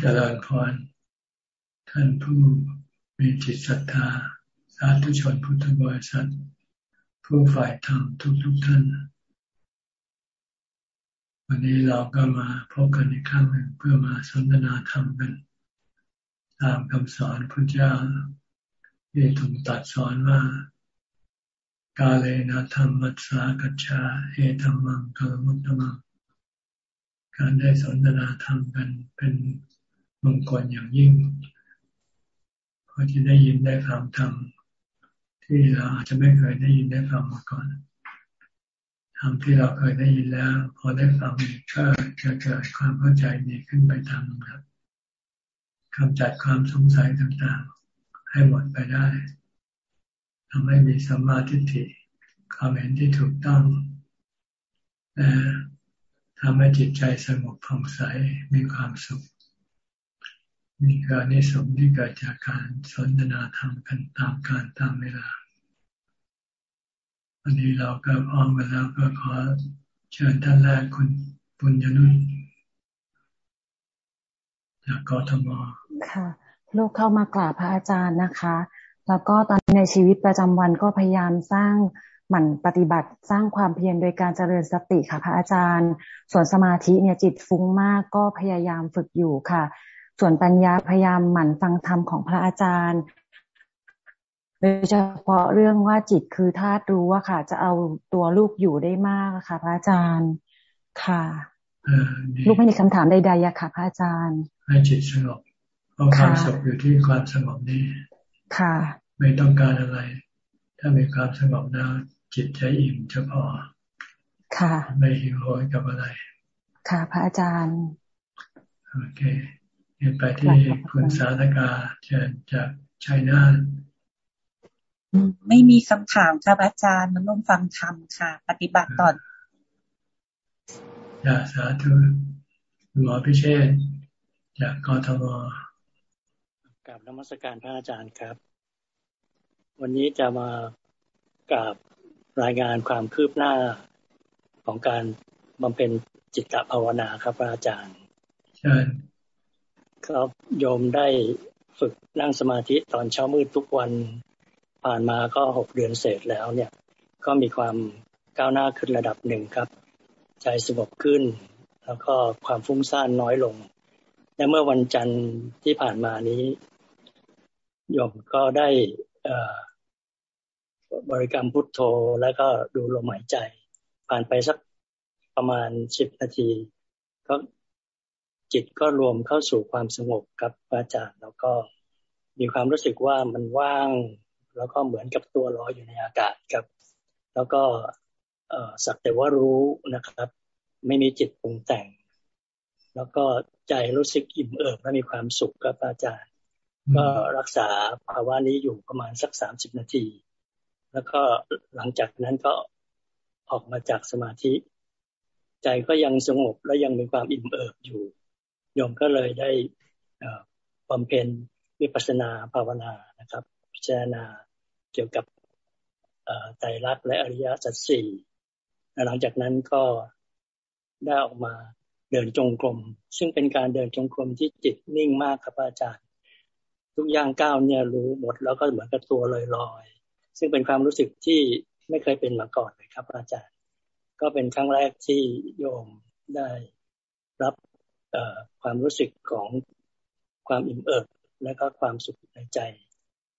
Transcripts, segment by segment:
เจริญพร ท่านผู้มีจิตศรัทธา สาธุชนพุทธบริษัท ผู้ฝ่ายธรรมทุกทุกท่าน วันนี้เราก็มาพบกันอีกครั้งหนึ่งเพื่อมาสนทนาธรรมกัน ตามคำสอนพระเจ้าที่ถูกตัดสอนว่า กาเลนะธรรมมัสสากัจฉาเอธรรมังกลมุตตมังการได้สนทนาธรรมกันเป็น มงคลอย่างยิ่งเพราะจะได้ยินได้ฟังธรรมที่เราอาจจะไม่เคยได้ยินได้ฟังมาก่อนธรรมที่เราเคยได้ยินแล้ว พอได้ฟังก็จะเกิดความเข้าใจดีขึ้นไปตามลำดับคำจัดความสงสัยต่างๆ ให้หมดไปได้ทำให้มีสัมมาทิฏฐิความเห็นที่ถูกต้องและทำให้จิตใจสงบผ่องใสมีความสุข นี่คืออนิสงส์ที่เกิดจากการสนทนาธรรมกันตามการตามเวลา วันนี้เราก็พร้อมกันแล้วก็ขอเชิญท่านแรกคุณปุญญนุนจากกทมค่ะ ลูกเข้ามากราบพระอาจารย์นะคะ แล้วก็ตอนในชีวิตประจำวันก็พยายามสร้างหมั่นปฏิบัติสร้างความเพียรโดยการเจริญสติค่ะ พระอาจารย์ ส่วนสมาธิเนี่ยจิตฟุ้งมากก็พยายามฝึกอยู่ค่ะ ส่วนปัญญาพยายามหมั่นฟังธรรมของพระอาจารย์ โดยเฉพาะเรื่องว่าจิตคือธาตุรู้ว่าค่ะ จะเอาตัวลูกอยู่ได้มากค่ะ พระอาจารย์ค่ะลูกไม่มีคำถามใดๆอะค่ะ พระอาจารย์ ให้จิตสงบเอาความสุขอยู่ที่ความสงบนี้ค่ะ ไม่ต้องการอะไร ถ้ามีความสงบแล้วจิตใจอิ่มจะพอค่ะ ไม่หิวโหยกับอะไร ค่ะ พระอาจารย์ โอเค ไปที่คุณสาธกาเชิญจากชัยนาทไม่มีคำถามครับอาจารย์มันต้องฟังธรรมค่ะ ปฏิบัติต่อจาสาธุหมอพิเชษจากกทมกับนมัสการพระอาจารย์ครับ วันนี้จะมากับรายงานความคืบหน้าของการบำเพ็ญจิตภาวนาครับพระอาจารย์ เชิญ ครับโยมได้ฝึกนั่งสมาธิตอนเช้ามืดทุกวันผ่านมาก็หกเดือนเศษแล้วเนี่ย ก็มีความก้าวหน้าขึ้นระดับหนึ่งครับ ใจสงบขึ้น แล้วก็ความฟุ้งซ่านน้อยลง และเมื่อวันจันทร์ที่ผ่านมานี้โยมก็ได้บริกรรมพุทโธแล้วก็ดูลมหายใจ ผ่านไปสักประมาณสิบนาที ก็ จิตก็รวมเข้าสู่ความสงบครับอาจารย์ แล้วก็มีความรู้สึกว่ามันว่าง แล้วก็เหมือนกับตัวลอยอยู่ในอากาศครับ แล้วก็สักแต่ว่ารู้นะครับ ไม่มีจิตปรุงแต่ง แล้วก็ใจรู้สึกอิ่มเอิบและมีความสุขครับอาจารย์ ก็รักษาภาวะนี้อยู่ประมาณสักสามสิบนาที แล้วก็หลังจากนั้นก็ออกมาจากสมาธิ ใจก็ยังสงบและยังมีความอิ่มเอิบอยู่ โยมก็เลยได้บำเพ็ญวิปัสนาภาวนานะครับ พิจารณาเกี่ยวกับไตรลักษณ์และอริยสัจสี่หลังจากนั้นก็ได้ออกมาเดินจงกรม ซึ่งเป็นการเดินจงกรมที่จิตนิ่งมากครับอาจารย์ ทุกอย่างก้าวเนี่ยรู้หมดแล้วก็เหมือนกับตัวลอยลอยซึ่งเป็นความรู้สึกที่ไม่เคยเป็นมาก่อนเลยครับอาจารย์ ก็เป็นครั้งแรกที่โยมได้รับ ความรู้สึกของความอิ่มเอิบและก็ความสุขในใจ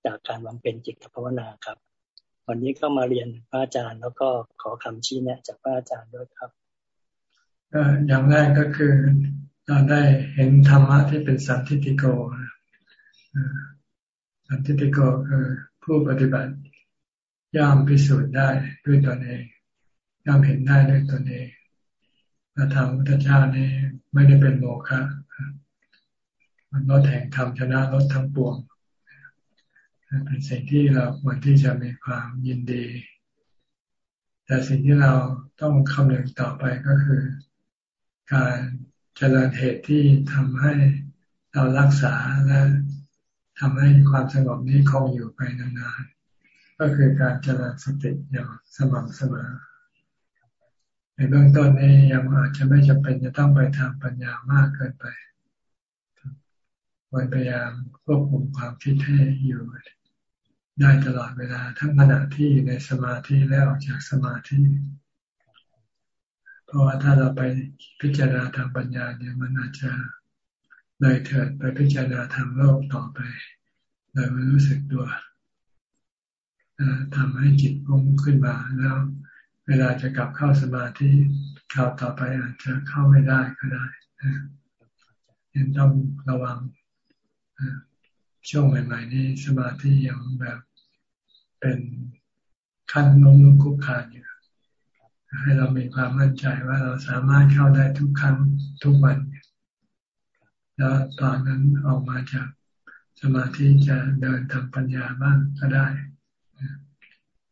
จากการบำเพ็ญจิตภาวนาครับ วันนี้ก็มาเรียนพระอาจารย์แล้วก็ขอคำชี้แนะจากพระอาจารย์ด้วยครับอย่างแรกก็คือเราได้เห็นธรรมะที่เป็นสันทิติโกสันทิติโกคือผู้ปฏิบัติย่อมพิสูจน์ได้ด้วยตนเองย่อมเห็นได้ด้วยตนเอง พระธรรมพุทธเจ้านี่ไม่ได้เป็นโมฆะมันลดแห่งธรรมชนะลดทั้งปวงเป็นสิ่งที่เราควรที่จะมีความยินดี แต่สิ่งที่เราต้องคำนึงต่อไปก็คือ การเจริญเหตุที่ทำให้เรารักษาและทำให้ความสงบนี้คงอยู่ไปนานๆ ก็คือการเจริญสติอย่างสม่ำเสมอ ในเบื้องต้นนี้ยังอาจจะไม่จำเป็นจะต้องไปทางปัญญามากเกินไปควรพยายามควบคุมความคิดให้อยู่ ได้ตลอดเวลาทั้งขณะที่อยู่ในสมาธิและออกจากสมาธิ เพราะว่าถ้าเราไปพิจารณาทางปัญญาเนี่ยมันอาจจะเลยเถิดไปพิจารณาทางโลกต่อไปโดยไม่รู้สึกตัวทำให้จิตพุ่งขึ้นมาแล้ว เวลาจะกลับเข้าสมาธิคราวต่อไปอาจจะเข้าไม่ได้ก็ได้ยังต้องระวังช่วงใหม่ ๆ นี้สมาธิยังแบบเป็นขั้นลงลุกคุกคานอยู่ให้เรามีความมั่นใจว่าเราสามารถเข้าได้ทุกครั้งทุกวัน แล้วตอนนั้นออกมาจากสมาธิจะเดินทางปัญญาบ้างก็ได้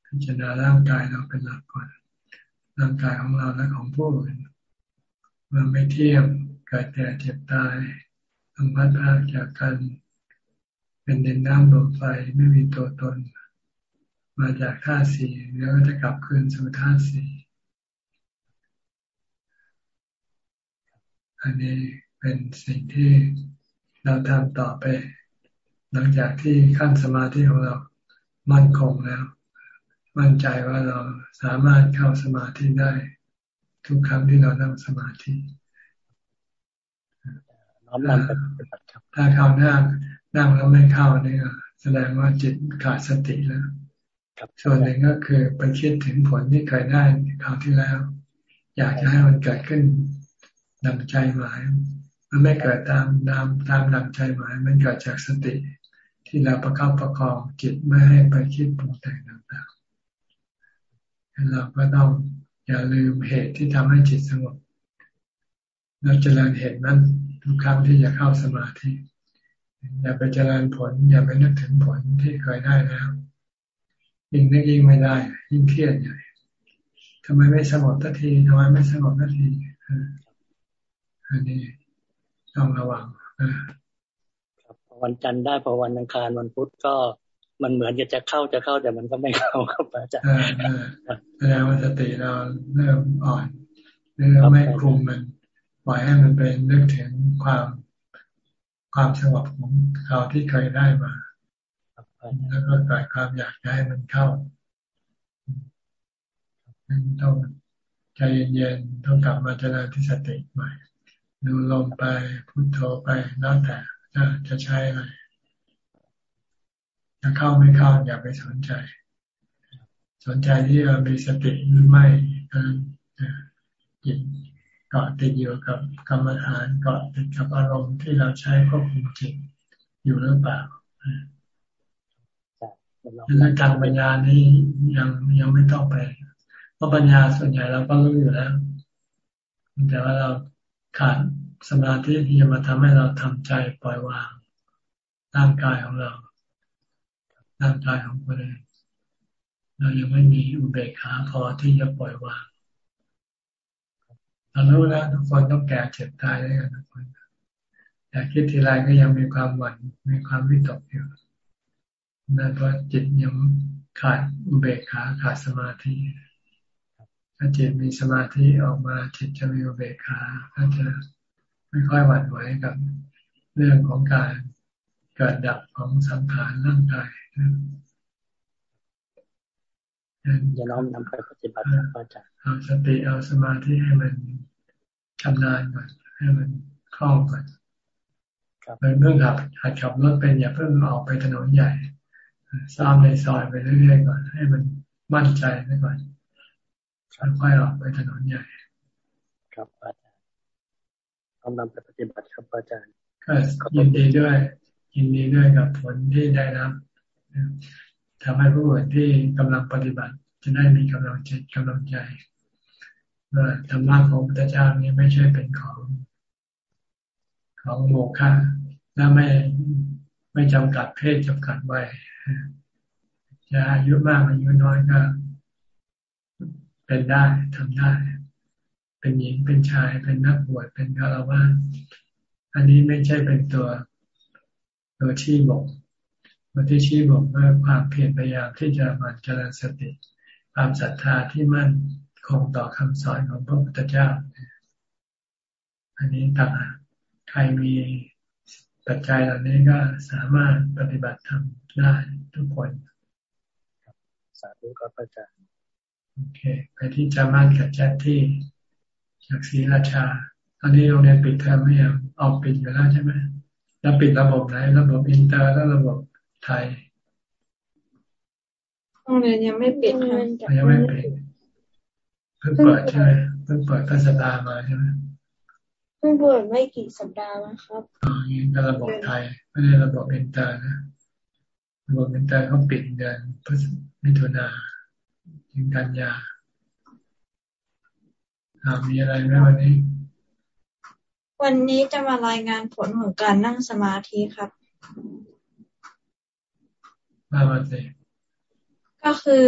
พิจารณาร่างกายเราเป็นหลักก่อน ร่างกายของเราและของผู้อื่นมันไม่เที่ยงเกิดแก่เจ็บตายต้องพัดพาจากกันเป็นดินน้ำลมไฟไม่มีตัวตน มาจากธาตุสี่แล้วก็จะกลับคืนสู่ธาตุสี่อันนี้เป็นสิ่งที่เราทำต่อไป หลังจากที่ขั้นสมาธิของเรามั่นคงแล้ว มั่นใจว่าเราสามารถเข้าสมาธิได้ ทุกครั้งที่เรานั่งสมาธิถ้าเข้านั่งนั่งแล้วไม่เข้านี่แสดงว่าจิตขาดสติแล้วส่วนหนึ่งก็คือไปคิดถึงผลที่เคยได้คราวที่แล้ว อยากจะให้มันเกิดขึ้นดังใจหมาย มันไม่เกิดตามตามตามดังใจหมาย มันเกิดจากสติ ที่เราประคับประคองจิตไม่ให้ไปคิดปรุงแต่งต่างๆ เราก็ต้องอย่าลืมเหตุที่ทำให้จิตสงบแล้วเจริญเหตุนั้นทุกครั้งที่จะเข้าสมาธิอย่าไปเจริญผล อย่าไปนึกถึงผลที่เคยได้แล้วยิ่งนึกยิ่งไม่ได้ ยิ่งเครียดใหญ่ทำไมไม่สงบทันทีทำไมไม่สงบทันทีอันนี้ต้องระวังครับวันจันทร์ได้พอวันอังคารวันพุธก็ มันเหมือนจะจะเข้าจะเข้าแต่มันก็ไม่เข้าครับอาจารย์แสดงว่าสติเราเริ่มอ่อนเริ่มไม่คุมมันปล่อยให้มันเป็นนึกถึงความความสงบของเขาที่เคยได้มาแล้วก็เกิดความอยากให้มันเข้าต้องใจเย็นๆต้องกลับมาเจริญที่สติใหม่ดูลมไปพุโทโธไปแล้วแต่จะจะใช้อะไร จะเข้าไม่เข้าอย่าไปสนใจ สนใจที่เรามีสติหรือไม่จิตเกาะติดอยู่กับกรรมฐานเกาะติดกับอารมณ์ที่เราใช้ควบคุมจิตอยู่หรือเปล่าในทางปัญญานี้ยังยังไม่ต้องไป เพราะปัญญาส่วนใหญ่เราก็รู้อยู่แล้ว แต่ว่าเราขาดสมาธิที่จะมาทำให้เราทำใจปล่อยวางร่างกายของเรา ร่างกายของคนอื่นเรายังไม่มีอุเบกขาพอที่จะปล่อยวางเรารู้แล้วทุกคนต้องแก่เจ็บตายด้วยกันทุกคนแต่คิดทีไรก็ยังมีความหวั่นมีความวิตกอยู่นั่นเพราะจิตยังขาดอุเบกขาขาดสมาธิถ้าจิตมีสมาธิออกมาจิตจะมีอุเบกขาก็จะไม่ค่อยหวั่นไหวกับเรื่องของการเกิดดับของสังขารร่างกาย จะน้อมนำไปปฏิบัติอาจารย์เอาสติเอาสมาธิให้มันชำนาญก่อนให้มันคล่องก่อนเป็นเพิ่งขับหัดขับรถเป็นอย่าเพิ่งออกไปถนนใหญ่ซ้อมในซอยไปเรื่อยๆก่อน ให้มันมั่นใจไปก่อนค่อยๆออกไปถนนใหญ่ ครับอาจารย์ต้องนำไปปฏิบัติครับอาจารย์ก็ยินดีด้วย ยินดีด้วยกับผลที่ได้รับ ทำให้ผู้อื่นที่กำลังปฏิบัติ จะได้มีกำลังจิตกำลังใจว่าธรรมะของพระเจ้านี้ไม่ใช่เป็นของของโมฆะและไม่ไม่จำกัดเพศจำกัดวัยจะอายุมากอายุน้อยก็ เป็นได้ทำได้ เป็นหญิงเป็นชายเป็นนักบวชเป็นฆราวาสอันนี้ไม่ใช่เป็นตัวตัวชี้บอก ตัวที่ชี้บอกว่าความเพียรพยายามที่จะมันเจริญสติ ความศรัทธาที่มั่นคงต่อคำสอนของพระพุทธเจ้า อันนี้ต่างใครมีปัจจัยเหล่านี้ก็สามารถปฏิบัติทำได้ทุกคน สาธุครับอาจารย์โอเค ไปที่จามันกับแจ๊ที่จากศรีราชาตอนนี้โรงเรียนปิดเทอมไม่ยังออกปิดอยู่แล้วใช่ไหมแล้วปิดระบบไหน ระบบอินเตอร์แล้วระบบ ไทยโรงเรียนยังไม่ปิดค่ะยังไม่ปิดเพิ่งเปิดใช่ไหมเพิ่งเปิดก็สัปดาห์มาใช่ไหมเพิ่งเปิดไม่กี่สัปดาห์แล้วครับอ๋อนี่ก็ระบบไทย ไม่ได้ระบบอินเตอร์นะระบบอินเตอร์เขาปิดเดือนพฤษมิถุนาถึงกันยามีอะไรไหมวันนี้ วันนี้จะมารายงานผลของการนั่งสมาธิครับ มาวันสิก็คือ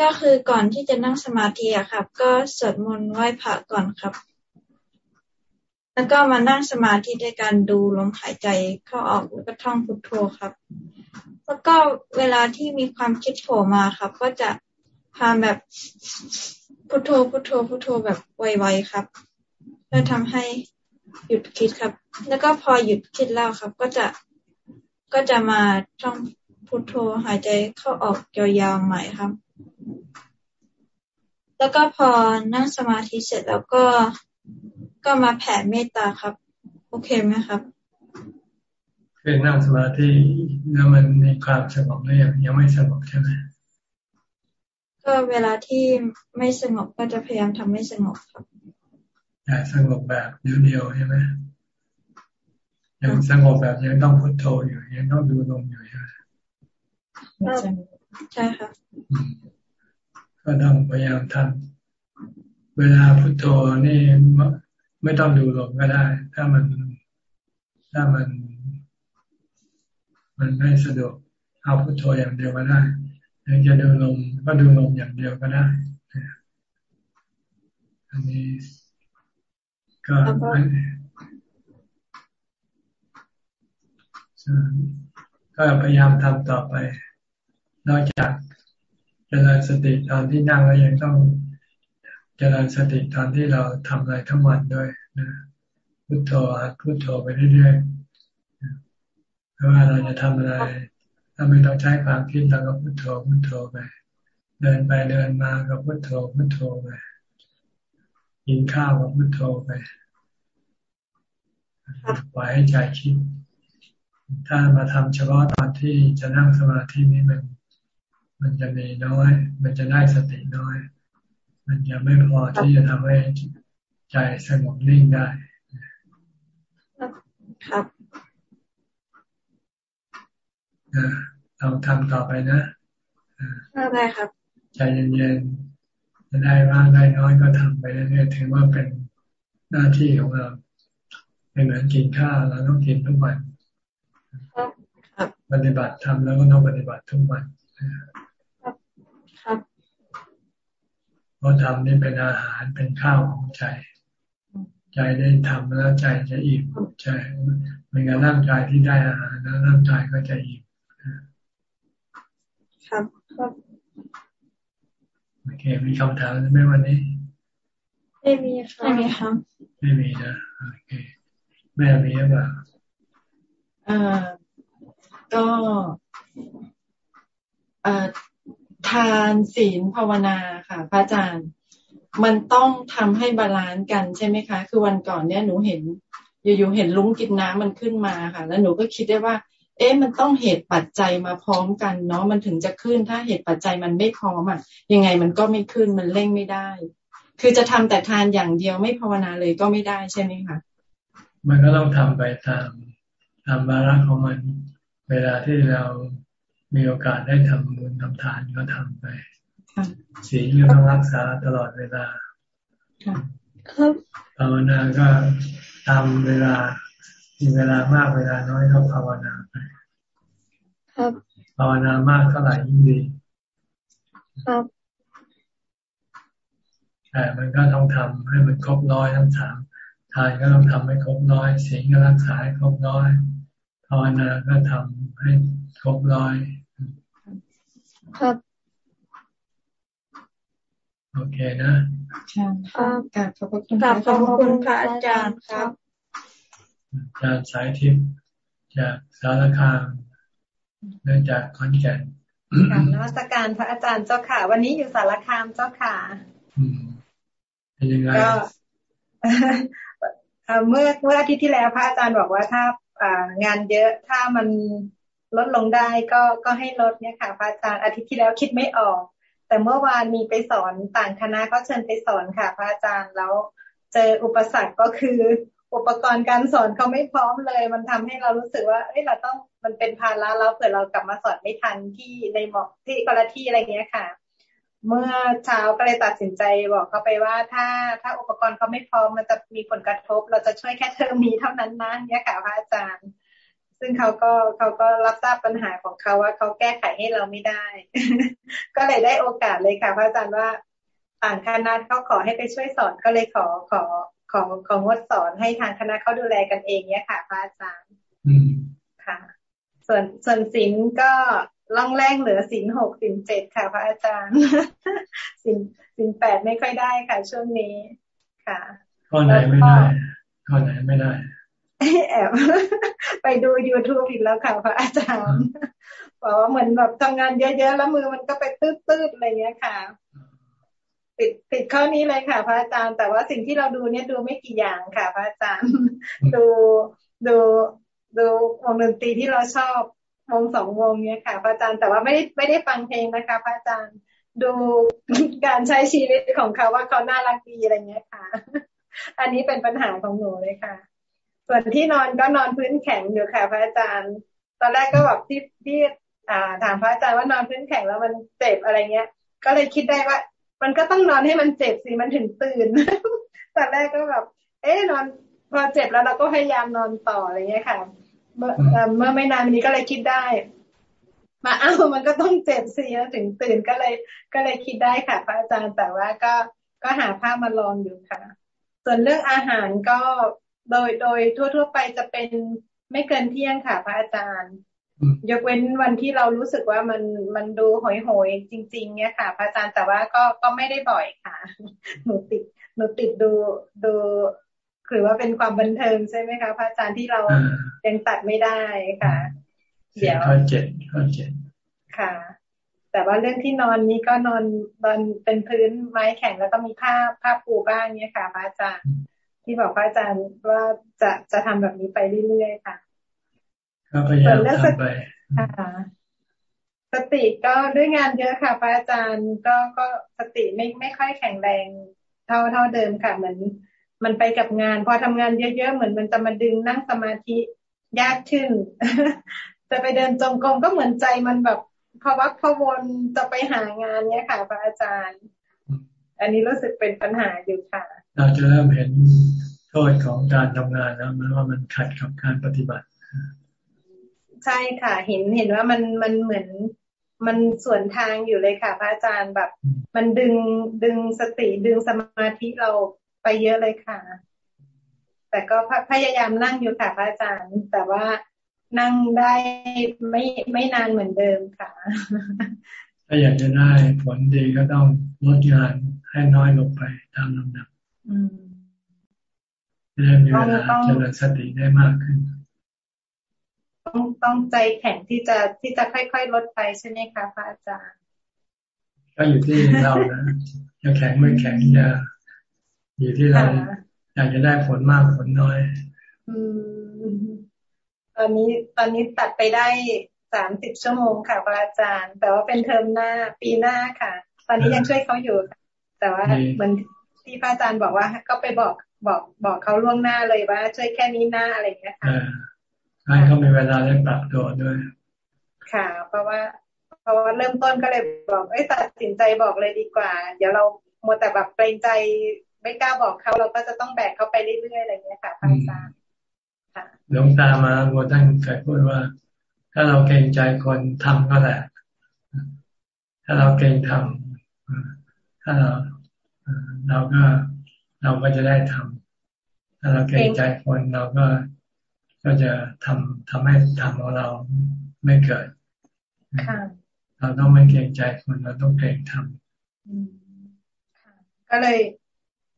ก็คือก่อนที่จะนั่งสมาธิอะครับ ก็สวดมนต์ไหว้พระก่อนครับ แล้วก็มานั่งสมาธิด้วยการดูลมหายใจเข้าออกแล้วก็ท่องพุทโธครับ แล้วก็เวลาที่มีความคิดโผล่มาครับ ก็จะพาแบบพุทโธพุทโธพุทโธแบบไวๆครับเพื่อทำให้หยุดคิดครับ แล้วก็พอหยุดคิดแล้วครับ ก็จะก็จะมาท่อง พุทโธหายใจเข้าออกยาวๆใหม่ครับ แล้วก็พอนั่งสมาธิเสร็จแล้วก็ก็มาแผ่เมตตาครับ โอเคไหมครับคือนั่งสมาธิแล้วมันมีความสงบหรือยังยังไม่สงบใช่ไหมก็เวลาที่ไม่สงบก็จะพยายามทำให้สงบครับอยากสงบแบบเดียวๆใช่ไหมยังสงบแบบยังต้องพุทโธอยู่ยังต้องดูลมอยู่ใช่ไหม ใช่ค่ะก็ต้องพยายามทำเวลาพุโทโธนี่ไม่ต้องดูลมก็ได้ ถ้ามันถ้ามัน มันไม่สะดวกเอาพุโทโธอย่างเดียวก็ได้ยังจะดูลมก็ดูลมอย่างเดียวก็ได้อันนี้ก็ก็พยายามทำต่อไป นอกจากจริญสติตอนที่นั่งแล้วยังต้องเจริญสติตอนที่เราทำอะไรทั้งวันด้วยนะพุโทโธพุโทโธไปเรื่อยๆไม่ว่าเราจะทำอะไร ถ้าไม่ต้องใช้ความคิดเราก็พุโทโธพุโทโธไป เดินไปเดินมาก็พุโทโธพุโทโธไปกินข้าวก็พุโทโธไปปล่อยให้ใจคิด ถ้ามาทำเฉพาะตอนที่จะนั่งสมาธินี้มัน มันจะมีน้อย มันจะได้สติน้อย มันจะไม่พอที่จะทำให้ใจสงบนิ่งได้ ครับเราทำต่อไปนะได้ครับ ใจเย็นๆจะได้มากได้น้อยก็ทำไปเรื่อยๆถือว่าเป็นหน้าที่ของเราไม่เหมือนกินข้าวเราต้องกินทุกวันปฏิบัติทำแล้วก็ต้องปฏิบัติทุกวัน ครับเพราะทำนี่เป็นอาหารเป็นข้าวของใจ ใจได้ทำแล้วใจจะอิ่มใจเป็นการร่างกายที่ได้อาหารแล้วร่างกายก็จะอิ่มครับครับโอเคมีคำถามไหมวันนี้ ไม่มีค่ะไม่มีครับไม่มีนะโอเคแม่มีหรือเปล่าอ่าก็เอ่อ ทานศีลภาวนาค่ะ พระอาจารย์ มันต้องทำให้ balance กันใช่ไหมคะ คือวันก่อนเนี่ยหนูเห็น อยู่ๆเห็นรุ้งกินน้ำมันขึ้นมาค่ะ แล้วหนูก็คิดได้ว่า เอ๊ะมันต้องเหตุปัจจัยมาพร้อมกันเนาะมันถึงจะขึ้นถ้าเหตุปัจจัยมันไม่พร้อมอะยังไงมันก็ไม่ขึ้นมันเร่งไม่ได้ คือจะทำแต่ทานอย่างเดียวไม่ภาวนาเลยก็ไม่ได้ใช่ไหมคะมันก็ต้องทำไปตามตามวาระของมัน เวลาที่เรา มีโอกาสได้ทำบุญทำทานก็ทำไปศีลก็ต้องรักษาตลอดเวลาครับภาวนาก็ตามเวลามีเวลามากเวลาน้อยก็ภาวนาไปครับภาวนามากเท่าไหร่ยิ่งดี ครับแต่มันก็ต้องทำให้มันครบร้อยทั้งสามทานก็ต้องทำให้ครบร้อยศีลก็รักษาให้ครบร้อยภาวนาก็ทำให้ครบร้อย ครับ โอเคนะใช่ครับขอบคุณขอบคุณพระอาจารย์ครับอาจารย์สายทิพย์จากสารคามเนื่องจากขอนแก่นกรบนวัตการพระอาจารย์เจ้าค่ะ วันนี้อยู่สารคามเจ้าค่ะเป็นยังไงก็เมื่อเมื่ออาทิตย์ที่แล้วพระอาจารย์บอกว่าถ้างานเยอะถ้ามัน ลดลงได้ก็ก็ให้ลดเนี่ยค่ะพระอาจารย์อาทิตย์ที่แล้วคิดไม่ออก แต่เมื่อวานมีไปสอนต่างคณะเขาเชิญไปสอนค่ะพระอาจารย์แล้วเจออุปสรรคก็คือ อุปกรณ์การสอนเขาไม่พร้อมเลย มันทำให้เรารู้สึกว่าเอ้ยเราต้องมันเป็นภาระแล้วเผื่อเรากลับมาสอนไม่ทันที่ในหมอกที่กรที่อะไรเงี้ยค่ะ เมื่อเช้าก็เลยตัดสินใจบอกเขาไปว่าถ้าถ้าอุปกรณ์เขาไม่พร้อมมันจะมีผลกระทบ เราจะช่วยแค่เทอมนี้เท่านั้นนะเนี่ยค่ะพระอาจารย์ ซึ่งเขาก็เขาก็รับทราบปัญหาของเขาว่าเขาแก้ไขให้เราไม่ได้ ก็เลยได้โอกาสเลยค่ะพระอาจารย์ว่าต่างคณะเขาขอให้ไปช่วยสอนก็เลยขอขอของของงดสอนให้ทางคณะเขาดูแลกันเองเนี่ยค่ะพระอาจารย์ค่ะ ส่วนส่วนศิลก็ล่องแรงเหลือศิลหกศิลเจ็ดค่ะ พระอาจารย์ศิลศิลแปดไม่ค่อยได้ค่ะ ช่วงนี้ค่ะข้อไหนไม่ได้ข้อไหนไม่ได้ แอบไปดู youtube อีกแล้วค่ะพระอาจารย์บอกว่าเหมือนแบบทำงานเยอะๆแล้วมือมันก็ไปตืดๆอะไรเงี้ยค่ะติดติดข้อนี้เลยค่ะ พระอาจารย์ แต่ว่าสิ่งที่เราดูเนี่ยดูไม่กี่อย่างค่ะ พระอาจารย์ ดูดูดูวงดนตรีที่เราชอบวงสองวงเนี่ยค่ะ พระอาจารย์แต่ว่าไม่ได้ไม่ได้ฟังเพลงนะคะ พระอาจารย์ดูการใช้ชีวิตของเขาว่าเขาน่ารักดีอะไรเงี้ยค่ะ อันนี้เป็นปัญหาของหนูเลยค่ะ ส่วนที่นอนก็นอนพื้นแข็งอยู่ค่ะพระอาจารย์ ตอนแรกก็แบบที่ที่อ่าถามพระอาจารย์ว่านอนพื้นแข็งแล้วมันเจ็บอะไรเงี้ย ก็เลยคิดได้ว่า มันก็ต้องนอนให้มันเจ็บสิมันถึงตื่นตอนแรกก็แบบเอ๊นอนพอเจ็บแล้วเราก็พยายามนอนต่ออะไรเงี้ยค่ะ เมื่อเมื่อไม่นานนี้ก็เลยคิดได้ มาเอ้ามันก็ต้องเจ็บสิแล้วถึงตื่นก็เลย ก็เลยคิดได้ค่ะ พระอาจารย์แต่ว่าก็ก็หาผ้ามาลองอยู่ค่ะ ส่วนเรื่องอาหารก็ โดยโดยทั่วๆไปจะเป็นไม่เกินเที่ยงค่ะ พระอาจารย์ ยกเว้นวันที่เรารู้สึกว่ามันมันดูหอยหอยจริง ๆ เนี่ยค่ะ พระอาจารย์แต่ว่าก็ก็ไม่ได้บ่อยค่ะ หนูติดหนูติดดูดูหรือว่าเป็นความบันเทิงใช่ไหมคะพระอาจารย์ที่เรายังตัดไม่ได้ค่ะ เดี๋ยวข้อเจ็ดข้อเจ็ดค่ะ แต่ว่าเรื่องที่นอนนี้ก็นอนนอนเป็นพื้นไม้แข็งแล้วก็มีผ้าผ้าปูบ้างเนี่ยค่ะพระอาจารย์ ที่บอกพระอาจารย์ว่าจะจะทำแบบนี้ไปเรื่อยๆค่ะก็พยายามทำไปสติก็ด้วยงานเยอะค่ะพระอาจารย์ก็ก็สติไม่ไม่ค่อยแข็งแรงเท่าเท่าเดิมค่ะเหมือนมันไปกับงาน พอทำงานเยอะๆเหมือนมันจะมาดึงนั่งสมาธิยากขึ้น จะไปเดินจงกรมก็เหมือนใจมันแบบพวักพวนจะไปหางานเนี้ยค่ะพระอาจารย์ อันนี้รู้สึกเป็นปัญหาอยู่ค่ะ เราจะเริ่มเห็นโทษของการทำงานแล้วมันว่ามันขัดกับการปฏิบัติ ใช่ค่ะ เห็นเห็นว่ามันมันเหมือนมันส่วนทางอยู่เลยค่ะพระอาจารย์แบบ มันดึงดึงสติดึงสมาธิเราไปเยอะเลยค่ะ แต่ก็พยายามนั่งอยู่ค่ะพระอาจารย์ แต่ว่านั่งได้ไม่ไม่นานเหมือนเดิมค่ะ ถ้าอยากจะได้ผลดีก็ต้องลดงานให้น้อยลงไปตามลำดับ จะได้มีเวลาเจริญสติได้มากขึ้น ต้องต้องใจแข็งที่จะที่จะค่อยๆลดไปใช่ไหมคะพระอาจารย์ ก็อยู่ที่เรานะจะแข็งไม่แข็งจะอยู่ที่เราอยากจะได้ผลมากผลน้อย อืม ตอนนี้ตอนนี้ตัดไปได้สามสิบชั่วโมงค่ะพระอาจารย์ แต่ว่าเป็นเทอมหน้าปีหน้าค่ะ ตอนนี้ยังช่วยเขาอยู่ แต่ว่าเหมือน ที่พระอาจารย์บอกว่า ก็ไปบอกบอกบอกเขาล่วงหน้าเลยว่า ช่วยแค่นี้หน้าอะไรอย่างเงี้ยค่ะให้เขามีเวลาได้ปรับตัวด้วย ค่ะ เพราะว่าเพราะว่าเริ่มต้นก็เลยบอกเอ้ตัดสินใจบอกเลยดีกว่า เดี๋ยวเราโมแต่แบบเกรงใจไม่กล้าบอกเขาเราก็จะต้องแบกเขาไปเรื่อยๆอะไรเงี้ยค่ะพระอาจารย์หลวงตามาโมท่านเคยพูดว่า ถ้าเราเกรงใจคนทำก็แหละ ถ้าเราเกรงทำถ้าเรา เราก็เราก็จะได้ทำถ้าเราเกรงใจคนเราก็ก็จะทำทำให้ทำของเราไม่เกิดเราต้องไม่เกรงใจคนเราต้องเกรงทำก็เลย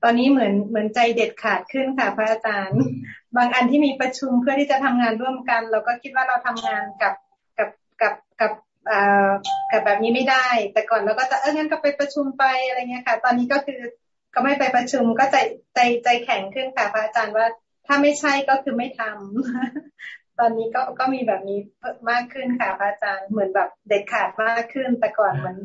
ตอนนี้เหมือนเหมือนใจเด็ดขาดขึ้นค่ะ พระอาจารย์ บางอันที่มีประชุมเพื่อที่จะทำงานร่วมกัน เราก็คิดว่าเราทำงานกับกับกับกับเอ่อ กับแบบนี้ไม่ได้ แต่ก่อนเราก็จะเอองั้นก็ไปประชุมไปอะไรเงี้ยค่ะ ตอนนี้ก็คือก็ไม่ไปประชุมก็ใจใจใจแข็งขึ้นค่ะพระอาจารย์ว่าถ้าไม่ใช่ก็คือไม่ทำตอนนี้ก็ก็มีแบบนี้มากขึ้นค่ะพระอาจารย์เหมือนแบบเด็ดขาดมากขึ้นแต่ก่อนเหมือน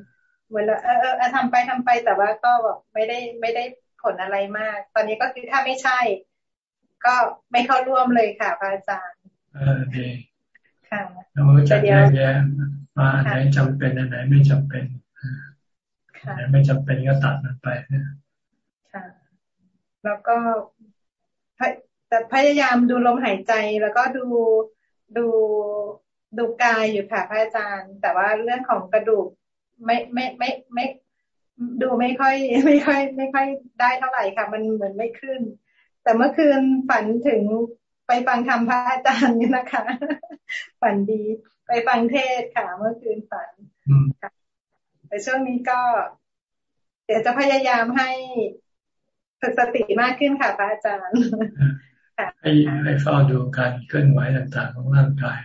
เหมือนเออเออทำไปทำไปแต่ว่าก็แบบไม่ได้ไม่ได้ผลอะไรมาก ตอนนี้ก็คือถ้าไม่ใช่ ก็ไม่เข้าร่วมเลยค่ะพระอาจารย์เออดีค่ะเราจะแยกแยะ มาอันไหนจำเป็นอันไหนไม่จำเป็นอันไหนไม่จำเป็นก็ตัดมันไปนะค่ะ แล้วก็แต่พยายามดูลมหายใจแล้วก็ดูดูดูกายอยู่ค่ะพระอาจารย์ แต่ว่าเรื่องของกระดูกไม่ไม่ไม่ไม่ดูไม่ค่อย ไม่ค่อย ไม่ค่อยได้เท่าไหร่ค่ะ มันเหมือนไม่ขึ้น แต่เมื่อคืนฝันถึงไปฟังธรรมพระอาจารย์นี่นะคะ ฝันดี ไปฟังเทศค่ะ เมื่อคืนฝันค่ะแต่ช่วงนี้ก็เดี๋ยวจะพยายามให้ฝึกสติมากขึ้นค่ะพระอาจารย์ให้ให้เฝ้าดูการเคลื่อนไหวต่างๆของร่างกาย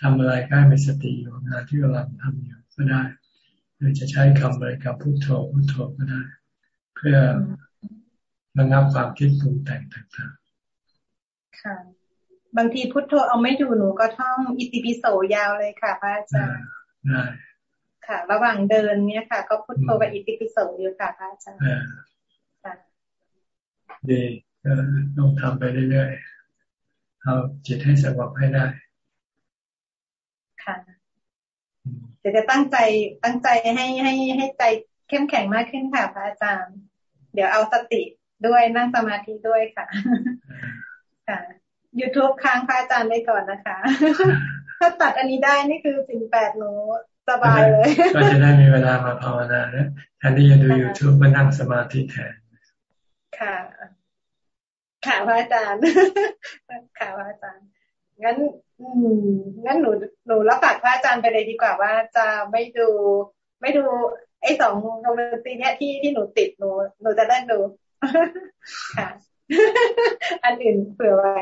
ทำอะไรก็ให้มีสติอยู่งานที่กำลังทำอยู่ก็ได้หรือจะใช้คำบริกรรมพุทโธพุทโธก็ได้ เพื่อระงับความคิดปรุงแต่งต่างๆ ค่ะ บางทีพุทโธเอาไม่อยู่หนูก็ท่องอิติปิโสยาวเลยค่ะพระอาจารย์ได้ค่ะ ระหว่างเดินเนี่ยค่ะ ก็พุทโธกับอิติปิโสอยู่ค่ะพระอาจารย์ดีก็ต้องทำไปเรื่อยๆเอาจิตให้สงบให้ได้ค่ะเดี๋ยวจะตั้งใจตั้งใจให้ให้ให้ใจเข้มแข็งมากขึ้นค่ะพระอาจารย์ เดี๋ยวเอาสติด้วยนั่งสมาธิด้วยค่ะ ค่ะ YouTube ค้างพระอาจารย์ได้ก่อนนะคะ ถ้าตัดอันนี้ได้นี่คือสิ่งแปดหนูสบายเลย ก็จะได้มีเวลามาภาวนานะแทนที่จะดู YouTube มานั่งสมาธิแทน ค่ะ ค่ะพระอาจารย์ ค่ะพระอาจารย์ งั้น อืม งั้นหนู หนูรับปากพระอาจารย์ไปเลยดีกว่าว่าจะไม่ดู ไม่ดู ไอ้สองวงดนตรีเนี้ยที่ที่หนูติดหนู หนูจะเล่นดู ค่ะ อันอื่นเผื่อไว้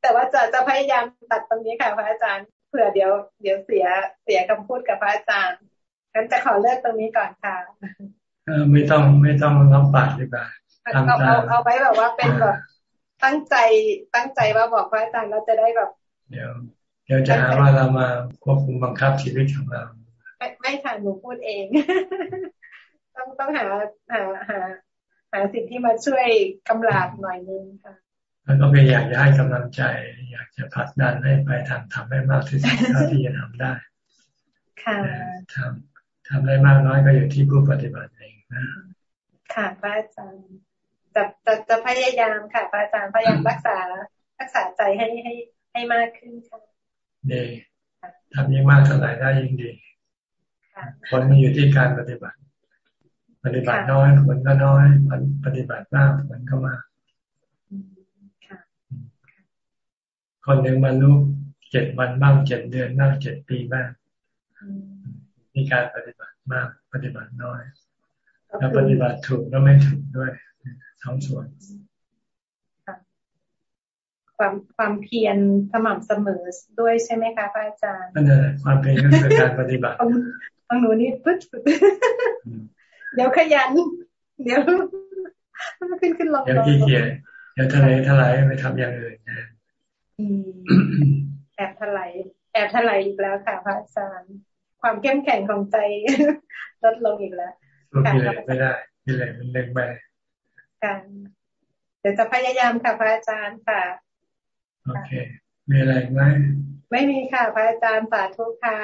แต่ว่าจะจะพยายามตัดตรงนี้ค่ะ พระอาจารย์ เผื่อเดี๋ยว เดี๋ยวเสียเสียคำพูดกับพระอาจารย์งั้นจะขอเลิกตรงนี้ก่อนค่ะไม่ต้องไม่ต้องรับปากดีกว่าเอาเอาเอาไว้แบบว่าเป็นแบบตั้งใจตั้งใจว่าบอกพระอาจารย์เราจะได้แบบ เดี๋ยว เดี๋ยวจะหาว่าเรามาควบคุมบังคับชีวิตของเราไม่ไม่ค่ะหนูพูดเอง ต้องต้องหาหาหา หาสิ่งที่มาช่วยกำลังหน่อยนึงค่ะแล้วก็พยายามจะให้กำลังใจ อยากจะพักดันให้ไปทำทำให้มากที่สุดเท่าที่จะทำได้ ค่ะทำทำได้มากน้อยก็อยู่ที่ผู้ปฏิบัติเองนะค่ะพระอาจารย์จะจะจะพยายามค่ะอาจารย์พยายามรักษารักษาใจให้ให้ให้มากขึ้นค่ะดีทำยิ่งมากเท่าไหร่ได้ยิ่งดีผลมันอยู่ที่การปฏิบัติ ปฏิบัติน้อยผลก็น้อยปฏิบัติมากผลก็มากคนหนึ่งบรรลุเจ็ดวันบ้างเจ็ดเดือนบ้างเจ็ดปีบ้างมีการปฏิบัติมาก ปฏิบัติน้อยแล้วปฏิบัติถูกแล้วไม่ถูกด้วยทั้งส่วนความความเพียรสม่ำเสมอด้วยใช่ไหมคะพระอาจารย์นั่นแหละความเพียรก็คือการปฏิบัติของหนูนี่ปึ๊ด เดี๋ยวขยัน เดี๋ยวขึ้นขึ้นลงเดี๋ยวขี้เกียจเดี๋ยวทะเลทลายไปทำอย่างอื่นนะแอบทลายแอบทลายอีกแล้วค่ะพระอาจารย์ความเข้มแข็งของใจลดลงอีกแล้วสู้กิเลสไม่ได้กิเลสมันเล็งไปค่ะเดี๋ยวจะพยายามค่ะพระอาจารย์ค่ะ โอเค มีอะไรไหมไม่มีค่ะ พระอาจารย์สาธุค่ะ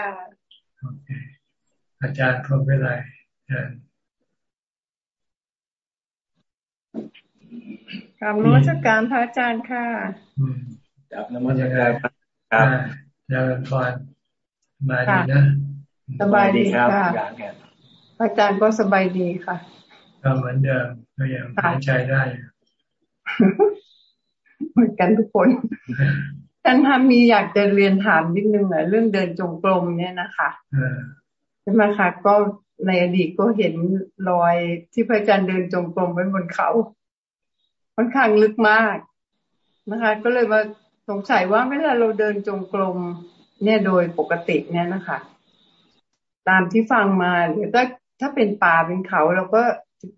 โอเค อาจารย์พรมวิไลอาจารย์ กรรมนวัตการพระอาจารย์ค่ะจับนมัสการครับยาพรมาดีนะ สบายดีค่ะอาจารย์ก็สบายดีค่ะก็เหมือนเดิมก็ยังหายใจได้เหมือนกันทุกคนท่านทามีอยากจะเรียนถามนิดนึงอะเรื่องเดินจงกรมเนี่ยนะคะใช่ไหมคะก็ในอดีตก็เห็นรอยที่พระอาจารย์เดินจงกรมไว้บนเขา ค่อนข้างลึกมากนะคะ ก็เลยมาสงสัยว่าเวลาเราเดินจงกรมเนี่ยโดยปกติเนี่ยนะคะ ตามที่ฟังมาหรือถ้าถ้าเป็นป่าเป็นเขาเราก็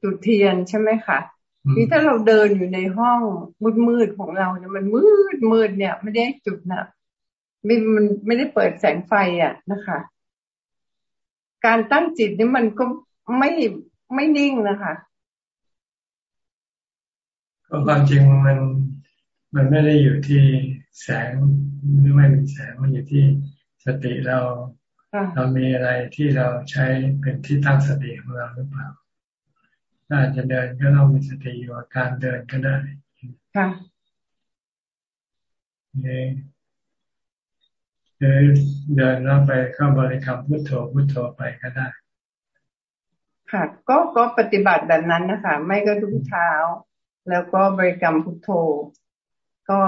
จุดเทียนใช่ไหมคะนี่ถ้าเราเดินอยู่ในห้องมืดมืดของเราเนี่ยมันมืดมืดเนี่ย ไม่ได้จุดนะไม่มันไม่ได้เปิดแสงไฟอะนะคะ การตั้งจิตนี่มันก็ไม่ไม่นิ่งนะคะ ก็ความจริงมันมันไม่ได้อยู่ที่แสงหรือไม่มีแสงมันอยู่ที่สติเราเรามีอะไรที่เราใช้เป็นที่ตั้งสติของเราหรือเปล่าถ้าจะเดินก็ต้องมีสติอยู่กับการเดินก็ได้ค่ะนี่หรือเดินแล้วไปเข้าบริกรรมพุทโธพุทโธไปก็ได้ ค่ะ ก็ก็ปฏิบัติแบบนั้นนะคะ ไม่ก็ดูเท้า แล้วก็บริกรรมพุทโธ ก็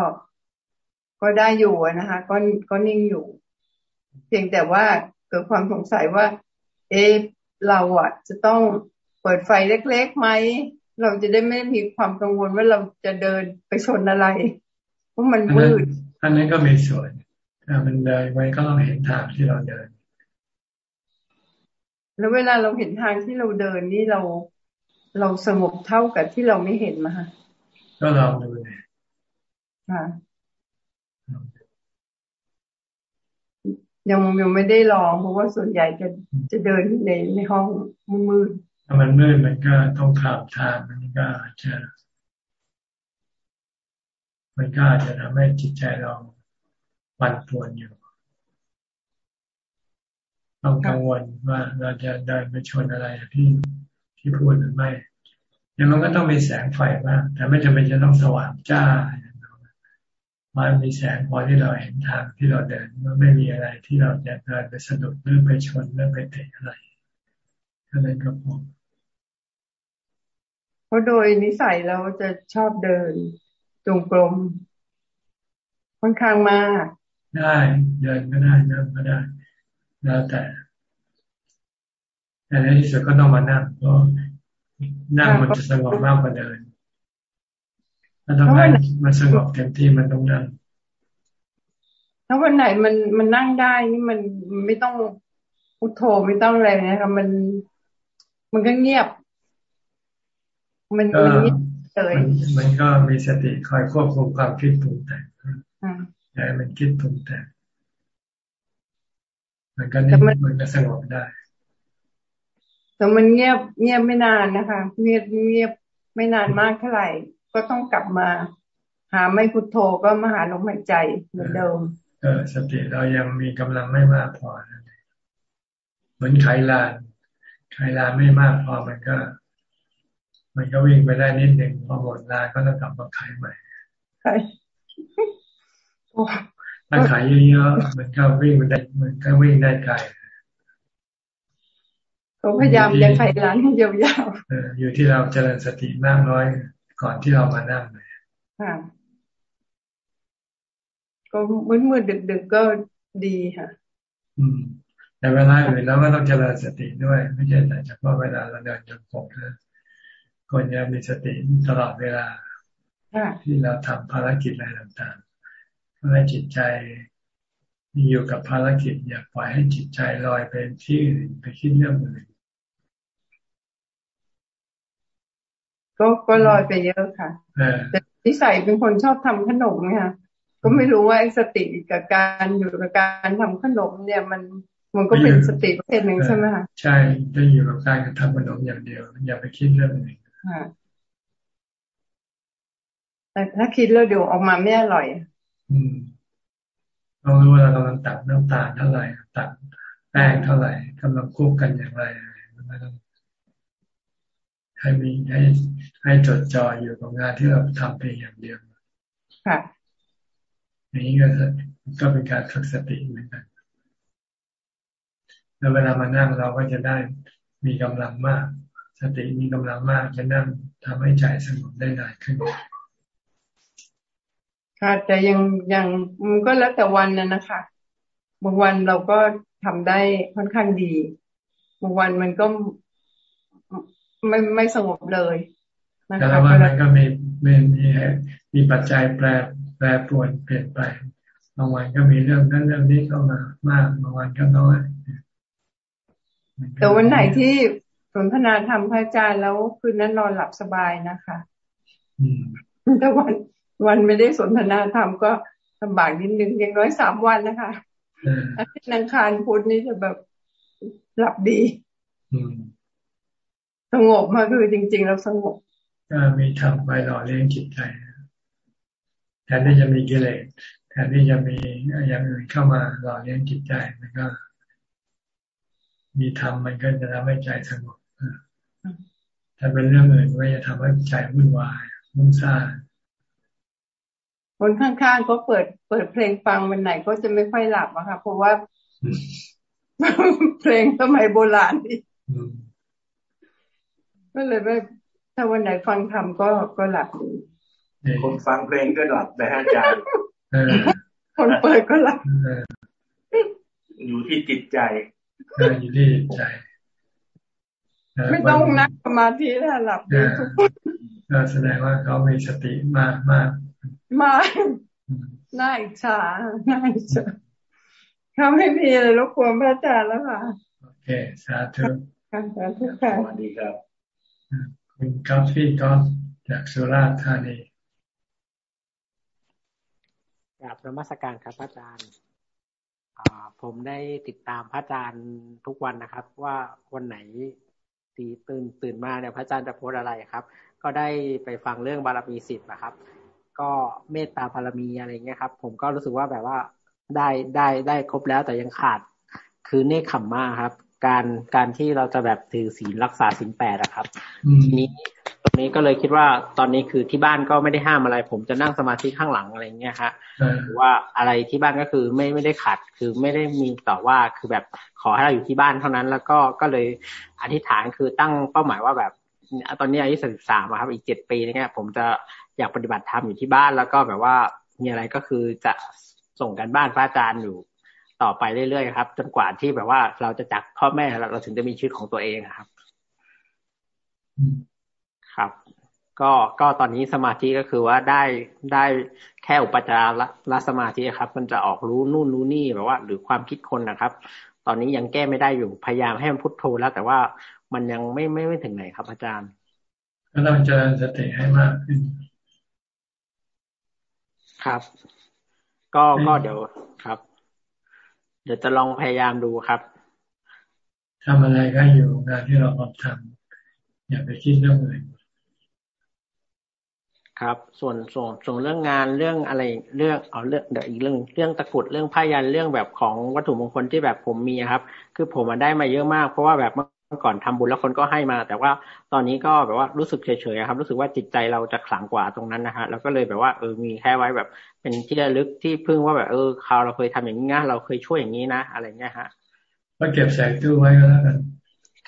ก็ได้อยู่นะคะ ก็ก็นิ่งอยู่ เพียงแต่ว่าเกิดความสงสัยว่า เอเราอะ จะต้องเปิดไฟเล็กๆไหมเราจะได้ไม่มีความกังวลว่าเราจะเดินไปชนอะไรเพราะมันมืดอันนั้นก็มีส่วนถ้ามันเดินไปก็ต้องเห็นทางที่เราเดิน แล้วเวลาเราเห็นทางที่เราเดินนี่เรา เราสงบเท่ากับที่เราไม่เห็นมาก็ลองดูเลยค่ะยังยังไม่ได้ลอง เพราะว่าส่วนใหญ่จะจะเดินในในห้องมืดถ้ามันมืดมันก็ต้องขับทางมันก็จะ มันก็อาจจะทำให้จิตใจเราปั่นป่วนอยู่ต้องกังวลว่าเราจะเดินไปชนอะไรที่ ที่พูดหรือไม่เนี่ยมันก็ต้องมีแสงไฟบ้างแต่ไม่จำเป็นจะต้องสว่างจ้ามันมีแสงพอที่เราเห็นทางที่เราเดินว่าไม่มีอะไรที่เราจะเดินไปสะดุดหรือไปชนหรือไปเตะอะไรก็นั้นก็พอเพราะโดยนิสัยเราจะชอบเดินจงกรมค่อนข้างมาก ได้เดินก็ได้นั่งก็ได้ แล้วแต่ แต่ในที่สุดก็ต้องมานั่งเพราะนั่งมันจะสงบมากกว่าเดินถ้าทำให้มันสงบเต็มที่มันต้องนั่งถ้าวันไหนมันมันนั่งได้นี่มันไม่ต้องพุทโธไม่ต้องอะไรนะครับมัน มันก็เงียบ มันมันเงียบเลยมันก็มีสติคอยควบคุมความคิดปรุงแต่งให้มันคิดปรุงแต่งมันก็นิ่งมันก็สงบได้ แต่มันเงียบเงียบไม่นานนะคะเงียบเงียบไม่นานมากเท่าไหร่ ก็ต้องกลับมา หาไม่พุทโธก็มาหาลมหายใจเหมือนเดิมเออสติเรายังมีกำลังไม่มากพอเหมือนไขลานไขลานไม่มากพอมันก็ มันก็วิ่งไปได้นิดหนึ่งพอหมดลานก็ต้องกลับมาไขใหม่ถ้าขายเยอะๆมันก็วิ่งมันได้มันก็วิ่งได้ไกล เขาพยายามยังไขร้านให้ยาวๆอยู่ที่เราเจริญสติมากน้อยก่อนที่เรามานั่งเลยค่ะก็มืดมืดดึกดึกก็ดีค่ะ อืมแต่เวลาอื่นเราก็ต้องเจริญสติด้วย ไม่ใช่แต่เฉพาะเวลาเราเดินจงกรมนะคนจะมีสติตลอดเวลาที่เราทำภารกิจอะไรต่างให้จิตใจอยู่กับภารกิจ อย่าปล่อยให้จิตใจลอยไปที่อื่นไปคิดเรื่องอื่น ก็ก็ลอยไปเยอะค่ะแต่นิสัยเป็นคนชอบทำขนมค่ะก็ไม่รู้ว่าสติกับการอยู่กับการทำขนมเนี่ยมันมันก็เป็นสติประเภทหนึ่งใช่ไหมคะใช่จะอยู่กับการทำขนมอย่างเดียว อย่าไปคิดเรื่องอื่นแต่ถ้าคิดแล้วเดี๋ยวออกมาไม่อร่อย อืมเรารู้ว่าเรากำลังตัดน้ำตาลเท่าไหร่ตัดแป้งเท่าไหร่กำลังควบกันอย่างไรมันต้อง ให้มีให้ให้จดจ่ออยู่กับงานที่เราทำเพียงอย่างเดียวค่ะอย่างนี้ก็ก็เป็นการฝึกสติเหมือนกันแล้วเวลามานั่งเราก็จะได้มีกำลังมาก สติมีกำลังมากจะนั่งทำให้ใจสงบได้นานขึ้นค่ะแต่ยังยังมันก็แล้วแต่วันนะนะคะบางวันเราก็ทำได้ค่อนข้างดีบางวันมันก็ ไม่ไม่สงบเลยแต่ละวันมันก็มีมีมีมีปัจจัยแปรแปรปรวนเปลี่ยนไปบางวันก็มีเรื่องนั้นเรื่องนี้เข้ามามากบางวันก็น้อยแต่วันไหนที่สนทนาธรรมพระอาจารย์แล้วคืนนั้นนอนหลับสบายนะคะแต่วันวันไม่ได้สนทนาธรรมก็ลำบากนิดนึงอย่างน้อยสามวันนะคะอาทิตย์นังคารพุธนี่จะแบบหลับดี สงบมาคือจริง ๆ แล้วสงบก็มีทำไปหล่อเลี้ยงจิตใจแทนที่จะมีกิเลสแทนที่จะมีอย่างอื่นเข้ามาหล่อเลี้ยงจิตใจมันก็ มีธรรมมันก็จะทำให้ใจสงบถ้าเป็นเรื่องอื่นก็จะทำให้ใจวุ่นวายวุ่นซ่านคนข้างๆก็เปิดเปิดเพลงฟังวันไหนก็จะไม่ค่อยหลับอะค่ะเพราะว่าเพลงสมัยโบราณนี่ ก็เลยไม่ถ้าวันไหนฟังธรรมก็ก็หลับคนฟังเพลงก็หลับแต่อาจารย์คนเปิดก็หลับอยู่ที่จิตใจอยู่ที่จิตใจ ไม่ต้องนั่งสมาธิแล้วหลับเลยทุกคนก็แสดงว่าเขามีสติมากมากมาน่าอิจฉาน่าอิจฉาเขาไม่มีอะไรรบกวนพระอาจารย์แล้วค่ะ โอเค สาธุสาธุค่ะสวัสดีครับ คุณกาฟฟี่กอฟจากสุราษฎร์ธานีกราบนมัสการครับอาจารย์ผมได้ติดตามพระอาจารย์ทุกวันนะครับ ว่าวันไหนตีตื่นตื่นมาเนี่ยพระอาจารย์จะโพสอะไรครับ ก็ได้ไปฟังเรื่องบารมีสิบนะครับ ก็เมตตาบารมีอะไรเงี้ยครับ ผมก็รู้สึกว่าแบบว่าได้ได้ได้ครบแล้วแต่ยังขาด คือเนคขมมาครับ การการที่เราจะแบบถือศีลรักษาศีลแปดอะครับทีนี้ตรงนี้ก็เลยคิดว่าตอนนี้คือที่บ้านก็ไม่ได้ห้ามอะไร ผมจะนั่งสมาธิข้างหลังอะไรเงี้ยฮะหรือว่าอะไรที่บ้านก็คือไม่ไม่ได้ขัด คือไม่ได้มีต่อว่าคือแบบขอให้เราอยู่ที่บ้านเท่านั้น แล้วก็ก็เลยอธิษฐานคือตั้งเป้าหมายว่าแบบตอนนี้อายุสิบสามครับอีกเจ็ดปีนี่ยผมจะอยากปฏิบัติธรรมอยู่ที่บ้านแล้วก็แบบว่ามีอะไรก็คือจะส่งกันบ้านพระอาจารย์อยู่ ต่อไปเรื่อยๆครับ จนกว่าที่แบบว่าเราจะจากพ่อแม่เราเราถึงจะมีชีวิตของตัวเองครับ ครับ ก็ก็ตอนนี้สมาธิก็คือว่าได้ได้แค่อุปจารละสมาธิครับ มันจะออกรู้นู่นรู้นี่แบบว่า หรือความคิดคนนะครับ ตอนนี้ยังแก้ไม่ได้อยู่พยายามให้มันพุทโธแล้ว แต่ว่ามันยังไม่ไม่ไม่ถึงไหนครับ อาจารย์ก็ต้องเจริญสติให้มากขึ้นครับ ก็ก็เดี๋ยวครับ เดี๋ยวจะลองพยายามดูครับทำอะไรก็อยู่งานที่เราทำอย่าไปคิดเรื่องอื่นครับ ส่วนส่วนส่วนเรื่องงานเรื่องอะไรเรื่องเอาเรื่องเดี๋ยวอีกเรื่องเรื่องตะกุดเรื่องผ้ายันเรื่องแบบของวัตถุมงคลที่แบบผมมีครับ คือผมมาได้มาเยอะมาก เพราะว่าแบบมื่ อก่อนทำบุญแล้วคนก็ให้มา แต่ว่าตอนนี้ก็แบบว่ารู้สึกเฉยๆครับ รู้สึกว่าจิตใจเราจะขลังกว่าตรงนั้นนะฮะแล้วก็เลยแบบว่าเออมีแค่ไว้แบบ เป็นที่ระลึกที่พึ่งว่าแบบเออคราวเราเคยทำอย่างนี้นะเราเคยช่วยอย่างนี้นะอะไรเงี้ยฮะก็เก็บใส่ตู้ไว้ก็แล้วกัน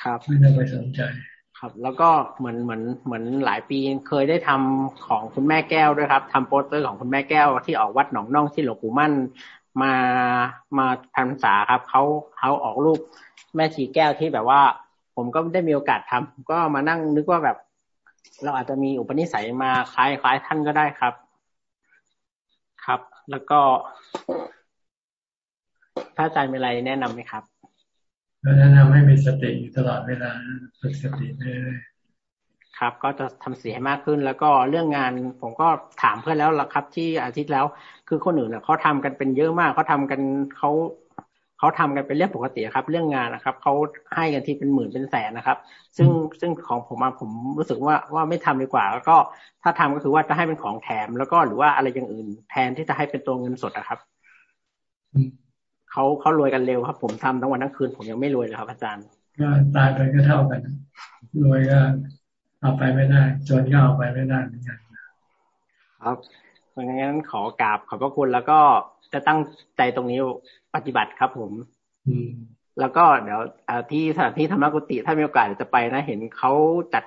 ครับไม่ต้องไปสนใจครับแล้วก็เหมือนเหมือนเหมือนหลายปีเคยได้ทำของคุณแม่แก้วด้วยครับทำโปสเตอร์ของคุณแม่แก้วที่ออกวัดหนองน่องที่หลวงปู่มั่นมามาพรรษาครับเขาเขาออกรูปแม่ชีแก้วที่แบบว่า ผมก็ได้มีโอกาสทำก็มานั่งนึกว่าแบบ เราอาจจะมีอุปนิสัยมาคล้ายคล้ายท่านก็ได้ครับ ครับ แล้วก็ถ้าอาจารย์มีอะไรแนะนำไหมครับแนะนำให้มีสติอยู่ตลอดเวลาฝึกสติเรื่อยครับ ก็จะทำเสียให้มากขึ้น แล้วก็เรื่องงานผมก็ถามเพื่อนแล้วละครับ ที่อาทิตย์แล้ว คือคนอื่นเขาทำกันเป็นเยอะมากเขาทากันเขา เขาทำกันเป็นเรื่องปกติครับ เรื่องงานนะครับเขาให้กันที่เป็นหมื่นเป็นแสนนะครับ ซึ่งซึ่งของผมมาผมรู้สึกว่าว่าไม่ทำดีกว่า แล้วก็ถ้าทำก็คือว่าจะให้เป็นของแถม แล้วก็หรือว่าอะไรอย่างอื่น แทนที่จะให้เป็นตัวเงินสดนะครับเขาเขารวยกันเร็วครับ ผมทำทั้งวันทั้งคืน ผมยังไม่รวยเลยครับ อาจารย์ก็ตายไปก็เท่ากันรวยก็เอาไปไม่ได้จนก็เอาไปไม่ได้เหมือนกันครับเพราะงั้นขอกราบขอบพระคุณแล้วก็จะตั้งใจตรงนี้ ปฏิบัติครับ ผมแล้วก็เดี๋ยวที่สถานที่ธรรมกุติถ้ามีโอกาสจะไปนะเห็นเขาจัด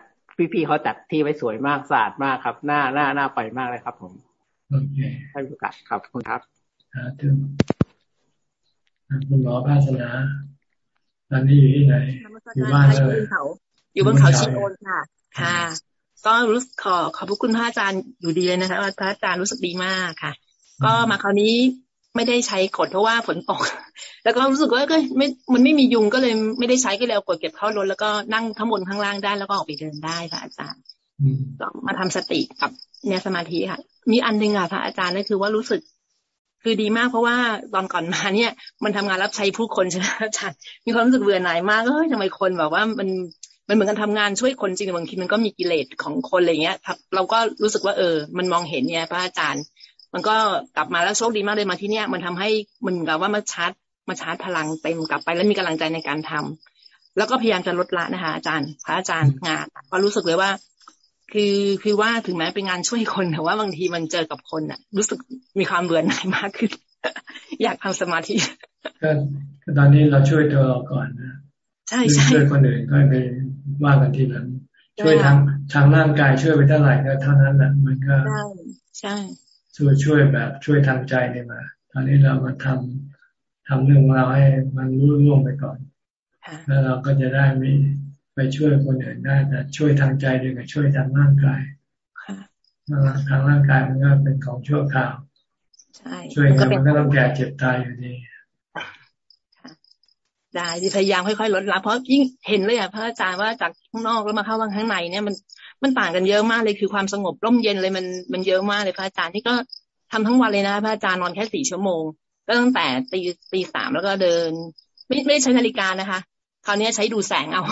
พี่ๆเขาจัดที่ไว้สวยมากสะอาดมากครับหน้าหน้าหน้าไปมากเลยครับ ผมโอเคถ้ามีโอกาสครับคุณครับถึงคุณหมอภาสนาตอนนี้อยู่ที่ไหนอยู่บ้านเลยอยู่บนเขาชิโอนค่ะ ค่ะ ก็รู้ขอขอบคุณพระอาจารย์อยู่ดีเลยนะคะว่าพระอาจารย์รู้สึกดีมากค่ะ ก็มาคราวนี้ ไม่ได้ใช้กดเพราะว่าฝนตก แล้วก็รู้สึกว่าก็ไม่มันไม่มียุงก็เลยไม่ได้ใช้ก็เลยเอากดเก็บเข้ารถแล้วก็นั่งข้างบนข้างล่างได้แล้วก็ออกไปเดินได้ค่ะอาจารย์ก็มาทำสติกับเนี่ยสมาธิค่ะ มีอันหนึ่งค่ะพระอาจารย์ก็คือว่ารู้สึก คือดีมากเพราะว่าตอนก่อนมาเนี่ย มันทำงานรับใช้ผู้คนใช่ไหมอาจารย์มีความรู้สึกเบื่อหน่ายมากเฮ้ยทำไมคนแบบว่ามันมันเหมือนกันทำงานช่วยคนจริงบางทีมันก็มีกิเลสของคนอะไรเงี้ยครับเราก็รู้สึกว่าเออ มันมองเห็นเนี่ยพระอาจารย์ มันก็กลับมาแล้วโชคดีมากเลยมาที่เนี้ยมันทำให้มันกับว่ามาชาร์จมาชาร์จพลังเต็มกลับไปแล้วมีกำลังใจในการทำแล้วก็พยายามจะลดละนะคะ อาจารย์พระอาจารย์งานก็รู้สึกเลยว่า คือคือว่าถึงแม้เป็นงานช่วยคนแต่ว่าบางทีมันเจอกับคนอะ รู้สึกมีความเบื่อหน่ายมากขึ้น อยากทำสมาธิก็ตอนนี้เราช่วยตัวเราก่อนนะใช่ใช่ช่วยคนอื่นก็ไปว่ากันทีหลังช่วยทางทางร่างกายช่วยไปเท่าไหร่ก็เท่านั้นแหละมันก็ใช่ใช่ ช่วยช่วยแบบช่วยทางใจเนี่ยมาตอนนี้เรามาทำทำเรื่องเราให้มันรู้ร่วงไปก่อน แล้วเราก็จะได้มีไปช่วยคนอื่นได้แต่ช่วยทางใจด้วยกับช่วยทางร่างกายทางร่างกายมันก็เป็นของชั่วคราวช่วยกันมันก็ต้องแก่เจ็บตายอยู่ดีได้พยายามค่อยๆลดละเพราะยิ่งเห็นเลยอะพระอาจารย์ว่าจากข้างนอกแล้วมาเข้าวังข้างในเนี่ยมัน มันต่างกันเยอะมากเลยคือความสงบร่มเย็นเลยมันมันเยอะมากเลยพระอาจารย์ที่ก็ทำทั้งวันเลยนะพระอาจารย์นอนแค่สี่ชั่วโมง ก็ตั้งแต่ตีตีสามแล้วก็เดิน ไม่ไม่ใช้นาฬิกานะคะ คราวนี้ใช้ดูแสงเอา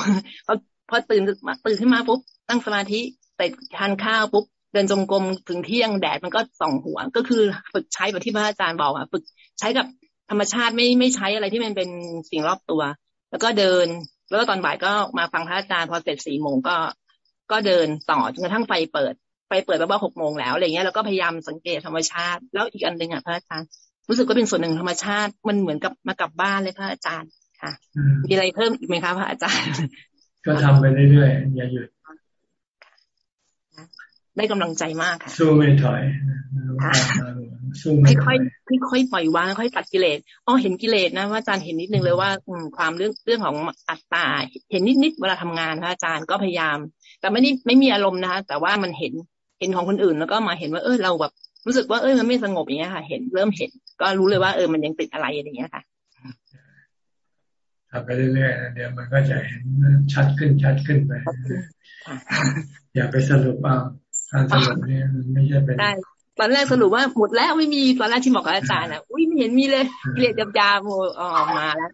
พอพอตื่นตื่นขึ้นมาปุ๊บตั้งสมาธิเสร็จทานข้าวปุ๊บเดินจงกรมถึงเที่ยงแดดมันก็ส่องหัว ก็คือฝึกใช้แบบที่พระอาจารย์บอกอะฝึกใช้กับธรรมชาติไม่ไม่ใช้อะไรที่มันเป็นสิ่งรอบตัว แล้วก็เดิน แล้วก็ตอนบ่ายก็มาฟังพระอาจารย์พอเสร็จสี่โมงก็ ก็เดินต่อจนกระทั่งไฟเปิด ไฟเปิดแปว่าหกโมงแล้วอะไรเงี้ยแล้วก็พยายามสังเกตธรรมชาติ แล้วอีกอันหนึ่งอะพระอาจารย์รู้สึกว่าเป็นส่วนหนึ่งธรรมชาติ มันเหมือนกับมากลับบ้านเลยพระอาจารย์ค่ะ มีอะไรเพิ่มอีกไหมคะพระอาจารย์ ก็ทำไปเรื่อยๆอย่าหยุดได้กำลังใจมากค่ะ สู้ไม่ถอยค่อยค่อยค่อยปล่อยวางค่อยตัดกิเลสอ๋อเห็นกิเลสนะว่าอาจารย์เห็นนิดนึงเลยว่าความเรื่องเรื่องของอัตตา เห็นนิดนิดเวลาทำงานพระอาจารย์ก็พยายาม แต่ไม่ได้ไม่มีอารมณ์นะคะแต่ว่ามันเห็นเห็นของคนอื่น แล้วก็มาเห็นว่าเออเราแบบรู้สึกว่าเออมันไม่สงบอย่างเงี้ยค่ะ เห็นเริ่มเห็น ก็รู้เลยว่าเออมันยังติดอะไรอย่างเงี้ยค่ะทำไปเรื่อยๆเดี๋ยวมันก็จะเห็นชัดขึ้นชัดขึ้นไปอย่าไปสรุปเอาการสรุปเนี่ยไม่ใช่เป็นตอนแรกสรุปว่าหมดแล้วไม่มีตอนแรกที่บอกกับอาจารย์อะอุ้ยไม่เห็นมีเลยเกลียดจับยาโมออกมาแล้ว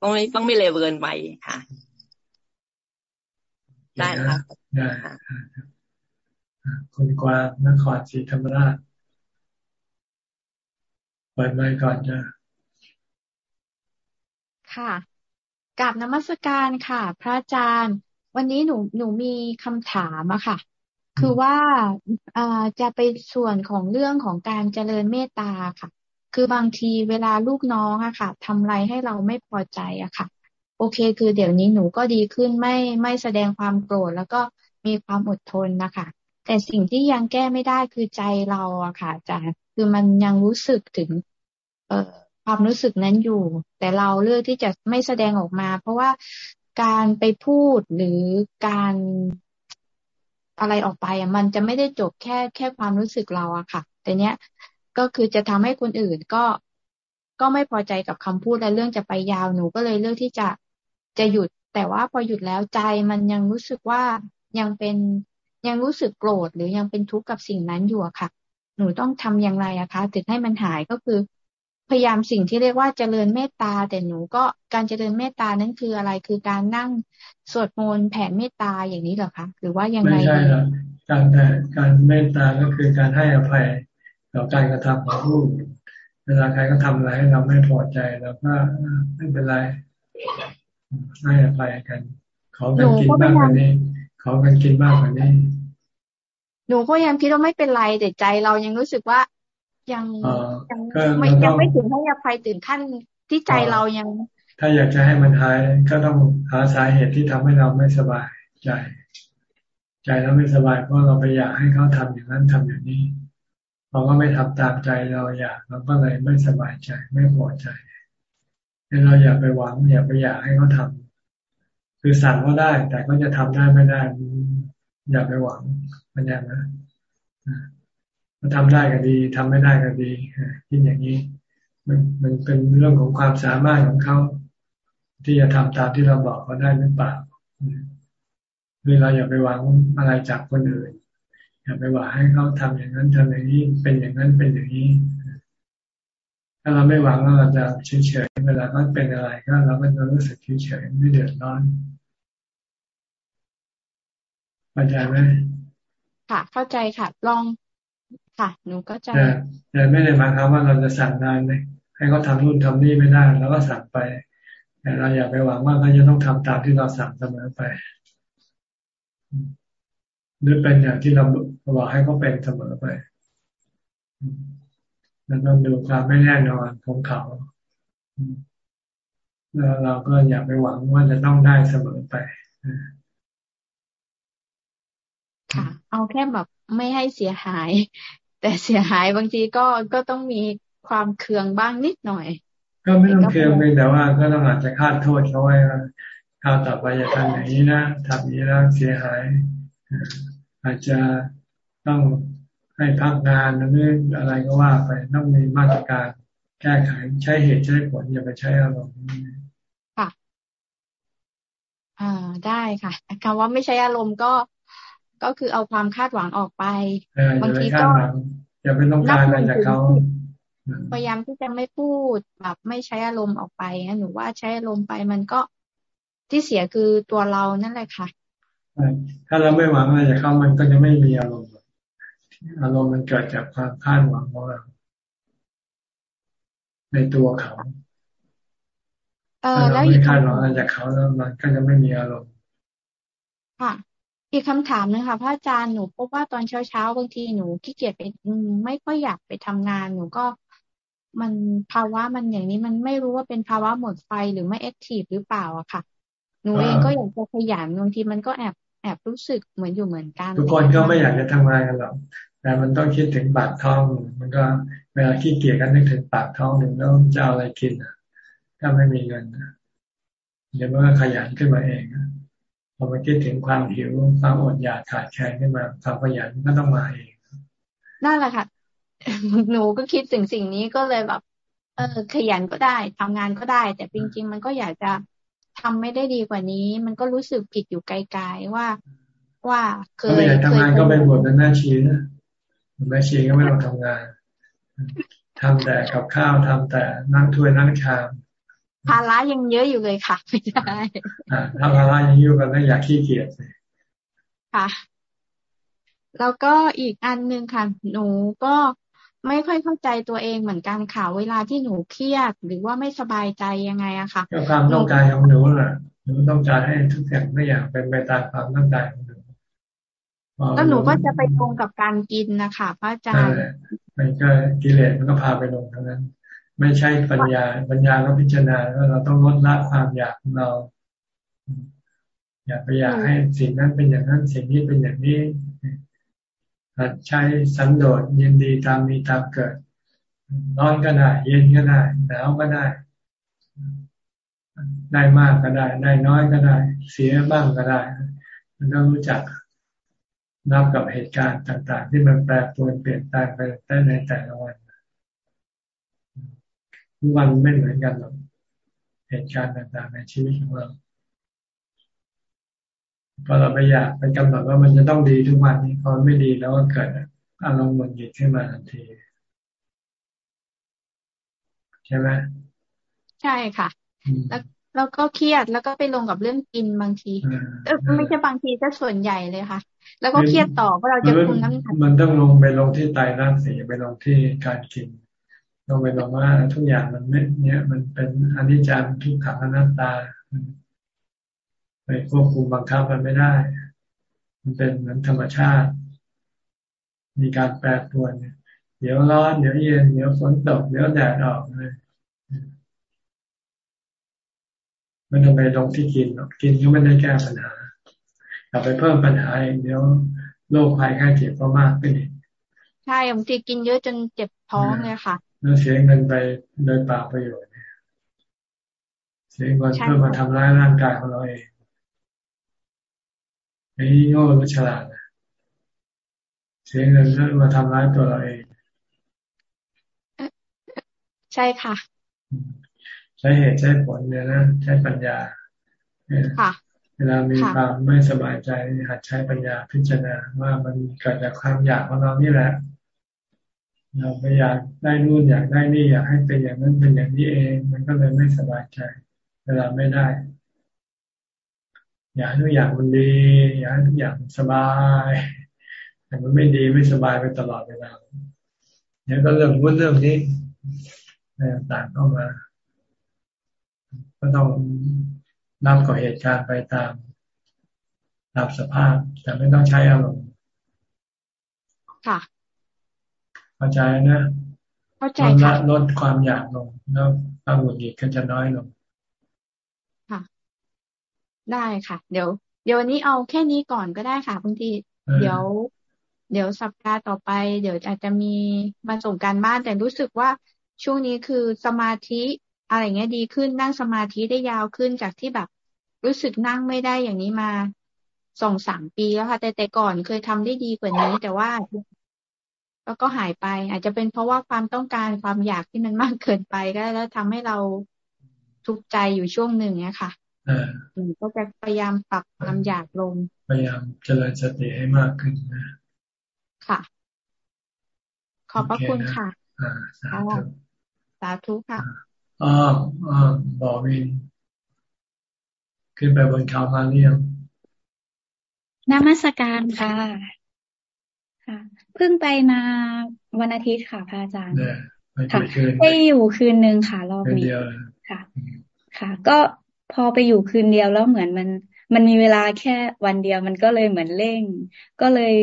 ต้องไม่ต้องไม่เลวเกินไปค่ะ ได้ค่ะได้คุณกวางนครศรีธรรมราชเปิดไมค์ก่อนจ้ะค่ะกับนมัสการค่ะ พระอาจารย์ วันนี้หนูหนูมีคำถามอะค่ะ คือว่าจะเป็นส่วนของเรื่องของการเจริญเมตตาค่ะ คือบางทีเวลาลูกน้องอะค่ะทำอะไรให้เราไม่พอใจอะค่ะ โอเค คือเดี๋ยวนี้หนูก็ดีขึ้นไม่ไม่แสดงความโกรธแล้วก็มีความอดทนนะคะ แต่สิ่งที่ยังแก้ไม่ได้คือใจเราอะค่ะอาจารย์คือมันยังรู้สึกถึง เอ่อความรู้สึกนั้นอยู่ แต่เราเลือกที่จะไม่แสดงออกมา เพราะว่าการไปพูดหรือการอะไรออกไปอะมันจะไม่ได้จบแค่แค่ความรู้สึกเราอะค่ะ แต่เนี้ยก็คือจะทำให้คนอื่นก็ก็ไม่พอใจกับคำพูดและเรื่องจะไปยาวหนูก็เลยเลือกที่จะ จะหยุด แต่ว่าพอหยุดแล้วใจมันยังรู้สึกว่ายังเป็นยังรู้สึกโกรธหรือยังเป็นทุกข์กับสิ่งนั้นอยู่ค่ะ หนูต้องทำอย่างไรอะคะถึงให้มันหายก็คือ พยายามสิ่งที่เรียกว่าเจริญเมตตา แต่หนูก็การเจริญเมตตานั้นคืออะไรคือการนั่งสวดมนต์แผ่เมตตาอย่างนี้เหรอคะหรือว่ายังไงไม่ใช่หรอกการแต่การเมตตาก็คือการให้อภัยต่อการกระทำของผู้เวลาใครก็ทำอะไรให้เราไม่พอใจเราก็ไม่เป็นไร ให้อภัยกันขอกันกินมากกว่านี้ขอกันกินมากกว่านี้หนูก็ยังคิดว่าไม่เป็นไรแต่ใจเรายังรู้สึกว่ายังยังไม่ยังไม่ถึงให้อภัยถึงขั้นที่ใจเรายัง ถ้าอยากจะให้มันหายก็ต้องหาสาเหตุที่ทำให้เราไม่สบายใจใจเราไม่สบายเพราะเราไปอยากให้เขาทำอย่างนั้นทำอย่างนี้เราก็ไม่ทำตามใจเราอยากเราก็เลยไม่สบายใจไม่พอใจ เราอย่าไปหวังอย่าไปอยากให้เขาทาคือสั่งก็ได้ แต่ก็จะทำได้ไม่ได้ อย่าไปหวังมันอย่างนะมันทำได้ก็ดีทำไม่ได้ก็ดีคิดอย่างนี้ มันมันเป็นเรื่องของความสามารถของเขาที่จะทำตามที่เราบอกเขาได้หรือเปล่าเวลาอย่าไปหวังอะไรจากคนอื่นอย่าไปหวังให้เขาทำอย่างนั้นทำอย่างนี้ เป็นอย่างนั้นเป็นอย่างนี้ ถ้าเราไม่หวังเราจะเฉยเฉยเวลาเขาเป็นอะไรก็เราก็จะรู้สึกเฉยเฉยไม่เดือดร้อนเข้าใจไหมค่ะ เข้าใจค่ะ ลองค่ะหนูก็จะแต่ไม่ได้หมายความว่าเราจะสั่งงานเลยให้เขาทานู่นทำนี่ไม่ได้แล้วก็สั่งไปแต่เราอย่าไปหวังว่าเขาจะต้องทำตามที่เราสั่งเสมอไปหรือเป็นอย่างที่เราบอกให้เขาเป็นเสมอไป เราต้องดูความไม่แน่นอนของเขา แล้วเราก็อย่าไปหวังว่าจะต้องได้เสมอไปค่ะ เอาแค่แบบไม่ให้เสียหาย แต่เสียหายบางทีก็ก็ต้องมีความเคืองบ้างนิดหน่อย ก็ไม่ต้องเคืองเพียงแต่ว่าก็ต้องอาจจะคาดโทษเขาไว้ว่าข้าวต่อไปอย่าทำอย่างนี้นะทำนี้แล้วเสียหาย อาจจะต้อง ให้พักงานหรืออะไรก็ว่าไปต้องมีมาตรการแก้ไขใช้เหตุใช้ผลอย่าไปใช้อารมณ์ค่ะอ่าได้ค่ะคำว่าไม่ใช้อารมณ์ก็ก็คือเอาความคาดหวังออกไปบางทีก็อย่าไปต้องการอะไรจากเขาพยายามที่จะไม่พูดแบบไม่ใช้อารมณ์ออกไปนะหนูว่าใช้อารมณ์ไปมันก็ที่เสียคือตัวเรานั่นแหละค่ะถ้าเราไม่หวังอะไรจากเขามันก็จะไม่มีอารมณ์ อารมณ์มันเกิดจากความคาดหวังของเรา ในตัวเขาถ้าเราไม่คาดหวังอะไรจากเขาแล้วมันก็จะไม่มีอารมณ์ค่ะ อีกคำถามนึงค่ะพระอาจารย์หนูพบว่าตอนเช้าเช้าบางทีหนูขี้เกียจไปไม่ค่อยอยากไปทำงานหนูก็มันภาวะมันอย่างนี้มันไม่รู้ว่าเป็นภาวะหมดไฟหรือไม่แอคทีฟหรือเปล่าอะค่ะ หนูเองก็อยากจะขยันบางทีมันก็แอบแอบรู้สึกเหมือนอยู่เหมือนกัน ทุกคนก็ไม่อยากจะทำงานกันหรอก แต่มันต้องคิดถึงปากท้องมันก็เวลาขี้เกียจกันนึกถึงปากท้องหนึ่งแล้วจะเอาอะไรกินอะถ้าไม่มีเงินเดี๋ยวมันก็ขยันขึ้นมาเองพอมาคิดถึงความหิวความอดอยากขาดแคลนขึ้นมาความขยันก็ต้องมาเองนั่นแหละค่ะหนูก็คิดถึงสิ่งนี้ก็เลยแบบ เออ ขยันก็ได้ทำงานก็ได้ แต่จริง ๆ มันก็อยากจะทำไม่ได้ดีกว่านี้ มันก็รู้สึกผิดอยู่ไกลๆว่า ว่าเคยเคยทำงานก็ไปบวชเป็นแม่ชีนะ แม่ชีก็ไม่ต้องทำงานทำแต่กับข้าวทำแต่นั่งถ้วยนั่งชามภาระยังเยอะอยู่เลยค่ะ ไม่ใช่ถ้าภาระยังเยอะกันก็อยากขี้เกียจเลยค่ะ แล้วก็อีกอันหนึ่งค่ะ หนูก็ไม่ค่อยเข้าใจตัวเองเหมือนกันค่ะ เวลาที่หนูเครียดหรือว่าไม่สบายใจยังไงอะค่ะก็ความต้องการของหนูแหละหนูต้องการให้ทุกอย่างไม่อย่างเป็นไปตามความต้องการของหนู แล้วหนูก็จะไปตรงกับการกินนะคะพระอาจารย์มันก็กิเลสมันก็พาไปลงทั้งนั้น ไม่ใช่ปัญญา ปัญญาก็พิจารณาว่าเราต้องลดละความอยากของเรา อยากไปอยากให้สิ่งนั้นเป็นอย่างนั้นสิ่งนี้เป็นอย่างนี้ใช้สันโดษยินดีตามมีตามเกิดร้อนก็ได้เย็นก็ได้หนาวก็ได้ ได้มากก็ได้ ได้น้อยก็ได้ เสียบ้างก็ได้มันต้องรู้จัก นับกับเหตุการณ์ต่าง ๆ ที่มันแปรปรวนเปลี่ยนแปลงไปได้ในแต่ละวันทุกวันไม่เหมือนกันหรอกเหตุการณ์ต่างๆ ในชีวิตของเราพอเราไปอยากไปกำหนดว่ามันจะต้องดีทุกวันนี้พอไม่ดีแล้วก็เกิดอารมณ์หงุดหงิดขึ้นมาทันที ใช่ไหมใช่ค่ะ แล้ว แล้วก็เครียดแล้วก็ไปลงกับเรื่องกินบางทีเออไม่ใช่บางทีก็ส่วนใหญ่เลยค่ะ แล้วก็เครียดต่อว่าเราจะคุมน้ำหนักมันต้องลงไปลงที่ไตร่างสีไปลงที่การกินลงไปลงว่าทุกอย่างมันไม่เนี่ยมันเป็นอนิจจังทุกขังอนัตตาไปควบคุมบังคับมันไม่ได้ มันเป็นเหมือนธรรมชาติ มีการแปรปรวนเดี๋ยวร้อนเดี๋ยวเย็นเดี๋ยวฝนตกเดี๋ยวแดดออกเลย ไม่ต้องไปลงที่กินกินก็ไม่ได้แก้ปัญหาอย่าไปเพิ่มปัญหาเดี๋ยวโรคภัยไข้เจ็บก็มากขึ้นอีกใช่บางทีกินเยอะจนเจ็บท้องเลยค่ะแล้วเสียเงินไปโดยเปล่าประโยชน์เสียเงินเพื่อมาทำร้ายร่างกายของเราเองไอ้โง่รู้ฉลาดนะเสียเงินแล้วมาทำร้ายตัวเราเอง ใช่ค่ะ ใช้เหตุใช้ผลเนี่ยนะใช้ปัญญาค่ะเวลามีความไม่สบายใจหัดใช้ปัญญาพิจารณาว่ามันเกิดจากความอยากของเรานี่แหละ เราไม่อยากได้นู่นอยากได้นี่อยากให้เป็นอย่างนั้นเป็นอย่างนี้เอง มันก็เลยไม่สบายใจ เวลาไม่ได้ อยากทุกอย่างมันดี อยากทุกอย่างสบายแต่มันไม่ดีไม่สบายไปตลอดเวลาเนี่ยก็เรื่องวุ่นเรื่องนี้ต่างเข้ามา ก็ต้องนำกับเหตุการณ์ไปตามตามสภาพ แต่ไม่ต้องใช้อารมณ์ค่ะเข้าใจนะเข้าใจค่ะลดความอยากลงแล้วความหงุดหงิดก็จะน้อยลงค่ะ ได้ค่ะ เดี๋ยว เดี๋ยววันนี้เอาแค่นี้ก่อนก็ได้ค่ะบางทีเดี๋ยว เดี๋ยวสัปดาห์ต่อไป เดี๋ยวอาจจะมีมาส่งการบ้านแต่รู้สึกว่าช่วงนี้คือสมาธิ อะไรเงี้ยดีขึ้นนั่งสมาธิได้ยาวขึ้นจากที่แบบรู้สึกนั่งไม่ได้อย่างนี้มาสองสามปีแล้วค่ะ แต่แต่ก่อนเคยทำได้ดีกว่านี้ แต่ว่าแล้วก็หายไป อาจจะเป็นเพราะว่าความต้องการความอยากที่มันมากเกินไปก็แล้วทำให้เราทุกข์ใจอยู่ช่วงหนึ่งเนี่ยค่ะก็จะพยายามปรับความอยากลง พยายามเจริญสติให้มากขึ้นนะค่ะ ขอบพระคุณค่ะอ่าสาธุสาธุค่ะ อ๋ออ๋อบอกวิน ขึ้นไปบนเขามาเรียงนมัสการค่ะ ค่ะ เพิ่งไปมาวันอาทิตย์ค่ะพระอาจารย์ค่ะไปอยู่คืนนึงค่ะรอบนี้ค่ะ ค่ะ ก็พอไปอยู่คืนเดียวแล้วเหมือนมัน มันมีเวลาแค่วันเดียวมันก็เลยเหมือนเร่ง ก็เลย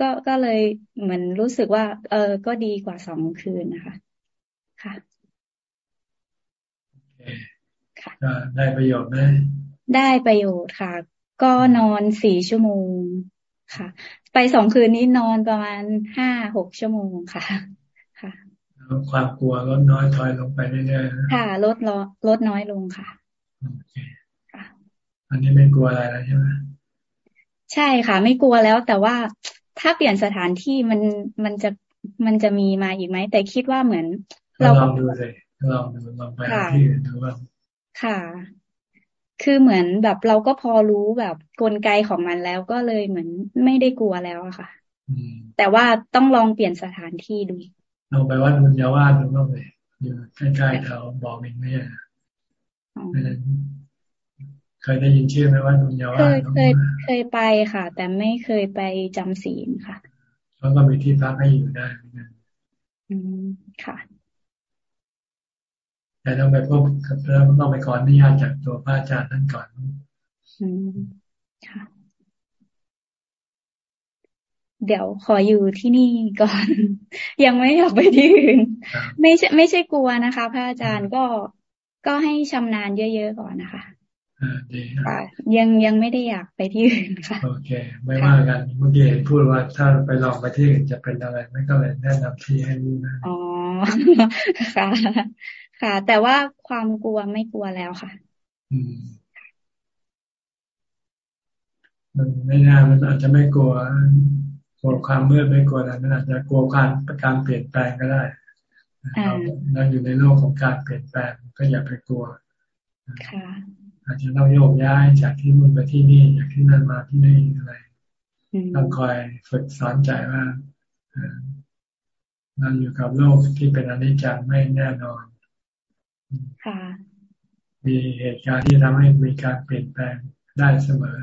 ก็ก็เลยเหมือนรู้สึกว่า เออก็ดีกว่าสองคืนนะคะ ค่ะ ได้ประโยชน์ไหมได้ประโยชน์ค่ะ ก็นอนสี่ชั่วโมงค่ะ ไปสองคืนนี้นอนประมาณห้าหกชั่วโมงค่ะ ค่ะความกลัวลดน้อยถอยลงไปเรื่อยๆค่ะลดลดน้อยลงค่ะโอเคค่ะอันนี้ไม่กลัวอะไรแล้วใช่ไหมใช่ค่ะ ไม่กลัวแล้ว แต่ว่าถ้าเปลี่ยนสถานที่มันมันจะมันจะมีมาอีกไหมแต่คิดว่าเหมือน เราลองดูเลย ลองดูลองไปที่อื่นดูว่าค่ะ คือเหมือนแบบเราก็พอรู้แบบกลไกของมันแล้วก็เลยเหมือนไม่ได้กลัวแล้วอะค่ะแต่ว่าต้องลองเปลี่ยนสถานที่ดูเราไปว่ามุนยาวาดดูบ้างเลยอยู่ใกล้ๆแถวบอกมินไม่ใช่เคยได้ยินชื่อไหมว่ามุนยาวาดเคยเคยเคยไปค่ะ แต่ไม่เคยไปจำศีลค่ะเขาก็มีที่พักให้อยู่ได้เหมือนกันอืมค่ะ แต่ต้องไปพบเราต้องไปขออนุญาตจากตัวพระอาจารย์ท่านก่อนอืมค่ะเดี๋ยวขออยู่ที่นี่ก่อน ยังไม่อยากไปที่อื่น ไม่ใช่ไม่ใช่กลัวนะคะ พระอาจารย์ก็ก็ให้ชำนาญเยอะ ๆ ก่อนนะคะค่ะยังยังไม่ได้อยากไปที่อื่นค่ะ โอเค ไม่ว่ากันเมื่อกี้เห็นพูดว่าถ้าไปลองไปที่อื่นจะเป็นอะไรไม่ก็เลยแนะนำที่ให้นี่นะอ๋อค่ะ ค่ะ แต่ว่าความกลัวไม่กลัวแล้วค่ะ อืมมันไม่น่ามันอาจจะไม่กลัวกลัวความมืดไม่กลัวอะไรมันอาจจะกลัวการการเปลี่ยนแปลงก็ได้เราอยู่ในโลกของการเปลี่ยนแปลงก็อย่าไปกลัวค่ะอาจจะต้องโยกย้ายจากที่นู่นไปที่นี่จากที่นั่นมาที่นี่อะไรต้องคอยฝึกสอนใจว่าเราอยู่กับโลกที่เป็นอนิจจังไม่แน่นอน ค่ะ มีเหตุการณ์ที่ทำให้มีการเปลี่ยนแปลงได้เสมอ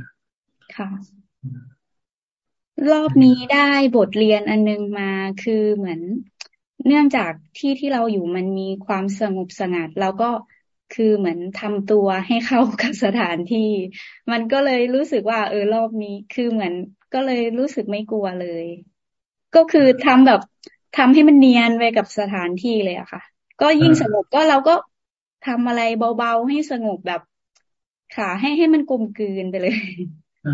ค่ะ รอบนี้ได้บทเรียนอันนึงมาคือเหมือนเนื่องจากที่ที่เราอยู่มันมีความสงบสงัด แล้วก็คือเหมือนทำตัวให้เข้ากับสถานที่ มันก็เลยรู้สึกว่า เออรอบนี้ คือเหมือนก็เลยรู้สึกไม่กลัวเลย ก็คือทำแบบทำให้มันเนียนไปกับสถานที่เลยอะค่ะ ก็ยิ่งสงบก็เราก็ ทำอะไรเบาๆให้สงบแบบ ค่ะ ให้ให้มันกลมกลืนไปเลยอ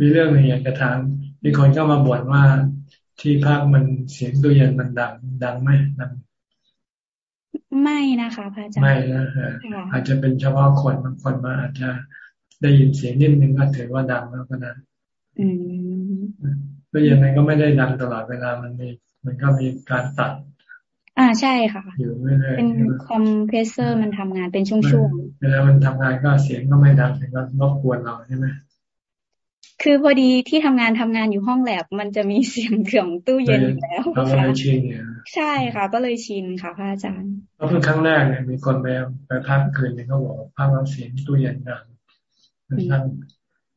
มีเรื่องหนึ่งอยากจะถามมีคนเข้ามาบ่นว่าที่ภาคมันเสียงตู้เย็นมันดัง ดังไหมดังไม่นะคะพระอาจารย์ไม่นะอาจจะเป็นเฉพาะคนบางคนมาอาจจะได้ยินเสียงนิดนึงก็ถือว่าดังแล้วก็นะตู้เย็นมันก็ไม่ได้ดังตลอดเวลามันมีมันก็มีการตัด อ่าใช่ค่ะอยู่เรื่อยๆเป็นคอมเพรสเซอร์มันทำงานเป็นช่วงๆเวลามันทำงานก็เสียงก็ไม่ดังถึงก็รบกวนเราใช่ไหมคือพอดีที่ทำงานทำงานอยู่ห้องแลบมันจะมีเสียงเครื่องตู้เย็นอยู่แล้วค่ะชินเนี่ยใช่ค่ะ ก็เลยชินค่ะพระอาจารย์เพราะเพิ่งครั้งแรกเนี่ยมีคนไปไปพักคืนเนี่ยเขาบอกพักแล้วเสียงตู้เย็นดังนั่ง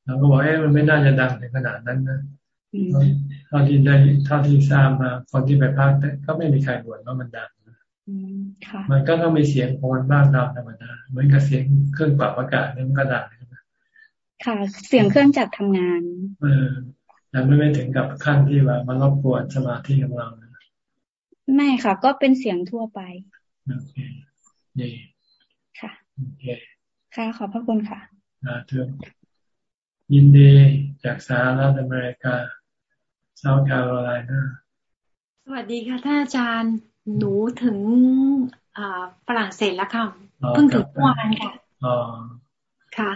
เราก็บอกเอ๊ะมันไม่น่าจะดังถึงขนาดนั้นนะ เท่าที่ได้เท่าที่ทราบมาคนที่ไปพักก็ไม่มีใครบ่นว่ามันดังมันก็ต้องมีเสียงของมันบ้างตามธรรมดาเหมือนกับเสียงเครื่องปรับอากาศนี่มันก็ดังค่ะ เสียงเครื่องจักรทำงาน เออแต่ไม่ไม่ถึงกับขั้นที่ว่ามันรบกวนสมาธิของเราไม่ค่ะ ก็เป็นเสียงทั่วไปโอเคดีค่ะโอเคค่ะขอบพระคุณค่ะนะเธอยินดีจากสหรัฐอเมริกา เซาท์แคโรไลนาสวัสดีค่ะท่านอาจารย์ หนูถึงฝรั่งเศสแล้วค่ะเพิ่งถึงเมื่อวานค่ะอ๋อค่ะ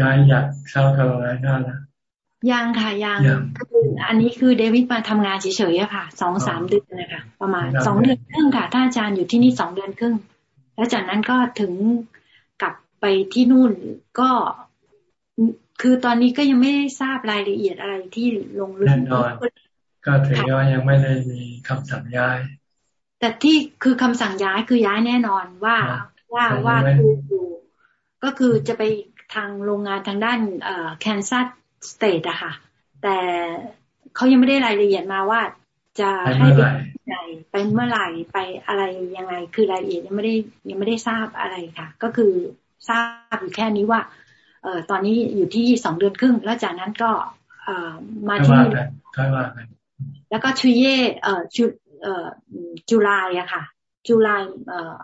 ย้ายอยากเซาท์แคโรไลนาแล้วยังค่ะยังคืออันนี้คือเดวิดมาทำงานเฉยๆอะค่ะสองสามเดือนนะคะประมาณสองเดือนครึ่งค่ะท่านอาจารย์อยู่ที่นี่สองเดือนครึ่ง แล้วจากนั้นก็ถึงกลับไปที่นู่นก็ คือตอนนี้ก็ยังไม่ได้ทราบรายละเอียดอะไรที่ลงลึกแน่นอนก็ถือว่ายังไม่ได้มีคำสั่งย้าย แต่ที่คือคำสั่งย้ายคือย้ายแน่นอนว่าว่าว่าคืออยู่ก็คือจะไปทางโรงงานทางด้านเอ่อแคนซัสสเตทอะค่ะ แต่เขายังไม่ได้รายละเอียดมาว่าจะให้ไปไหนไปเมื่อไหร่ไปอะไรยังไง คือรายละเอียดยังไม่ได้ยังไม่ได้ทราบอะไรค่ะ ก็คือทราบอยู่แค่นี้ว่า เอ่อตอนนี้อยู่ที่สองเดือนครึ่ง แล้วจากนั้นก็เอ่อมาที่แล้วก็ชุเย่เอ่อจุเอ่อจุลายอะค่ะ จุลายเอ่อ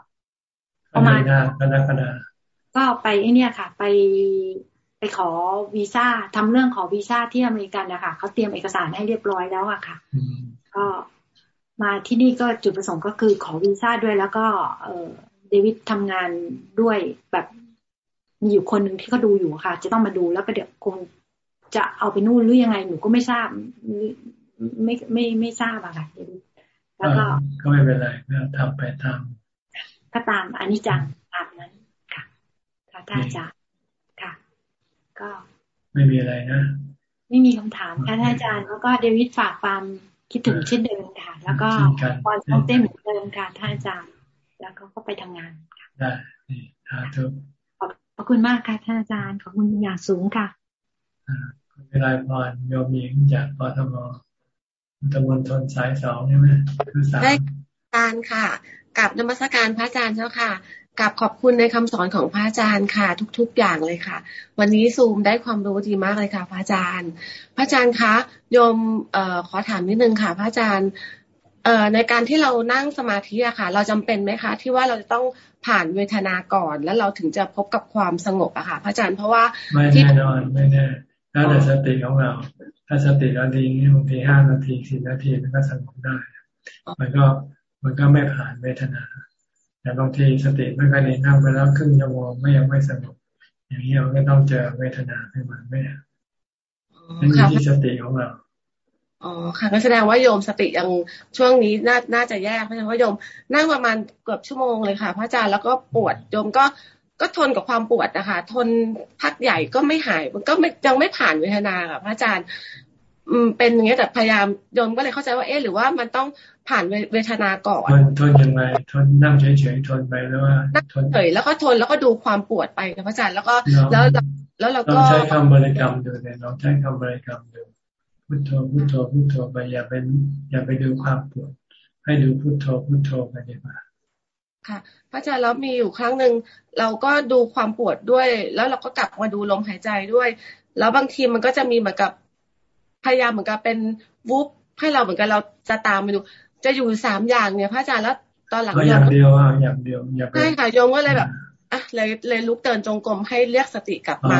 ประมาณก็ไปไอเนี่ยค่ะ ไปไปขอวีซ่าทำเรื่องขอวีซ่าที่อเมริกันนะคะเขาเตรียมเอกสารให้เรียบร้อยแล้วอะค่ะ ก็มาที่นี่ก็จุดประสงค์ก็คือขอวีซ่าด้วยแล้วก็ เออเดวิดทำงานด้วยแบบ มีอยู่คนหนึ่งที่เขาดูอยู่ค่ะ จะต้องมาดูแล้วก็เดี๋ยวคงจะเอาไปนู่นหรือยังไงหนูก็ไม่ทราบ ไม่ไม่ไม่ทราบอะค่ะแล้วก็ก็ไม่เป็นไรก็ทำไปตามก็ตามอันนี้จังตามนั้นค่ะค่ะท่านอาจารย์ค่ะ ก็ ไม่มีอะไรนะไม่มีคำถามค่ะท่านอาจารย์แล้วก็เดวิดฝากความคิดถึงเช่นเดิมค่ะ แล้วก็ความต้องเต้นเหมือนเดิมค่ะท่านอาจารย์ แล้วก็ก็ไปทำงานค่ะได้สาธุ ขอบคุณมากค่ะท่านอาจารย์ขอบคุณอย่างสูงค่ะเวลาพรโยมหญิงจากปทมตำบลทนสายสองใช่ไหมคือสามได้การค่ะกับนมัสการพระอาจารย์เจ้าค่ะกับขอบคุณในคำสอนของพระอาจารย์ค่ะ ทุก ๆ อย่างเลยค่ะ วันนี้ซูมได้ความรู้ดีมากเลยค่ะ พระอาจารย์ พระอาจารย์คะโยมเอ่อขอถามนิดนึงค่ะ พระอาจารย์เอ่อ ในการที่เรานั่งสมาธิอะค่ะ เราจำเป็นไหมคะ ที่ว่าเราจะต้องผ่านเวทนาก่อน แล้วเราถึงจะพบกับความสงบอะค่ะ พระอาจารย์เพราะว่าไม่แน่นอนไม่แน่ถ้าแต่สติของเรา ถ้าสติเราดีนี่บางทีห้านาทีสิบนาทีมันก็สงบได้ มันก็มันก็ไม่ผ่านเวทนา แต่บางทีสติไม่ค่อยดีนั่งไปแล้วครึ่งชั่วโมงไม่ยังไม่สงบอย่างนี้เราก็ต้องเจอเวทนาขึ้นมาไม่นั่นอยู่ที่สติของเรา อ๋อค่ะก็แสดงว่าโยมสติยังช่วงนี้น่าน่าจะแยกเพราะฉะนั้นว่าโยมนั่งประมาณเกือบชั่วโมงเลยค่ะ พระอาจารย์แล้วก็ปวดโยมก็ก็ทนกับความปวดนะคะ ทนพักใหญ่ก็ไม่หาย มันก็ไม่ยังไม่ผ่านเวทนาค่ะพระอาจารย์อืมเป็นอย่างเงี้ยแต่พยายามโยมก็เลยเข้าใจว่าเอ๊ะหรือว่ามันต้องผ่านเวทนาก่อนทนทนยังไงทนนั่งเฉยๆทนไปแล้วว่าทนเฉยแล้วก็ทนแล้วก็ดูความปวดไปค่ะพระอาจารย์แล้วก็แล้วแล้วเราก็ใช้คำบริกรรมดูเนี่ยเราใช้คำบริกรรมดู พุทโธพุทโธพุทโธไปอย่าเป็นอย่าไปดูความปวด ให้ดูพุทโธพุทโธไปดีกว่าค่ะพระอาจารย์แล้วมีอยู่ครั้งหนึ่งเราก็ดูความปวดด้วย แล้วเราก็กลับมาดูลมหายใจด้วย แล้วบางทีมันก็จะมีเหมือนกับพยายามเหมือนกับเป็นวุบให้เราเหมือนกันเราจะตามไปดู จะอยู่สามอย่างเนี่ยพระอาจารย์แล้วตอนหลังอย่างเดียวอะอย่างเดียวใช่ค่ะโยมก็เลยแบบอะเลยเลยลุกเดินจงกรมให้เรียกสติกลับมา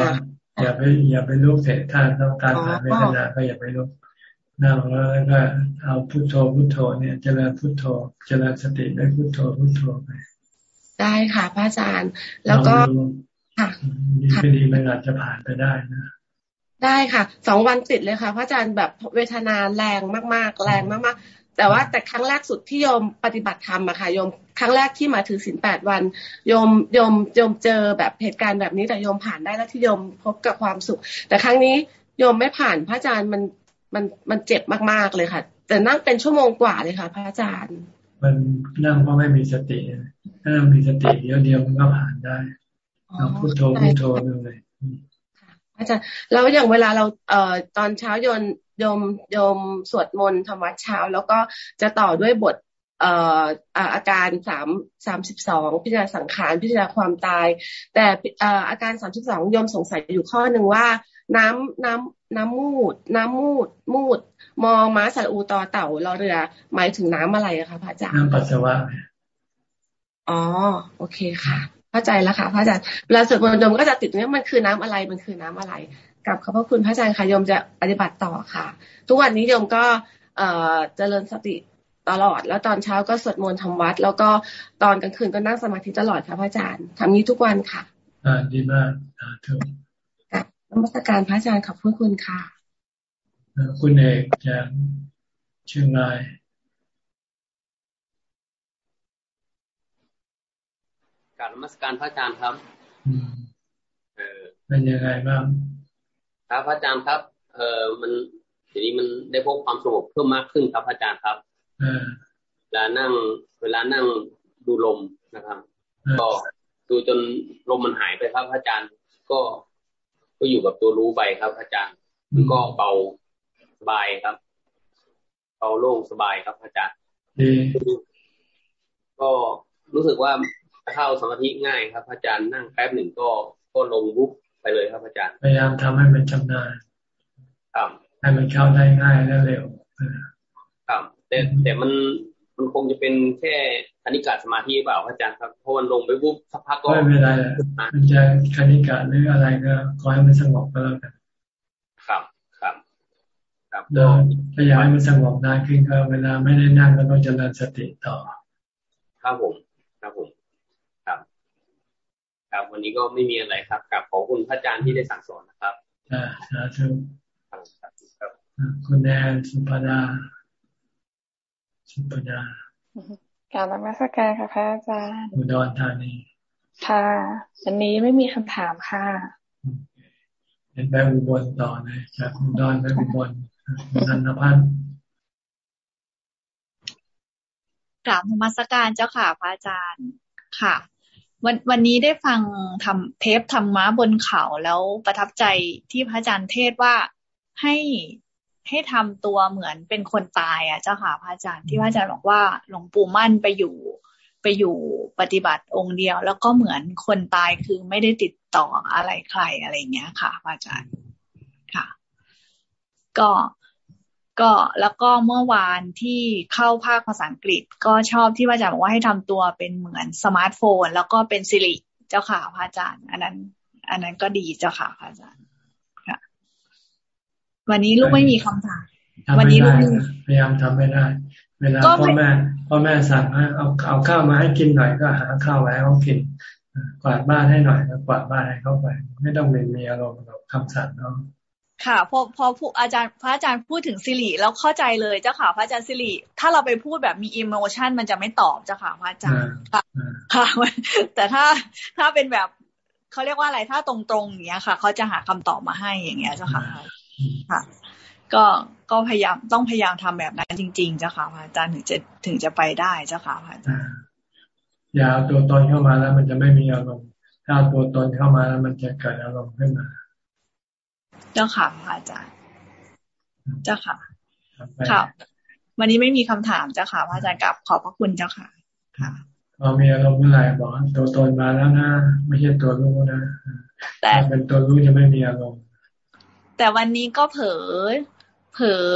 อย่าไปอย่าไปลุกเสร็จท่านต้องการหาเวทนาก็อย่าไปลุกนั่งแล้วก็เอาพุทโธพุทโธเนี่ยเจริญพุทโธเจริญสติได้พุทโธพุทโธไปได้ค่ะพระอาจารย์ แล้วก็ค่ะดีไม่ดีมันอาจจะผ่านไปได้นะได้ค่ะสองวันติดเลยค่ะพระอาจารย์แบบเวทนาแรงมากๆ แรงมากๆ แต่ว่าแต่ครั้งแรกสุดที่โยมปฏิบัติธรรมอะค่ะโยมครั้งแรกที่มาถือศีลแปดวันโยมโยมโยมเจอแบบเหตุการณ์แบบนี้แต่โยมผ่านได้แล้วที่โยมพบกับความสุข แต่ครั้งนี้โยมไม่ผ่านพระอาจารย์มันมันมันเจ็บมากๆเลยค่ะ แต่นั่งเป็นชั่วโมงกว่าเลยค่ะ พระอาจารย์ มันนั่งเพราะไม่มีสติถ้าเรามีสติเดียวเดียวมันก็ผ่านได้เราพุทโธพุทโธเลยอาจารย์แล้วอย่างเวลาเราเอ่อตอนเช้าโยน โยมโยมสวดมนต์ธรรมวัดเช้า แล้วก็จะต่อด้วยบทเอ่ออาการสามสามสิบสองพิจารณาสังขารพิจารณาความตาย แต่เอ่ออาการสามสิบสองโยมสงสัยอยู่ข้อหนึ่งว่า น้ำน้ำน้ำมูด น้ำมูด มูด มอม้าสระอูต่อเต่ารอเรือ หมายถึงน้ำอะไรอะคะพระอาจารย์น้ำปัสสาวะอ๋อโอเคค่ะ เข้าใจแล้วค่ะพระอาจารย์เวลาสวดมนต์โยมก็จะติดเนี้ยมันคือน้ำอะไรมันคือน้ำอะไร กับขอบพระคุณพระอาจารย์ค่ะโยมจะปฏิบัติต่อค่ะ ทุกวันนี้โยมก็เอ่อเจริญสติตลอด แล้วตอนเช้าก็สวดมนต์ทำวัด แล้วก็ตอนกลางคืนก็นั่งสมาธิตลอดค่ะพระอาจารย์ทำนี้ทุกวันค่ะอ่าดีมากอ่าถูกกับนมัสการพระอาจารย์ขอบพระคุณค่ะ คุณเอกจากเชียงรายกราบนมัสการพระอาจารย์ครับเออเป็นยังไงบ้าง ครับพระอาจารย์ครับ เออมันทีนี้มันได้พบความสงบเพิ่มมากขึ้นครับพระอาจารย์ครับเวลานั่ง เวลานั่งดูลมนะครับก็ดูจนลมมันหายไปครับพระอาจารย์ก็ก็อยู่กับตัวรู้ไปครับพระอาจารย์มันก็เบาสบายครับเบาโล่งสบายครับพระอาจารย์ก็รู้สึกว่าเข้าสมาธิง่ายครับ อาจารย์นั่งแป๊บหนึ่งก็ก็ลงบุ๊ก ไปเลยครับอาจารย์ พยายามทำให้มันชำนาญครับให้มันเข้าได้ง่ายและเร็วครับแต่แต่มันมันคงจะเป็นแค่คณิกาสมาธิเปล่าอาจารย์ครับเพราะมันลงไปบุ๊บสักพักก็ไม่เป็นไรมันจะคณิกาหรืออะไรก็ขอให้มันสงบก็แล้วกันครับครับ ครับถ้าอยากให้มันสงบนานขึ้นก็เวลาไม่ได้นั่งก็ต้องเจริญสติต่อ ครับผมครับผม ครับ วันนี้ก็ไม่มีอะไรครับกับขอบคุณพระอาจารย์ที่ได้สั่งสอนนะครับอ่าสาธุครับคุณแนนสุภดาสุภดาการนมัสการค่ะพระอาจารย์อุดรธานีค่ะวันนี้ไม่มีคำถามค่ะเห็นไปอุบลต่อเลยจากอุดรไปอุบลนันทพันธ์กราบนมัสการเจ้าค่ะพระอาจารย์ค่ะ วันวันนี้ได้ฟังทำเทปธรรมะบนเขาแล้วประทับใจที่พระอาจารย์เทศว่าให้ให้ทำตัวเหมือนเป็นคนตายอะเจ้าค่ะพระอาจารย์ที่พระอาจารย์บอกว่าหลวงปู่มั่นไปอยู่ไปอยู่ปฏิบัติองค์เดียว แล้วก็เหมือนคนตายคือไม่ได้ติดต่ออะไรใครอะไรเงี้ยค่ะพระอาจารย์ค่ะ ก็ ก็แล้วก็เมื่อวานที่เข้าภาคภาษาอังกฤษ ก็ชอบที่พระอาจารย์บอกว่าให้ทำตัวเป็นเหมือนสมาร์ทโฟน แล้วก็เป็นสิริเจ้าค่ะพระอาจารย์ อันนั้น อันนั้นก็ดีเจ้าค่ะพระอาจารย์ค่ะ วันนี้ลูกไม่มีคำถามวันนี้ลูกพยายามทำไม่ได้ เวลาพ่อแม่พ่อแม่สั่งให้เอาเอาข้าวมาให้กินหน่อยก็หาข้าวไว้ให้เขากินกวาดบ้านให้หน่อยก็กวาดบ้านให้เขาไป ไม่ต้องมีมีอารมณ์กับคำสั่งเนาะ ค่ะพอพอผู้อาจารย์พระอาจารย์พูดถึงสิริแล้วเข้าใจเลยเจ้าค่ะ พระอาจารย์สิริถ้าเราไปพูดแบบมีอิโมชันมันจะไม่ตอบเจ้าค่ะพระอาจารย์ค่ะค่ะแต่ถ้าถ้าเป็นแบบเขาเรียกว่าอะไรถ้าตรงๆอย่างเงี้ยค่ะเขาจะหาคำตอบมาให้อย่างเงี้ยเจ้าค่ะค่ะ ก็ก็พยายามต้องพยายามทำแบบนั้นจริง ๆ เจ้าค่ะพระอาจารย์ถึงจะถึงจะไปได้เจ้าค่ะพระอาจารย์อย่าตัวตนเข้ามาแล้ว มันจะไม่มีอารมณ์ถ้าตัวตนเข้ามาแล้วมันจะเกิดอารมณ์ขึ้นมา เจ้าค่ะพระอาจารย์ เจ้าค่ะ ค่ะ วันนี้ไม่มีคำถามเจ้าค่ะพระอาจารย์กับขอบพระคุณเจ้าค่ะ ค่ะพอมีอารมณ์เมื่อไหร่บอกตัวตนมาแล้วนะไม่ใช่ตัวรู้นะ แต่เป็นตัวรู้จะไม่มีอารมณ์ แต่วันนี้ก็เผลอเผลอ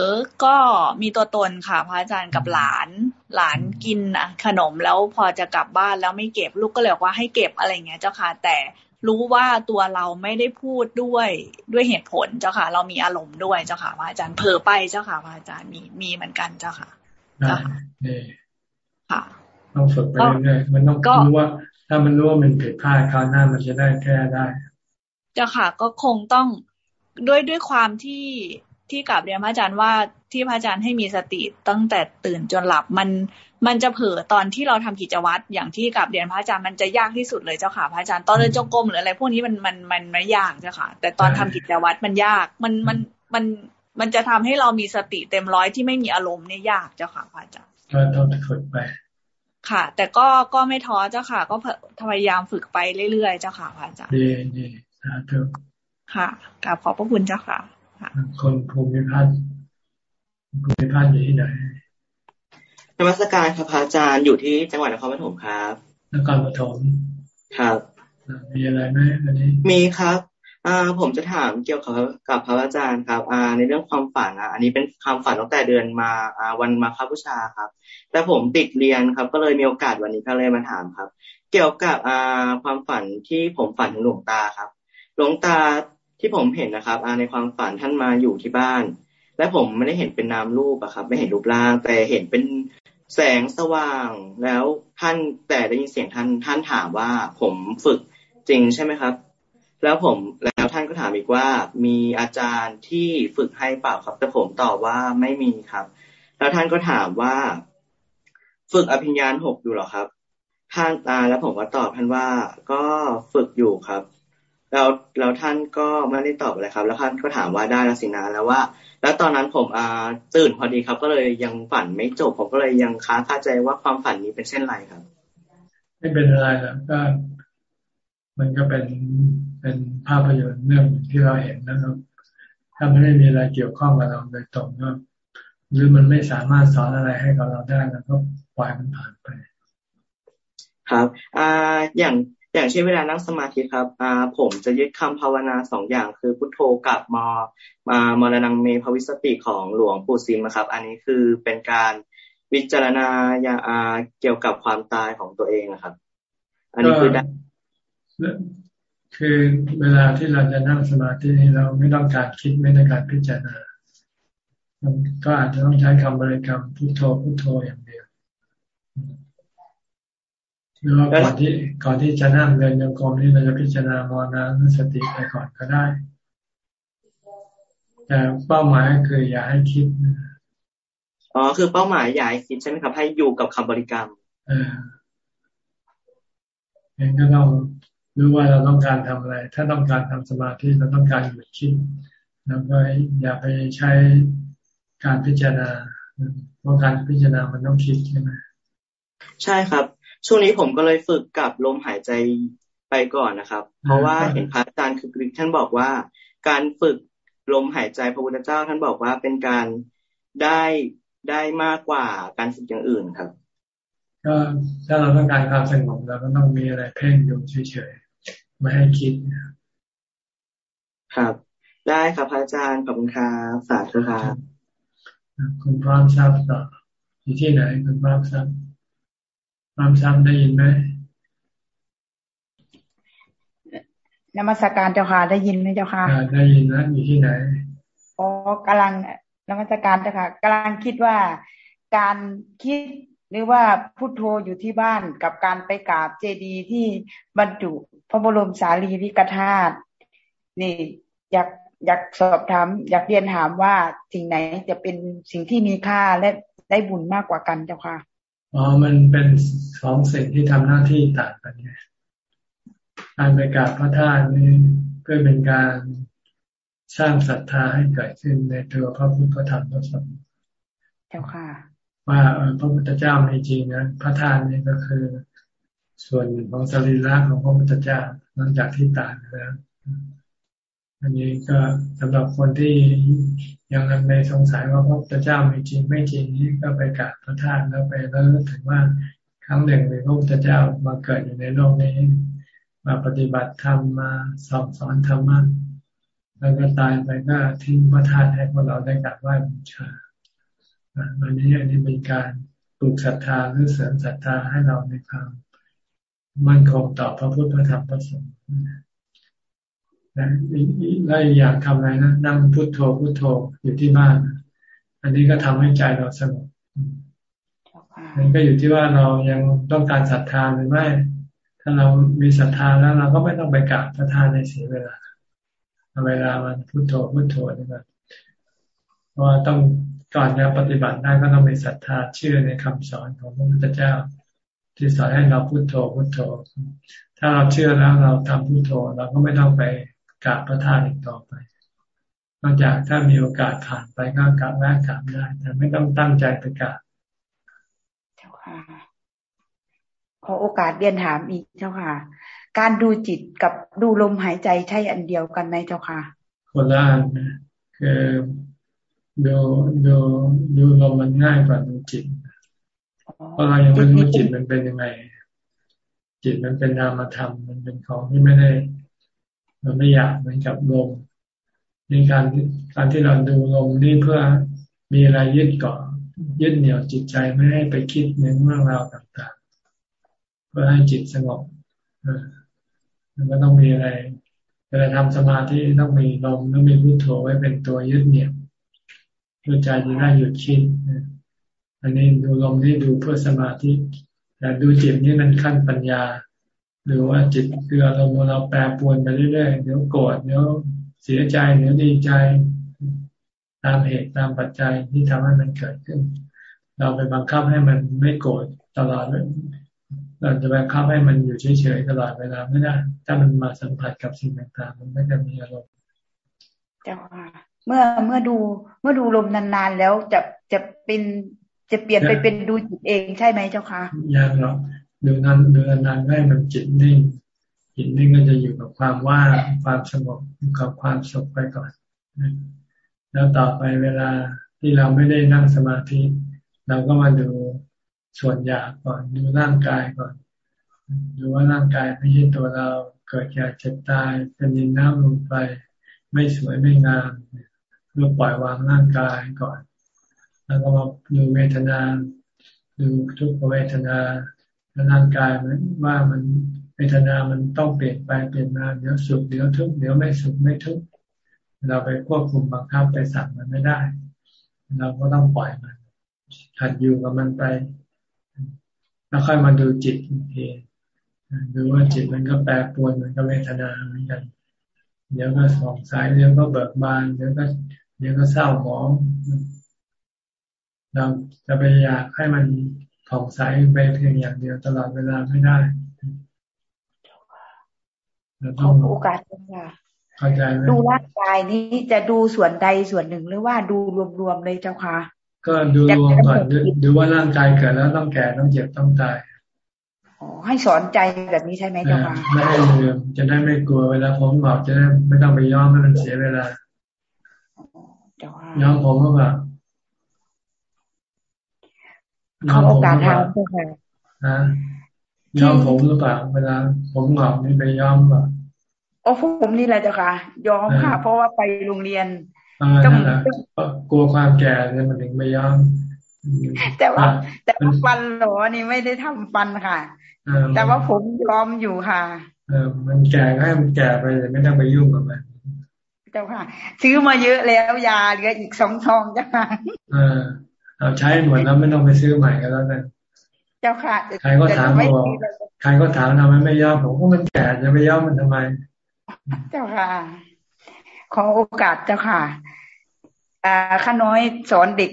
ก็มีตัวตนค่ะ พระอาจารย์กับหลาน หลานกินขนมแล้วพอจะกลับบ้านแล้วไม่เก็บลูกก็เลยบอกว่าให้เก็บอะไรเงี้ยเจ้าค่ะ แต่ รู้ว่าตัวเราไม่ได้พูดด้วยด้วยเหตุผลเจ้าค่ะ เรามีอารมณ์ด้วยเจ้าค่ะพระอาจารย์เผลอไปเจ้าค่ะพระอาจารย์มีมีเหมือนกันเจ้าค่ะได้ค่ะต้องฝึกไปเรื่อยๆมันต้องรู้ว่า ถ้ามันรู้ว่ามันผิดพลาดคราวหน้ามันจะได้แก้ได้ เจ้าค่ะ ก็คงต้องด้วยด้วยความที่ ที่กลับเรียนพระอาจารย์ว่าที่พระอาจารย์ให้มีสติตั้งแต่ตื่นจนหลับมันมันจะเผลอตอนที่เราทำกิจวัตรอย่างที่กลับเรียนพระอาจารย์มันจะยากที่สุดเลยเจ้าค่ะพระอาจารย์ตอนเดินจงกรมหรืออะไรพวกนี้มันมันมันไม่ยากเจ้าค่ะ แต่ตอนทำกิจวัตรมันยากมันมันมันมันจะทำให้เรามีสติเต็มร้อยที่ไม่มีอารมณ์เนี่ยยากเจ้าค่ะพระอาจารย์ก็ต้องฝึกไปค่ะ แต่ก็ก็ไม่ท้อเจ้าค่ะ ก็พยายามฝึกไปเรื่อยๆเจ้าค่ะพระอาจารย์ดีดีสาธุค่ะกราบขอบพระคุณเจ้าค่ะ คนภูมิพัฒน์ภูมิพัฒน์อยู่ที่ไหนนมัสการครับพระอาจารย์อยู่ที่จังหวัดนครปฐมครับนครปฐมครับ มีอะไรไหมอันนี้ มีครับอ่าผมจะถามเกี่ยวกับกับพระอาจารย์ครับอ่าในเรื่องความฝันอะอันนี้เป็นความฝันตั้งแต่เดือนมาอ่าวันมาคบูชาครับ แต่ผมติดเรียนครับ ก็เลยมีโอกาสวันนี้ก็เลยมาถามครับ เกี่ยวกับอ่าความฝันที่ผมฝันถึงหลวงตาครับ หลวงตา ที่ผมเห็นนะครับอาในความฝันท่านมาอยู่ที่บ้าน และผมไม่ได้เห็นเป็นนามรูปอะครับ ไม่เห็นรูปร่าง แต่เห็นเป็นแสงสว่าง แล้วท่านแต่ได้ยินเสียงท่านท่านถามว่าผมฝึกจริงใช่ไหมครับ แล้วผมแล้วท่านก็ถามอีกว่า มีอาจารย์ที่ฝึกให้เปล่าครับแต่ผมตอบว่าไม่มีครับ แล้วท่านก็ถามว่าฝึกอภิญญาหกอยู่หรอครับท่านตาแล้วผมก็ตอบท่านว่าก็ฝึกอยู่ครับ แล้วแล้วท่านก็ไม่ได้ตอบอะไรครับ แล้วท่านก็ถามว่าได้แล้วสินะแล้วว่า แล้วตอนนั้นผมอ่าตื่นพอดีครับ ก็เลยยังฝันไม่จบ ผมก็เลยยังค้าคาใจว่าความฝันนี้เป็นเช่นไรครับ ไม่เป็นอะไรครับก็มันก็เป็นเป็นภาพยนตร์เรื่องที่เราเห็นนะครับ ถ้ามันไม่มีอะไรเกี่ยวข้องกับเราโดยตรงก็หรือมันไม่สามารถสอนอะไรให้กับเราได้แล้วก็ปล่อยมันผ่านไป ครับอ่าอย่าง อย่างเช่นเวลานั่งสมาธิครับอ่าผมจะยึดคำภาวนาสองอย่าง คือพุทโธกับมอมามรณงเมภวิสติของหลวงปู่ซิมครับ อันนี้คือเป็นการวิจารณาอ่าเกี่ยวกับความตายของตัวเองนะครับ อันนี้คือได้คือเวลาที่เราจะนั่งสมาธินี้เราไม่ต้องการคิดไม่ต้องการพิจารณาก็อาจจะต้องใช้คำบริกรรมพุทโธพุทโธอย่างเดียว หรือว่าก่อนที่ก่อนที่จะนั่งเดินโยกมนี่เราจะพิจารณามรณะสติไปก่อนก็ได้ แต่เป้าหมายคืออย่าให้คิดอ๋อคือเป้าหมายอย่าให้คิดใช่ไหมครับ ให้อยู่กับคำบริกรรมเออเองก็ต้องรู้ว่าเราต้องการทำอะไร ถ้าต้องการทำสมาธิเราต้องการหยุดคิดแล้วก็อย่าไปใช้การพิจารณาเพราะการพิจารณามันต้องคิดใช่ไหมใช่ครับ ช่วงนี้ผมก็เลยฝึกกับลมหายใจไปก่อนนะครับ เพราะว่าเห็นพระอาจารย์คือกริท่านบอกว่า การฝึกลมหายใจพระพุทธเจ้าท่านบอกว่าเป็นการได้ได้มากกว่าการฝึกอย่างอื่นครับ ก็ถ้าเราต้องการความสงบเราก็ต้องมีอะไรเพ่งอยู่เฉยไม่ให้คิดครับ ได้ครับพระอาจารย์ขอบคุณครับสาธุครับคุณพร้อมทราบต่ออยู่ที่ไหนคุณพร้อมทราบ พร้อมทราบได้ยินไหมนมัสการเจ้าค่ะ ได้ยินไหมเจ้าค่ะได้ยินนะอยู่ที่ไหนอ๋อกำลังนมัสการเจ้าค่ะกำลังคิดว่าการคิดหรือว่าพุโทโธอยู่ที่บ้านกับการไปกราบเจดีย์ที่บรรจุพระบรมสารีริกธาตุนี่อยากอยากสอบถามอยากเรียนถามว่าสิ่งไหนจะเป็นสิ่งที่มีค่าและได้บุญมากกว่ากันเจ้าค่ะ อ๋อ มันเป็นสองสิ่งที่ทำหน้าที่ต่างกันไงการไปกราบพระธาตุนี่เพื่อเป็นการสร้างศรัทธาให้เกิดขึ้นในตัวพระพุทธธรรมพระสงฆ์เจ้าค่ะ ว่าพระพุทธเจ้ามีจริงนะพระธาตุนี่ก็คือ ส่วนหนึ่งของสรีระของพระพุทธเจ้าหลังจากที่ตายแล้วอันนี้ก็สำหรับคนที่ ยังลังในสงสัยว่าพระพุทธเจ้ามีจริงไม่จริงนี้ก็ไปกราบพระธาตุแล้วไปแล้วถึงว่าครั้งหนึ่งในพระพุทธเจ้ามาเกิดอยู่ในโลกนี้ มาปฏิบัติธรรมมาสอนสอนธรรมะแล้วก็ตายไปก็ทิ้งพระธาตุให้พวกเราได้กราบไหว้บูชาอันนี้อันนี้เป็นการปลูกศรัทธาหรือเสริมศรัทธาให้เราในความมั่นคงต่อพระพุทธพระธรรมพระสงฆ์ และและอย่างทำอะไรนะนั่งพุโทโธพุโทโธอยู่ที่บ้าน อันนี้ก็ทำให้ใจเราสงบมันก็อยู่ที่ว่าเรายังต้องการศรัทธาหรือไม่ ถ้าเรามีศรัทธาแล้วเราก็ไม่ต้องไปกราบพระธาตุในเสียเวลาเวลามันพุโทโธพุโทโธนี่ก็เพราะว่าต้องก่อนจะปฏิบัติได้ก็ต้องมีศรัทธาเชื่อในคำสอนของพระพุทธเจ้า ที่สอนให้เราพุโทโธพุโทโธ ถ้าเราเชื่อแล้วเราทำพุโทโธเราก็ไม่ต้องไป กราบพระธาตุอีกต่อไปนอกจากถ้ามีโอกาสผ่านไปก็กราบแวะกราบได้แต่ไม่ต้องตั้งใจไปกราบเจ้าค่ะ ขอโอกาสเรียนถามอีกเจ้าค่ะ การดูจิตกับดูลมหายใจใช่อันเดียวกันไหมเจ้าค่ะ คนละอันนะคือดูดูดูลมมันง่ายกว่าดูจิตเพราะเรายังไม่รู้จิตมันเป็นยังไง จิตมันเป็นนามธรรมมันเป็นของที่ไม่ได้ มันไม่อยากเหมือนกับลมในการการที่เราดูลมนี่เพื่อมีอะไรยึดเกาะยึดเหนี่ยวจิตใจไม่ให้ไปคิดในเรื่องราวต่างๆ เพื่อให้จิตสงบมันก็ต้องมีอะไรเวลาทำสมาธิต้องมีลมต้องมีพุทโธไว้เป็นตัวยึดเหนี่ยวเพื่อใจจะได้หยุดคิดอันนี้ดูลมนี่ดูเพื่อสมาธิแต่ดูจิตนี่มันขั้นปัญญา หรือว่าจิตคืออารมณ์เราแปรปรวนไปเรื่อยๆเดี๋ยวโกรธเดี๋ยวเสียใจเดี๋ยวดีใจ ตามเหตุตามปัจจัยที่ทำให้มันเกิดขึ้น เราไปบังคับให้มันไม่โกรธตลอดเลยเราจะบังคับให้มันอยู่เฉยๆตลอดเวลาไม่ได้ถ้ามันมาสัมผัสกับสิ่งต่างๆ มันไม่จะมีอารมณ์เจ้าค่ะเมื่อเมื่อดูเมื่อดูลมนานๆแล้วจะจะเป็นจะเปลี่ยนไปเป็นดูจิตเองใช่ไหมเจ้าค่ะยังหรอก ดูนั้นดูนานๆให้มันจิตนิ่งจิตนิ่งก็จะอยู่กับความว่างความสงบอยู่กับความสุขไปก่อนแล้วต่อไปเวลาที่เราไม่ได้นั่งสมาธิ เราก็มาดูส่วนอยากก่อนดูร่างกายก่อนดูว่าร่างกายไม่ใช่ตัวเราเกิดแก่เจ็บตายเป็นดินน้ำลมไฟไม่สวยไม่งามเราปล่อยวางร่างกายก่อน แล้วก็มาดูเวทนา ดูทุกขเวทนา ร่างกายมันว่ามันเวทนามันต้องเปลี่ยนไปเปลี่ยนมาเดี๋ยวสุขเดี๋ยวทุกข์เดี๋ยวไม่สุขไม่ทุกข์เราไปควบคุมบังคับไปสั่งมันไม่ได้ เราก็ต้องปล่อยมันหัดอยู่กับมันไป แล้วค่อยมาดูจิตทีดูว่าจิตมันก็แปรปรวนเหมือนกับเวทนาเหมือนกันเดี๋ยวก็สองสายเดี๋ยวก็เบิกบานเดี๋ยวก็เดี๋ยวก็เศร้าหมองเราจะไปอยากให้มัน ผ่องใสไปเพียงอย่างเดียวตลอดเวลาไม่ได้เราต้องโอกาสค่ะเข้าใจไหมดูร่างกายนี้จะดูส่วนใดส่วนหนึ่งหรือว่าดูรวมๆเลยเจ้าค่ะ ก็ดูรวมก่อนดูว่าร่างกายเกิดแล้วต้องแก่ต้องเจ็บต้องตายให้สอนใจแบบนี้ใช่ไหมเจ้าค่ะไม่ให้ลืมจะได้ไม่กลัวเวลาผมบอกจะได้ไม่ต้องไปย้อมให้มันเสียเวลาย้อมผมก็แบบ ย้อมผมก็แบบฮะย้อมผมหรือเปล่าเวลาผมหงอกนี่ไปย้อมแบบโอ้ผมนี่แหละเจ้าค่ะย้อมค่ะ เพราะว่าไปโรงเรียนต้องกลัวความแก่เนี่ยมันถึงไม่ย้อมแต่ว่า แต่ว่าฟันหรอนี่ไม่ได้ทำฟันค่ะแต่ว่าผมยอมอยู่ค่ะ เออมันแก่ก็ให้มันแก่ไปเลยไม่ต้องไปยุ่งกับมันเจ้าค่ะ ซื้อมาเยอะแล้วยาเหลืออีกสองทองจ้าค่ะ เออเอาใช้หมดแล้วไม่ต้องไปซื้อใหม่ก็แล้วกันเจ้าค่ะใครก็ถามบอกใครก็ถามทำไมไม่ยอมผมก็มันแก่จะไปยอมมันทำไม เจ้าค่ะ ขอโอกาสเจ้าค่ะอ่าข้าน้อยสอนเด็ก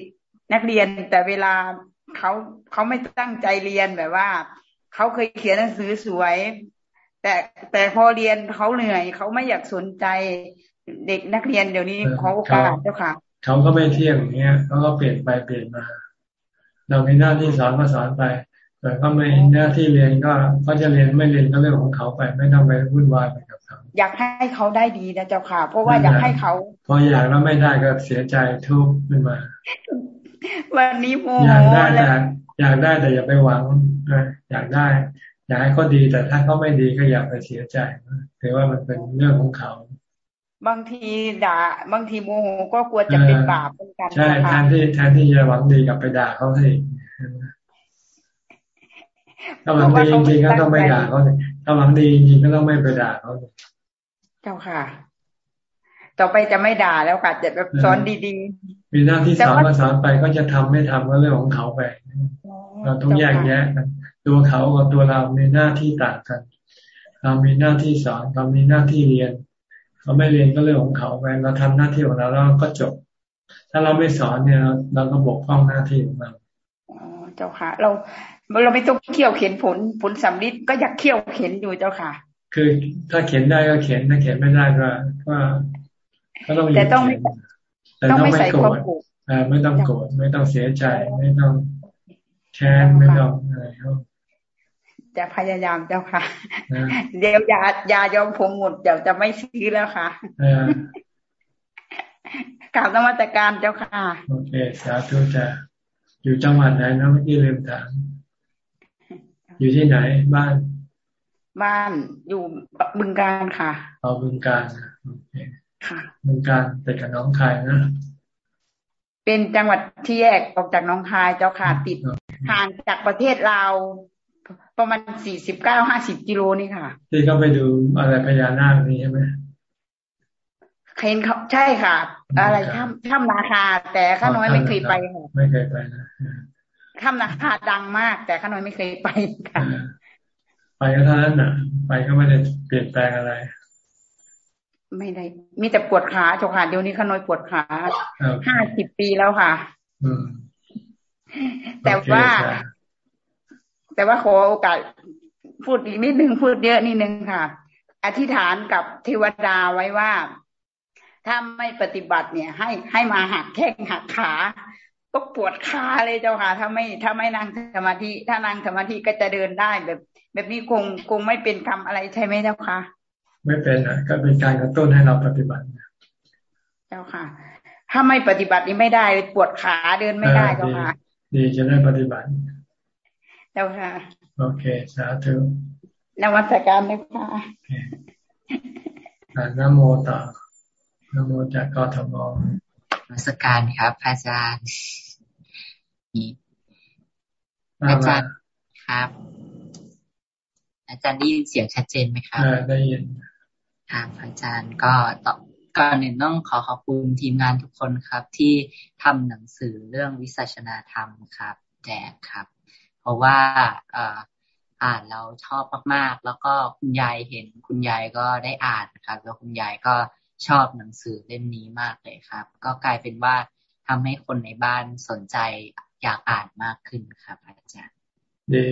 นักเรียนแต่เวลาเขาเขาไม่ตั้งใจเรียนแบบว่าเขาเคยเขียนหนังสือสวย แต่แต่พอเรียนเขาเหนื่อยเขาไม่อยากสนใจ เด็กนักเรียนเดี๋ยวนี้ขอโอกาสเจ้าค่ะ เขาก็ไม่เที่ยงอย่างเงี้ยเขาก็เปลี่ยนไปเปลี่ยนมา เรามีหน้าที่สอนก็สอนไปแต่ก็ไม่หน้าที่เรียนก็เขาจะเรียนไม่เรียนก็เรื่องของเขาไป ไม่ต้องไปวุ่นวายไปกับเขาอยากให้เขาได้ดีนะเจ้าค่ะ เพราะว่าอยากให้เขาพออยากแล้วไม่ได้ก็เสียใจทุกข์ขึ้นมา วันนี้โมอยากได้แต่อยากได้แต่อย่าไปหวังอยากได้ อยากให้เขาดีแต่ถ้าเขาไม่ดีก็อย่าไปเสียใจถือว่ามันเป็นเรื่องของเขา บางทีด่า บางทีโมโหก็กลัวจะเป็นบาปเหมือนกันใช่แทนที่แทนที่จะหวังดีกับไปด่าเขาสิถ้าหวังดีจริงๆก็ต้องไม่ด่าเขาถ้าหวังดีจริงๆก็ต้องไม่ไปด่าเขาเจ้าค่ะ ต่อไปจะไม่ด่าแล้วค่ะจะแบบสอนดีๆ มีหน้าที่สอนก็สอนไปก็จะทำไม่ทำก็เรื่องของเขาไป เราต้องแยกแยะกันตัวเขากับตัวเรามีหน้าที่ต่างกัน เรามีหน้าที่สอนเรามีหน้าที่เรียน เขาไม่เรียนก็เรื่องของเขาไปเราทำหน้าที่ของเราแล้วก็จบ ถ้าเราไม่สอนเนี่ยเราก็บกพร่องหน้าที่ของเราอ๋อเจ้าค่ะ เราเราไม่ต้องเขี่ยวเข็นผลผลสำลิดก็อยากเขี่ยวเข็นอยู่เจ้าค่ะ คือถ้าเขียนได้ก็เขียนถ้าเขียนไม่ได้ก็ก็ก็ต้องแต่ต้องไม่แต่ต้องไม่โกรธไม่ต้องโกรธไม่ต้องเสียใจไม่ต้องแค้นไม่ต้องอะไรเขา จะพยายามเจ้าค่ะ เดี๋ยวยายายอมผมหมดเดี๋ยวจะไม่ซื้อแล้วค่ะกล่าวนมัตการเจ้าค่ะ โอเค สาธุจะอยู่จังหวัดไหนนะเมื่อกี้ลืมถามอยู่ที่ไหนบ้าน บ้านอยู่บึงการค่ะเอาบึงการโอเคค่ะบึงการแต่กับน้องคายนะ เป็นจังหวัดที่แยกออกจากน้องคายเจ้าค่ะติดห่างจากประเทศลาว ประมาณสี่สิบเก้าห้าสิบกิโลนี่ค่ะ ที่เขาไปดูอะไรพญานาคนี่ใช่ไหมเห็นเขาใช่ค่ะ อะไรถ้ำถ้ำนาคา แต่ข้าน้อยไม่เคยไปค่ะไม่เคยไปนะถ้ำนาคาดังมาก แต่ข้าน้อยไม่เคยไปค่ะไปก็เท่านั้นน่ะ ไปก็ไม่ได้เปลี่ยนแปลงอะไร ไม่ได้ มีแต่ปวดขาเจ้าค่ะเดี๋ยวนี้ข้าน้อยปวดขาห้าสิบปีแล้วค่ะแต่ว่า แต่ว่าขอโอกาสพูดอีกนิดนึงพูดเยอะนิดนึงค่ะ อธิษฐานกับเทวดาไว้ว่า ถ้าไม่ปฏิบัติเนี่ย ให้ให้มาหักแข้งหักขาก็ปวดขาเลยเจ้าค่ะ ถ้าไม่ถ้าไม่นั่งสมาธิถ้านั่งสมาธิก็จะเดินได้แบบ แบบนี้คงคงไม่เป็นคำอะไรใช่ไหมเจ้าค่ะ ไม่เป็นอะ ก็เป็นการกระตุ้นให้เราปฏิบัติ เจ้าค่ะ ถ้าไม่ปฏิบัตินี่ไม่ได้ปวดขาเดินไม่ได้เจ้าค่ะ ดีจะได้ปฏิบัติ เจ้าค่ะ โอเค สาธุนวัตการนะคะนโมต่อนโมจากกทมนมัสการครับอาจารย์อาจารย์ครับ อาจารย์ได้ยินเสียงชัดเจนไหมครับได้ยินครับอาจารย์ก็ต่อก่อนหนึ่งต้องขอขอบคุณทีมงานทุกคนครับ ที่ทำหนังสือเรื่องวิสัชนาธรรมครับแจกครับ เพราะว่าอ่านเราชอบมากๆ แล้วก็คุณยายเห็นคุณยายก็ได้อ่านครับแล้วคุณยายก็ชอบหนังสือเล่มนี้มากเลยครับ ก็กลายเป็นว่าทำให้คนในบ้านสนใจอยากอ่านมากขึ้นครับ อาจารย์ดี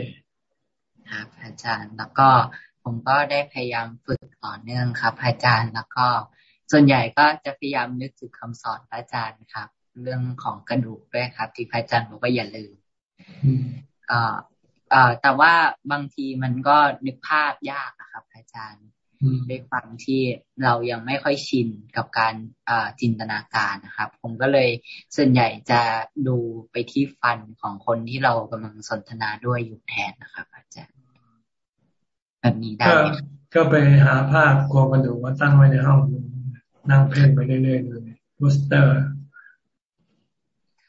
ครับ อาจารย์แล้วก็ผมก็ได้พยายามฝึกต่อเนื่องครับ อาจารย์แล้วก็ส่วนใหญ่ก็จะพยายามนึกถึงคำสอนอาจารย์ครับ เรื่องของกระดูกด้วยครับ ที่อาจารย์บอกว่าอย่าลืมเอ่อเอ่อแต่ว่าบางทีมันก็นึกภาพยากนะครับ อาจารย์ด้วยความที่เรายังไม่ค่อยชินกับการจินตนาการนะครับ ผมก็เลยส่วนใหญ่จะดูไปที่ฟันของคนที่เรากำลังสนทนาด้วยอยู่แทนนะครับ อาจารย์แบบนี้ได้ก็ไปหาภาพกลัวกระดูกมาตั้งไว้ในห้องนั่งเพ่งไปเรื่อยๆเลยบูสเตอร์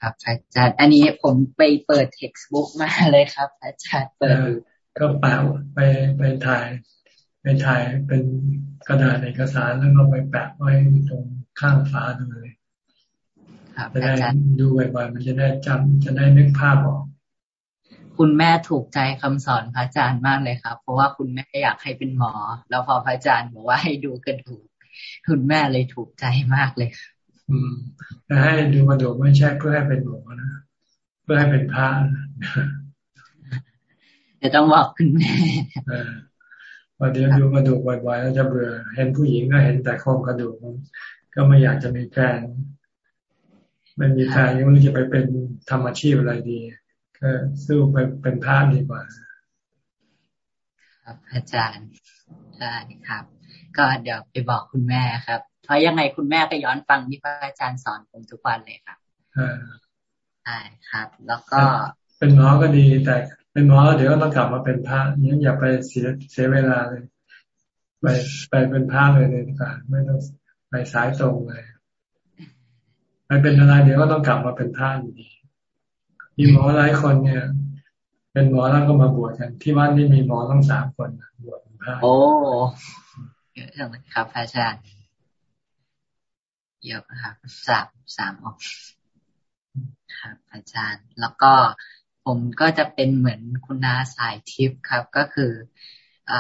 ครับอาจารย์ อันนี้ผมไปเปิดเท็กซ์บุ๊กมาเลยครับ อาจารย์เปิดก็แปะไปไปถ่าย ไปถ่ายเป็นกระดาษเอกสารแล้วก็ไปแปะไว้ตรงข้างฝาตรงเลยจะได้ดูบ่อยๆมันจะได้จำจะได้นึกภาพออก คุณแม่ถูกใจคำสอนพระอาจารย์มากเลยครับ เพราะว่าคุณแม่อยากให้เป็นหมอ แล้วพอพระอาจารย์บอกว่าให้ดูกระดูกคุณแม่เลยถูกใจมากเลยครับอืม แต่ให้ดูกระดูกไม่ใช่เพื่อให้เป็นหมอนะเพื่อให้เป็นพระจะต้องบอกคุณแม่พอเดี๋ยวดูกระดูกบ่อยๆแล้วจะเบื่อเห็นผู้หญิงก็เห็นแต่โครงกระดูกก็ไม่อยากจะมีแฟนไม่มีแฟนยังไม่รู้จะไปเป็นทำอาชีพอะไรดี ก็สู้ไปเป็นพระดีกว่า ครับอาจารย์ใช่ครับ ก็เดี๋ยวไปบอกคุณแม่ครับ เพราะยังไงคุณแม่ก็ย้อนฟังที่พระอาจารย์สอนผมทุกวันเลยครับใช่ครับ แล้วก็เป็นหมอก็ดีแต่เป็นหมอเดี๋ยวต้องกลับมาเป็นพระนี้อย่าไปเสียเสียเวลาเลย ไปไปเป็นพระเลยในการไม่ต้องไปสายตรงเลยไปเป็นอะไรเดี๋ยวก็ต้องกลับมาเป็นพระอยู่ดีมีหมอหลายคนเนี่ย เป็นหมอแล้วก็มาบวชกันที่บ้านนี่มีหมอต้องสามคนบวชเป็นพระโอ้เยอะจังเลยครับอาจารย์ เยอะครับสามสามออกครับ อาจารย์ แล้วก็ผมก็จะเป็นเหมือนคุณนาสายทิพย์ครับ ก็คืออ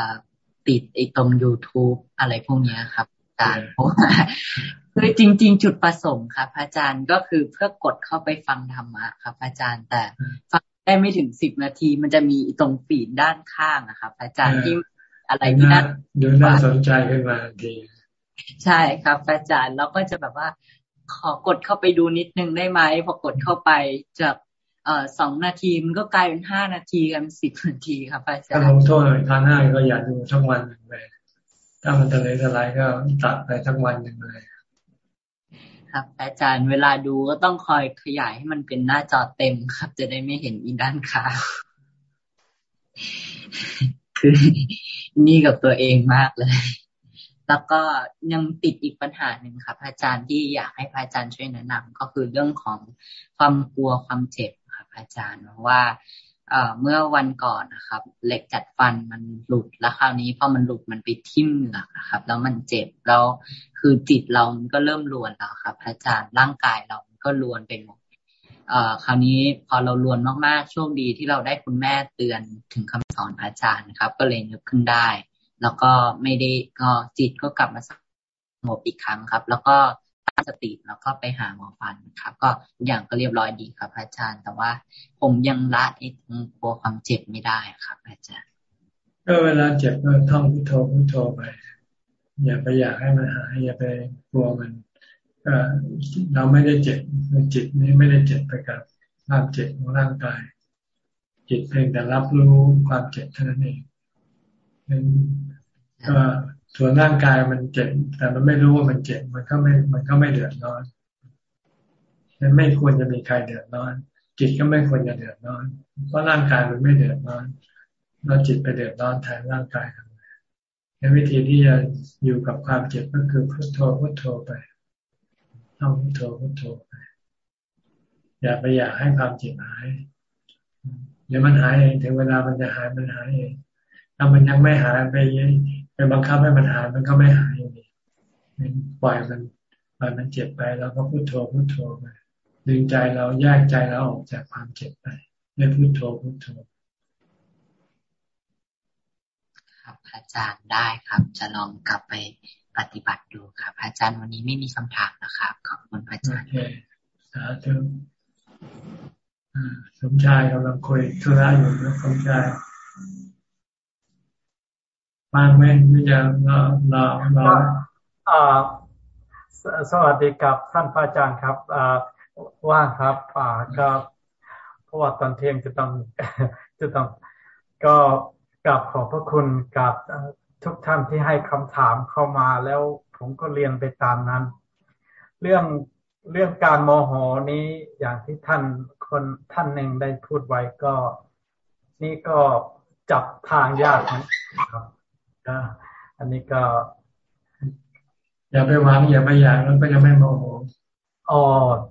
ติดไอ้ตรง youtube อะไรพวกนี้ครับอาจารย์เพราะว่าคือจริง ๆ จุดประสงค์ครับอาจารย์ก็คือเพื่อกดเข้าไปฟังธรรมะครับอาจารย์แต่ฟังได้ไม่ถึงสิบนาที มันจะมีตรงฟีดด้านข้างอะครับอาจารย์ที่อะไรที่น่าดูน่าสนใจขึ้นมาดี ใช่ครับอาจารย์แล้วก็จะแบบว่า ขอกดเข้าไปดูนิดนึงได้ไหมพอกดเข้าไปจากเอ่อสองนาทีมันก็กลายเป็นห้านาทีกันสิบนาทีครับอาจารย์ถ้าลงโทษทางหน้าก็อย่าดูทั้งวันหนึ่งเลยถ้ามันทะเลทลายก็ตัดไปทั้งวันหนึ่งเลยครับ อาจารย์เวลาดูก็ต้องคอยขยายให้มันเป็นหน้าจอเต็มครับ จะได้ไม่เห็นอีด้านข้างคือนี่กับตัวเองมากเลย แล้วก็ยังติดอีกปัญหาหนึ่งครับอาจารย์ที่อยากให้พระอาจารย์ช่วยแนะนำก็คือเรื่องของความกลัวความเจ็บครับอาจารย์เพราะว่าเมื่อวันก่อนนะครับ เหล็กจัดฟันมันหลุดแล้วคราวนี้พอมันหลุดมันไปทิ่มเหงือกครับ แล้วมันเจ็บแล้วคือจิตเรามันก็เริ่มรวนแล้วครับอาจารย์ร่างกายเราก็รวนไปหมดคราวนี้พอเรารวนมากๆ โชคดีที่เราได้คุณแม่เตือนถึงคำสอนอาจารย์ครับ ก็เลยนึกขึ้นได้ แล้วก็ไม่ได้ก็จิตก็กลับมาสงบอีกครั้งครับ แล้วก็ตั้งสติแล้วก็ไปหาหมอฟันครับ ก็อย่างก็เรียบร้อยดีครับอาจารย์ แต่ว่าผมยังละไอ้กลัวความเจ็บไม่ได้ครับ อาจารย์ก็เวลาเจ็บก็ท่องพุทโธพุทโธไปอย่าไปอยากให้มันหายอย่าไปกลัวมันเราไม่ได้เจ็บจิตนี้ไม่ได้เจ็บไปกับความเจ็บของร่างกาย จิตเพียงแต่รับรู้ความเจ็บเท่านั้นเอง ก็ส่วนร่างกายมันเจ็บ แต่มันไม่รู้ว่ามันเจ็บ มันก็ไม่ มันก็ไม่เดือดร้อนมันไม่ควรจะมีใครเดือดร้อน จิตก็ไม่ควรจะเดือดร้อน เพราะร่างกายมันไม่เดือดร้อน เราจิตไปเดือดร้อนแทนร่างกายทำไงวิธีที่จะอยู่กับความเจ็บก็คือพุทโธพุทโธไปท่องพุทโธพุทโธไป อย่าไปอยากให้ความเจ็บหาย เดี๋ยวมันหายเองถึงเวลามันจะหายมันหายเอง ถ้ามันยังไม่หายไปไปบังคับให้มันหายมันก็ไม่หายอยู่ดีปล่อยมันปล่อยมันเจ็บไปแล้วก็พุทโธพุทโธไปดึงใจเราแยกใจเราออกจากความเจ็บไปไม่พุทโธพุทโธครับอาจารย์ได้ครับ จะลองกลับไปปฏิบัติดูครับอาจารย์วันนี้ไม่มีคำถามนะครับขอบคุณพระอาจารย์โอเคสาธุสมชายกำลังคุยธุระอยู่นะสมชาย บ้างไหมไม่จะรอรอรออ่าสวัสดีครับท่านพระอาจารย์ครับว่างครับอ่าก็เพราะว่าตอนเที่ยงจะต้องจะต้องก็กลับขอบพระคุณกับทุกท่านที่ให้คำถามเข้ามาแล้วผมก็เรียนไปตามนั้น เรื่องเรื่องการโมโหนี้อย่างที่ท่านคนท่านหนึ่งได้พูดไว้ก็ นี่ก็จับทางยากนะครับ อันนี้ก็ อย่าไปหวังอย่าไปอยากแล้วก็จะไม่โมโหอ๋อ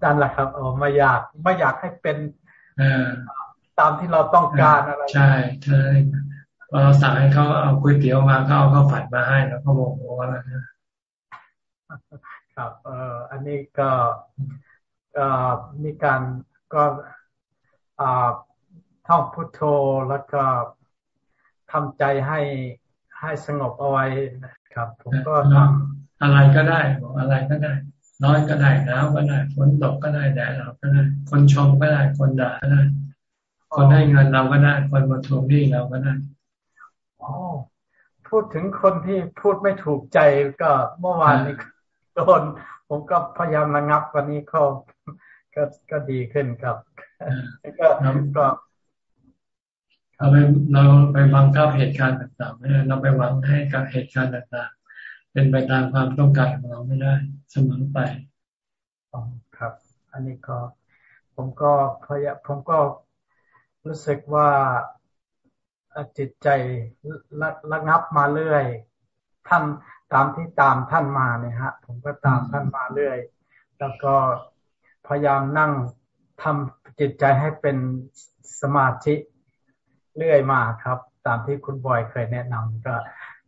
นั่นแหละครับอ๋อไม่อยากไม่อยากให้เป็นตามที่เราต้องการอะไรใช่ใช่พอเราสั่งให้เขาเอาก๋วยเตี๋ยวมาเขาเอาข้าวผัดมาให้แล้วก็โมโหอะไรนะครับ เอ่ออันนี้ก็เอ่อมีการก็อ่าท่องพุทโธแล้วก็ทำใจให้ ให้สงบเอาไว้ครับ ผมก็ทำอะไรก็ได้บอกอะไรก็ได้ น้อยก็ได้หนาวก็ได้ฝนตกก็ได้แดดเราก็ได้ คนชมก็ได้คนด่าก็ได้ คนให้เงินเราก็ได้ คนมาทวงหนี้เราก็ได้พูดถึงคนที่พูดไม่ถูกใจก็เมื่อวานนี้โดนผมก็พยายามระงับวันนี้เขาก็ก็ดีขึ้นครับก็ก็ เราไปเราไปบังคับเหตุการณ์ต่างๆไม่ได้เราไปหวังให้กับเหตุการณ์ต่างๆ เป็นไปตามความต้องการของเราไม่ได้เสมอไปครับ อันนี้ก็ ผมก็พยายามผมก็รู้สึกว่าจิตใจระงับมาเรื่อย ท่านตามที่ตามท่านมาเนี่ยฮะ ผมก็ตามท่านมาเรื่อย แล้วก็พยายามนั่งทำจิตใจให้เป็นสมาธิ เรื่อยมาครับ ตามที่คุณบอยเคยแนะนำก็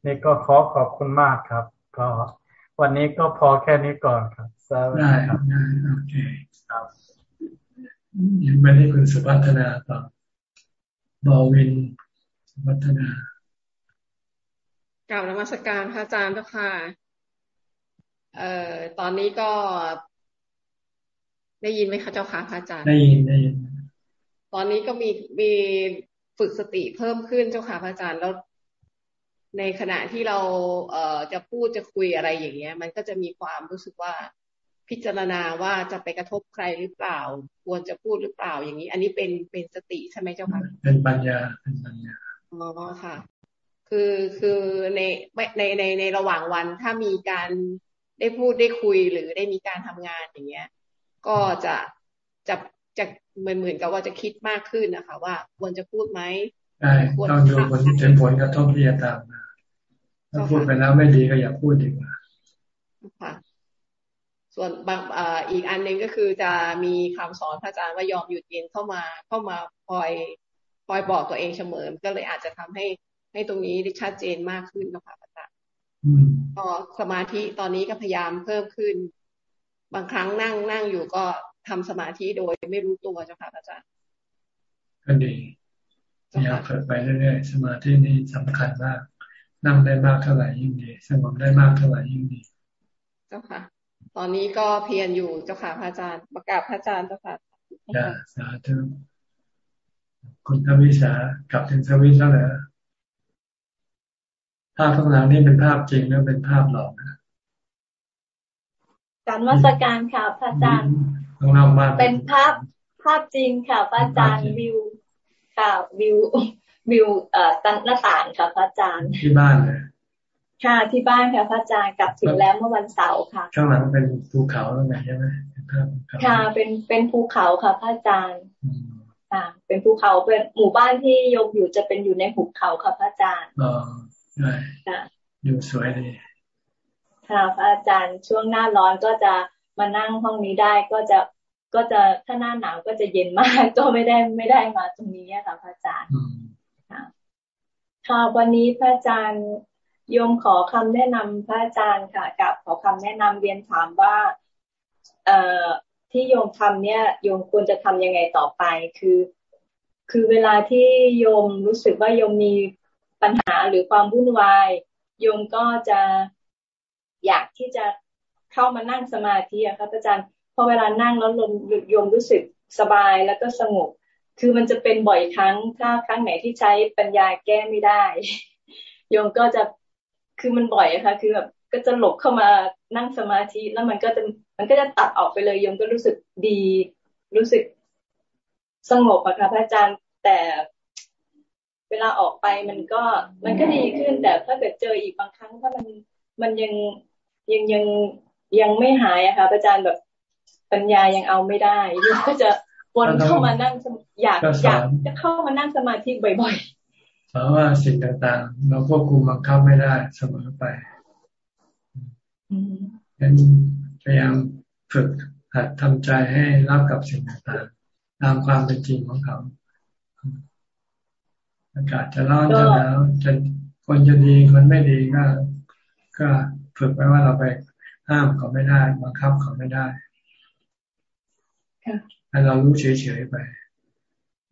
นี่ก็ขอขอบคุณมากครับ ก็วันนี้ก็พอแค่นี้ก่อนครับได้ครับได้โอเคครับยังไม่ได้คุณสุพัฒนาต่อบอวินวัฒนากล่าวนมัสการพระอาจารย์เจ้าค่ะเอ่อตอนนี้ก็ ได้ยินไหมคะเจ้าค่ะพระอาจารย์ได้ยินได้ยินตอนนี้ก็มีมี ฝึกสติเพิ่มขึ้นเจ้าค่ะพระอาจารย์แล้วในขณะที่เราเอ่อจะพูดจะคุยอะไรอย่างเงี้ย มันก็จะมีความรู้สึกว่าพิจารณาว่าจะไปกระทบใครหรือเปล่า ควรจะพูดหรือเปล่าอย่างนี้ อันนี้เป็นเป็นสติใช่ไหมเจ้าค่ะเป็นปัญญาเป็นปัญญาอ๋อค่ะ คือคือในในในในระหว่างวันถ้ามีการได้พูดได้คุยหรือได้มีการทำงานอย่างเงี้ย ก็จะจะ จะเหมือนเหมือนกับว่าจะคิดมากขึ้นนะคะ ว่าควรจะพูดไหมใช่ต้องดูผลถึงผลกระทบที่จะตามมาถ้าพูดไปแล้วไม่ดีก็อย่าพูดดีกว่าค่ะส่วนบางอีกอันหนึ่งก็คือจะมีคำสอนพระอาจารย์ว่ายอมหยุดเย็นเข้ามาเข้ามาคอยคอยบอกตัวเองเสมอก็เลยอาจจะทำให้ให้ตรงนี้ได้ชัดเจนมากขึ้นนะคะอาจารย์ก็สมาธิตอนนี้ก็พยายามเพิ่มขึ้น บางครั้งนั่งนั่งอยู่ก็ ทำสมาธิโดยไม่รู้ตัวเจ้าค่ะอาจารย์ก็ดีพยายามฝึกไปเรื่อยๆสมาธินี้สำคัญมากนั่งได้มากเท่าไหร่ยิ่งดีสงบได้มากเท่าไหร่ยิ่งดีเจ้าค่ะ ตอนนี้ก็เพียรอยู่เจ้าค่ะพระอาจารย์ ประกาศพระอาจารย์เจ้าค่ะจ้าสาธุคุณทวิสากลับถึงสวิตแล้วเหรอภาพข้างหลังนี่เป็นภาพจริงหรือเป็นภาพหลอกนะการวัสการค่ะพระอาจารย์ ข้างนอกบ้านเป็นภาพภาพจริงค่ะพระอาจารย์วิวค่ะวิววิวเอ่อตั้งหน้าต่างค่ะพระอาจารย์ที่บ้านเลยค่ะที่บ้านค่ะพระอาจารย์กลับถึงแล้วเมื่อวันเสาร์ค่ะ ข้างหลังเป็นภูเขาแล้วไงใช่ไหมค่ะเป็นเป็นภูเขาค่ะพระอาจารย์ค่ะ เป็นภูเขาเป็นหมู่บ้านที่โยมอยู่จะเป็นอยู่ในหุบเขาค่ะพระอาจารย์อ๋อใช่ค่ะอยู่สวยดีค่ะพระอาจารย์ช่วงหน้าร้อนก็จะ มานั่งห้องนี้ได้ก็จะก็จะถ้าหน้าหนาวก็จะเย็นมากก็ไม่ได้ไม่ได้มาตรงนี้ค่ะพระอาจารย์ค่ะค่ะวันนี้พระอาจารย์โยมขอคำแนะนำพระอาจารย์ค่ะกับขอคำแนะนำเรียนถามว่า เอ่อที่โยมทำเนี่ยโยมควรจะทํำยังไงต่อไป คือ คือเวลาที่โยมรู้สึกว่าโยมมีปัญหาหรือความวุ่นวายโยมก็จะอยากที่จะ เข้ามานั่งสมาธิอะครับอาจารย์พอเวลานั่งแล้วลมโยมรู้สึกสบายแล้วก็สงบ คือมันจะเป็นบ่อยครั้งถ้าครั้งไหนที่ใช้ปัญญาแก้ไม่ได้โยมก็จะคือมันบ่อยอะค่ะ คือแบบก็จะหลบเข้ามานั่งสมาธิแล้วมันก็จะมันก็จะตัดออกไปเลยโยมก็รู้สึกดี รู้สึกสงบอะค่ะพระอาจารย์แต่เวลาออกไปมันก็มันก็ดีขึ้นแต่ถ้าเกิดเจออีกบางครั้งถ้ามันมันยังยังยัง ยังไม่หายอะค่ะพระอาจารย์แบบปัญญายังเอาไม่ได้ยมก็จะวนเข้ามานั่งอยากอยากจะเข้ามานั่งสมาธิบ่อยๆเพราะว่าสิ่งต่างๆ เราควบคุมบังคับไม่ได้เสมอไปดังนั้นพยายามฝึกหัดทำใจให้รับกับสิ่งต่างๆ ตามความเป็นจริงของเขา อากาศจะร้อนจะหนาวจะคนจะดีคนไม่ดีก็ ก็ฝึกไว้ว่าเราไป ห้ามเขาไม่ได้บังคับเขาไม่ได้ให้เรารู้เฉยๆไป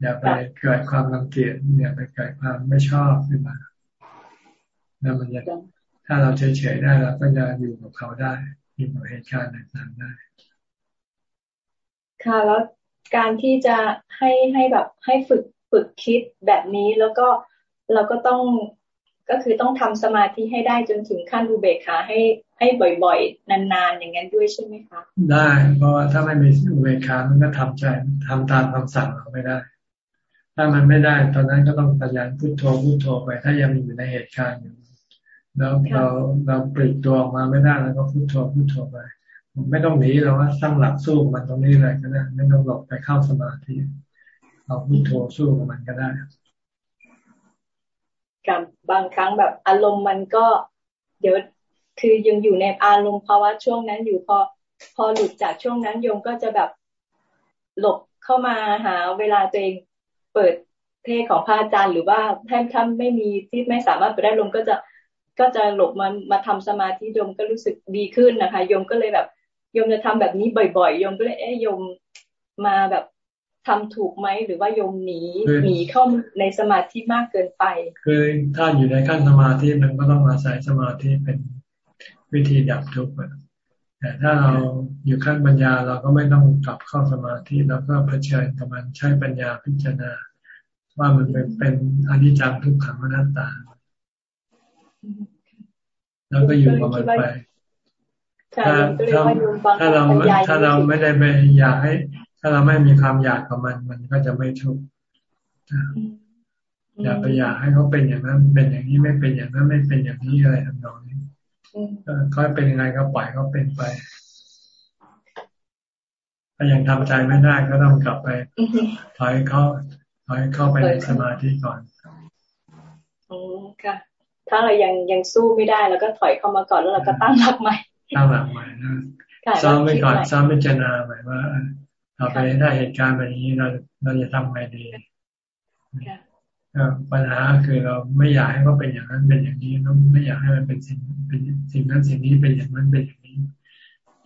อย่าไปเกิดความรังเกียจอย่าไปเกิดความไม่ชอบขึ้นมาแล้วมันจะถ้าเราเฉยๆได้เราก็จะอยู่กับเขาได้อยู่กับเหตุการณ์ต่างๆได้ ค่ะแล้วการที่จะให้ให้แบบให้ฝึกฝึกคิดแบบนี้แล้วก็เราก็ต้อง ก็คือต้องทำสมาธิให้ได้จนถึงขั้นอุเบกขาให้ให้บ่อยๆ นานๆ อย่างนั้นด้วยใช่ไหมคะ ได้ เพราะว่าถ้าไม่มีอุเบกขามันก็ทำใจทำตามคำสั่งเราไม่ได้ ถ้ามันไม่ได้ ตอนนั้นก็ต้องพยายามพุโทโธพุโทโธไป ถ้ายังอยู่ในเหตุการณ์อยู่แล้วเราเราปลีกตัวออกมาไม่ได้แล้วก็พุโทโธพุโทโธไปไม่ต้องหนีเราว่าตั้งหลักสู้มันตรงนี้เลยก็ได้ไม่ต้องหลบไปเข้าสมาธิเอาพุโทโธสู้กับมันก็ได้ กับบางครั้งแบบอารมณ์มันก็ เดี๋ยวคือยังอยู่ในอารมณ์ภาวะช่วงนั้นอยู่พอ พอหลุดจากช่วงนั้นโยมก็จะแบบหลบเข้ามาหาเวลาตัวเองเปิดเทศของพระอาจารย์ หรือว่าท่านท่านไม่มีที่ไม่สามารถไปได้ลมก็จะก็จะหลบมามาทำสมาธิโยมก็รู้สึกดีขึ้นนะคะโยมก็เลยแบบโยมจะทำแบบนี้บ่อยๆโยมก็เลยเอ๊ยโยมมาแบบ ทำถูกไหมหรือว่าโยมหนีหนีเข้าในสมาธิมากเกินไป คือถ้าอยู่ในขั้นสมาธิมันก็ต้องอาศัยสมาธิเป็นวิธีดับทุกข์แต่ถ้าเราอยู่ขั้นปัญญาเราก็ไม่ต้องกลับเข้าสมาธิเราก็เผชิญกับมันใช้ปัญญาพิจารณา ว่ามันเป็นเป็นอนิจจังทุกขังอนัตตา แล้วก็อยู่กับมันไปถ้าถ้าถ้าเราถ้าเราไม่ได้ไปอยากให้ ถ้าเราไม่มีความอยากกับมัน มันก็จะไม่ทุกข์อย่าไปอยากให้เขาเป็นอย่างนั้น เป็นอย่างนี้ไม่เป็นอย่างนั้นไม่เป็นอย่างนี้อะไรทำนองนี้ก็เป็นยังไงก็ปล่อยเขาเป็นไป ถ้ายังทำใจไม่ได้ก็ต้องกลับไปถอยเข้าถอยเข้าไปในสมาธิก่อนอืมค่ะ ถ้าเรายังยังสู้ไม่ได้แล้วก็ถอยเข้ามาก่อนแล้วเราก็ตั้งหลักใหม่ตั้งหลักใหม่นะซ้อมไปก่อนซ้อมพิจารณาใหม่ว่า ต่อไปได้เหตุการณ์แบบนี้เราเราจะทำไงดีปัญหาคือเราไม่อยากให้เขาเป็นอย่างนั้นเป็นอย่างนี้เราไม่อยากให้มันเป็นสิ่งเป็นสิ่งนั้นสิ่งนี้เป็นอย่างนั้นเป็นอย่างนี้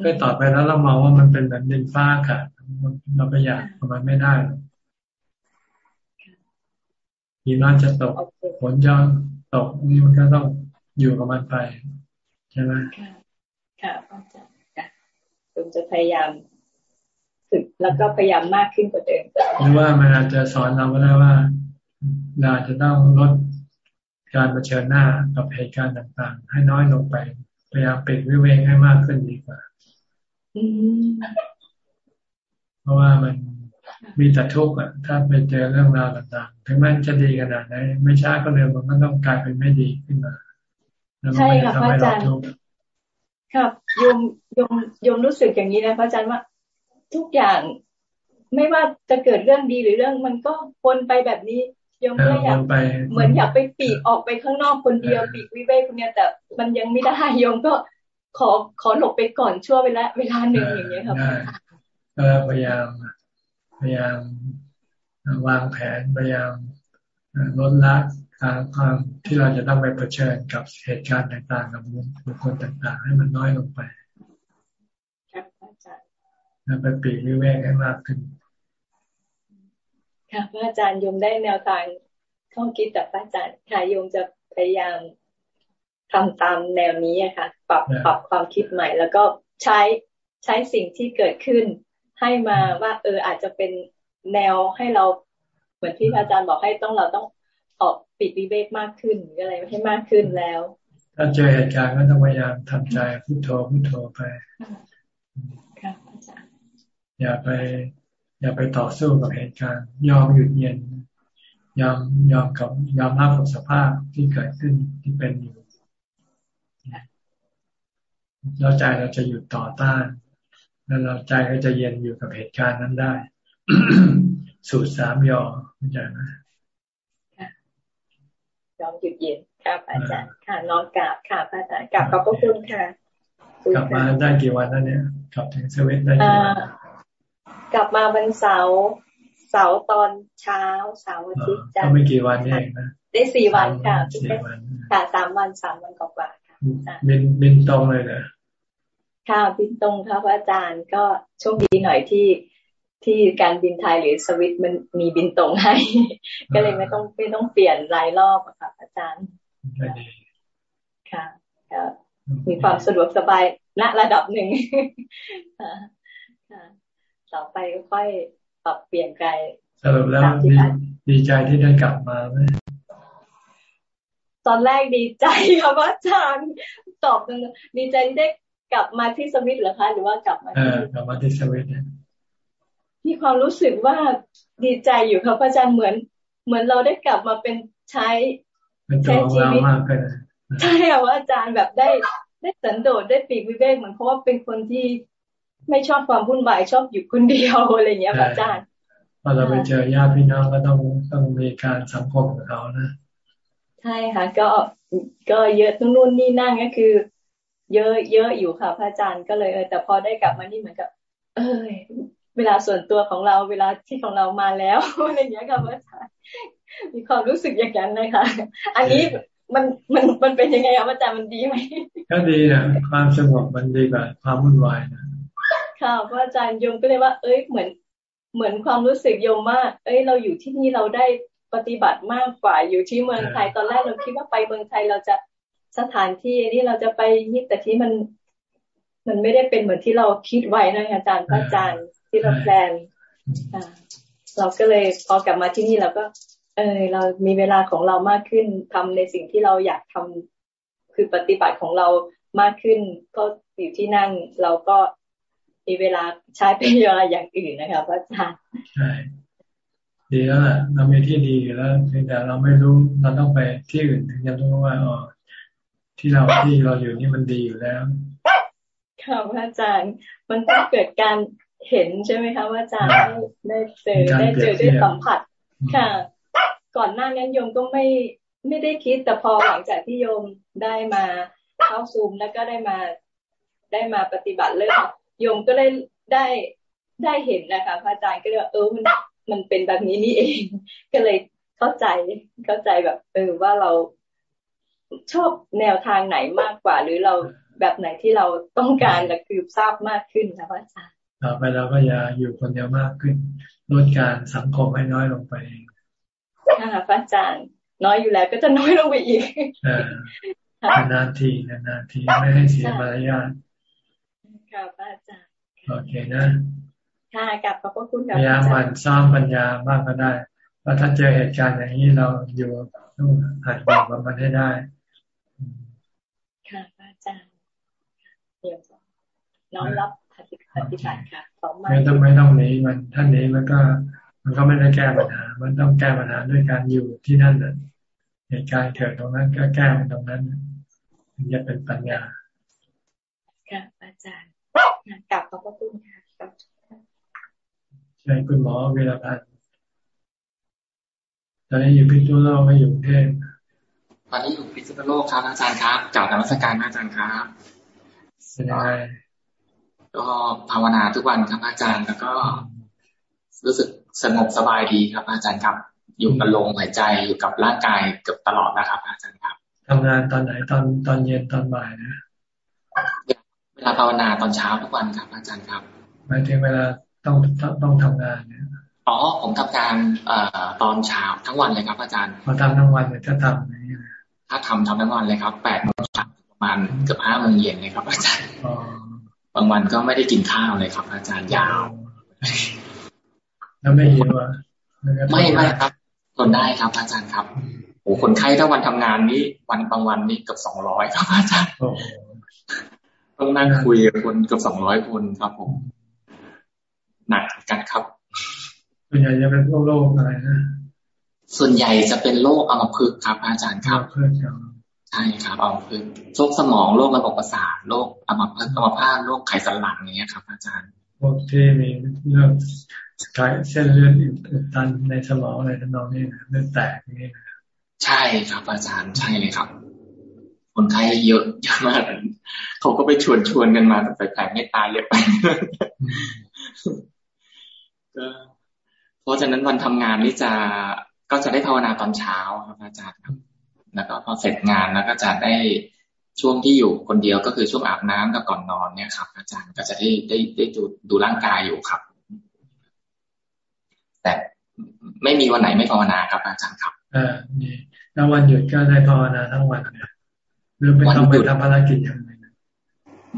ก็ต่อไปแล้วเรามองว่ามันเป็นแบบดินฟ้าค่ะเราไปอยากมันไม่ได้หิมะจะตกฝนจะตกนี่มันก็ต้องอยู่กับมันไปใช่ไหมค่ะอาจารย์ค่ะผมจะพยายาม ฝึกแล้วก็พยายามมากขึ้นกว่าเดิมหรือว่ามันอาจจะสอนเราก็ได้ว่าเราจะต้องลดการเผชิญหน้ากับเหตุการณ์ต่างๆ ให้น้อยลงไปพยายามปิดวิเวกให้มากขึ้นดีกว่าเพราะว่ามันมีแต่ทุกข์อะ ถ้าไปเจอเรื่องราวต่างๆ ถึงแม้จะดีขนาดไหนไม่ช้าก็เร็วมันก็ต้องกลายเป็นไม่ดีขึ้นมาใช่ค่ะพระอาจารย์ครับโยมโยมโยมรู้สึกอย่างนี้นะพระอาจารย์ว่า ทุกอย่างไม่ว่าจะเกิดเรื่องดีหรือเรื่องมันก็พ้นไปแบบนี้โยมก็อยากเหมือนอยากไปปีกออกไปข้างนอกคนเดียวปีกวิเวกคนเนี้ยแต่มันยังไม่ได้โยมก็ขอขอหลบไปก่อนช่วงเวลาเวลาหนึ่งอย่างเงี้ยครับก็พยายามพยายามวางแผนพยายามลดละการความที่เราจะต้องไปเผชิญกับเหตุการณ์ต่างๆกับบุคคลต่างๆ ให้มันน้อยลงไปครับอาจารย์ แล้วไปปีกวิเวกให้มากขึ้นค่ะพระอาจารย์โยมได้แนวทางข้อคิดจากพระอาจารย์ค่ะโยมจะพยายามทำตามแนวนี้ค่ะ ปรับปรับความคิดใหม่ แล้วก็ใช้ใช้สิ่งที่เกิดขึ้น ให้มาว่าเอออาจจะเป็นแนวให้เราเหมือนที่อาจารย์บอกให้ต้องเราต้องออกปิดวิเวกมากขึ้นหรืออะไรให้มากขึ้นแล้ว ถ้าเจอเหตุการณ์ก็ต้องพยายามทำใจพุโทโธพุโทโธไปค่ะอาจารย์ อย่าไป อย่าไปต่อสู้กับเหตุการณ์ ยอมหยุดเย็น ยอมยอมกับยอมรับกับสภาพที่เกิดขึ้นที่เป็นอยู่แล้วใจเราจะหยุดต่อต้าน แล้วเราใจก็จะเย็นอยู่กับเหตุการณ์นั้นได้ สูตรสามยอมเข้าใจไหมยอมหยุดเย็นค่ะอาจารย์ค่ะน้องกราบค่ะอาจารย์กราบขอบพระคุณค่ะ กลับมาได้กี่วันแล้วเนี่ยกลับถึงเซเว่นได้กี่วัน กลับมาวันเสาร์เสาร์ตอนเช้าเสาร์อาทิตย์จันทร์ไม่กี่วันนี่เองนะได้สี่วันค่ะค่ะสามวันสามวันกว่าค่ะบินบินตรงเลยนะค่ะบินตรงครับอาจารย์ก็โชคดีหน่อยที่ที่การบินไทยหรือสวิตมันมีบินตรงให้ ก็เลยไม่ต้องไม่ต้องเปลี่ยนรายรอบค่ะอาจารย์ค่ะก็มีความสะดวกสบายณระดับหนึ่งค่ะ ต่อไปก็ค่อยปรับเปลี่ยนใจสรุปแล้วดีดีใจที่ได้กลับมาไหมตอนแรกดีใจค่ะอาจารย์ตอบนึงดีใจที่ได้กลับมาที่สวิตเหรอคะ หรือว่ากลับมาที่กลับมาที่สวิตเนี่ยมีความรู้สึกว่าดีใจอยู่ครับอาจารย์เหมือน เหมือนเราได้กลับมาเป็นใช้ใช้ชีวิตใช่ค่ะว่าอาจารย์แบบได้ได้สันโดษได้ปีกวิเวกเหมือนเพราะว่าเป็นคนที่ ไม่ชอบความวุ่นวายชอบอยู่คนเดียวอะไรเงี้ยอาจารย์พอเราไปเจอญาติพี่น้องก็ต้องต้องมีการสังคมกับเขานะใช่ค่ะ ก็ก็เยอะทั้งนู่นนี่นั่นก็คือ เยอะเยอะอยู่ค่ะพระอาจารย์ก็เลยเออแต่พอได้กลับมานี่เหมือนกับ เออเวลาส่วนตัวของเราเวลาที่ของเรามาแล้วอะไรอย่างเงี้ยค่ะพระอาจารย์มีความรู้สึกอย่างนั้นนะคะอันนี้มันมันมันเป็นยังไงครับอาจารย์มันดีไหมก็ดีนะความสงบมันดีกว่าความวุ่นวายนะ ค่ะพระอาจารย์โยมก็เลยว่า เอ้ยเหมือน เหมือนความรู้สึกโยมมากเอ้ย เราอยู่ที่นี่เราได้ปฏิบัติมากกว่าอยู่ที่เมืองไทยตอนแรกเราคิดว่าไปเมืองไทยเราจะสถานที่นี้เราจะไปนี่แต่ที่มัน มันไม่ได้เป็นเหมือนที่เราคิดไว้นะอาจารย์พระอาจารย์ที่เราแพลนเราก็เลยพอกลับมาที่นี่เราก็ เออเรามีเวลาของเรามากขึ้นทำในสิ่งที่เราอยากทำคือปฏิบัติของเรามากขึ้น ก็อยู่ที่นั่นเราก็ มีเวลาใช้เป็นเวลาอย่างอื่นนะคะพระอาจารย์ใช่ดีแล้วแหละเรามีที่ดีแล้วเพียงแต่เราไม่รู้เราต้องไปที่อื่นถึงจะรู้ว่าอ๋อที่เราที่เราอยู่นี่มันดีอยู่แล้วค่ะพระอาจารย์ มันต้องเกิดการเห็นใช่ไหมคะว่าอาจารย์ได้เจอได้เจอได้สัมผัสค่ะ ก่อนหน้านั้นโยมก็ไม่ไม่ได้คิดแต่พอหลังจากที่โยมได้มาเข้าซูมแล้วก็ได้มาได้มาปฏิบัติเริ่ม โยมก็ได้ได้ได้เห็นนะคะพระอาจารย์ก็เลยเออมันมันเป็นแบบนี้นี่เอง ก็เลยเข้าใจเข้าใจแบบ เออว่าเราชอบแนวทางไหนมากกว่า หรือเราแบบไหนที่เราต้องการและคือทราบมากขึ้นนะพระอาจารย์ต่อไปเราก็อย่าอยู่คนเดียวมากขึ้นลดการสังคมให้น้อยลงไปค่ะพระอาจารย์ น้อยอยู่แล้วก็จะน้อยลงไปอีกนานทีนานทีไม่ให้เสียมารยาท ค่ะพระอาจารย์โอเคนะค่ะกับขอบพระคุณพยายามมันสร้างปัญญามากก็ได้ว่าถ้าเจอเหตุการณ์อย่างนี้เราอยู่ต้องหัดบอกมันให้ได้ ค่ะอาจารย์เดี๋ยวน้องรับปฏิบัติค่ะขอมาไม่ต้องไม่ต้องหนีมันท่านนี้มันก็ มันก็ไม่ได้แก้ปัญหา มันต้องแก้ปัญหาด้วยการอยู่ที่นั่นเลยเหตุการณ์เกิดตรงนั้นก็แก้มันตรงนั้นถึงจะเป็นปัญญาค่ะอาจารย์ กลับขอบพระคุณค่ะใช่คุณหมอเวลาพันตอนนี้อยู่พิจิตรโลกไม่อยู่เทพตอนนี้อยู่พิจิตรโลกครับอาจารย์ครับกล่าวนมัสการอาจารย์ครับเป็นยังไงก็ภาวนาทุกวันครับอาจารย์แล้วก็ รู้สึกสงบสบายดีครับ อาจารย์ครับ อยู่กับลมหายใจอยู่กับร่างกายเกือบตลอดนะครับ อาจารย์ครับทำงานตอนไหนตอนตอนเย็นตอนบ่ายนะเว ลาภาวนาตอนเช้าทุกวันครับ อาจารย์ครับหมายถึงเวลาต้องต้องทำงานเนี่ยอ๋อผมทำงานเอ่อตอนเช้าทั้งวันเลยครับ อาจารย์พอทำทั้งวันเนี่ยจะทำนี่ถ้าทำทำทั้งวันเลยครับแปดโมงเช้าประมาณเกือบห้าโมงเย็นเลยครับ อาจารย์บางวันก็ไม่ได้กินข้าวเลยครับ อาจารย์ยาวแล้วไม่หิวอะไม่ไม่ครับทนได้ครับ อาจารย์ครับโอ้คนไข้ถ้าวันทำงานนี้วันบางวันนี้เกือบสองร้อยครับอาจารย์ ต้องนั่งคุยกับคนเกือบสองร้อยคนครับผม หนักกันครับ ส่วนใหญ่จะเป็นพวกโรคอะไรนะ ส่วนใหญ่จะเป็นโรคอัมพฤกษ์ครับ อาจารย์ครับใช่ครับอัมพฤกษ์โรคสมองโรคระบบประสาทโรคอัมพฤกษ์อัมพาตโรคไขสันหลังอย่างเงี้ยครับ อาจารย์พวกที่มีเรื่องไขเส้นเลือดอุดตันในสมองอะไรทั้งนั้นนี่เลือดแตกอย่างเงี้ยใช่ครับอาจารย์ใช่เลยครับ คนไข้เยอะเยอะมากเขาก็ไปชวนชวนกันมาแต่แต่ไม่ตายเยอะไปก็เพราะฉะนั้นวันทำงานนี่จะก็จะได้ภาวนาตอนเช้าครับอาจารย์ครับ แล้วก็พอเสร็จงานแล้วก็จะได้ช่วงที่อยู่คนเดียวก็คือช่วงอาบน้ำกับก่อนนอนเนี่ยครับ อาจารย์ก็จะได้ได้ได้ดูดูร่างกายอยู่ครับ แต่ไม่มีวันไหนไม่ภาวนาครับ อาจารย์ครับอ่านี่แล้ววันหยุดก็ได้ภาวนาทั้งวันเนี่ย หรือไปต้องไปทำภารกิจอย่างไร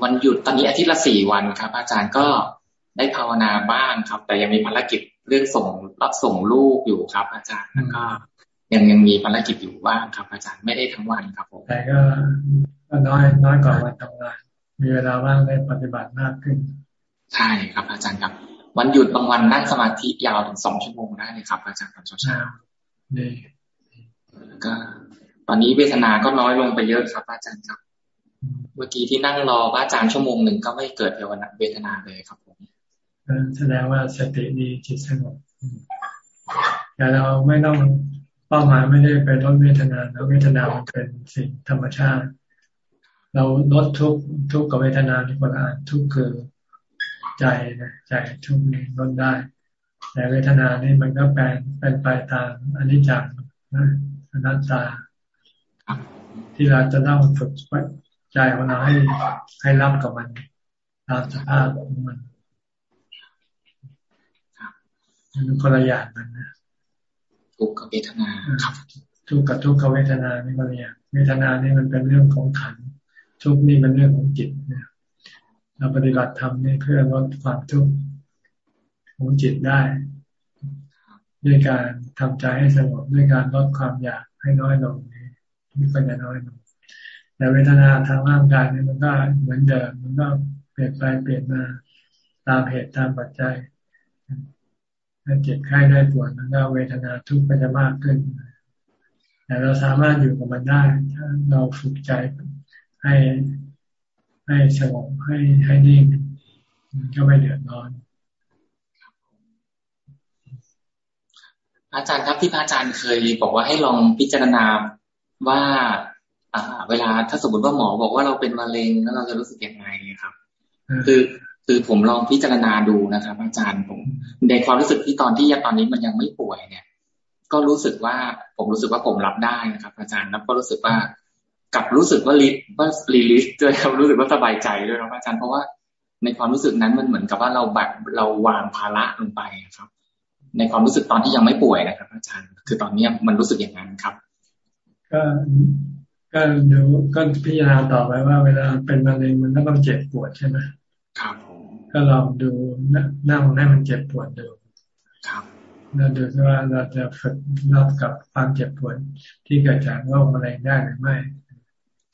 วันหยุดตอนนี้อาทิตย์ละสี่วันครับ อาจารย์ก็ได้ภาวนาบ้างครับ แต่ยังมีภารกิจเรื่องส่งรับส่งลูกอยู่ครับ อาจารย์แล้วก็ยังยังมีภารกิจอยู่บ้างครับ อาจารย์ไม่ได้ทั้งวันครับผมแต่ก็น้อยน้อยกว่าวันทำงาน มีเวลาว่างได้ปฏิบัติมากขึ้น ใช่ครับ อาจารย์ครับ วันหยุดบางวันนั่งสมาธิยาวถึงสองชั่วโมงได้เลยครับ อาจารย์ตอนเช้านี่ก็ ตอนนี้เวทนาก็น้อยลงไปเยอะครับอาจารย์ครับ เมื่อกี้ที่นั่งรออาจารย์ชั่วโมงหนึ่งก็ไม่เกิดเวทนาเลยครับผมแสดงว่าสติดีจิตสงบแต่เราไม่ต้องเป้าหมายไม่ได้ไปลดเวทนาแล้วเวทนามันเป็นสิ่งธรรมชาติ เราลดทุกทุกกับเวทนาที่คนอ่านทุกคือใจนะใจทุกนี้ลดได้ แต่เวทนานี่มันก็แปลเป็นไปตามอนิจจังนะอนัตตา ที่เราจะต้องฝึกใจของเราให้ให้รับกับมันตามสภาพของมันมันคนละอย่างกันนะทุกขเวทนาครับทุกข์กับทุกขเวทนานี่คนละอย่างเวทนานี่มันเป็นเรื่องของขันทุกนี่เป็นเรื่องของจิตเนี่ยเราปฏิบัติธรรมนี่เพื่อลดความทุกข์ของจิตได้ ด้วยการทำใจให้สงบด้วยการลดความอยากให้น้อยลง นี่นี่ก็จะน้อยลงแต่เวทนาทางร่างกายนี่มันก็เหมือนเดิมมันก็เปลี่ยนไปเปลี่ยนมาตามเหตุตามปัจจัยถ้าเจ็บไข้ได้ปวดมันก็เวทนาทุกข์ก็จะมากขึ้นแต่เราสามารถอยู่กับมันได้ ถ้าเราฝึกใจให้ให้สงบให้ให้นิ่งมันก็ไม่เดือดร้อนอาจารย์ครับที่พระอาจารย์เคยบอกว่าให้ลองพิจารณา ว่าอ่า เวลาถ้าสมมติว่าหมอบอกว่าเราเป็นมะเร็งแล้วเราจะรู้สึกยังไงครับ คือคือผมลองพิจารณาดูนะครับ อาจารย์ผม ในความรู้สึกที่ตอนที่ตอนนี้มันยังไม่ป่วยเนี่ย ก็รู้สึกว่าผมรู้สึกว่าผมรับได้นะครับ อาจารย์แล้วก็รู้สึกว่ากับรู้สึกว่าลิว่ารีลิสด้วยครับรู้สึกว่าสบายใจด้วยนะอาจารย์เพราะว่าในความรู้สึกนั้นมันเหมือนกับว่าเราแบบเราวางภาระลงไปครับ ในความรู้สึกตอนที่ยังไม่ป่วยนะครับ อาจารย์ คือตอนนี้มันรู้สึกอย่างนั้นครับ ก็ก็ดูก็พิจารณาต่อไปว่า เวลาเป็นมะเร็งมันก็ต้องเจ็บปวดใช่ไหมครับก็ลองดูนั่งให้มันเจ็บปวดดูครับเราดูว่าเราจะฝึกรับกับความเจ็บปวดที่เกิดจากโรคมะเร็งได้หรือไม่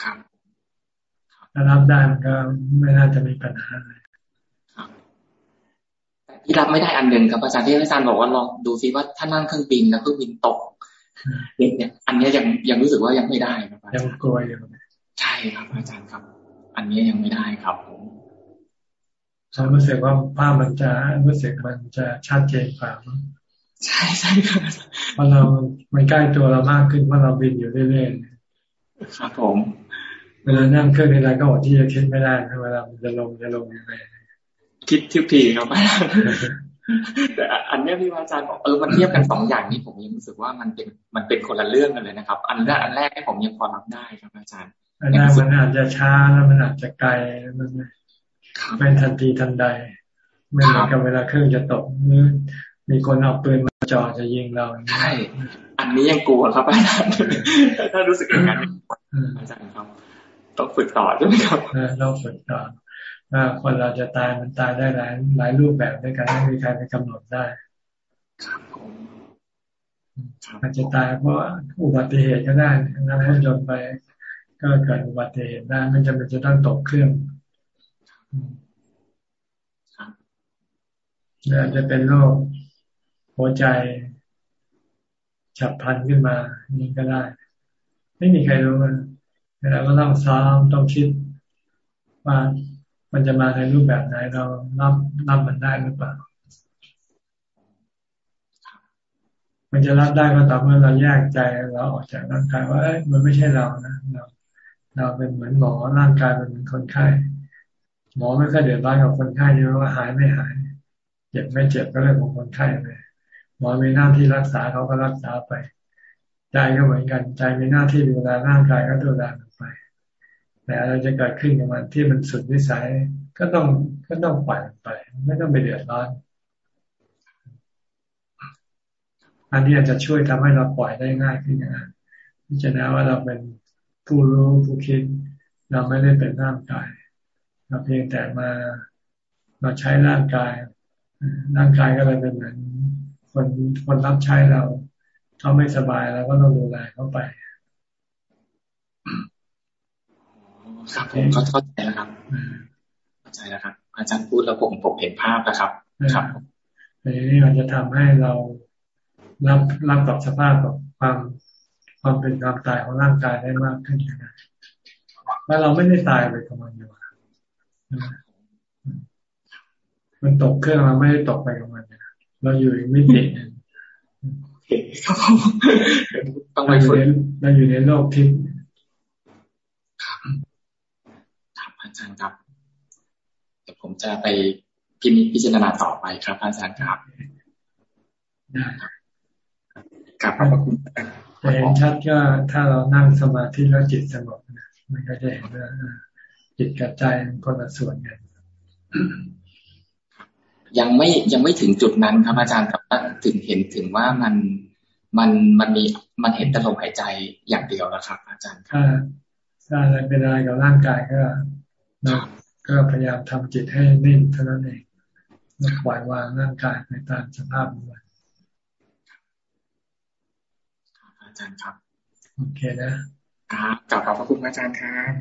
ครับถ้ารับได้มันก็ไม่น่าจะมีปัญหาเลยที่รับไม่ได้อันหนึ่งครับอาจารย์ที่อาจารย์บอกว่าลองดูซิว่าถ้านั่งเครื่องบินแล้วเครื่องบินตกเนี่ย อันนี้ยังยังรู้สึกว่ายังไม่ได้ครับยังกลัวอยู่ใช่ครับ อาจารย์ครับ อันนี้ยังไม่ได้ครับผมฉันรู้สึกว่าภาพมันจะรู้สึกมันจะชัดเจนกว่าใช่ใช่ครับเพราะเรามันใกล้ตัวเรามากขึ้นเพราะเราบินอยู่เรื่อยๆครับผม เวลานั่งเครื่องอะไรก็อดที่จะคิดไม่ได้เวลามันจะลงจะลงยังไงคิดทิพทีครับ แต่อันนี้พี่อาจารย์บอกเออมันเทียบกันสองอย่างนี้ผมยังรู้สึกว่ามันเป็นมันเป็นคนละเรื่องกันเลยนะครับ อันแรกอันแรกให้ผมยังพอรับได้ครับอาจารย์อันแรกมันอาจจะช้าแล้วมันอาจจะไกลมันไม่ทันทีทันใดไม่เหมือนกับเวลาเครื่องจะตกหรือมีคนเอาปืนมาจ่อจะยิงเราใช่อันนี้ยังกลัวครับอาจารย์ถ้ารู้สึกอย่างนั้นอาจารย์ครับต้องฝึกต่อใช่ไหมครับต้องฝึกต่อ ว่าคนเราจะตายมันตายได้หลายหลายรูปแบบด้วยกันไม่มีใครไปกำหนดได้อาจจะตายเพราะอุบัติเหตุก็ได้นั่งรถยนต์ไป ก็เกิดอุบัติเหตุได้ไม่จำเป็นจะต้องตกเครื่องอาจจะเป็นโรคหัวใจฉับพลันขึ้นมา นี่ก็ได้ ไม่มีใครรู้มันเราก็ต้องซ้อมต้องคิดว่า มันจะมาในรูปแบบไหนเรารับรับมันได้หรือเปล่า มันจะรับได้ก็ต่อเมื่อเราแยกใจเราออกจากร่างกายว่าเอ้ยมันไม่ใช่เรานะเราเราเป็นเหมือนหมอร่างกายเป็นเหมือนคนไข้หมอไม่ค่อยเดือดร้อนกับคนไข้นี่ว่าหายไม่หายเจ็บไม่เจ็บก็เรื่องของคนไข้ไปหมอมีหน้าที่รักษาเขาก็รักษาไป ใจก็เหมือนกันใจมีหน้าที่ดูแลร่างกายก็ดูแลมั แต่อะไรจะเกิดขึ้นกับมันที่มันสุดวิสัยก็ต้องก็ต้องปล่อยไป ไม่ต้องไปเดือดร้อน อันนี้อาจจะช่วยทำให้เราปล่อยได้ง่ายขึ้นนะพิจารณาว่าเราเป็นผู้รู้ผู้คิด เราไม่ได้เป็นร่างกายเราเพียงแต่มามาใช้ร่างกาย ร่างกายก็เลยเป็นเหมือนคนคนรับใช้เราเขาไม่สบายแล้วก็ต้องดูแลเขาไป ครับผมเข้าใจแล้วครับเข้าใจแล้วครับ อาจารย์พูดแล้วผมผมเห็นภาพแล้วครับครับอันนี้มันจะทำให้เรารับรับกับสภาพกับความความเป็นความตายของร่างกายได้มากขึ้นนะว่าเราไม่ได้ตายไปกับมันอยู่มันตกเครื่องเราไม่ได้ตกไปกับมันเราอยู่ในมิตินึงครับต้องไปฝึกเราอยู่ในโลกทิพย์ครับอา จารย์ครับเดี๋ยวผมจะไปพิมพิจารณาต่อไปครับ อาจารย์ครับได้ครับขอบคุณแต่เห็นชัดก็ถ้าเรานั่งสมาธิแล้วจิตสงบนะมันก็จะเห็นว่าจิตกับใจมันคนละส่วนกันยังไม่ยังไม่ถึงจุดนั้นครับอาจารย์แต่ว่าถึงเห็นถึงว่ามันมันมันมีมันเห็นแต่ลมหายใจอย่างเดียวนะครับ อาจารย์ถ้าถ้าอะไรเป็นอะไรกับร่างกายก็ ก็พยายามทำจิตให้นิ่งเท่านั้นเองแล้วปล่อยวางร่างกายไปตามสภาพมันอาจารย์ครับ โอเคนะครับกลับขอบพระคุณอาจารย์ครับ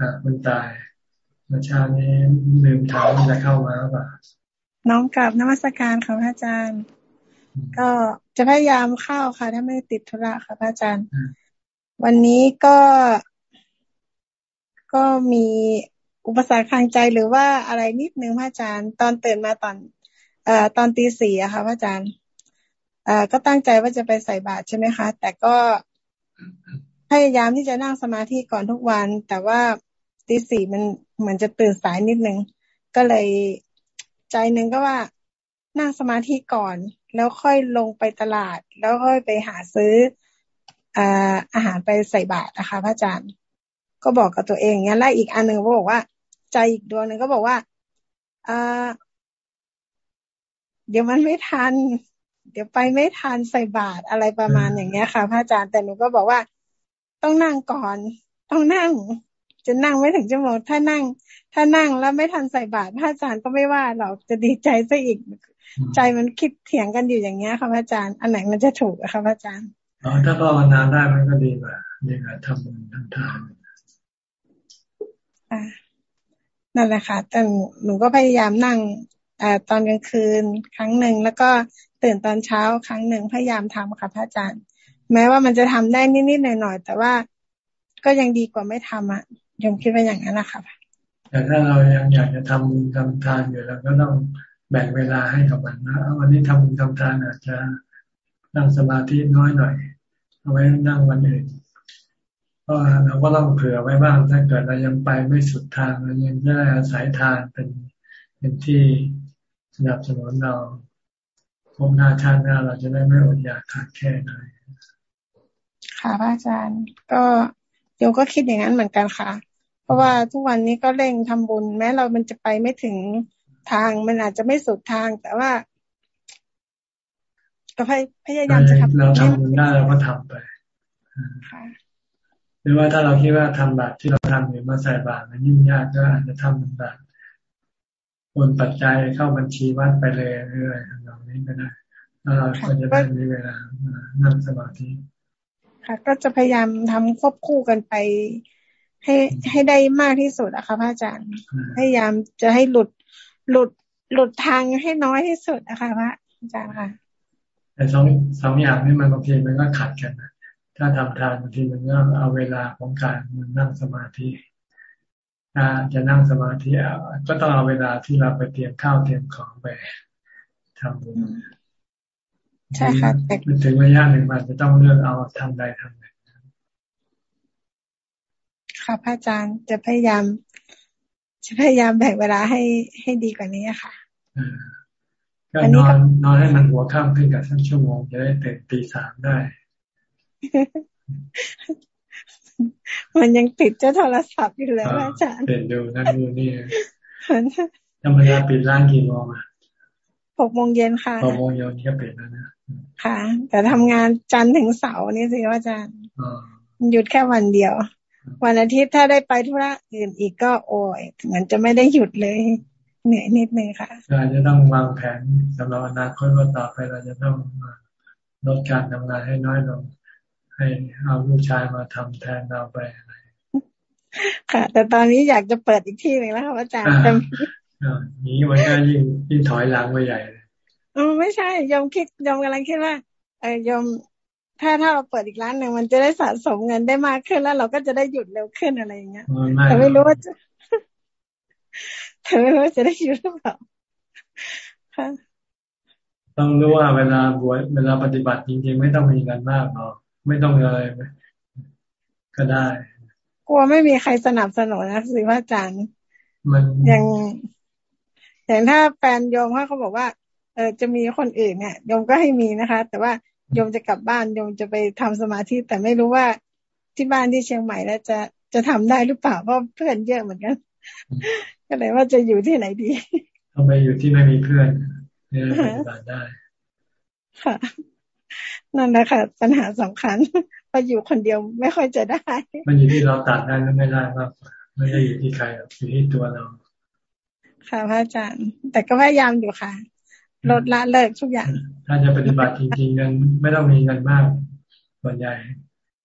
อ่าคุณตายเมื่อเช้านี้ลืมถามว่าจะเข้ามาหรือเปล่าน้องกลับนมัสการค่ะพระอาจารย์ ก็จะพยายามเข้าค่ะ ถ้าไม่ติดธุระค่ะพระอาจารย์ วันนี้ก็ ก็มีอุปสรรคทางใจหรือว่าอะไรนิดนึงพระอาจารย์ ตอนตื่นมาตอนเอ่อตอนตีสี่อะค่ะพระอาจารย์เอ่อก็ตั้งใจว่าจะไปใส่บาตรใช่ไหมคะ แต่ก็พยายามที่จะนั่งสมาธิก่อนทุกวัน แต่ว่าตีสี่มันเหมือนจะตื่นสายนิดนึง ก็เลยใจหนึ่งก็ว่านั่งสมาธิก่อน แล้วค่อยลงไปตลาด แล้วค่อยไปหาซื้ออาหารไปใส่บาตรนะคะพระอาจารย์ ก็บอกกับตัวเองเงี้ยแล้วอีกอันหนึ่งก็บอกว่า ใจอีกดวงหนึ่งก็บอกว่าอ่าเดี๋ยวมันไม่ทัน เดี๋ยวไปไม่ทันใส่บาตรอะไรประมาณอย่างเงี้ยค่ะพระอาจารย์แต่หนูก็บอกว่า ต้องนั่งก่อน ต้องนั่ง จะนั่งไม่ถึงชั่วโมงถ้านั่ง ถ้านั่งแล้วไม่ทันใส่บาตรพระอาจารย์ก็ไม่ว่าเราจะดีใจซะอีก ใจมันคิดเถียงกันอยู่อย่างเงี้ยค่ะพระอาจารย์อันไหนมันจะถูกอะค่ะพระอาจารย์อ๋อถ้าภาวนาได้มันก็ดีกว่าดีกว่าทำบุญทำทานอ่า นั่นแหละค่ะแต่หนูก็พยายามนั่งอตอนกลางคืนครั้งหนึ่งแล้วก็ตื่นตอนเช้าครั้งหนึ่งพยายามทำค่ะพระอาจารย์ แม้ว่ามันจะทำได้นิดๆหน่อยๆแต่ว่าก็ยังดีกว่าไม่ทำอะยมคิดว่าอย่างนั้นนะคะแต่ถ้าเรายังอยากจะทำบุญทำทานอยู่เราก็ต้องแบ่งเวลาให้กับมันนะวันนี้ทำบุญทำทานอาจจะนั่งสมาธิน้อยหน่อย เอาไว้นั่งวันอื่น ก็เราก็ต้องเผื่อไว้บ้างถ้าเกิดเรายังไปไม่สุดทางเรายังได้อาศัยทานเป็นเป็นที่สนับสนุนเราพบหน้าชาติหน้าเราจะได้ไม่อดอยากขาดแค่ไหนค่ะพระอาจารย์ ก็โยก็คิดอย่างนั้นเหมือนกันค่ะ เพราะว่าทุกวันนี้ก็เร่งทำบุญ แม้เรามันจะไปไม่ถึงทางมันอาจจะไม่สุดทาง แต่ว่าก็พยายามจะทำเราทำบุญได้เราก็ทำไปห รือว่าถ้าเราคิดว่าทำแบบที่เราทำอยู่มาใส่บาตรมันยิ่งยากก็อาจจะทำเป็นแบบโอนปัจจัยเข้าบัญชีวัดไปเลยเรื่อยๆทำแบบนี้ก็ได้แล้วเราก็จะได้มีเวลานั่งสมาธิค่ะ ก็จะพยายามทำควบคู่กันไป ให้ให้ได้มากที่สุดอะค่ะพระอาจารย์ พยายามจะให้หลุดหลุดหลุดทางให้น้อยที่สุดนะคะพระอาจารย์ค่ะแต่สองสองอย่างนี้มันบางทีมันก็ขัดกันนะ ถ้าทำทานบางทีมันก็เอาเวลาของการมันนั่งสมาธิถ้าจะนั่งสมาธิก็ต้องเอาเวลาที่เราไปเตรียมข้าวเตรียมของไปทำบุญใช่ค่ะแต่ถึงระยะหนึ่งมันจะต้องเลือกเอาทำใดทำหนึ่งค่ะพระอาจารย์จะพยายาม จะพยายามแบ่งเวลาให้ให้ดีกว่านี้ค่ะก็นอนนอนให้มันหัวข้ามขึ้นกับสักชั่วโมงจะได้ตื่นตีสามได้ มันยังติดเจ้าโทรศัพท์อยู่แล้วอาจารย์เปนดูนั่นดูนี่ธรรมดาปิดร้านกี่โมงอะหกโมงเย็นค่ะหกโมงเย็นก็ปิดแล้วนะค่ะ แต่ทำงานจันทร์ถึงเสาร์นี่สิอาจารย์หยุดแค่วันเดียว วันอาทิตย์ถ้าได้ไปธุระอื่นอีกก็โอ้ยเหมือนจะไม่ได้หยุดเลยเหนื่อยนิดนึงค่ะเราจะต้องวางแผนสำหรับอนาคตว่าต่อไปเราจะต้องลดการทำงานให้น้อยลง ให้เอาลูกชายมาทำแทนเราไปอะไรค่ะ แต่ตอนนี้อยากจะเปิดอีกที่หนึ่งแล้วค่ะอาจารย์นี้มันก็ยิ่งยิ่งถอยหลังไปใหญ่เลยอ๋อไม่ใช่ยมคิดยมกำลังคิดว่า เออยมถ้าถ้าเราเปิดอีกร้านหนึ่งมันจะได้สะสมเงินได้มากขึ้นแล้วเราก็จะได้หยุดเร็วขึ้นอะไรอย่างเงี้ยแต่ไม่รู้ว่าจะแต่ไม่รู้จะได้อยู่หรือเปล่าต้องรู้ว่าเวลาบวชเวลาปฏิบัติจริงๆไม่ต้องมีกันมากหรอก ไม่ต้องอะไรก็ได้ กลัวไม่มีใครสนับสนุนนะสิว่าอาจารย์มันยังอย่างถ้าแฟนโยมเขาบอกว่า เออจะมีคนอื่นเนี่ยโยมก็ให้มีนะคะ แต่ว่าโยมจะกลับบ้านโยมจะไปทำสมาธิแต่ไม่รู้ว่าที่บ้านที่เชียงใหม่แล้วจะจะทำได้หรือเปล่าเพราะเพื่อนเยอะเหมือนกันก็เลยว่าจะอยู่ที่ไหนดีทำไมอยู่ที่ไม่มีเพื่อนเนี่ยปฏิบัติได้ค่ะ นั่นแหละค่ะปัญหาสำคัญพออยู่คนเดียวไม่ค่อยจะได้ มันอยู่ที่เราตัดได้หรือไม่ได้มากกว่าไม่ได้อยู่ที่ใครอยู่ที่ตัวเรา ค่ะพระอาจารย์ แต่ก็พยายามอยู่ค่ะ ลดละเลิกทุกอย่าง ถ้าจะปฏิบัติจริงๆเงินไม่ต้องมีเงินมากส่วนใหญ่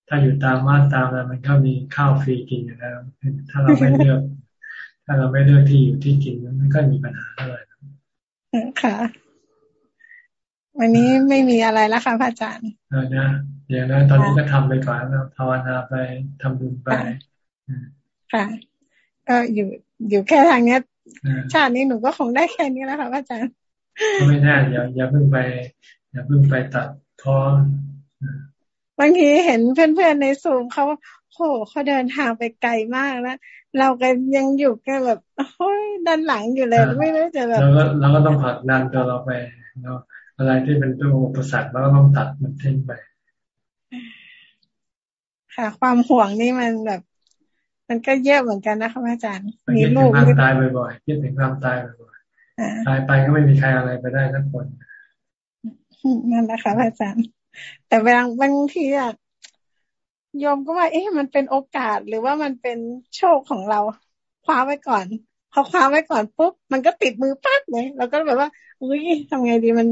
ถ้าอยู่ตามบ้านตามอะไรมันก็มีข้าวฟรีกินอยู่แล้วถ้าเราไม่เลือก ถ้าเราไม่เลือกที่อยู่ที่กินมันก็มีปัญหาเท่าไหร่ค่ะ วันนี้ไม่มีอะไรแล้วค่ะพระอาจารย์เออนะอย่างนั้นตอนนี้ก็ทำไปก่อนแล้วภาวนาไปทำบุญไปค่ะก็อยู่อยู่แค่ทางเนี้ย ชาตินี้หนูก็คงได้แค่นี้แล้วค่ะพระอาจารย์ไม่แน่อย่าอย่าเพิ่งไป อย่าเพิ่งไปตัดทอนบางทีเห็นเพื่อนๆในซูมเขาโหเขาเดินทางไปไกลมากแล้วเราก็ยังอยู่แค่แบบโอ้ยด้านหลังอยู่เลยไม่รู้จะแบบเราก็เราก็ต้องผักดันตัวเราไปเนาะ อะไรที่เป็นตัวอุปสรรคเราก็ต้องตัดมันทิ้งไป ค่ะ ความห่วงนี่มันแบบ มันก็เยอะเหมือนกันนะคะอาจารย์ มีลูกความตายบ่อยๆคิดถึงความตายบ่อยๆตายไปก็ไม่มีใครอะไรไปได้ทั้งคนนั่นแหละค่ะอาจารย์ แต่บางบางทีอะโยมก็ว่า เอ๊ะมันเป็นโอกาสหรือว่ามันเป็นโชคของเราคว้าไว้ก่อนพอคว้าไว้ก่อนปุ๊บมันก็ติดมือปั๊บเลยเราก็แบบว่า อุ้ยทำไงดีมัน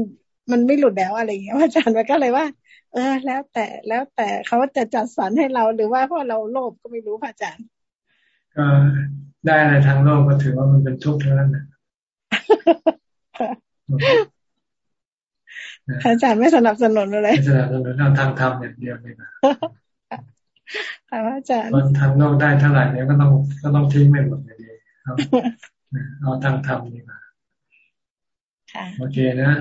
มันไม่หลุดแล้วอะไรอย่างเงี้ยอาจารย์ก็เลยว่า เออ แล้วแต่แล้วแต่เขาจะจัดสรรให้เราหรือว่าเพราะเราโลภก็ไม่รู้อาจารย์ ก็ได้อะไรทางโลกก็ถือว่ามันเป็นทุกข์เท่านั้นนะอาจารย์ไม่สนับสนุนเลยไม่สนับสนุนเอาทางธรรมอย่างเดียวเลยนะค่ะอาจารย์มันทางโลกได้เท่าไหร่เนี้ยก็ต้องก็ต้องทิ้งไม่หมดเลยครับเอาทางธรรมดีกว่าโอเคนะ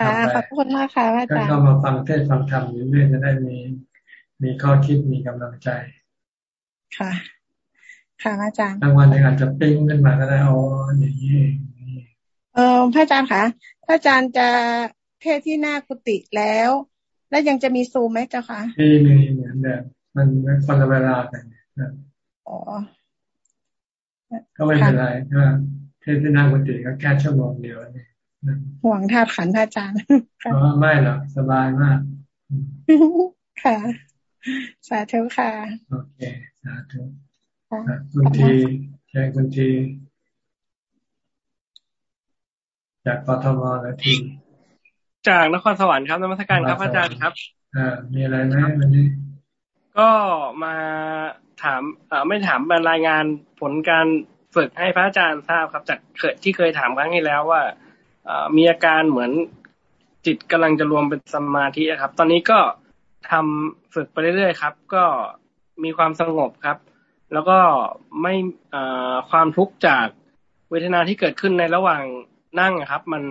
ค่ะขอบคุณมากค่ะอาจารย์ก็มาฟังเทศฟังธรรมอยู่เรื่อยจะได้มี มีข้อคิดมีกำลังใจ ค่ะ ค่ะอาจารย์บางวันอาจจะปิ้งขึ้นมาก็ได้เอาอย่างนี้เออพระอาจารย์คะพระอาจารย์จะเทศที่หน้ากุฏิแล้ว แล้วยังจะมีซูมไหมเจ้าคะมีมีเหมือนเดิมมันคนละเวลากันอ๋อก็ไม่เป็นไรก็เทศที่หน้ากุฏิก็แค่ชั่วโมงเดียวนี่ ห่วงท่าขันพระอาจารย์อ๋อไม่หรอกสบายมาก ค่ะ สาธุค่ะ โอเค สาธุคุณทีแจ้งคุณทีจากปทมแล้วทีจากนครสวรรค์ครับนมัสการครับอาจารย์ครับอ่ามีอะไรไหมวันนี้ ก็มาถามเอ่อไม่ถามรายงานผลการฝึกให้พระอาจารย์ทราบครับ จากเคยที่เคยถามครั้งที่แล้วว่า มีอาการเหมือนจิตกำลังจะรวมเป็นสมาธิครับ ตอนนี้ก็ทำฝึกไปเรื่อยๆครับ ก็มีความสงบครับ แล้วก็ไม่ความทุกข์จากเวทนาที่เกิดขึ้นในระหว่างนั่งครับ มัน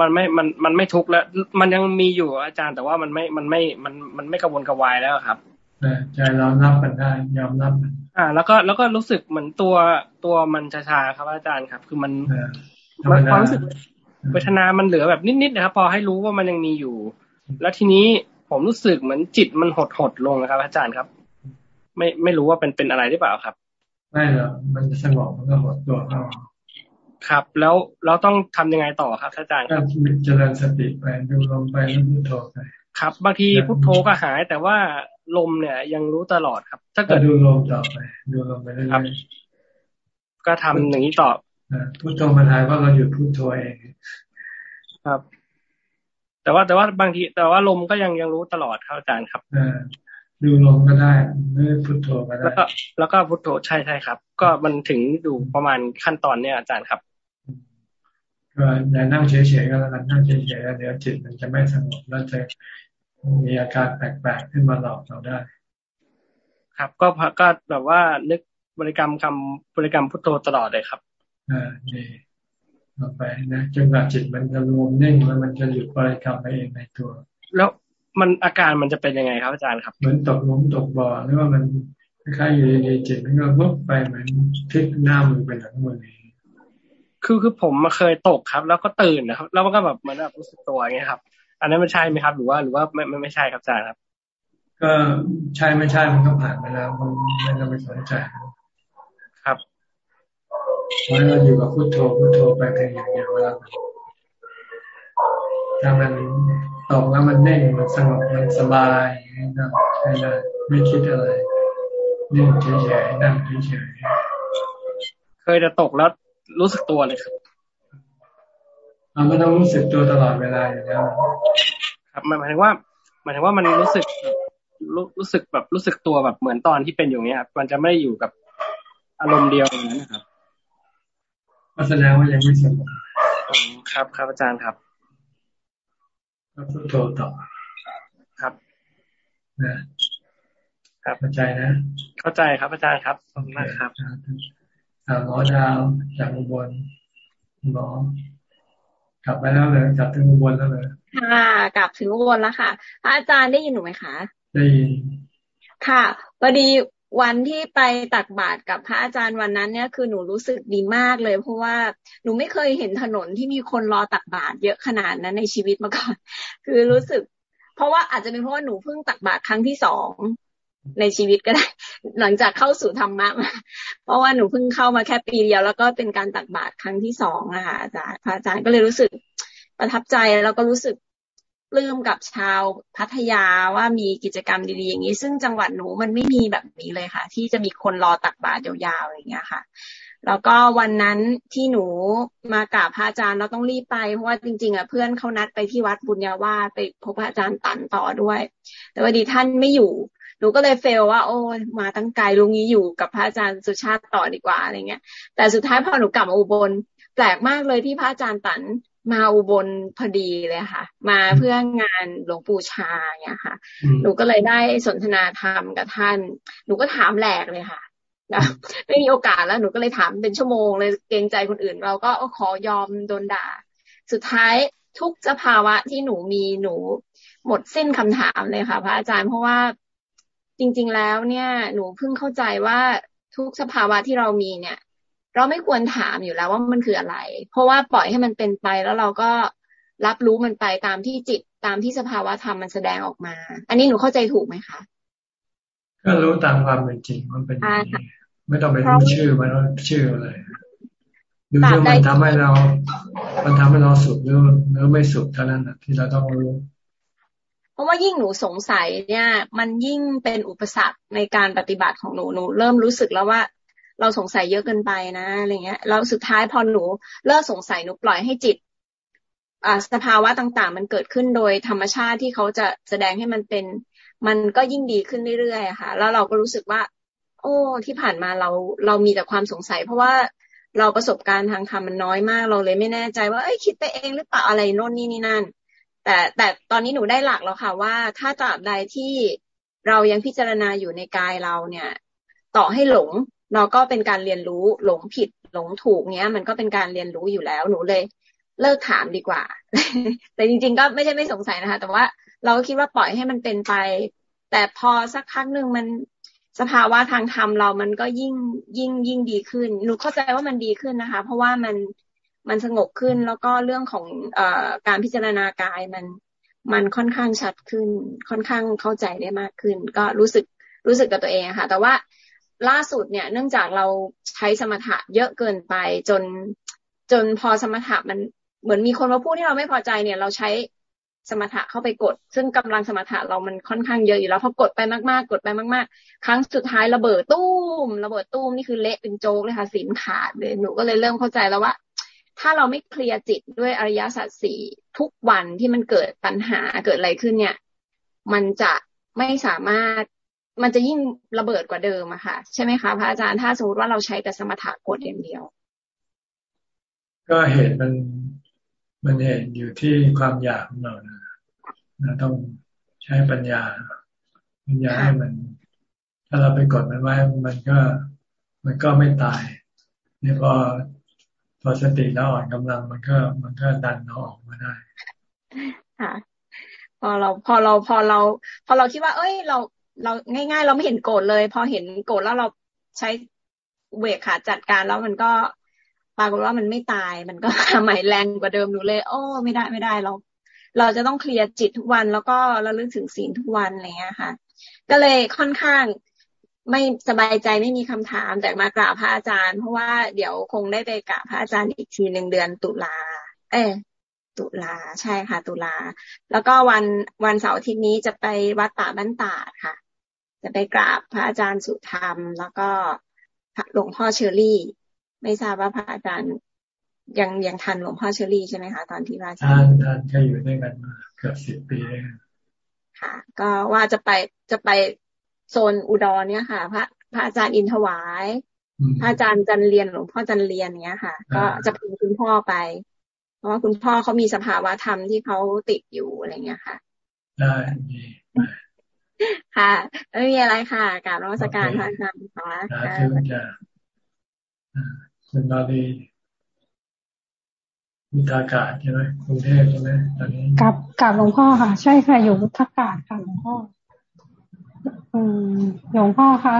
มันไม่ มัน มันไม่ทุกข์แล้ว มันยังมีอยู่อาจารย์ แต่ว่ามันไม่ มันไม่ มัน มันไม่กระวนกระวายแล้วครับใจเรารับมันได้ ยอมรับมัน อ่า แล้วก็ แล้วก็รู้สึกเหมือนตัว ตัวมันชาๆครับอาจารย์ครับ คือมันมัน ความรู้สึกเวทนา มันเหลือแบบนิดๆนะครับ พอให้รู้ว่ามันยังมีอยู่ แล้วทีนี้ผมรู้สึกเหมือนจิตมันหดหดลงนะครับ อาจารย์ครับ ไม่ไม่รู้ว่าเป็นเป็นอะไรหรือเปล่าครับ ไม่หรอกมันจะสงบมันก็หดตัวเข้าครับ แล้วเราต้องทำยังไงต่อครับอาจารย์ครับเจริญสติไปดูลมไปแล้วพุทโธไปครับ บางทีพุทโธก็หาย แต่ว่าลมเนี่ยยังรู้ตลอดครับ ถ้าเกิดดูลมต่อไป ดูลมไปเรื่อยๆก็ทำอย่างนี้ต่อ พุทโธมาทายว่าเราหยุดพุทโธเองครับ แต่ว่าแต่ว่าบางที แต่ว่าลมก็ยังยังรู้ตลอดครับอาจารย์ครับดูลมก็ได้ไม่พุทโธก็ได้แล้วก็แล้วก็พุทโธใช่ใช่ครับ ก็มันถึงดูประมาณขั้นตอนเนี้ยอาจารย์ครับก็อย่านั่งเฉยๆก็แล้วกันนั่งเฉยๆแล้วเดี๋ยวจิตมันจะไม่สงบแล้วจะมีอาการแปลกๆขึ้นมาหลอกเราได้ ครับ ก็ก็แบบว่านึกบริกรรมคำบริกรรมพุทโธตลอดเลยครับ อ่าดีต่อไปนะจนกว่าจิตมันจะรวมนิ่งแล้วมันจะหยุดบริกรรมไปเองในตัว แล้วมันอาการมันจะเป็นยังไงครับอาจารย์ครับเหมือนตกหลุมตกบ่อหรือว่ามันคล้ายๆอยู่ในจิตมันก็วุบไปเหมือนพลิกหน้ามือไปหลังมือคือคือผมมาเคยตกครับ แล้วก็ตื่นนะครับ แล้วมันก็แบบเหมือนแบบรู้สึกตัวอย่างเงี้ยครับ อันนั้นมันใช่ไหมครับ หรือว่าหรือว่าไม่ไม่ไม่ใช่ครับอาจารย์ครับ ก็ใช่ไม่ใช่มันก็ผ่านไปแล้ว มันไม่ต้องไปสนใจครับ เพราะเราอยู่กับพุทโธพุทโธไปเพียงอย่างเดียวแล้วถ้ามันตกแล้วมันเด้งมันสงบมันสบายนะใช่ไหมไม่คิดอะไรนิ่งเฉยๆนั่งเฉยๆเคยจะตกแล้วรู้สึกตัวเลยครับมันไม่ต้องรู้สึกตัวตลอดเวลาอยู่แล้วครับหมายถึงว่าหมายถึงว่ามันรู้สึกรู้รู้สึกแบบรู้สึกตัวแบบเหมือนตอนที่เป็นอยู่เนี้ย มันจะไม่อยู่กับอารมณ์เดียวอย่างนั้นนะครับ ก็แสดงว่ายังไม่สงบครับครับอาจารย์ครับก็พุทโธต่อครับนะครับเข้าใจนะ เข้าใจครับอาจารย์ครับขอบคุณมากครับหมอดาวจากอุบลหมอกลับไปแล้วเลยกลับถึงอุบลแล้วเลยค่ะกลับถึงอุบลแล้วค่ะพระอาจารย์ได้ยินหนูไหมคะได้ยินค่ะพอดี วันที่ไปตักบาตรกับพระอาจารย์วันนั้นเนี่ยคือหนูรู้สึกดีมากเลย เพราะว่าหนูไม่เคยเห็นถนนที่มีคนรอตักบาตรเยอะขนาดนั้นในชีวิตมาก่อน คือรู้สึก เพราะว่าอาจจะเป็นเพราะว่าหนูเพิ่งตักบาตรครั้งที่สองในชีวิตก็ได้ หลังจากเข้าสู่ธรรมะมาเพราะว่าหนูเพิ่งเข้ามาแค่ปีเดียว แล้วก็เป็นการตักบาตรครั้งที่สองนะคะอาจารย์พระอาจารย์ก็เลยรู้สึกประทับใจแล้วก็รู้สึก ปลื้มกับชาวพัทยาว่ามีกิจกรรมดีๆอย่างนี้ ซึ่งจังหวัดหนูมันไม่มีแบบนี้เลยค่ะ ที่จะมีคนรอตักบาตรยาวๆอย่างเงี้ยค่ะ แล้วก็วันนั้นที่หนูมากราบพระอาจารย์เราต้องรีบไปเพราะว่าจริง ๆอะเพื่อนเขานัดไปที่วัดบุญญาวาไปพบพระอาจารย์ตันต่อด้วย แต่วันดีท่านไม่อยู่หนูก็เลยเฟลว่าโอ้มาตั้งไกลลุงนี้อยู่กับพระอาจารย์สุชาติต่อดีกว่าอะไรเงี้ย แต่สุดท้ายพอหนูกลับมาอุบลแปลกมากเลยที่พระอาจารย์ตัน มาอุบลพอดีเลยค่ะ มาเพื่องานหลวงปู่ชาเนี่ยค่ะ หนูก็เลยได้สนทนาธรรมกับท่าน หนูก็ถามแหลกเลยค่ะไม่มีโอกาสแล้วหนูก็เลยถามเป็นชั่วโมงเลยเกรงใจคนอื่น เราก็ขอยอมโดนด่า สุดท้ายทุกสภาวะที่หนูมีหนูหมดสิ้นคำถามเลยค่ะ พระอาจารย์เพราะว่าจริง ๆแล้วเนี่ย หนูเพิ่งเข้าใจว่าทุกสภาวะที่เรามีเนี่ย เราไม่ควรถามอยู่แล้วว่ามันคืออะไร เพราะว่าปล่อยให้มันเป็นไปแล้วเราก็รับรู้มันไปตามที่จิตตามที่สภาวะธรรมมันแสดงออกมา อันนี้หนูเข้าใจถูกไหมคะ ก็รู้ตามความเป็นจริงมันเป็นไม่ต้องไปรู้ชื่อมันว่าชื่ออะไรดูว่ามันทำให้เรา มันทำให้เราสุขหรือหรือไม่สุขเท่านั้นที่เราต้องรู้ เพราะว่ายิ่งหนูสงสัยเนี่ย มันยิ่งเป็นอุปสรรคในการปฏิบัติของหนูหนูเริ่มรู้สึกแล้วว่า เราสงสัยเยอะเกินไปนะอะไรเงี้ยแล้วสุดท้ายพอหนูเลิกสงสัยหนูปล่อยให้จิตอ่าสภาวะต่างๆ มันเกิดขึ้นโดยธรรมชาติที่เขาจะแสดงให้มันเป็น มันก็ยิ่งดีขึ้นเรื่อยๆค่ะ แล้วเราก็รู้สึกว่า โอ้ที่ผ่านมาเราเรามีแต่ความสงสัย เพราะว่าเราประสบการณ์ทางธรรมมันน้อยมาก เราเลยไม่แน่ใจว่าเอ้ยคิดไปเองหรือเปล่าอะไรโน่นนี่นี่นั่น แต่แต่ตอนนี้หนูได้หลักแล้วค่ะ ว่าถ้าตราบใดที่เรายังพิจารณาอยู่ในกายเราเนี่ย ต่อให้หลง เราก็เป็นการเรียนรู้หลงผิดหลงถูกเนี้ย มันก็เป็นการเรียนรู้อยู่แล้วหนูเลย เลิกถามดีกว่า แต่จริง ๆ ก็ไม่ใช่ไม่สงสัยนะคะ แต่ว่าเราก็คิดว่าปล่อยให้มันเป็นไป แต่พอสักพักหนึ่งมันสภาวะทางธรรมเรามันก็ยิ่งยิ่งยิ่งดีขึ้นหนูเข้าใจว่ามันดีขึ้นนะคะ เพราะว่ามันมันสงบขึ้นแล้วก็เรื่องของเอ่อการพิจารณากายมันมันค่อนข้างชัดขึ้น ค่อนข้างเข้าใจได้มากขึ้น ก็รู้สึกรู้สึกกับตัวเองค่ะ แต่ว่า ล่าสุดเนี่ย เนื่องจากเราใช้สมถะเยอะเกินไปจนจนพอสมถะมันเหมือนมีคนมาพูดที่เราไม่พอใจเนี่ย เราใช้สมถะเข้าไปกด ซึ่งกำลังสมถะเรามันค่อนข้างเยอะอยู่แล้วพอกดไปมากๆ กดไปมาก ๆ ครั้งสุดท้ายระเบิดตุ้ม ระเบิดตุ้มนี่คือเละเป็นโจกเลยค่ะสินขาดเลยหนูก็เลยเริ่มเข้าใจแล้วว่า ถ้าเราไม่เคลียร์จิตด้วยอริยสัจสี่ทุกวันที่มันเกิดปัญหาเกิดอะไรขึ้นเนี่ย มันจะไม่สามารถ มันจะยิ่งระเบิดกว่าเดิมอะค่ะ ใช่ไหมคะพระอาจารย์ถ้าสมมติว่าเราใช้แต่สมถะกดอย่างเดียว ก็เหตุมันมันเหตุอยู่ที่ความอยากของเรานะเราต้องใช้ปัญญา ปัญญาให้มัน ถ้าเราไปกดมันไว้มันก็มันก็ไม่ตายเนี่ยพอพอสติแล้วอ่อนกำลังมันก็มันก็ดันเราออกมาได้ค่ะพอเราพอเราพอเรา พอเราคิดว่า เอ้ย เรา เราง่าย ๆ เราไม่เห็นโกรธเลย พอเห็นโกรธแล้วเราใช้เวกขาจัดการแล้วมันก็ปรากฏว่ามันไม่ตาย มันก็ใหม่แรงกว่าเดิมหนูเลย โอ้ ไม่ได้ไม่ได้เรา เราจะต้องเคลียร์จิตทุกวันแล้วก็เราลึกถึงศีลทุกวันอะไรเงี้ยค่ะ ก็เลยค่อนข้างไม่สบายใจไม่มีคำถามแต่มากราบพระอาจารย์ เพราะว่าเดี๋ยวคงได้ไปกราบพระอาจารย์อีกทีหนึ่งเดือนตุลา เออตุลาใช่ค่ะ ตุลา แล้วก็วันวันเสาร์อาทิตย์นี้จะไปวัดป่าบ้านตาดค่ะ จะไปกราบพระอาจารย์สุธรรม แล้วก็หลวงพ่อเชอรี่ ไม่ทราบว่าพระอาจารย์ยังยังทันหลวงพ่อเชอรี่ใช่ไหมคะตอนที่พระอาจารย์ทันทันแค่อยู่ด้วยกันมาเกือบสิบปีค่ะ ก็ว่าจะไปจะไปโซนอุดรเนี่ยค่ะ พระพระอาจารย์อินทวาย พระอาจารย์จันเรียนหลวงพ่อจันเรียนเนี้ยค่ะ ก็จะพาคุณพ่อไป เพราะว่าคุณพ่อเขามีสภาวะธรรมที่เขาติดอยู่อะไรเงี้ยค่ะ ได้ ค่ะไม่มีอะไรค่ะกราบนมัสการพระอาจารย์ค่ะค่ะจะคุณบาลีมุทากาศใช่ไหมกรุงเทพใช่ไหมตอนนี้กับกับหลวงพ่อค่ะ ใช่ค่ะอยู่มุทากาศค่ะหลวงพ่ออืมหลวงพ่อคะ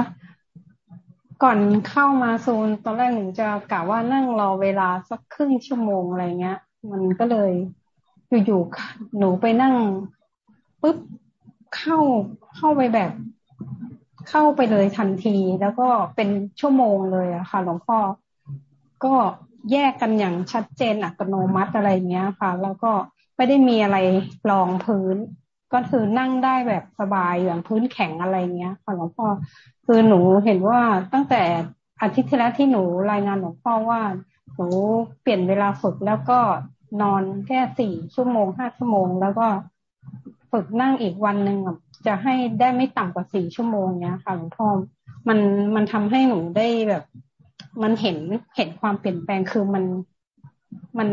ก่อนเข้ามาโซนตอนแรกหนูจะกะว่านั่งรอเวลาสักครึ่งชั่วโมงอะไรเงี้ย มันก็เลยอยู่ๆหนูไปนั่งปุ๊บ เข้าเข้าไปแบบเข้าไปเลยทันที แล้วก็เป็นชั่วโมงเลยอะค่ะหลวงพ่อก็แยกกันอย่างชัดเจนอัตโนมัติอะไรเงี้ยค่ะ แล้วก็ไม่ได้มีอะไรรองพื้น ก็คือนั่งได้แบบสบายอย่างพื้นแข็งอะไรเงี้ยค่ะหลวงพ่อคือหนูเห็นว่าตั้งแต่อาทิตย์ที่แล้วที่หนูรายงานหลวงพ่อว่าหนูเปลี่ยนเวลาฝึกแล้วก็นอนแค่สี่ชั่วโมงห้าชั่วโมง แล้วก็ ฝึกนั่งอีกวันหนึ่งจะให้ได้ไม่ต่ำกว่าสี่ชั่วโมงเนี้ยค่ะหลวงพ่อมันมันทำให้หนูได้แบบ มันเห็นเห็นความเปลี่ยนแปลงคือมันมัน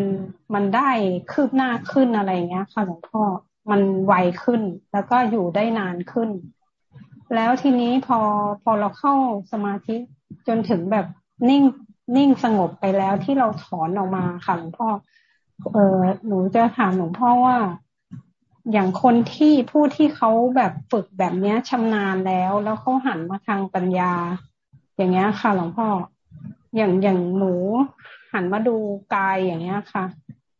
มันได้คืบหน้าขึ้นอะไรเงี้ย ค่ะหลวงพ่อมันไวขึ้น แล้วก็อยู่ได้นานขึ้น แล้วทีนี้พอพอเราเข้าสมาธิจนถึงแบบนิ่งนิ่งสงบไปแล้วที่เราถอนออกมาค่ะหลวงพ่อเออหนูจะถามหลวงพ่อว่า อย่างคนที่ผู้ที่เขาแบบฝึกแบบเนี้ยชำนาญแล้ว แล้วเขาหันมาทางปัญญา อย่างเงี้ยค่ะ หลวงพ่อ อย่างอย่างหนูหันมาดูกายอย่างเงี้ยค่ะ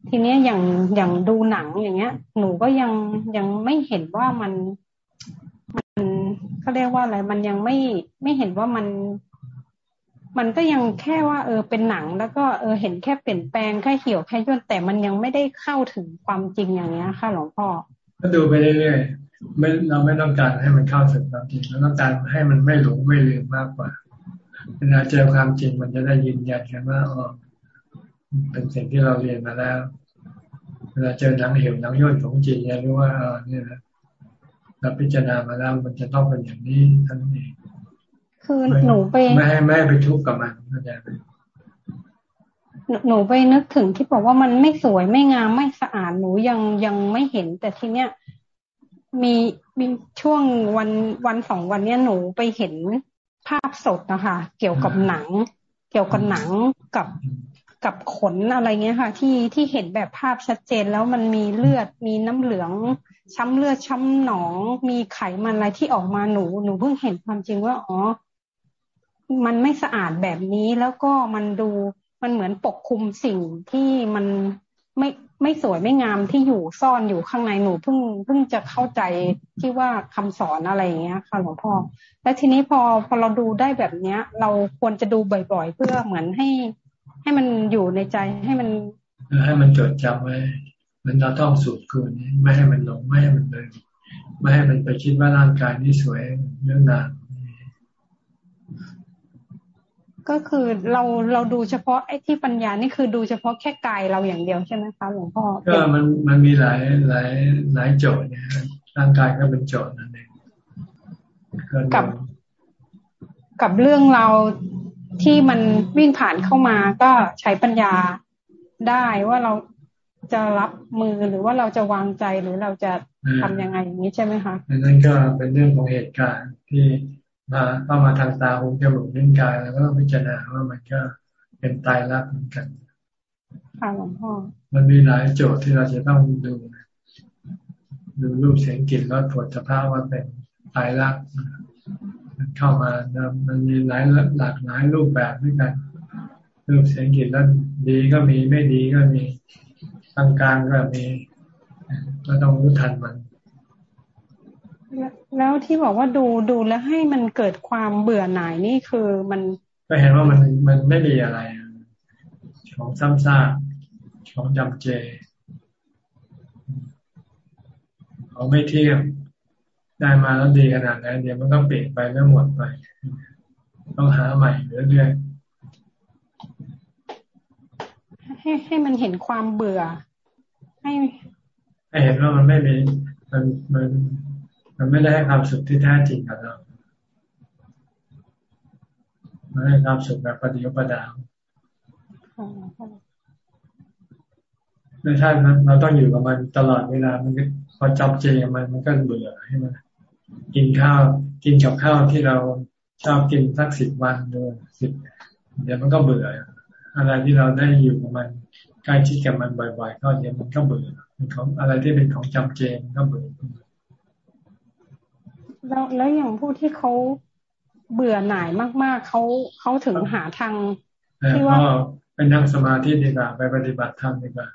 ทีเนี้ยอย่างอย่างดูหนังอย่างเงี้ย หนูก็ยังยังไม่เห็นว่ามันมันเขาเรียกว่าอะไรมันยังไม่ไม่เห็นว่ามัน มันก็ยังแค่ว่า เออเป็นหนัง แล้วก็เออเห็นแค่เปลี่ยนแปลงแค่เหี่ยวแค่ย่นแต่มันยังไม่ได้เข้าถึงความจริงอย่างเนี้ยค่ะ หลวงพ่อ ก็ดูไปเรื่อยๆไม่เราไม่ต้องการให้มันเข้าถึงความจริงเราต้องการให้มันไม่หลงไม่ลืมมากกว่าเวลาเจอความจริงมันจะได้ยืนยันกันว่าอ๋อเป็นสิ่งที่เราเรียนมาแล้ว เวลาเจอหนังเหี่ยวหนังย่นของจริงเนี่ยรู้ว่าเออเนี่ยนะเราพิจารณามาแล้วมันจะต้องเป็นอย่างนี้ทั้งนี้คือหนูไปไม่ให้ไม่ไปทุกข์กับมันเข้าใจไหม หนูไปนึกถึงที่บอกว่ามันไม่สวยไม่งามไม่สะอาดหนูยังยังไม่เห็น แต่ทีเนี้ยมีมีช่วงวันวันสองวันเนี้ยหนูไปเห็นภาพสดนะคะ เกี่ยวกับหนัง เกี่ยวกับหนังกับกับขนอะไรเงี้ยค่ะ ที่ที่เห็นแบบภาพชัดเจนแล้วมันมีเลือดมีน้ำเหลือง ช้ำเลือดช้ำหนอง มีไขมันอะไรที่ออกมาหนูหนูเพิ่งเห็นความจริงว่าอ๋อมันไม่สะอาดแบบนี้แล้วก็มันดู มันเหมือนปกคลุมสิ่งที่มันไม่ไม่สวยไม่งามที่อยู่ซ่อนอยู่ข้างในหนูเพิ่งเพิ่งจะเข้าใจที่ว่าคำสอนอะไรอย่างเงี้ยค่ะหลวงพ่อแล้วทีนี้พอพอเราดูได้แบบเนี้ย เราควรจะดูบ่อยๆ เพื่อเหมือนให้ ให้มันอยู่ในใจให้มัน ให้มันจดจำไว้มันเราต้องสูดคืนไม่ให้มันหลงไม่ให้มันเลย ไม่ให้มันไปคิดว่าร่างกายนี้สวยเรื่องนาน ก็คือเราเราดูเฉพาะไอ้ที่ปัญญานี่คือดูเฉพาะแค่กายเราอย่างเดียวใช่ไหมคะหลวงพ่อก็มันมันมีหลายหลายหลายโจทย์เนี่ยร่างกายก็เป็นโจทย์นั่นเองกับกับเรื่องเราที่มันวิ่งผ่านเข้ามาก็ใช้ปัญญาได้ว่าเราจะรับมือหรือว่าเราจะวางใจหรือเราจะทํำยังไงอย่างนี้ใช่ไหมคะนั่นก็เป็นเรื่องของเหตุการณ์ที่มา เข้ามาทางตาหูจมูกลิ้นกายแล้วก็พิจารณาว่ามันก็เป็นตายรักเหมือนกันค่ะหลวงพ่อมันมีหลายโจทย์ที่เราจะต้องดูดูรูปเสียงกลิ่นรสผลสภาพว่าเป็นตายรักเข้ามามันมีหลายหลากหลายรูปแบบด้วยกัน รูปเสียงกลิ่นรสดีก็มีไม่ดีก็มีกลางกลางก็มี ก็ต้องรู้ทันมัน แล้วที่บอกว่าดูดูแล้วให้มันเกิดความเบื่อหน่ายนี่คือมันก็เห็นว่ามันมันไม่มีอะไร ของซ้ำซากของจำเจของไม่เที่ยงได้มาแล้วดีขนาดไหนเดี๋ยวมันก็เปลี่ยนไปแล้วหมดไป ต้องหาใหม่เรื่อยๆให้ให้มันเห็นความเบื่อ ให้ให้เห็นว่ามันไม่มีมันมัน มันไม่ได้ให้ความสุขที่แท้จริงกับเรามันให้ความสุขแบบประเดียวประดาวไม่ใช่เราต้องอยู่กับมันตลอดเวลา มันพอจับเจกับมันมันก็เบื่อใช่ไหมกินข้าว กินกับข้าวที่เราชอบกินสักสิบวันดูสิบเดี๋ยวมันก็เบื่อ อะไรที่เราได้อยู่กับมันใกล้ชิดกับมันบ่อยๆก็เดี๋ยวมันก็เบื่อของอะไรที่เป็นของจำเจมันก็เบื่อ แล้วแล้วอย่างผู้ที่เขาเบื่อหน่ายมาก ๆเขาเขาถึงหาทางที่ว่าไปนั่งสมาธิดีกว่าไปปฏิบัติธรรมดีกว่า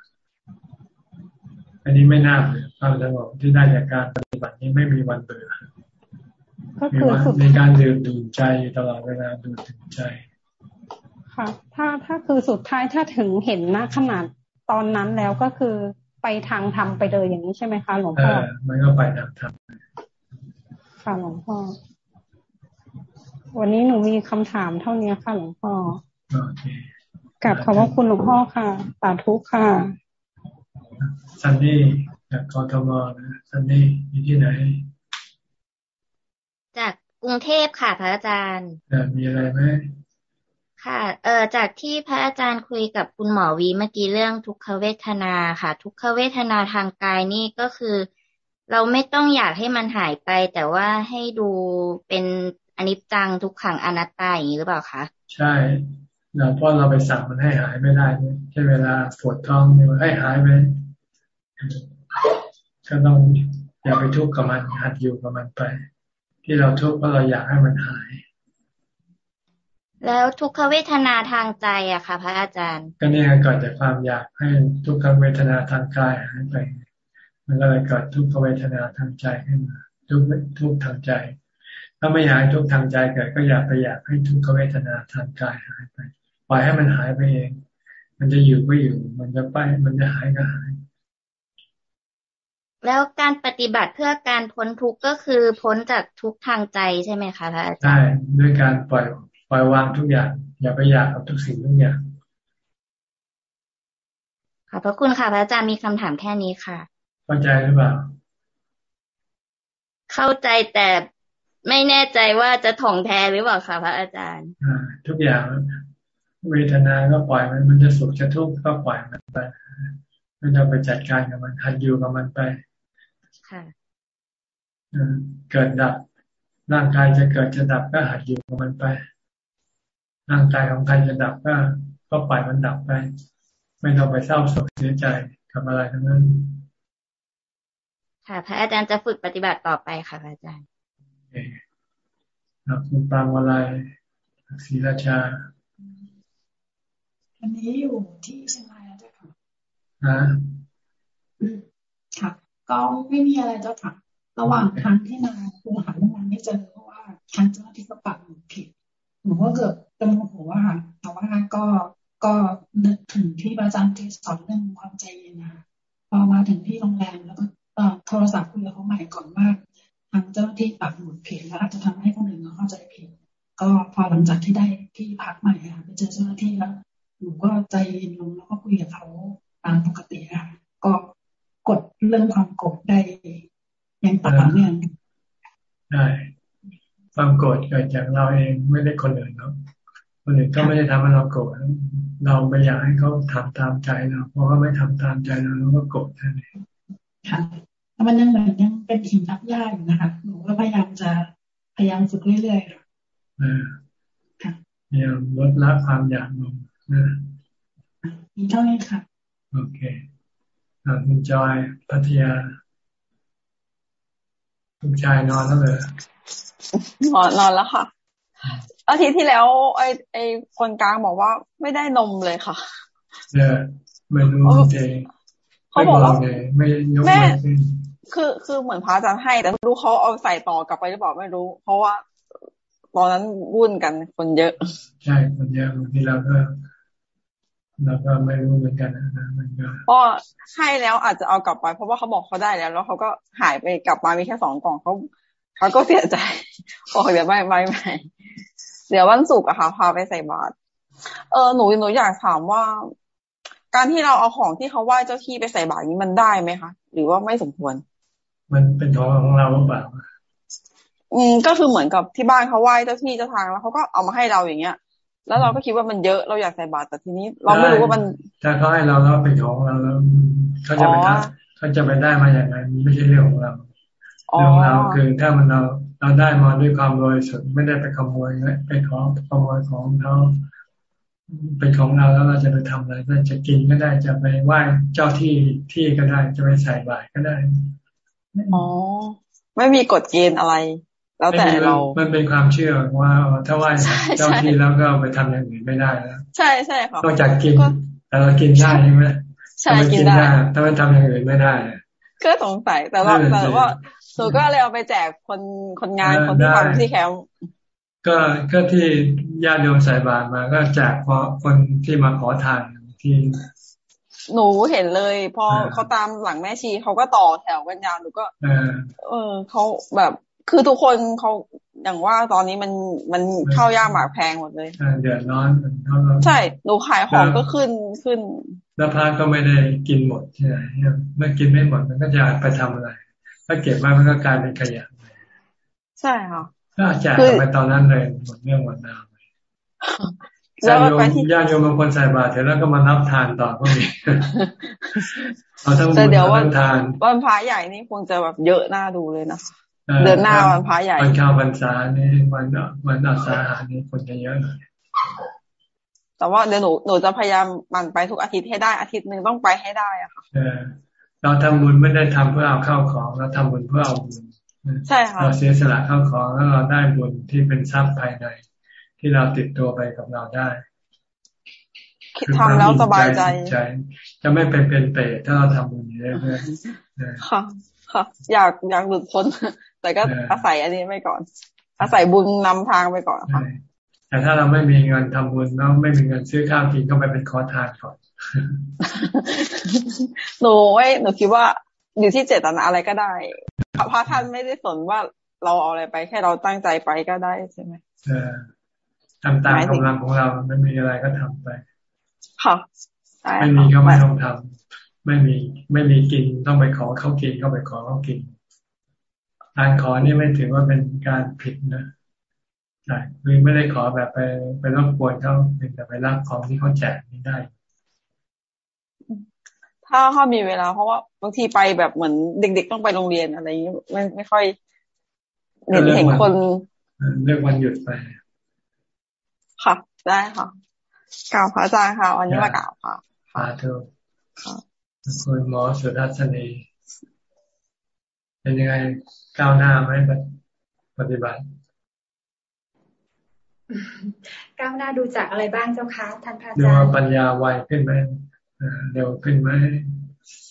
อันนี้ไม่น่าเบื่อความสงบที่ได้จากการปฏิบัตินี้ไม่มีวันเบื่อก็คือสุดในการดื่มดูใจตลอดเวลาดูถึงใจ ค่ะ ถ้าถ้าคือสุดท้ายถ้าถึงเห็นนะขนาดตอนนั้นแล้วก็คือไปทางธรรมไปเลยอย่างนี้ใช่ไหมคะหลวงพ่อมันก็ไปทางธรรม ค่ะหลวงพ่อ วันนี้หนูมีคำถามเท่านี้ค่ะหลวงพ่อโอเคกับขอบพระคุณหลวงพ่อค่ะ สาธุค่ะ ซันนี่จากกทมนะซันนี่อยู่ที่ไหน จากกรุงเทพค่ะพระอาจารย์มีอะไรไหมค่ะ เออจากที่พระอาจารย์คุยกับคุณหมอวีเมื่อกี้เรื่องทุกขเวทนาค่ะ ทุกขเวทนาทางกายนี่ก็คือ เราไม่ต้องอยากให้มันหายไป แต่ว่าให้ดูเป็นอนิจจังทุกขังอนัตตาอย่างนี้หรือเปล่าคะใช่เราเพราะเราไปสั่งมันให้หายไม่ได้ใช่เวลาปวดท้องเนี่ยให้หายไปก็ต้องอย่าไปทุกข์กับมันหัดอยู่กับมันไป ที่เราทุกข์เพราะเราอยากให้มันหาย แล้วทุกขเวทนาทางใจอะค่ะ พระอาจารย์ ก็นี่เกิดจากความอยากให้ทุกขเวทนาทางกายหายไป มันก็เลยเกิดทุกขเวทนาทางใจขึ้นมาทุกทุกทางใจ ถ้าไม่อยากให้ทุกทางใจเกิด ก็อยากไปอยากให้ทุกขเวทนาทางกายหายไปปล่อยให้มันหายไปเอง มันจะอยู่ก็อยู่ มันจะไป มันจะหายก็หาย แล้วการปฏิบัติเพื่อการพ้นทุกข์ก็คือพ้นจากทุกทางใจใช่ไหมคะพระอาจารย์ใช่ด้วยการปล่อยปล่อยวางทุกอย่าง อย่าไปอยากกับทุกสิ่งทุกอย่างขอบพระคุณค่ะพระอาจารย์มีคำถามแค่นี้ค่ะ เข้าใจหรือเปล่า เข้าใจแต่ไม่แน่ใจว่าจะถ่องแท้หรือเปล่าคะพระอาจารย์ทุกอย่างเวทนาก็ปล่อยมันมันจะสุขจะทุกข์ก็ปล่อยมันไปไม่ต้องไปจัดการกับมันหัดอยู่กับมันไปเกิดดับร่างกายจะเกิดจะดับก็หัดอยู่กับมันไป ร่างกายของใครจะดับก็ ก็ปล่อยมันดับไป ไม่ต้องไปเศร้าโศกเสียใจกับอะไรทั้งนั้น ค่ะ พระอาจารย์จะฝึกปฏิบัติต่อไปค่ะพระอาจารย์เอคุณปางวลัยศรีราชาวันนี้อยู่ที่เชียงรายแล้วจ้ะค่ะค่ะ ก็ไม่มีอะไรเจ้าค่ะ ระหว่างทางที่มาคุณหาเรื่องนั้นไม่เจอเพราะว่าทางเจ้าหน้าที่ก็ปักหมุดผิดหนูก็เกิดจะโมโหว่าค่ะแต่ว่าก็ก็นึกถึงที่อาจารย์ที่สอนเรื่องความใจเย็นนะพอมาถึงที่โรงแรมแล้วก็ โทรศัพท์คุยกับเขาใหม่ก่อนว่าทางเจ้าหน้าที่ปักหมุดผิดแล้วอาจจะทำให้คนอื่นเข้าใจผิด ก็พอหลังจากที่ได้ที่พักใหม่ค่ะไปเจอเจ้าหน้าที่แล้วหนูก็ใจเย็นลงแล้วก็คุยกับเขาตามปกติค่ะก็กดเรื่องความโกรธได้ยังต่อเนื่องได้ความโกรธเกิดจากเราเองไม่ได้คนอื่นเนาะคนอื่นก็ไม่ได้ทำให้เราโกรธเราไม่อยากให้เขาทำตามใจเราเพราะเขาไม่ทำตามใจเราเราก็โกรธแค่นี้ค่ะแล้ว มันยังเหมือนยังเป็นหินรับยากอยู่นะคะ หนูก็พยายามจะพยายามฝึกเรื่อยๆค่ะพยายามลดละความอยากลงนะมีเท่านี้ค่ะ โอเคคุณจอยพัทยาคุณชายนอนแล้วเลยนอนนอนแล้วค่ะ อาทิตย์ที่แล้วไอไอคนกลางบอกว่าไม่ได้นมเลยค่ะเนี่ยไม่รู้เองเขาบอกว่าไม่ยกแม่ คือคือเหมือนพระอาจารย์ให้ แต่ไม่รู้เขาเอาใส่ต่อกลับไปหรือเปล่าไม่รู้ เพราะว่า ตอนนั้นวุ่นกันคนเยอะ ใช่คนเยอะบางทีเราก็เราก็ไม่รู้เหมือนกันนะมันก็พอให้แล้วอาจจะเอากลับไป เพราะว่าเขาบอกเขาได้แล้ว แล้วเขาก็หายไปกลับมามีแค่สองกล่องเขาเขาก็เสียใจบอกเดี๋ยวไม่ไม่ไม่เดี๋ยววันศุกร์อะค่ะพาไปใส่บาตรเออหนูหนูอยากถามว่า การที่เราเอาของที่เขาไหว้เจ้าที่ไปใส่บาตรนี้มันได้ไหมคะ หรือว่าไม่สมควร มันเป็นของของเราหรือเปล่าอืมก็คือเหมือนกับที่บ้านเขาไหว้เจ้าที่เจ้าทางแล้วเขาก็เอามาให้เราอย่างเงี้ย แล้วเราก็คิดว่ามันเยอะเราอยากใส่บาตรแต่ทีนี้ เราไม่รู้ว่ามันถ้าเขาให้เราแล้วเป็นของเราแล้วเขาจะไปทำเขาจะไปได้มาอย่างไรไม่ใช่เรื่องของเราเรื่องของเราคือถ้ามันเราเราได้มาด้วยความบริสุทธิ์ไม่ได้ไปขโมยไปขอขโมยของเขาเป็นของเราแล้วเราจะไปทำอะไรก็จะกินก็ได้จะไปไหว้เจ้าที่ที่ก็ได้จะไปใส่บาตรก็ได้ อ๋อ ไม่มีกฎเกณฑ์อะไร แล้วแต่เรา มันเป็นความเชื่อว่าถ้าไหว้เจ้าที่แล้วก็ไปทำอย่างอื่นไม่ได้แล้วใช่ใช่ค่ะนอกจากกินแต่เรากินได้ใช่ไหมใช่กินได้ถ้าไม่ทำอย่างอื่นไม่ได้ ก็สงสัยแต่ว่าแต่ว่าหนูก็เลยเอาไปแจกคนคนงานคนที่ทำที่แคมป์ก็ก็ที่ญาติโยมใส่บาตรมาก็แจกเพราะคนที่มาขอทานที่ หนูเห็นเลย พอเขาตามหลังแม่ชีเขาก็ต่อแถวกันยาวหนูก็เออเขาแบบ คือทุกคนเขาอย่างว่าตอนนี้มันมันเข้ายากหมากแพงหมดเลยเดือดร้อนใช่หนูขายของก็ขึ้นขึ้น แล้วพระก็ไม่ได้กินหมดใช่ไหมเมื่อกินไม่หมดมันก็จะไปทำอะไร ถ้าเก็บไว้มันก็กลายเป็นขยะใช่ค่ะก็แจกไปตอนนั้นเลยหมดเรื่องหมดราว ญาติโยมญาติโยมบางคนใส่บาตรเสร็จแล้วก็มานับทานต่อก็มีเอาทั้งบุญทั้งทานวันพระใหญ่นี่คงจะแบบเยอะหน้าดูเลยนะเดือนหน้าวันพระใหญ่วันข้าวพรรษานี่วันวันอาสาหานี่คนจะเยอะหน่อยแต่ว่าเดี๋ยวหนูหนูจะพยายามมันไปทุกอาทิตย์ให้ได้อาทิตย์หนึ่งต้องไปให้ได้อะค่ะเราทำบุญไม่ได้ทำเพื่อเอาเข้าของเราทำบุญเพื่อเอาบุญใช่ค่ะเราเสียสละเข้าของแล้วเราได้บุญที่เป็นทรัพย์ภายใน ที่เราติดตัวไปกับเราได้คิดทำแล้วสบายใจใจ จะไม่เป็นเป็นเปรตถ้าเราทำบุญเยอะๆค่ะค่ะ อยากอยากหลุดพ้น แต่ก็อาศัยอันนี้ไปก่อน อาศัยบุญนำทางไปก่อนค่ะแต่ถ้าเราไม่มีเงินทำบุญแล้วไม่มีเงินซื้อข้าวกินก็ไปเป็นคอทานก่อนหนูไอ้หนูคิดว่าอยู่ที่เจตนาอะไรก็ได้พระท่านไม่ได้สนว่าเราเอาอะไรไปแค่เราตั้งใจไปก็ได้ใช่ไหมเออ ทำตามกำลังของเราไม่มีอะไรก็ทำไปค่ะไม่มีก็ไม่ต้องทำไม่มีไม่มีกินต้องไปขอเขากินก็ไปขอเขากินการขอนี่ไม่ถือว่าเป็นการผิดนะใช่คือไม่ได้ขอแบบไปไปรบกวนเขาเป็นแต่ไปรับของที่เขาแจกนี่ได้ ถ้าเขามีเวลา เพราะว่าบางทีไปแบบเหมือนเด็กๆต้องไปโรงเรียนอะไรอย่างนี้ไม่ไม่ค่อยเห็นเห็นคนเลือกวันหยุดไปค่ะ ได้ค่ะกล่าวพระอาจารย์ค่ะวันนี้มากล่าวค่ะค่ะทุกคุณหมอสุดัชนีเป็นยังไงก้าวหน้าไหมปฏิบัติก้าวหน้าดูจากอะไรบ้างเจ้าคะท่านพระอาจารย์ดูว่าปัญญาไวขึ้นไหมเร็วขึ้นไหม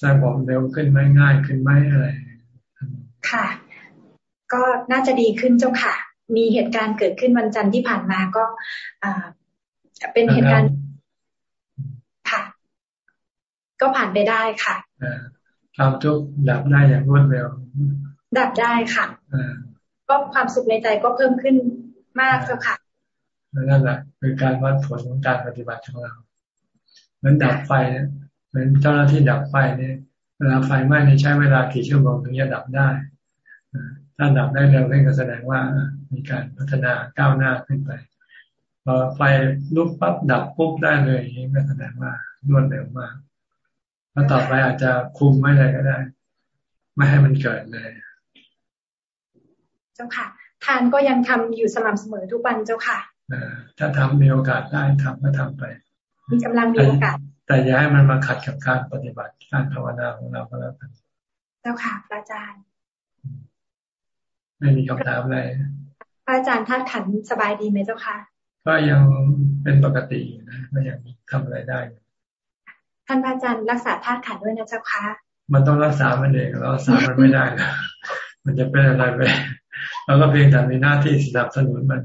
สร้างผมเร็วขึ้นไหมง่ายขึ้นไหมอะไรค่ะ ก็น่าจะดีขึ้นเจ้าค่ะ มีเหตุการณ์เกิดขึ้นวันจันทร์ที่ผ่านมาก็อ่า เป็นเหตุการณ์ค่ะ ก็ผ่านไปได้ค่ะความทุกข์ดับได้อย่างรวดเร็ว ดับได้ค่ะก็ความสุขในใจก็เพิ่มขึ้นมากเจ้าค่ะนั่นแหละคือการวัดผลของการปฏิบัติของเราเหมือนดับไฟเหมือนเจ้าหน้าที่ดับไฟเนี่ยเวลาไฟไหม้ในใช้เวลากี่ชั่วโมงถึงจะดับได้ถ้าดับได้เร็วขึ้นก็แสดงว่ามีการพัฒนาก้าวหน้าขึ้นไปพ อไฟลุกปั๊บดับปุ๊บได้เลยนี่ก็แสดงว่ารวดเร็วมากแล้วต่อไปอาจจะคุมไม่เลยก็ได้ ไม่ให้มันเกิดเลย เจ้าค่ะ ทานก็ยังทำอยู่สม่ำเสมอทุกวันเจ้าค่ะถ้าทำมีโอกาสได้ทำก็ทำไป มีกำลังมีโอกาส แต่อย่าให้มันมาขัดกับการปฏิบัติการภาวนาของเราก็แล้วกันเจ้าค่ะอาจารย์ ไม่มีคำถามอะไรอาจารย์ท่านขันสบายดีไหมเจ้าค่ะ ก็ยังเป็นปกติอยู่นะก็ยังทำอะไรได้ ท่านพระอาจารย์รักษาธาตุขันด้วยนะเจ้าค่ะมันต้องรักษามันเองเรารักษามันไม่ได้นะมันจะเป็นอะไรไปเราก็เพียงแต่มีหน้าที่สนับสนุนมัน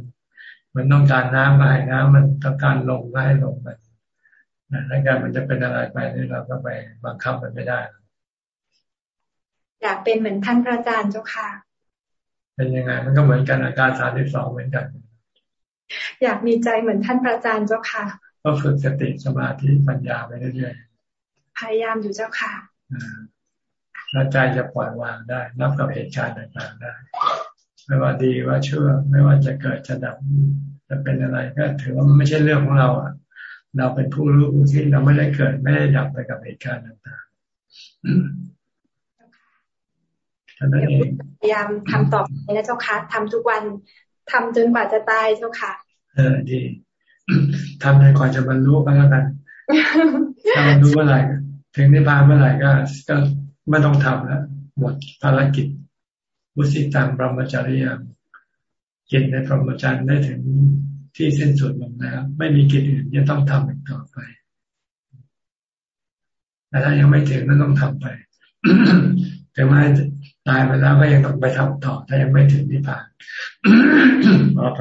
มันต้องการน้ำก็ให้น้ำมันต้องการลมก็ให้ลมมันถ้าเกิดมันจะเป็นอะไรไปนี่เราก็ไปบังคับมันไม่ได้ อยากเป็นเหมือนท่านพระอาจารย์เจ้าค่ะ เป็นยังไง มันก็เหมือนกันอาการสามสิบสองเหมือนกัน อยากมีใจเหมือนท่านพระอาจารย์เจ้าค่ะ ก็ฝึกสติสมาธิปัญญาไปเรื่อยๆพยายามอยู่เจ้าค่ะแล้วใจจะปล่อยวางได้รับกับเหตุการณ์ต่างๆได้ ไม่ว่าดีว่าชั่วไม่ว่าจะเกิดจะดับจะเป็นอะไรก็ถือว่ามันไม่ใช่เรื่องของเราอะ เราเป็นผู้รู้ที่เราไม่ได้เกิดไม่ได้ดับไปกับเหตุการณ์ต่างๆท่านั้นเองพยายามทำต่อไปนะเจ้าค่ะทำทุกวัน ทำจนกว่าจะตายเจ้าค่ะ เออดีทำในก่อนจะบรรลุก็แล้วกันถ้าบรรลุเมื่อไหร่ถึงนิพพานเมื่อไหร่ก็ก็ไม่ต้องทำแล้วหมดภารกิจวุสิตังปรมจาริยังกิจในปรมจารย์ได้ถึงที่สิ้นสุดลงแล้วไม่มีกิจอื่นจะต้องทำอีกต่อไปแต่ถ้ายังไม่ถึงก็ต้องทำไป ถึงแม้ตายไปแล้วก็ยังต้องไปทำต่อ ถ้ายังไม่ถึงนิพพานต่อไป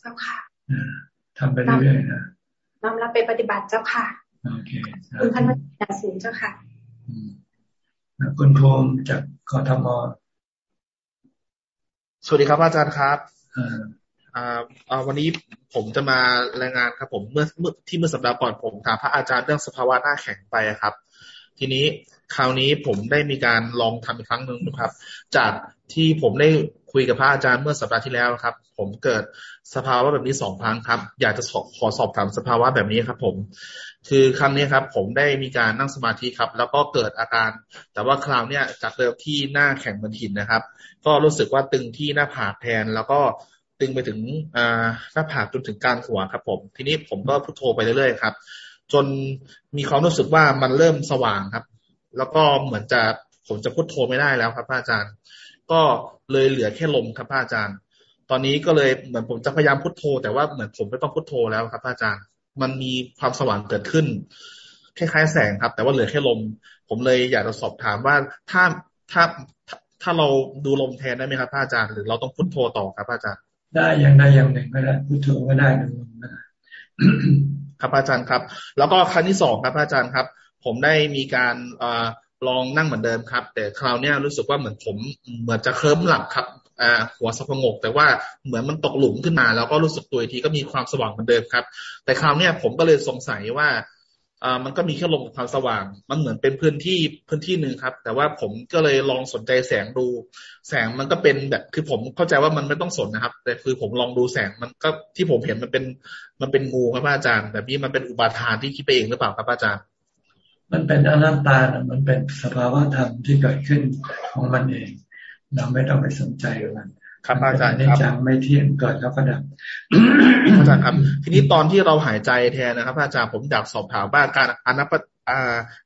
เจ้าค่ะทำไปเรื่อยๆนะน้อมรับไปปฏิบัติเจ้าค่ะโอเคคุณพันธุ์ดาสูงเจ้าค่ะคุณภูมิจากกทมสวัสดีครับอาจารย์ครับอ่าวันนี้ผมจะมารายงานครับ ผมเมื่อเมื่อที่เมื่อสัปดาห์ก่อนผมถามพระอาจารย์เรื่องสภาวะหน้าแข็งไปครับ ทีนี้คราวนี้ผมได้มีการลองทำอีกครั้งหนึ่งนะครับ จากที่ผมได้คุยกับพระอาจารย์เมื่อสัปดาห์ที่แล้วครับ ผมเกิดสภาวะแบบนี้สองครั้งครับ อยากจะขอสอบถามสภาวะแบบนี้ครับ ผม คือครั้งนี้ครับ ผมได้มีการนั่งสมาธิครับ แล้วก็เกิดอาการ แต่ว่าคราวเนี้ยจากเดิมที่หน้าแข็งเหมือนหินนะครับ ก็รู้สึกว่าตึงที่หน้าผากแทนแล้วก็ตึงไปถึงหน้าผากจนถึงกลางหัวครับ ผม ทีนี้ผมก็พุทโธไปเรื่อยๆครับ จนมีความรู้สึกว่ามันเริ่มสว่างครับ แล้วก็เหมือนจะผมจะพุทโธไม่ได้แล้วครับอาจารย์ ก็เลยเหลือแค่ลมครับอาจารย์ ตอนนี้ก็เลยเหมือนผมจะพยายามพุทโธ แต่ว่าเหมือนผมไม่ต้องพุทโธแล้วครับอาจารย์ มันมีความสว่างเกิดขึ้นคล้ายๆแสงครับ แต่ว่าเหลือแค่ลม ผมเลยอยากจะสอบถามว่าถ้าถ้าถ้าเราดูลมแทนได้ไหมครับอาจารย์หรือเราต้องพุทโธต่อครับอาจารย์ ได้อย่างใดอย่างหนึ่งก็ได้พุทโธก็ได้ดูลมก็ได้ ครับอาจารย์ครับ แล้วก็ครั้งที่สองครับอาจารย์ครับ ผมได้มีการอลองนั่งเหมือนเดิมครับ แต่คราวนี้รู้สึกว่าเหมือนผมเหมือนจะเคลิ้มหลับครับหัวสะพงก แต่ว่าเหมือนมันตกหลุมขึ้นมา แล้วก็รู้สึกตัวทีก็มีความสว่างเหมือนเดิมครับ แต่คราวนี้ผมก็เลยสงสัยว่า อ่ามันก็มีแค่ลมกับความสว่าง มันเหมือนเป็นพื้นที่พื้นที่หนึ่งครับ แต่ว่าผมก็เลยลองสนใจแสงดู แสงมันก็เป็นแบบคือผมเข้าใจว่ามันไม่ต้องสนนะครับ แต่คือผมลองดูแสงมันก็ที่ผมเห็นมันเป็นมันเป็นงูครับอาจารย์ แบบนี้มันเป็นอุบาทานที่คิดไปเองหรือเปล่าครับอาจารย์ มันเป็นอนัตตา มันเป็นสภาวะธรรมที่เกิดขึ้นของมันเอง เราไม่ต้องไปสนใจมัน ครับอาจารย์ครับจังไม่เที่ยงเกิดแล้วก็ดับอาจารย์ครับ ทีนี้ตอนที่เราหายใจแทนนะครับ อาจารย์ผมอยากสอบถามว่าการอนัป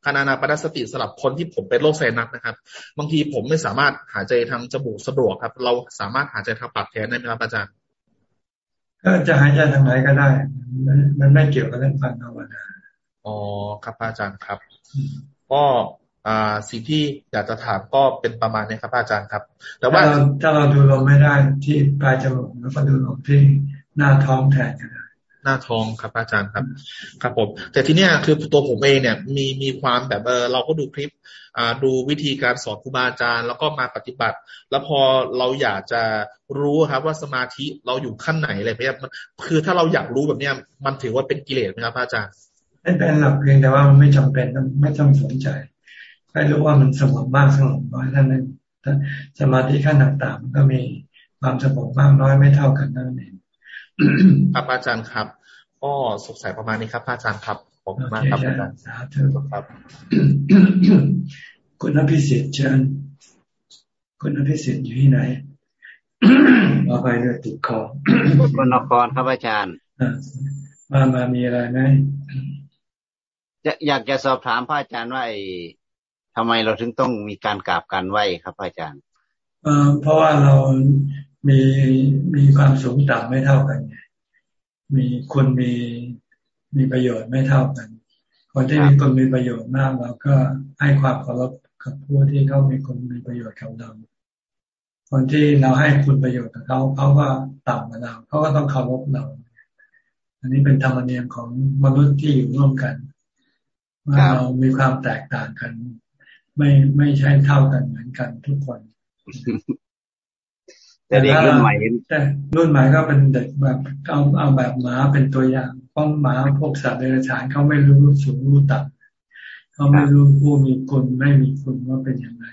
การอนาปนสติสำหรับคนที่ผมเป็นโรคไซนัสนะครับ บางทีผมไม่สามารถหายใจทางจมูกสะดวกครับ เราสามารถหายใจทางปากแทนได้ไหมครับอาจารย์ก็จะหายใจทางไหนก็ได้ มันไม่เกี่ยวกับเรื่องฟันภาวนาอ๋อครับอาจารย์ครับก็ อ่าสิ่งที่อยากจะถามก็เป็นประมาณนี้ครับอาจารย์ครับ แต่ว่าถ้าเราดูลมไม่ได้ที่ปลายจมูกแล้วก็ดูลมที่หน้าท้องแทนกันหน้าท้องครับอาจารย์ครับ ครับผม แต่ทีเนี้ยคือตัวผมเองเนี่ยมีมีความแบบเออเราก็ดูคลิปอ่าดูวิธีการสอนครูบาอาจารย์แล้วก็มาปฏิบัติ แล้วพอเราอยากจะรู้ครับว่าสมาธิเราอยู่ขั้นไหนอะไรแบบคือถ้าเราอยากรู้แบบเนี้ยมันถือว่าเป็นกิเลสไหมครับอาจารย์ไม่เป็นหรอกเพียงแต่ว่ามันไม่จำเป็นไม่ต้องสนใจ ให้รู้ว่ามันสงบมากสงบน้อยนั่นเองสมาธิขั้นต่างๆก็มีความสงบมากน้อยไม่เท่ากันนั่นเองครับอาจารย์ครับก็สงสัยประมาณนี้ครับอาจารย์ครับผมมากครับอาจารย์สาธุครับคุณอภิสิทธิ์เชิญคุณอภิสิทธิ์อยู่ที่ไหนมาไปเลยติดคอคุณนครครับอาจารย์มามามีอะไรไหมอยากจะสอบถามพระอาจารย์ว่า ทำไมเราถึงต้องมีการกราบการไหว้ครับอาจารย์เพราะว่าเรามีมีความสูงต่ำไม่เท่ากัน มีคนมีมีประโยชน์ไม่เท่ากัน คนที่มีคนมีประโยชน์มากเราก็ให้ความเคารพกับผู้ที่เขามีคนมีประโยชน์กับเรา คนที่เราให้คุณประโยชน์กับเขาเขาก็ต่ำกว่าเราเขาก็ต้องเคารพเรา อันนี้เป็นธรรมเนียมของมนุษย์ที่อยู่ร่วมกันว่าเรามีความแตกต่างกัน ไม่ไม่ใช่เท่ากันเหมือนกันทุกคน แต่เด็กรุ่นใหม่แต่รุ่นใหม่ก็เป็นเด็กแบบเอาเอาแบบหมาเป็นตัวอย่างเพราะหมาพวกสัตว์เดรัจฉานเขาไม่รู้สูงรู้ต่ำเขาไม่รู้ผู้มีคุณไม่มีคุณว่าเป็นยังไง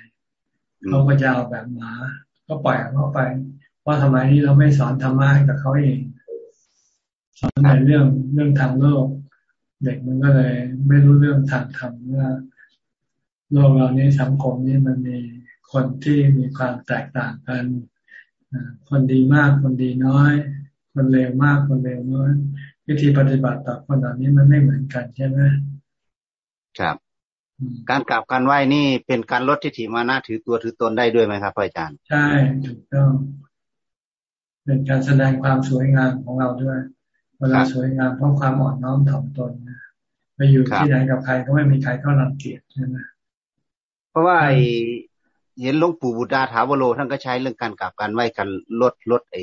เขาก็จะเอาแบบหมา ก็ปล่อยเขาไปว่าทำไมนี้เราไม่สอนธรรมะให้กับเขาเอง สอนในเรื่องเรื่องทางโลก เด็กมันก็เลย ไม่รู้เรื่องทางธรรมว่า โลกเรานี้สังคมนี้มันมีคนที่มีความแตกต่างกันคนดีมากคนดีน้อย คนเลวมากคนเลวน้อยวิธีปฏิบัติต่อคนเหล่านี้มันไม่เหมือนกันใช่ไหมครับ การกราบการไหว้นี่เป็นการลดทิฏฐิมานะถือตัวถือตนได้ด้วยไหมครับอาจารย์ ใช่ถูกต้อง เป็นการแสดงความสวยงามของเราด้วยเวลาสวยงามเพราะความอ่อนน้อมถ่อมตนไปอยู่ที่ไหนกับใครก็ไม่มีใครเขารังเกียจใช่ไหม เพราะว่าไอเห็นหลวงปู่บุตรถาวโรท่านก็ใช้เรื่องการกราบการไหว้กันลดลดไอ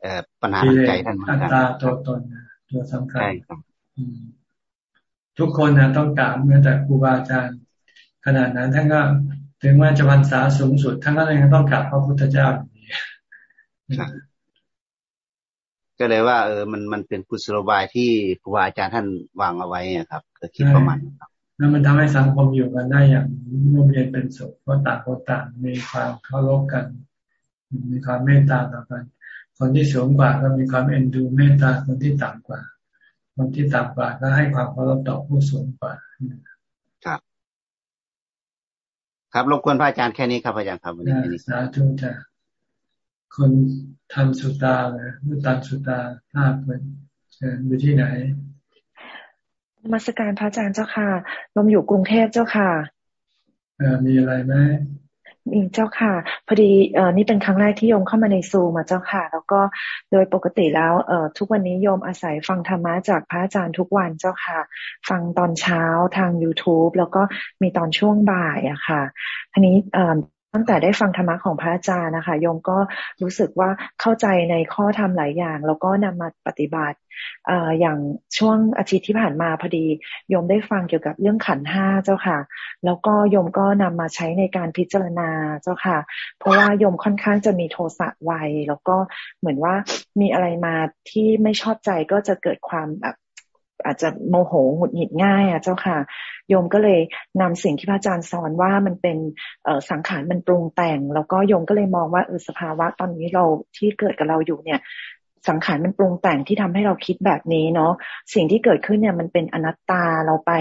เอ่อปัญหาทางใจท่านเหมือนกันตาตัวตนตัวสำคัญทุกคนนะต้องกราบเมื่อแต่ครูบาอาจารย์ ขนาดนั้นท่านก็ถึงว่าจะพรรษาสูงสุดท่านก็ยังต้องกราบพระพุทธเจ้าก็เลยว่าเออมันมันเป็นกุศโลบายที่ครูบาอาจารย์ท่านวางเอาไว้ครับก็คิดประมาณครับ แล้วมันทำให้สังคมอยู่กันได้อย่างร่มเย็นเป็นสุขเพราะต่างคนต่างมีความเคารพกัน มีความเมตตาต่อกัน คนที่สูงกว่าก็มีความเอ็นดูเมตตาคนที่ต่ำกว่า คนที่ต่ำกว่าก็ให้ความเคารพต่อผู้สูงกว่าครับ ครับรบกวนพระอาจารย์แค่นี้ครับอาจารย์ครับวันนี้สาธุจ้ะคนทำสุตาเลยมุตันสุตาท่าเป็นเชิญอยู่ที่ไหน มาสการพระอาจารย์เจ้าค่ะลมอยู่กรุงเทพเจ้าค่ะเออมีอะไรไหมมีเจ้าค่ะ พอดีเออนี่เป็นครั้งแรกที่โยมเข้ามาในซูมาเจ้าค่ะ แล้วก็โดยปกติแล้วเออทุกวันนี้โยมอาศัยฟังธรรมะจากพระอาจารย์ทุกวันเจ้าค่ะ ฟังตอนเช้าทาง youtube แล้วก็มีตอนช่วงบ่ายอะค่ะทีนี้เออ ตั้งแต่ได้ฟังธรรมะของพระอาจารย์นะคะโยมก็รู้สึกว่าเข้าใจในข้อธรรมหลายอย่าง แล้วก็นำมาปฏิบัติอย่างช่วงอาทิตย์ที่ผ่านมาพอดีโยมได้ฟังเกี่ยวกับเรื่องขันห้าเจ้าค่ะ แล้วก็โยมก็นำมาใช้ในการพิจารณาเจ้าค่ะ เพราะว่าโยมค่อนข้างจะมีโทสะไวแล้วก็เหมือนว่ามีอะไรมาที่ไม่ชอบใจก็จะเกิดความแบบ อาจจะโมโหหงุดหงิดง่ายอะเจ้าค่ะ โยมก็เลยนำสิ่งที่พระอาจารย์สอนว่ามันเป็นสังขารมันปรุงแต่ง แล้วก็โยมก็เลยมองว่าเออสภาวะตอนนี้เราที่เกิดกับเราอยู่เนี่ยสังขารมันปรุงแต่งที่ทำให้เราคิดแบบนี้เนาะสิ่งที่เกิดขึ้นเนี่ยมันเป็นอนัตตาเราไป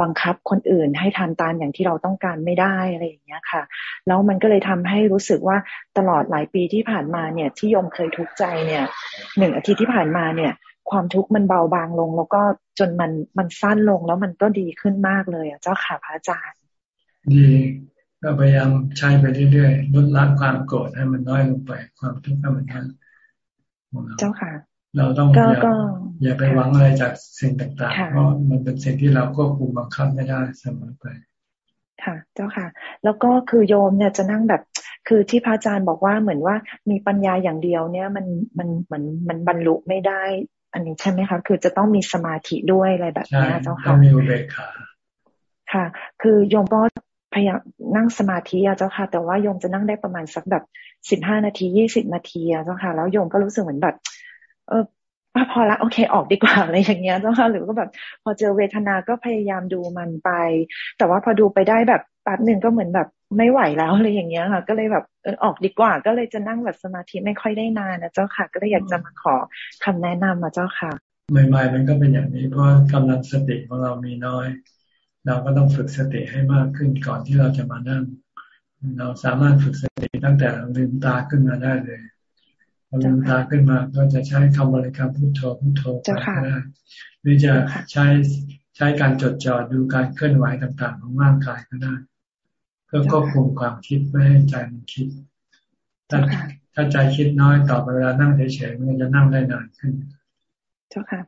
บังคับคนอื่น ให้ทำตามอย่างที่เราต้องการไม่ได้อะไรอย่างเงี้ยค่ะแล้วมันก็เลยทำให้รู้สึกว่าตลอดหลายปีที่ผ่านมาเนี่ยที่โยมเคยทุกข์ใจเนี่ยหนึ่งอาทิตย์ที่ผ่านมาเนี่ย ความทุกข์มันเบาบางลง แล้วก็จนมันมันสั้นลงแล้วมันก็ดีขึ้นมากเลยอะเจ้าค่ะพระอาจารย์ ดีก็พยายามใช้ไปเรื่อยๆลดละความโกรธให้มันน้อยลงไป ความทุกข์ให้มันน้อยเจ้าค่ะ เราต้องอย่าอย่าไปหวังอะไรจากสิ่งต่างๆ เพราะมันเป็นสิ่งที่เราควบคุมบังคับไม่ได้เสมอไป ค่ะ เจ้าค่ะ แล้วก็คือโยมเนี่ยจะนั่งแบบคือที่พระอาจารย์บอกว่าเหมือนว่ามีปัญญาอย่างเดียวเนี่ยมันมันเหมือนมันบรรลุไม่ได้ อันนี้ใช่ไหมคะ คือจะต้องมีสมาธิด้วยอะไรแบบนี้เจ้าค่ะต้องมีอุเบกขาค่ะ คือโยมก็พยายามนั่งสมาธิอะเจ้าค่ะ แต่ว่าโยมจะนั่งได้ประมาณสักแบบสิบห้านาทียี่สิบนาทีอะเจ้าค่ะ แล้วโยมก็รู้สึกเหมือนแบบ เออพอละโอเคออกดีกว่าอะไรอย่างเงี้ยเจ้าค่ะ หรือก็แบบ พอเจอเวทนาก็พยายามดูมันไป แต่ว่าพอดูไปได้แบบแป๊บหนึ่งก็เหมือนแบบ ไม่ไหวแล้วอะไรอย่างเงี้ยค่ะ ก็เลยแบบเออออกดีกว่า ก็เลยจะนั่งแบบสมาธิไม่ค่อยได้นานนะเจ้าค่ะ ก็เลยอยากจะมาขอคำแนะนำมาเจ้าค่ะใหม่ๆมันก็เป็นอย่างนี้เพราะกำลังสติของเรามีน้อย เราก็ต้องฝึกสติให้มากขึ้นก่อนที่เราจะมานั่ง เราสามารถฝึกสติตั้งแต่ลืมตาขึ้นมาได้เลยพอลืมตาขึ้นมาก็จะใช้คำบริกรรมพุทโธพุทโธไปได้หรือจะใช้ใช้การจดจ่อดูการเคลื่อนไหวต่างๆ ของร่างกายก็ได้ พื่อควบคุมความคิดไม่ให้ใจมันคิด ถ้าถ้าใจคิดน้อยต่อไปเวลานั่งเฉยๆมันจะนั่งได้นานขึ้น เจ้าค่ะ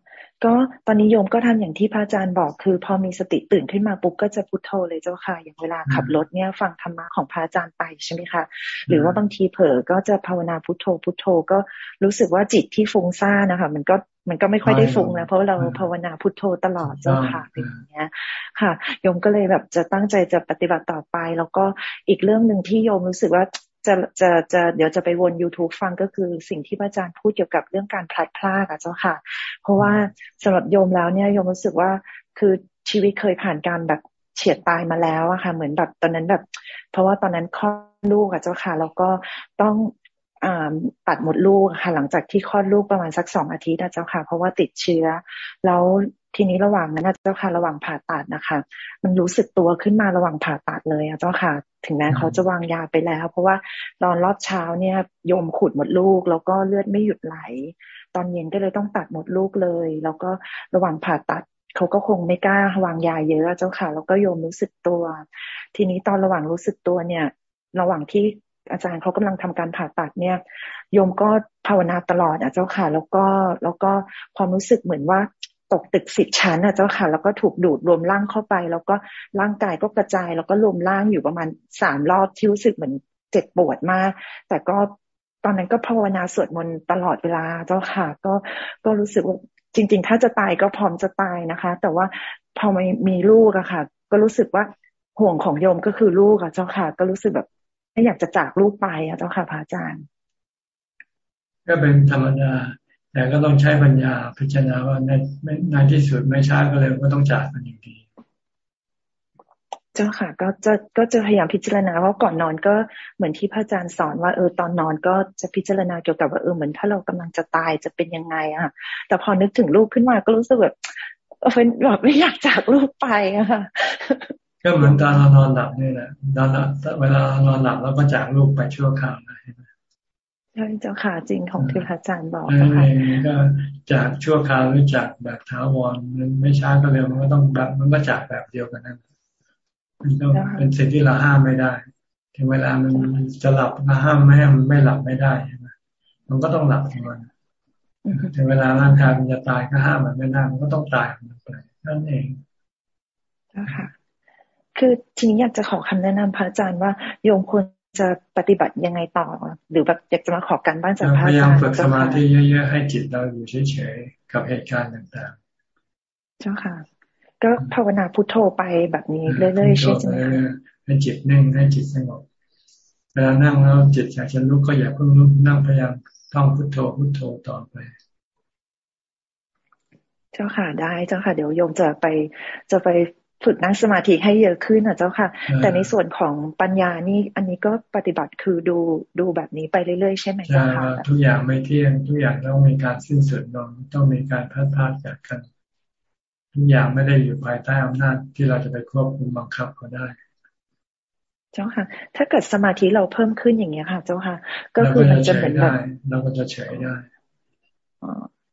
ก็ตอนนี้โยมก็ทำอย่างที่พระอาจารย์บอก คือพอมีสติตื่นขึ้นมาปุ๊บก็จะพุทโธเลยเจ้าค่ะ อย่างเวลาขับรถเนี่ยฟังธรรมะของพระอาจารย์ไปใช่ไหมคะ หรือว่าบางทีเผลอก็จะภาวนาพุทโธพุทโธก็รู้สึกว่าจิตที่ฟุ้งซ่านนะคะ มันก็ มันก็ไม่ค่อยได้ฟุ้งแล้วเพราะเราภาวนาพุทโธตลอดเจ้าค่ะเป็นอย่างเงี้ย ค่ะโยมก็เลยแบบจะตั้งใจจะปฏิบัติต่อไป แล้วก็อีกเรื่องหนึ่งที่โยมรู้สึกว่าจะจะจะเดี๋ยวจะไปวน youtube ฟังก็คือสิ่งที่พระอาจารย์พูดเกี่ยวกับเรื่องการพลัดพรากอะเจ้าค่ะ เพราะว่าสำหรับโยมแล้วเนี่ยโยมรู้สึกว่าคือชีวิตเคยผ่านการแบบเฉียดตายมาแล้วอะค่ะ เหมือนแบบตอนนั้นแบบ เพราะว่าตอนนั้นคลอดลูกอะเจ้าค่ะ แล้วก็ต้อง ตัดหมดลูกค่ะ หลังจากที่คลอดลูกประมาณสักสองอาทิตย์นะเจ้าค่ะ เพราะว่าติดเชื้อ แล้วทีนี้ระหว่างนั้นเจ้าค่ะ ระหว่างผ่าตัดนะคะ มันรู้สึกตัวขึ้นมาระหว่างผ่าตัดเลยอะเจ้าค่ะ ถึงแม้เขาจะวางยาไปแล้ว เพราะว่าตอนรอบเช้าเนี่ยโยมขุดหมดลูก แล้วก็เลือดไม่หยุดไหล ตอนเย็นก็เลยต้องตัดหมดลูกเลย แล้วก็ระหว่างผ่าตัดเขาก็คงไม่กล้าวางยาเยอะเจ้าค่ะ แล้วก็โยมรู้สึกตัว ทีนี้ตอนระหว่างรู้สึกตัวเนี่ย ระหว่างที่ อาจารย์เขากำลังทำการผ่าตัดเนี่ยโยมก็ภาวนาตลอดอะเจ้าค่ะ แล้วก็แล้วก็ความรู้สึกเหมือนว่าตกตึกสิบชั้นอะเจ้าค่ะ แล้วก็ถูกดูดรวมร่างเข้าไป แล้วก็ร่างกายก็กระจาย แล้วก็รวมร่างอยู่ประมาณสามรอบที่รู้สึกเหมือนเจ็บปวดมาก แต่ก็ตอนนั้นก็ภาวนาสวดมนต์ตลอดเวลาเจ้าค่ะ ก็ก็รู้สึกว่าจริง ๆ ถ้าจะตายก็พร้อมจะตายนะคะ แต่ว่าพอมีมีลูกอะค่ะ ก็รู้สึกว่าห่วงของโยมก็คือลูกอะเจ้าค่ะ ก็รู้สึกแบบ ไม่อยากจะจากลูกไปอะเจ้าค่ะพระอาจารย์ ก็เป็นธรรมดา แต่ก็ต้องใช้ปัญญาพิจารณาว่าในในที่สุดไม่ช้าก็เร็วก็ต้องจากกันอยู่ดีเจ้าค่ะก็จะก็จะพยายามพิจารณาว่าก่อนนอนก็เหมือนที่พระอาจารย์สอนว่าเออตอนนอนก็จะพิจารณาเกี่ยวกับว่าเออเหมือนถ้าเรากำลังจะตายจะเป็นยังไงอะแต่พอนึกถึงลูกขึ้นมาก็รู้สึกแบบเป็นแบบไม่อยากจากลูกไปอะค่ะ ก็เหมือนตอนเรานอนหลับนี่แหละนอนหลับเวลานอนหลับแล้วก็จากลูกไปชั่วคราวนะใช่เจ้าค่ะจริงของที่พระอาจารย์บอกนะคะก็จากชั่วคราวหรือจากแบบถาวรมันไม่ช้าก็เร็วมันก็ต้องแบบมันก็จากแบบเดียวกันนั่นมันต้องเป็นสิ่งที่เราห้ามไม่ได้ ถึงเวลามันจะหลับเราห้ามไม่ให้มันไม่หลับไม่ได้ใช่ไหมมันก็ต้องหลับของมันถึงเวลาร่างกายมันจะตายก็ห้ามมันไม่ได้มันก็ต้องตายมันไปนั่นเองเจ้าค่ะ คือทีนี้อยากจะขอคำแนะนำพระอาจารย์ว่าโยมควรจะปฏิบัติยังไงต่อ หรือแบบอยากจะมาขอการบ้านจากพระอาจารย์พยายามฝึกสมาธิเยอะๆให้จิตเราอยู่เฉยๆกับเหตุการณ์ต่างๆ เจ้าค่ะ ก็ภาวนาพุทโธไปแบบนี้เรื่อยๆใช่ไหมคะให้จิตนิ่งให้จิตสงบเวลานั่งแล้วจิตอยากจะลุกก็อย่าเพิ่งลุกนั่งพยายามท่องพุทโธพุทโธต่อไป เจ้าค่ะได้เจ้าค่ะ เดี๋ยวโยมจะไปจะไป ฝึกนั่งสมาธิให้เยอะขึ้นนะเจ้าค่ะ แต่ในส่วนของปัญญานี่อันนี้ก็ปฏิบัติคือดูดูแบบนี้ไปเรื่อยๆ ใช่ไหมเจ้าค่ะทุกอย่างไม่เที่ยงทุกอย่างต้องมีการสิ้นสุดลงต้องมีการพัดพาจากกันทุกอย่างไม่ได้อยู่ภายใต้อำนาจที่เราจะไปควบคุมบังคับเขาได้ เจ้าค่ะ ถ้าเกิดสมาธิเราเพิ่มขึ้นอย่างเงี้ยค่ะ เจ้าค่ะ ก็คือมันจะเหมือนแบบเราก็จะเฉยได้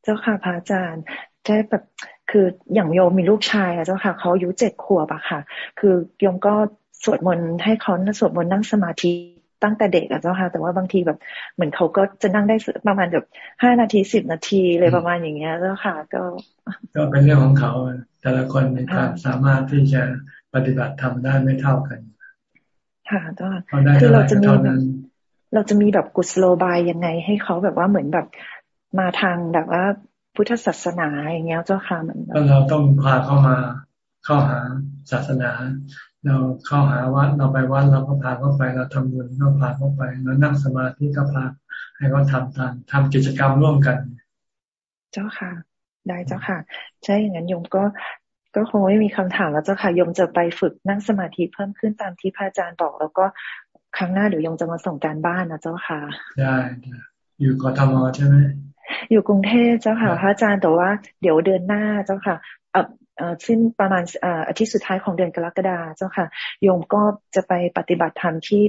เจ้าค่ะพระอาจารย์ แค่แบบคืออย่างโยมมีลูกชายอะเจ้าค่ะเขาอายุเจ็ดขวบอะค่ะ คือโยมก็สวดมนต์ให้เขาสวดมนต์นั่งสมาธิตั้งแต่เด็กอะเจ้าค่ะ แต่ว่าบางทีแบบเหมือนเขาก็จะนั่งได้ประมาณแบบห้านาทีสิบนาทีเลยประมาณอย่างเงี้ยเจ้าค่ะ ก็ ก็เป็นเรื่องของเขาแต่ละคนมีความสามารถที่จะปฏิบัติทำได้ไม่เท่ากัน ค่ะเจ้าค่ะคือเราจะมีแบบเราจะมีแบบกุศโลบายยังไงให้เขาแบบว่าเหมือนแบบมาทางแบบว่า พุทธศาสนาอย่างเงี้ยเจ้าค่ะมันเราต้องพาเข้ามาเข้าหาศาสนา เราเข้าหาวัดเราไปวัดเราก็พาเข้าไป เราทำบุญก็พาเข้าไปเรานั่งสมาธิก็พาให้เขาทำตามทำกิจกรรมร่วมกัน เจ้าค่ะ ได้เจ้าค่ะ ใช่อย่างนั้นโยมก็ก็คงไม่มีคำถามแล้วเจ้าค่ะโยมจะไปฝึกนั่งสมาธิเพิ่มขึ้นตามที่พระอาจารย์บอก แล้วก็ครั้งหน้าเดี๋ยวโยมจะมาส่งการบ้านนะเจ้าค่ะ ได้อยู่กทมใช่ไหม อยู่กรุงเทพเจ้าค่ะพระอาจารย์แต่ว่าเดี๋ยวเดือนหน้าเจ้าค่ะเอ่อสิ้นประมาณอาทิตย์สุดท้ายของเดือนกรกฎาเจ้าค่ะ โยมก็จะไปปฏิบัติธรรมที่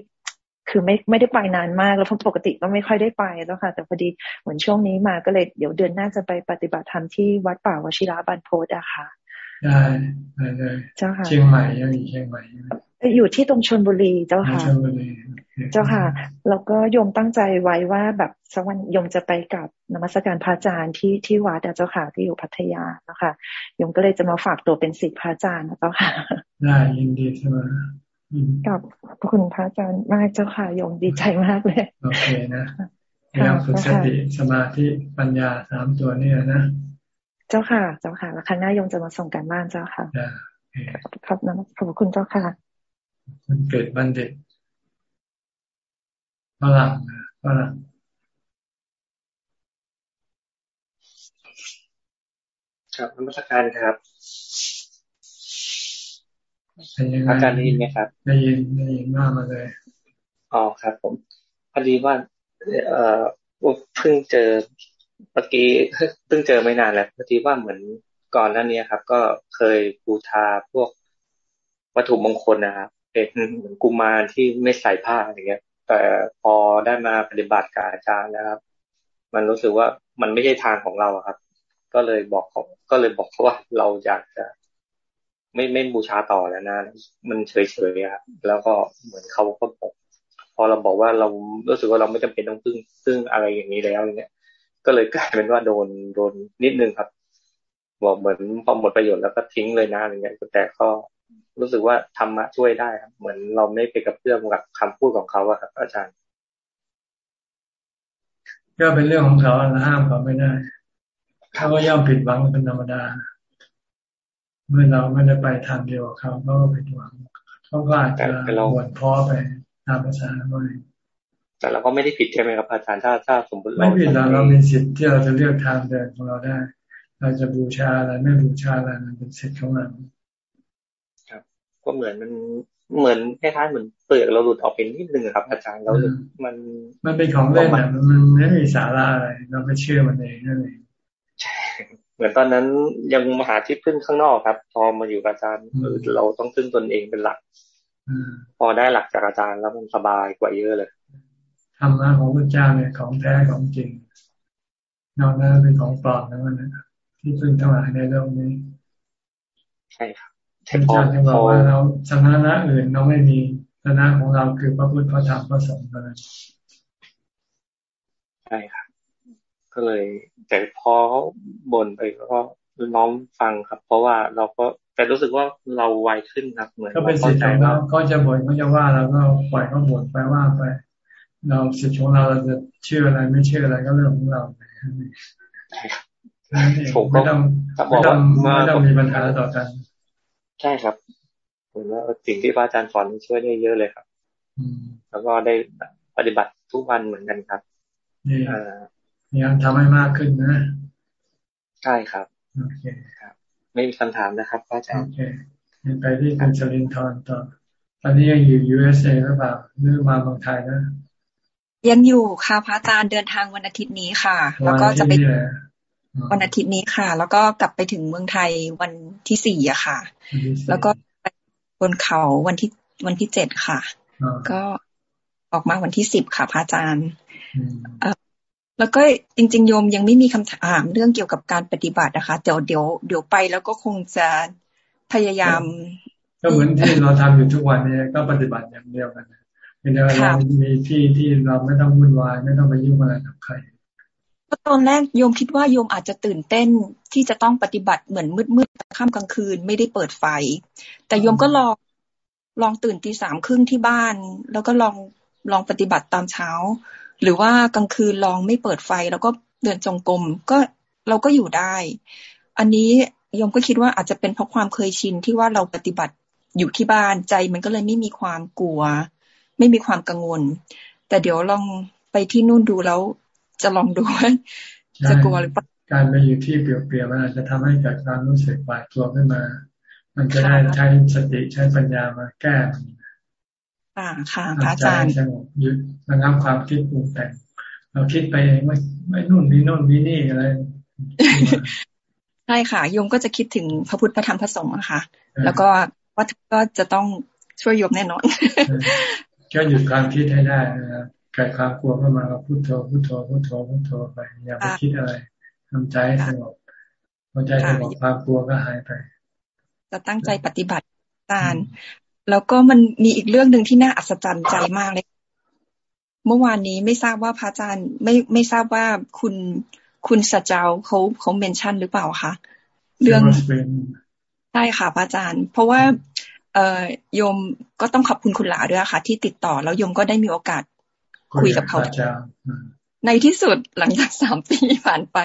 คือไม่ไม่ได้ไปนานมากแล้วเพราะปกติก็ไม่ค่อยได้ไปแล้วค่ะ แต่พอดีเหมือนช่วงนี้มาก็เลยเดี๋ยวเดือนหน้าจะไปปฏิบัติธรรมที่วัดป่าวชิระบันโพธอะค่ะ ได้ได้เลยเจ้าค่ะเชียงใหม่ยังอยู่เชียงใหม่อยู่ที่ตรงชนบุรีเจ้าค่ะเจ้าค่ะ แล้วก็โยมตั้งใจไว้ว่าแบบสักวันโยมจะไปกับนมัสการพระอาจารย์ที่ที่วัดเจ้าค่ะที่อยู่พัทยานะคะโยมก็เลยจะมาฝากตัวเป็นศิษย์พระอาจารย์นะเจ้าค่ะได้ยินดีใช่ไหมกับพระคุณพระอาจารย์มากเจ้าค่ะโยมดีใจมากเลย โอเคนะพยายามฝึกสติสมาธิปัญญาสามตัวนี่นะ เจ้าค่ะเจ้าค่ะแล้วครั้งหน้าโยมจะมาส่งการบ้านเจ้าค่ะครับนะขอบคุณเจ้าค่ะมันเกิดบัณฑิตฝรั่งฝรั่งครับนมัสการครับอาจารย์ได้ยินไหมครับ ได้ยินได้ยินมากมาเลยอ๋อครับ ผมพอดีว่า เอ่อเพิ่งเจอ เมื่อกี้เพิ่งเจอไม่นานแล้วพอดีว่าเหมือนก่อนหน้านี้ครับ ก็เคยบูชาพวกวัตถุมงคลนะครับเป็นเหมือนกุมารที่ไม่ใส่ผ้าอะไรเงี้ย แต่พอได้มาปฏิบัติกับอาจารย์นะครับ มันรู้สึกว่ามันไม่ใช่ทางของเราครับ ก็เลยบอกเขาก็เลยบอกเขาว่าเราอยากจะไม่ไม่บูชาต่อแล้วนะ มันเฉยเฉยครับแล้วก็เหมือนเขาก็บอกพอเราบอกว่าเรารู้สึกว่าเราไม่จำเป็นต้องพึ่งพึ่งอะไรอย่างนี้แล้วอย่างเงี้ย ก็เลยกลายเป็นว่าโดนโดนนิดนึงครับ บอกเหมือนพอหมดประโยชน์แล้วก็ทิ้งเลยนะอะไรเงี้ยแต่ก็รู้สึกว่าธรรมะช่วยได้ครับเหมือนเราไม่ไปกับเรื่องกับคำพูดของเขาอะครับ อาจารย์ก็เป็นเรื่องของเขาห้ามเขาไม่ได้เขาก็ย่อมผิดหวังเป็นธรรมดา เมื่อเราไม่ได้ไปทางเดียวกับเขาก็ผิดหวังเขาก็อาจจะหวนพ้อไปตามภาษาไป แต่เราก็ไม่ได้ผิดใช่ไหมครับอาจารย์ถ้าถ้าสมมติไม่ผิดเราเรามีสิทธิ์ที่เราจะเลือกทางเดินของเราได้ เราจะบูชาอะไรไม่บูชาอะไรมันเป็นสิทธิ์ของเราครับ ก็เหมือนมันเหมือนคล้ายๆเหมือนเปลือกเราหลุดออกเป็นนิดนึงครับ อาจารย์เรามันมันเป็นของเล่นอะมันไม่มีสาระอะไรเราไปเชื่อมันเองนั่นเองเหมือนตอนนั้นยังมาหาที่พึ่งข้างนอกครับ พอมาอยู่กับอาจารย์เราต้องพึ่งตนเองเป็นหลักพอได้หลักจากอาจารย์แล้วมันสบายกว่าเยอะเลยธ รรมะของพระเจ้าเนี่ยของแท้ของจริง นอกนั้นเป็นของปลอมนะมันที่พึ่งทั้งหลายในโลกนี้ ใช่ครับพระเจ้าจะบอกว่าเราสถานะอื่นเราไม่มีสถานะของเราคือพระพุทธพระธรรมพระสงฆ์เท่านั้นใช่ครับก็เลย แต่พอบ่นไปก็น้องฟังครับ เพราะว่าเราก็แต่รู้สึกว่าเราไวขึ้นครับเหมือนก็เป็นสิทธิ์ของเราก็จะบ่นก็จะว่าเราก็ปล่อยเขาบ่นไปว่าไป เราสิทธิ์ของเราเราจะเชื่ออะไรไม่เชื่ออะไรก็เรื่องของเราไปผมไม่ต้องไม่ต้องไม่ต้องมีปัญหาต่อกัน ใช่ครับผมว่าสิ่งที่พระอาจารย์สอนช่วยได้เยอะเลยครับแล้วก็ได้ปฏิบัติทุกวันเหมือนกันครับยังทำให้มากขึ้นนะ ใช่ครับโอเคครับ ไม่มีคำถามนะครับอาจารย์โอเคไปที่คุณชลินทร์ต่อตอนนี้ยังอยู่ USA หรือเปล่าหรือมาเมืองไทยนะ ยังอยู่ค่ะพระอาจารย์เดินทางวันอาทิตย์นี้ค่ะ แล้วก็จะไปวันอาทิตย์นี้ค่ะ แล้วก็กลับไปถึงเมืองไทยวันที่สี่อะค่ะ แล้วก็ไปบนเขาวันที่วันที่เจ็ดค่ะ ก็ออกมาวันที่สิบค่ะพระอาจารย์แล้วก็จริง ๆ โยมยังไม่มีคำถามเรื่องเกี่ยวกับการปฏิบัตินะคะเดี๋ยวเดี๋ยวเดี๋ยวไปแล้วก็คงจะพยายาม ก็เหมือนที่เราทำอยู่ทุกวันนี้ก็ปฏิบัติอย่างเดียวกัน เป็นอะไรเรามีที่ที่เราไม่ต้องวุ่นวายไม่ต้องไปยุ่งอะไรกับใครก็ตอนแรกโยมคิดว่าโยมอาจจะตื่นเต้นที่จะต้องปฏิบัติเหมือนมืดๆค่ำกลางคืนไม่ได้เปิดไฟ แต่โยมก็ลองลองตื่นตีสามครึ่งที่บ้าน แล้วก็ลองลองปฏิบัติตามเช้า หรือว่ากลางคืนลองไม่เปิดไฟ แล้วก็เดินจงกรมก็เราก็อยู่ได้ อันนี้ยมก็คิดว่าอาจจะเป็นเพราะความเคยชินที่ว่าเราปฏิบัติอยู่ที่บ้านใจ มันก็เลยไม่มีความกลัว ไม่มีความกังวล แต่เดี๋ยวลองไปที่นู่นดูแล้ว จะลองดูว่าจะกลัวหรือเปล่าการไปอยู่ที่เปลี่ยวๆมันอาจจะทำให้เกิดความรู้สึกหวาดกลัวขึ้นมา มันจะได้ใช้สติใช้ปัญญามาแก้ค่ะค่ะพระอาจารย์สงบหยุดระงับความคิดปรุงแต่งเราคิดไปไม่ไม่นู่นนี่นู่นนี่นี่อะไรใช่ค่ะโยมก็จะคิดถึงพระพุทธพระธรรมพระสงฆ์นะคะแล้วก็ว่าก็จะต้องช่วยโยมแน่นอน ก็หยุดความคิดให้ได้นะเกิดความกลัวเข้ามาก็พุทโธพุทโธพุทโธพุทโธไปอย่าไปคิดอะไรทำใจสงบพอใจสงบความกลัวก็หายไปจะตั้งใจปฏิบัติการแล้วก็มันมีอีกเรื่องหนึ่งที่น่าอัศจรรย์ใจมากเลย เมื่อวานนี้ไม่ทราบว่าพระอาจารย์ไม่ไม่ทราบว่าคุณคุณสัจเจ้าเขาเขาเมนชั่นหรือเปล่าคะเรื่องใช่ค่ะพระอาจารย์ เพราะว่าเอ่อ โยมก็ต้องขอบคุณคุณหลาด้วยค่ะ ที่ติดต่อแล้วโยมก็ได้มีโอกาสคุยกับเขา ในที่สุดหลังจากสามปีผ่านไป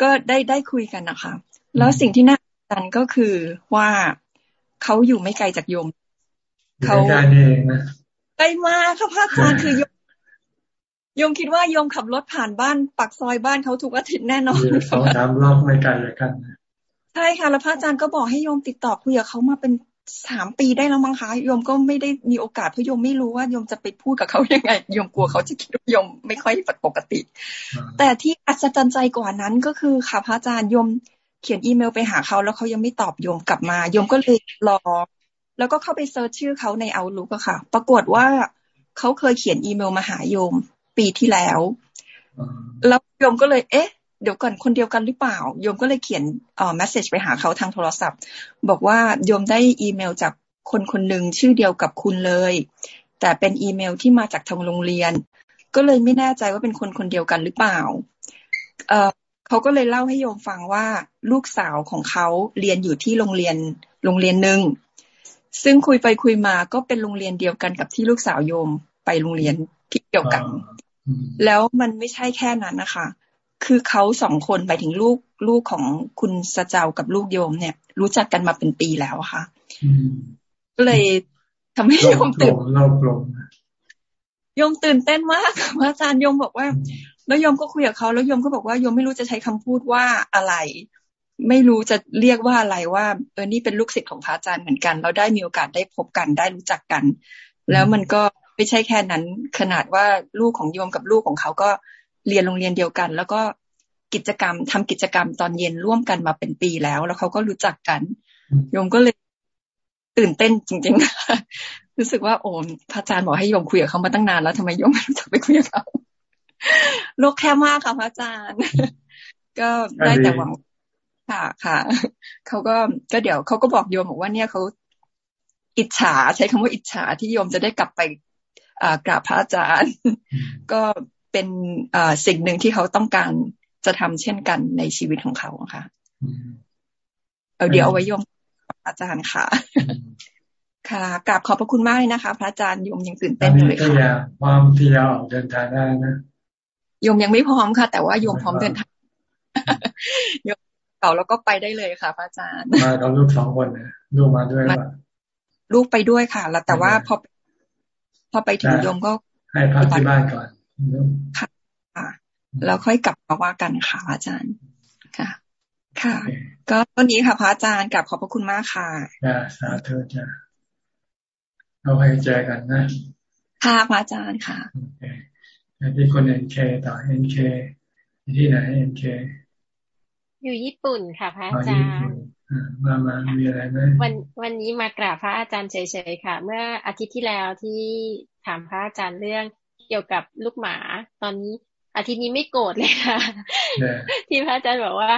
ก็ได้ได้คุยกันนะคะ แล้วสิ่งที่น่าอัศจรรย์ก็คือว่าเขาอยู่ไม่ไกลจากโยมเขาได้เองนะใกล้มากค่ะพระอาจารย์คือโยมโยมคิดว่าโยมขับรถผ่านบ้านปักซอยบ้านเขาทุกอาทิตย์แน่นอนสองสามรอบไม่ไกลกัน ใช่ค่ะแล้วพระอาจารย์ก็บอกให้โยมติดต่อคุยกับเขามาเป็น สามปีได้แล้วมั้งคะโยมก็ไม่ได้มีโอกาสเพราะโยมไม่รู้ว่าโยมจะไปพูดกับเขายังไงโยมกลัวเขาจะคิดว่าโยมไม่ค่อยปกติ แต่ที่อัศจรรย์ใจกว่านั้นก็คือค่ะพระอาจารย์โยมเขียนอีเมลไปหาเขาแล้วเขายังไม่ตอบโยมกลับมาโยมก็เลยรอ แล้วก็เข้าไป search ชื่อเขาใน Outlook อะค่ะ ปรากฏว่าเขาเคยเขียนอีเมลมาหาโยมปีที่แล้ว แล้วโยมก็เลย เอ๊ะ เดี๋ยวก่อนคนเดียวกันหรือเปล่า โยมก็เลยเขียนเอ่อ message ไปหาเขาทางโทรศัพท์ บอกว่าโยมได้อีเมลจากคนคนหนึ่งชื่อเดียวกับคุณเลย แต่เป็นอีเมลที่มาจากทางโรงเรียน ก็เลยไม่แน่ใจว่าเป็นคนคนเดียวกันหรือเปล่า เอ่อเขาก็เลยเล่าให้โยมฟังว่าลูกสาวของเขาเรียนอยู่ที่โรงเรียนโรงเรียนหนึ่งซึ่งคุยไปคุยมาก็เป็นโรงเรียนเดียวกันกับที่ลูกสาวโยมไปโรงเรียนที่เดียวกัน แล้วมันไม่ใช่แค่นั้นนะคะ คือเขาสองคนไปถึงลูกลูกของคุณสเจ้ากับลูกโยมเนี่ย รู้จักกันมาเป็นปีแล้วค่ะก็เลยทำให้โยมตื่นโยมตื่นเต้นมากพระอาจารย์โยมบอกว่า แล้วโยมก็คุยกับเขาแล้วโยมก็บอกว่าโยมไม่รู้จะใช้คำพูดว่าอะไร ไม่รู้จะเรียกว่าอะไรว่าเออนี่เป็นลูกศิษย์ของพระอาจารย์เหมือนกัน เราได้มีโอกาสได้พบกันได้รู้จักกัน แล้วมันก็ไม่ใช่แค่นั้น ขนาดว่าลูกของโยมกับลูกของเขาก็ เรียนโรงเรียนเดียวกัน แล้วก็กิจกรรมทำกิจกรรมตอนเย็นร่วมกันมาเป็นปีแล้ว แล้วเขาก็รู้จักกันโยมก็เลยตื่นเต้นจริงๆรู้สึกว่าโอ้พระอาจารย์บอกให้โยมคุยกับเขามาตั้งนานแล้วทำไมโยมไม่รู้จักไปคุยกับเขาโลกแค่มากค่ะพระอาจารย์ ก็ได้แต่หวังค่ะค่ะเขาก็ก็เดี๋ยวเขาก็บอกโยมบอกว่าเนี่ยเขาอิจฉาใช้คำว่าอิจฉาที่โยมจะได้กลับไปกราบพระอาจารย์ ก็ เป็นสิ่งหนึ่งที่เขาต้องการจะทำเช่นกันในชีวิตของเขาค่ะเอาเดี๋ยวเอาไว้ยมอาจารย์ค่ะ ค่ะกราบขอบพระคุณมากนะคะ พระอาจารย์ยมยังตื่นเต้นเลยค่ะความที่เราเดินทางได้นะยมยังไม่พร้อมค่ะ แต่ว่ายมพร้อมเดินทางยมเก่าแล้วก็ไปได้เลยค่ะ พระอาจารย์มาเราลูกสองคนเนี่ยลูกมาด้วยว่าลูกไปด้วยค่ะ แล้วแต่ว่าพอพอไปถึงยมก็ให้พักที่บ้านก่อน ค่ะแล้วค่อยกลับมาว่ากันค่ะอาจารย์ค่ะ ค่ะ ก็ตอนนี้ค่ะพระอาจารย์กลับขอบพระคุณมากค่ะจ้าสาธุจ้าเราให้เจอกันนะค่ะพระอาจารย์ค่ะโอเคที่คนเอ็นเคต่อเอ็นเคที่ไหนเอ็นเคอยู่ญี่ปุ่นค่ะพระอาจารย์มามามีอะไรไหมวันวันนี้มากราบพระอาจารย์เฉยๆค่ะ เมื่ออาทิตย์ที่แล้วที่ถามพระอาจารย์เรื่อง เกี่ยวกับลูกหมา ตอนนี้อาทิตย์นี้ไม่โกรธเลยค่ะ ที่พระอาจารย์บอกว่า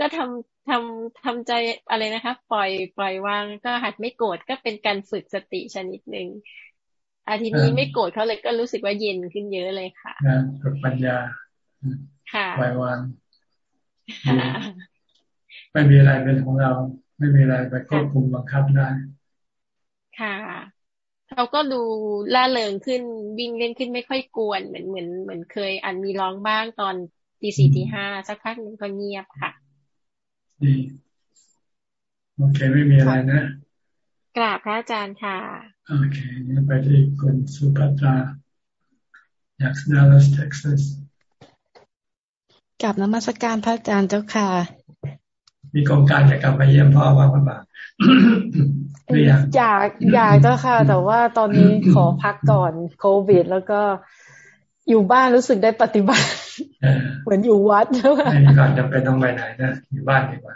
ก็ทำทำทำใจอะไรนะคะปล่อยปล่อยวางก็หัดไม่โกรธก็เป็นการฝึกสติชนิดหนึ่งอาทิตย์นี้ไม่โกรธเขาเลยก็รู้สึกว่าเย็นขึ้นเยอะเลยค่ะฝึกปัญญาค่ะปล่อยวางไม่มีอะไรเป็นของเรา ไม่มีอะไรไปควบคุมบังคับได้ ค่ะ เขาก็ดูล่าเริงขึ้นวิ่งเล่นขึ้นไม่ค่อยกวนเหมือนเหมือนเหมือนเคยอันมีร้องบ้างตอนตีสี่ตีห้าสักพักหนึ่งก็เงียบค่ะดีโอเคไม่มีอะไรนะ กราบพระอาจารย์ค่ะ โอเคนี่ไปที่คุณสุภัตราจากดัลลัสเท็กซัสกลับนมัสการพระอาจารย์เจ้าค่ะ มีโครงการจะกลับมาเยี่ยมพ่อว่าเปล่าอยากอยากอยากเจ้าค่ะ แต่ว่าตอนนี้ขอพักก่อนโควิด แล้วก็อยู่บ้านรู้สึกได้ปฏิบัติ เหมือนอยู่วัดเจ้าค่ะไม่ก่อนจำเป็นต้องไปไหนนะอยู่บ้านดีกว่า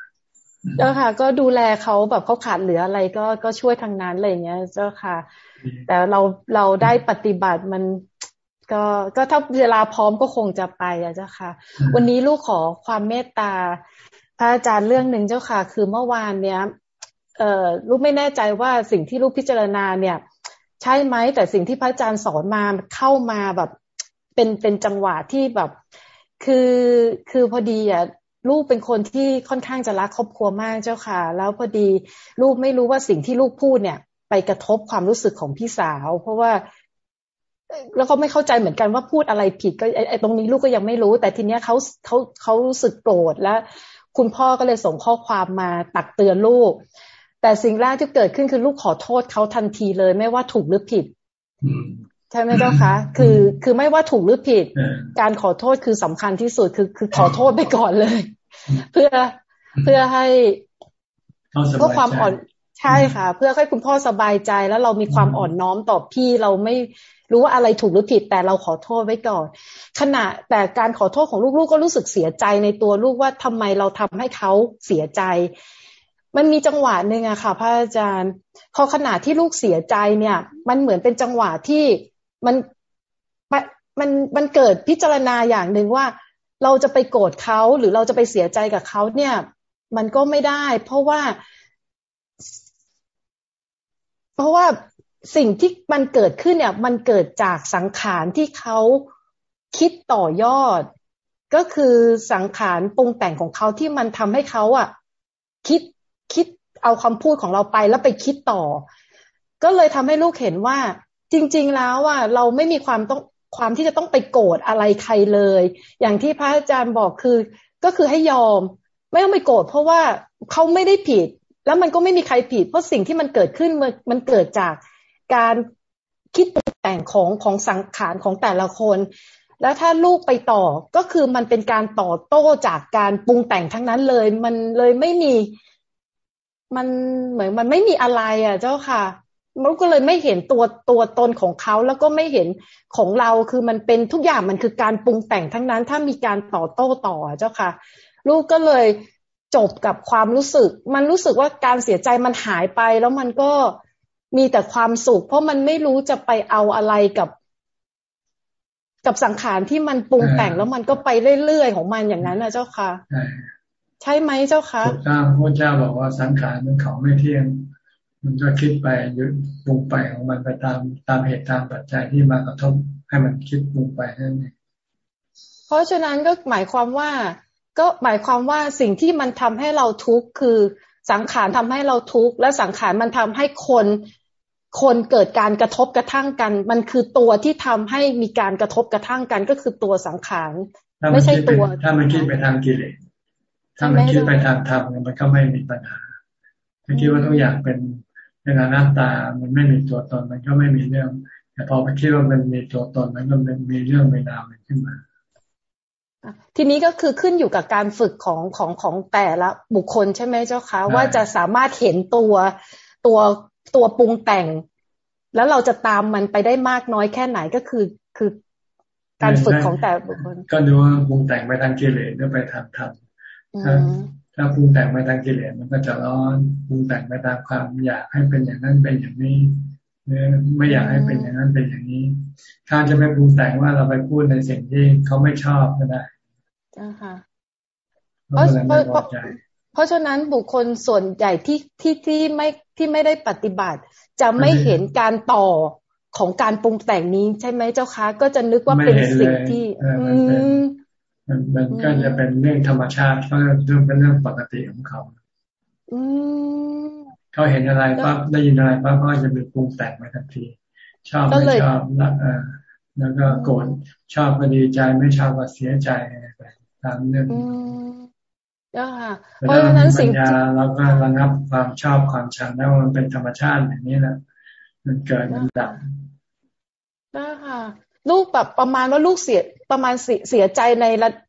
เจ้าค่ะ ก็ดูแลเขาแบบเขาขาดเหลืออะไรก็ก็ช่วยทางนั้นอะไรเงี้ย เจ้าค่ะ แต่เราเราได้ปฏิบัติมันก็ก็ถ้าเวลาพร้อมก็คงจะไปอะเจ้าค่ะ วันนี้ลูกขอความเมตตา พระอาจารย์เรื่องหนึ่งเจ้าค่ะ คือเมื่อวานเนี้ยเอ่อลูกไม่แน่ใจว่าสิ่งที่ลูกพิจารณาเนี่ย ใช่ไหมแต่สิ่งที่พระอาจารย์สอนมาเข้ามาแบบเป็นเป็นจังหวะที่แบบ คือคือพอดีอะลูกเป็นคนที่ค่อนข้างจะรักครอบครัวมากเจ้าค่ะ แล้วพอดีลูกไม่รู้ว่าสิ่งที่ลูกพูดเนี่ย ไปกระทบความรู้สึกของพี่สาว เพราะว่า แล้วก็ไม่เข้าใจเหมือนกันว่าพูดอะไรผิดก็ไอ้ตรงนี้ลูกก็ยังไม่รู้ แต่ทีเนี้ยเขาเขาเขารู้สึกโกรธแล้ว คุณพ่อก็เลยส่งข้อความมาตักเตือนลูก แต่สิ่งแรกที่เกิดขึ้นคือลูกขอโทษเขาทันทีเลย ไม่ว่าถูกหรือผิดใช่ไหมเจ้าคะ คือคือไม่ว่าถูกหรือผิด การขอโทษคือสำคัญที่สุดคือคือขอโทษไปก่อนเลย เพื่อเพื่อให้เพื่อความอ่อนใช่ค่ะ เพื่อให้คุณพ่อสบายใจแล้วเรามีความอ่อนน้อมต่อพี่เราไม่ รู้ว่าอะไรถูกหรือผิดแต่เราขอโทษไว้ก่อน ขณะแต่การขอโทษของลูกๆกก็รู้สึกเสียใจในตัวลูกว่าทำไมเราทำให้เขาเสียใจ มันมีจังหวะหนึ่งอะค่ะพระอาจารย์ พอขณะที่ลูกเสียใจเนี่ย มันเหมือนเป็นจังหวะที่มันมันมันเกิดพิจารณาอย่างหนึ่งว่า เราจะไปโกรธเขาหรือเราจะไปเสียใจกับเขาเนี่ย มันก็ไม่ได้ เพราะว่า เพราะว่า สิ่งที่มันเกิดขึ้นเนี่ย มันเกิดจากสังขารที่เขาคิดต่อยอด ก็คือสังขารปรุงแต่งของเขาที่มันทำให้เขาอะ คิดคิดเอาคำพูดของเราไปแล้วไปคิดต่อ ก็เลยทำให้ลูกเห็นว่า จริง ๆ แล้วอะเราไม่มีความต้องความที่จะต้องไปโกรธอะไรใครเลย อย่างที่พระอาจารย์บอกคือ ก็คือให้ยอม ไม่ต้องไปโกรธเพราะว่าเขาไม่ได้ผิด แล้วมันก็ไม่มีใครผิด เพราะสิ่งที่มันเกิดขึ้นมันมันเกิดจาก การคิดปรุงแต่งของของสังขารของแต่ละคน แล้วถ้าลูกไปต่อก็คือมันเป็นการต่อโต้จากการปรุงแต่งทั้งนั้นเลย มันเลยไม่มี มันเหมือนมันไม่มีอะไร อะ เจ้าค่ะมันก็เลยไม่เห็นตัวตัวตนของเขาแล้วก็ไม่เห็นของเราคือมันเป็นทุกอย่างมันคือการปรุงแต่งทั้งนั้น ถ้ามีการต่อโต้ต่อเจ้าค่ะ ลูกก็เลยจบกับความรู้สึก มันรู้สึกว่าการเสียใจมันหายไปแล้วมันก็ มีแต่ความสุข เพราะมันไม่รู้จะไปเอาอะไรกับ กับสังขารที่มันปรุงแต่งแล้วมันก็ไปเรื่อยๆของมันอย่างนั้นนะเจ้าค่ะ ใช่ไหมเจ้าค่ะถูกต้องพระเจ้าบอกว่าสังขารมันเขาไม่เที่ยง มันก็คิดไปยุดปรุงไปของมันไปตามตามเหตุตามปัจจัยที่มากระทบให้มันคิดปรุงไปนั่นเองเพราะฉะนั้นก็หมายความว่า ก็หมายความว่าสิ่งที่มันทำให้เราทุกข์คือสังขารทำให้เราทุกข์และสังขารมันทำให้คน คนเกิดการกระทบกระทั่งกัน มันคือตัวที่ทำให้มีการกระทบกระทั่งกันก็คือตัวสังขารไม่ใช่ตัว ถ้ามันคิดไปทางกิเลสถ้ามันคิดไปทางธรรมมันก็ไม่มีปัญหาถ้าคิดว่าต้องอยากเป็นเป็นอนัตตา มันไม่มีตัวตน มันก็ไม่มีเรื่อง แต่พอไปคิดว่ามันมีตัวตน มันก็เป็นมีเรื่องมีนามขึ้นมา ทีนี้ก็คือขึ้นอยู่กับการฝึกของของของแต่ละบุคคลใช่ไหมเจ้าคะว่าจะสามารถเห็นตัวตัว ตัวปรุงแต่ง แล้วเราจะตามมันไปได้มากน้อยแค่ไหนก็คือคือการฝึกของแต่บุคคลก็ดูว่าปรุงแต่งไปทางกิเลสหรือไปทางธรรมถ้าถ้าปรุงแต่งไปทางกิเลสมันก็จะร้อนปรุงแต่งไปตามความอยากให้เป็นอย่างนั้นเป็นอย่างนี้ไม่อยากให้เป็นอย่างนั้นเป็นอย่างนี้ ถ้าจะไม่ปรุงแต่งว่าเราไปพูดในสิ่งที่เขาไม่ชอบก็ได้เพราะเพราะเพราะฉะนั้นบุคคลส่วนใหญ่ที่ที่ที่ไม่ ที่ไม่ได้ปฏิบัติ จะไม่เห็นการต่อของการปรุงแต่งนี้ใช่ไหมเจ้าคะก็จะนึกว่าเป็นสิ่งที่มันมันก็จะเป็นเรื่องธรรมชาติก็เรื่องเป็นเรื่องปกติของเขาเขาเห็นอะไรปั๊บได้ยินอะไรปั๊บก็จะมีปรุงแต่งไปทันที ชอบไม่ชอบแล้วแล้วก็โกรธชอบก็ดีใจไม่ชอบก็เสียใจไปตามเรื่อง เพราะฉะนั้นสิ่งที่เราก็ระงับความชอบความชังแล้วมันเป็นธรรมชาติอย่างนี้แหละมันเกิดมันดับได้ค่ะ ลูกแบบประมาณว่าลูกเสียประมาณเสียใจใน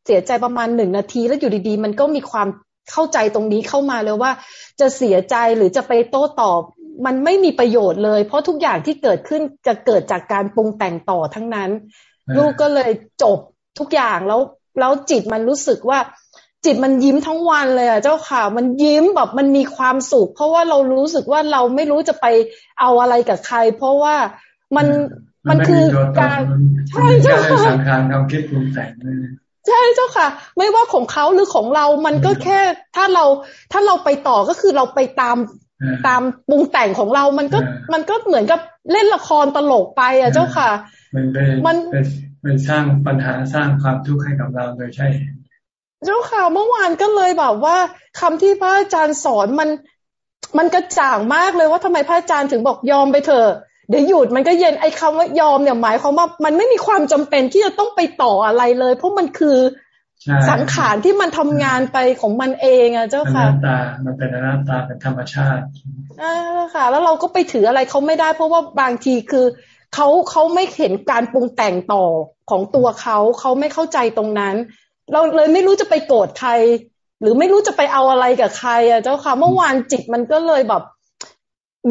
เสียใจประมาณหนึ่งนาที แล้วอยู่ดีๆ มันก็มีความเข้าใจตรงนี้เข้ามาเลยว่า จะเสียใจหรือจะไปโต้ตอบ มันไม่มีประโยชน์เลย เพราะทุกอย่างที่เกิดขึ้นจะเกิดจากการปรุงแต่งต่อทั้งนั้น ลูกก็เลยจบทุกอย่างแล้วแล้วจิตมันรู้สึกว่า จิตมันยิ้มทั้งวันเลยอะเจ้าค่ะ มันยิ้มแบบมันมีความสุข เพราะว่าเรารู้สึกว่าเราไม่รู้จะไปเอาอะไรกับใคร เพราะว่ามันมันคือการใช่เจ้าค่ะสังขารเราคิดปรุงแต่งใช่เจ้าค่ะ ไม่ว่าของเขาหรือของเรา มันก็แค่ถ้าเราถ้าเราไปต่อก็คือเราไปตามตามปรุงแต่งของเรา มันก็มันก็เหมือนกับเล่นละครตลกไปอะเจ้าค่ะ มันเป็นเป็นสร้างปัญหาสร้างความทุกข์ให้กับเราโดยใช่ เจ้าค่ะเมื่อวานก็เลยแบบว่าคำที่พระอาจารย์สอนมันมันกระจ่างมากเลยว่าทำไมพระอาจารย์ถึงบอกยอมไปเถอะเดี๋ยวหยุดมันก็เย็นไอ้คาว่ายอมเนี่ยหมายความว่ามันไม่มีความจำเป็นที่จะต้องไปต่ออะไรเลย เพราะมันคือสังขารที่มันทำงานไปของมันเองอะเจ้าค่ะอนัตตา มันเป็นอนัตตาเป็นธรรมชาติอ่าค่ะ แล้วเราก็ไปถืออะไรเขาไม่ได้ เพราะว่าบางทีคือเขาเขาไม่เห็นการปรุงแต่งต่อของตัวเขาเขาไม่เข้าใจตรงนั้น เราเลยไม่รู้จะไปโกรธใคร หรือไม่รู้จะไปเอาอะไรกับใครอะเจ้าค่ะ เมื่อวานจิตมันก็เลยแบบ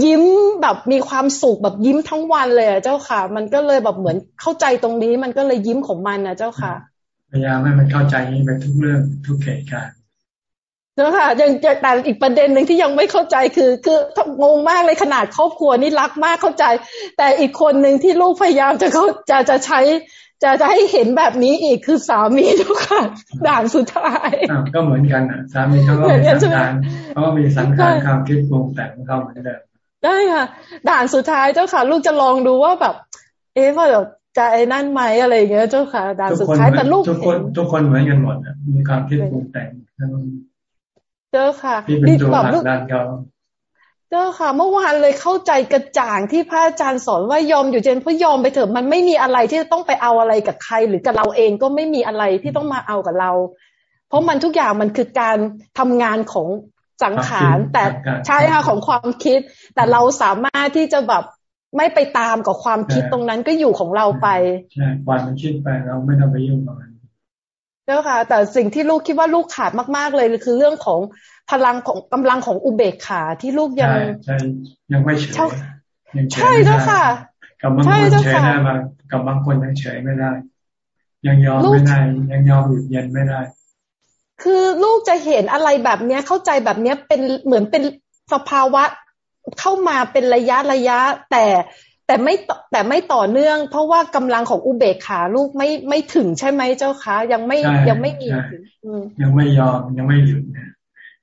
ยิ้มแบบมีความสุขแบบยิ้มทั้งวันเลยอะเจ้าค่ะ มันก็เลยแบบเหมือนเข้าใจตรงนี้ มันก็เลยยิ้มของมันนะเจ้าค่ะพยายามให้มันเข้าใจนี้ไปทุกเรื่องทุกเหตุการณ์เจ้าค่ะยังแต่อีกประเด็นหนึ่งที่ยังไม่เข้าใจคือ คืองงมากเลยขนาดครอบครัวนี่รักมากเข้าใจ แต่อีกคนหนึ่งที่ลูกพยายามจะเขาจะจะใช้ จะจะให้เห็นแบบนี้อีกคือสามีทุกค่ะด่านสุดท้ายก็เหมือนกันอะสามีเขาก็มีสังขารเขาก็มีสังขารความคิดปรุงแต่งของเขาเหมือนเดิมได้ค่ะ ด่านสุดท้ายเจ้าค่ะ ลูกจะลองดูว่าแบบ เอ๊ะว่าแบบจะไอ้นั่นไหมอะไรอย่างเงี้ยเจ้าค่ะ ด่านสุดท้ายแต่ลูกทุกคนทุกคนเหมือนกันหมดมีความคิดปรุงแต่งเจ้าค่ะนี่แบบลูกเจ้าค่ะ เมื่อวานเลยเข้าใจกระจ่างที่พระอาจารย์สอนว่ายอมอยู่เจนเพราะยอมไปเถอะมันไม่มีอะไรที่จะต้องไปเอาอะไรกับใคร หรือกับเราเองก็ไม่มีอะไรที่ต้องมาเอากับเรา เพราะมันทุกอย่างมันคือการทำงานของสังขารแต่ใช่ค่ะของความคิด แต่เราสามารถที่จะแบบไม่ไปตามกับความคิดตรงนั้นก็อยู่ของเราไปใช่ความมันคิดไปเราไม่ต้องไปยุ่งกับมันเจ้าค่ะ แต่สิ่งที่ลูกคิดว่าลูกขาดมาก ๆเลยคือเรื่องของ พลังของกำลังของอุเบกขาที่ลูกยังใช่ยังไม่เฉยใช่เจ้าค่ะกับบางคนเฉยได้บางกับบางคนยังเฉยไม่ได้ ยังยอมไม่ได้ ยังยอมหยุดเย็นไม่ได้ คือลูกจะเห็นอะไรแบบเนี้ยเข้าใจแบบเนี้ยเป็นเหมือนเป็นสภาวะเข้ามาเป็นระยะระยะ แต่แต่ไม่แต่ไม่ต่อเนื่อง เพราะว่ากำลังของอุเบกขาลูกไม่ไม่ถึงใช่ไหมเจ้าคะยังไม่ยังไม่มียังไม่ยอมยังไม่หยุดเนี่ย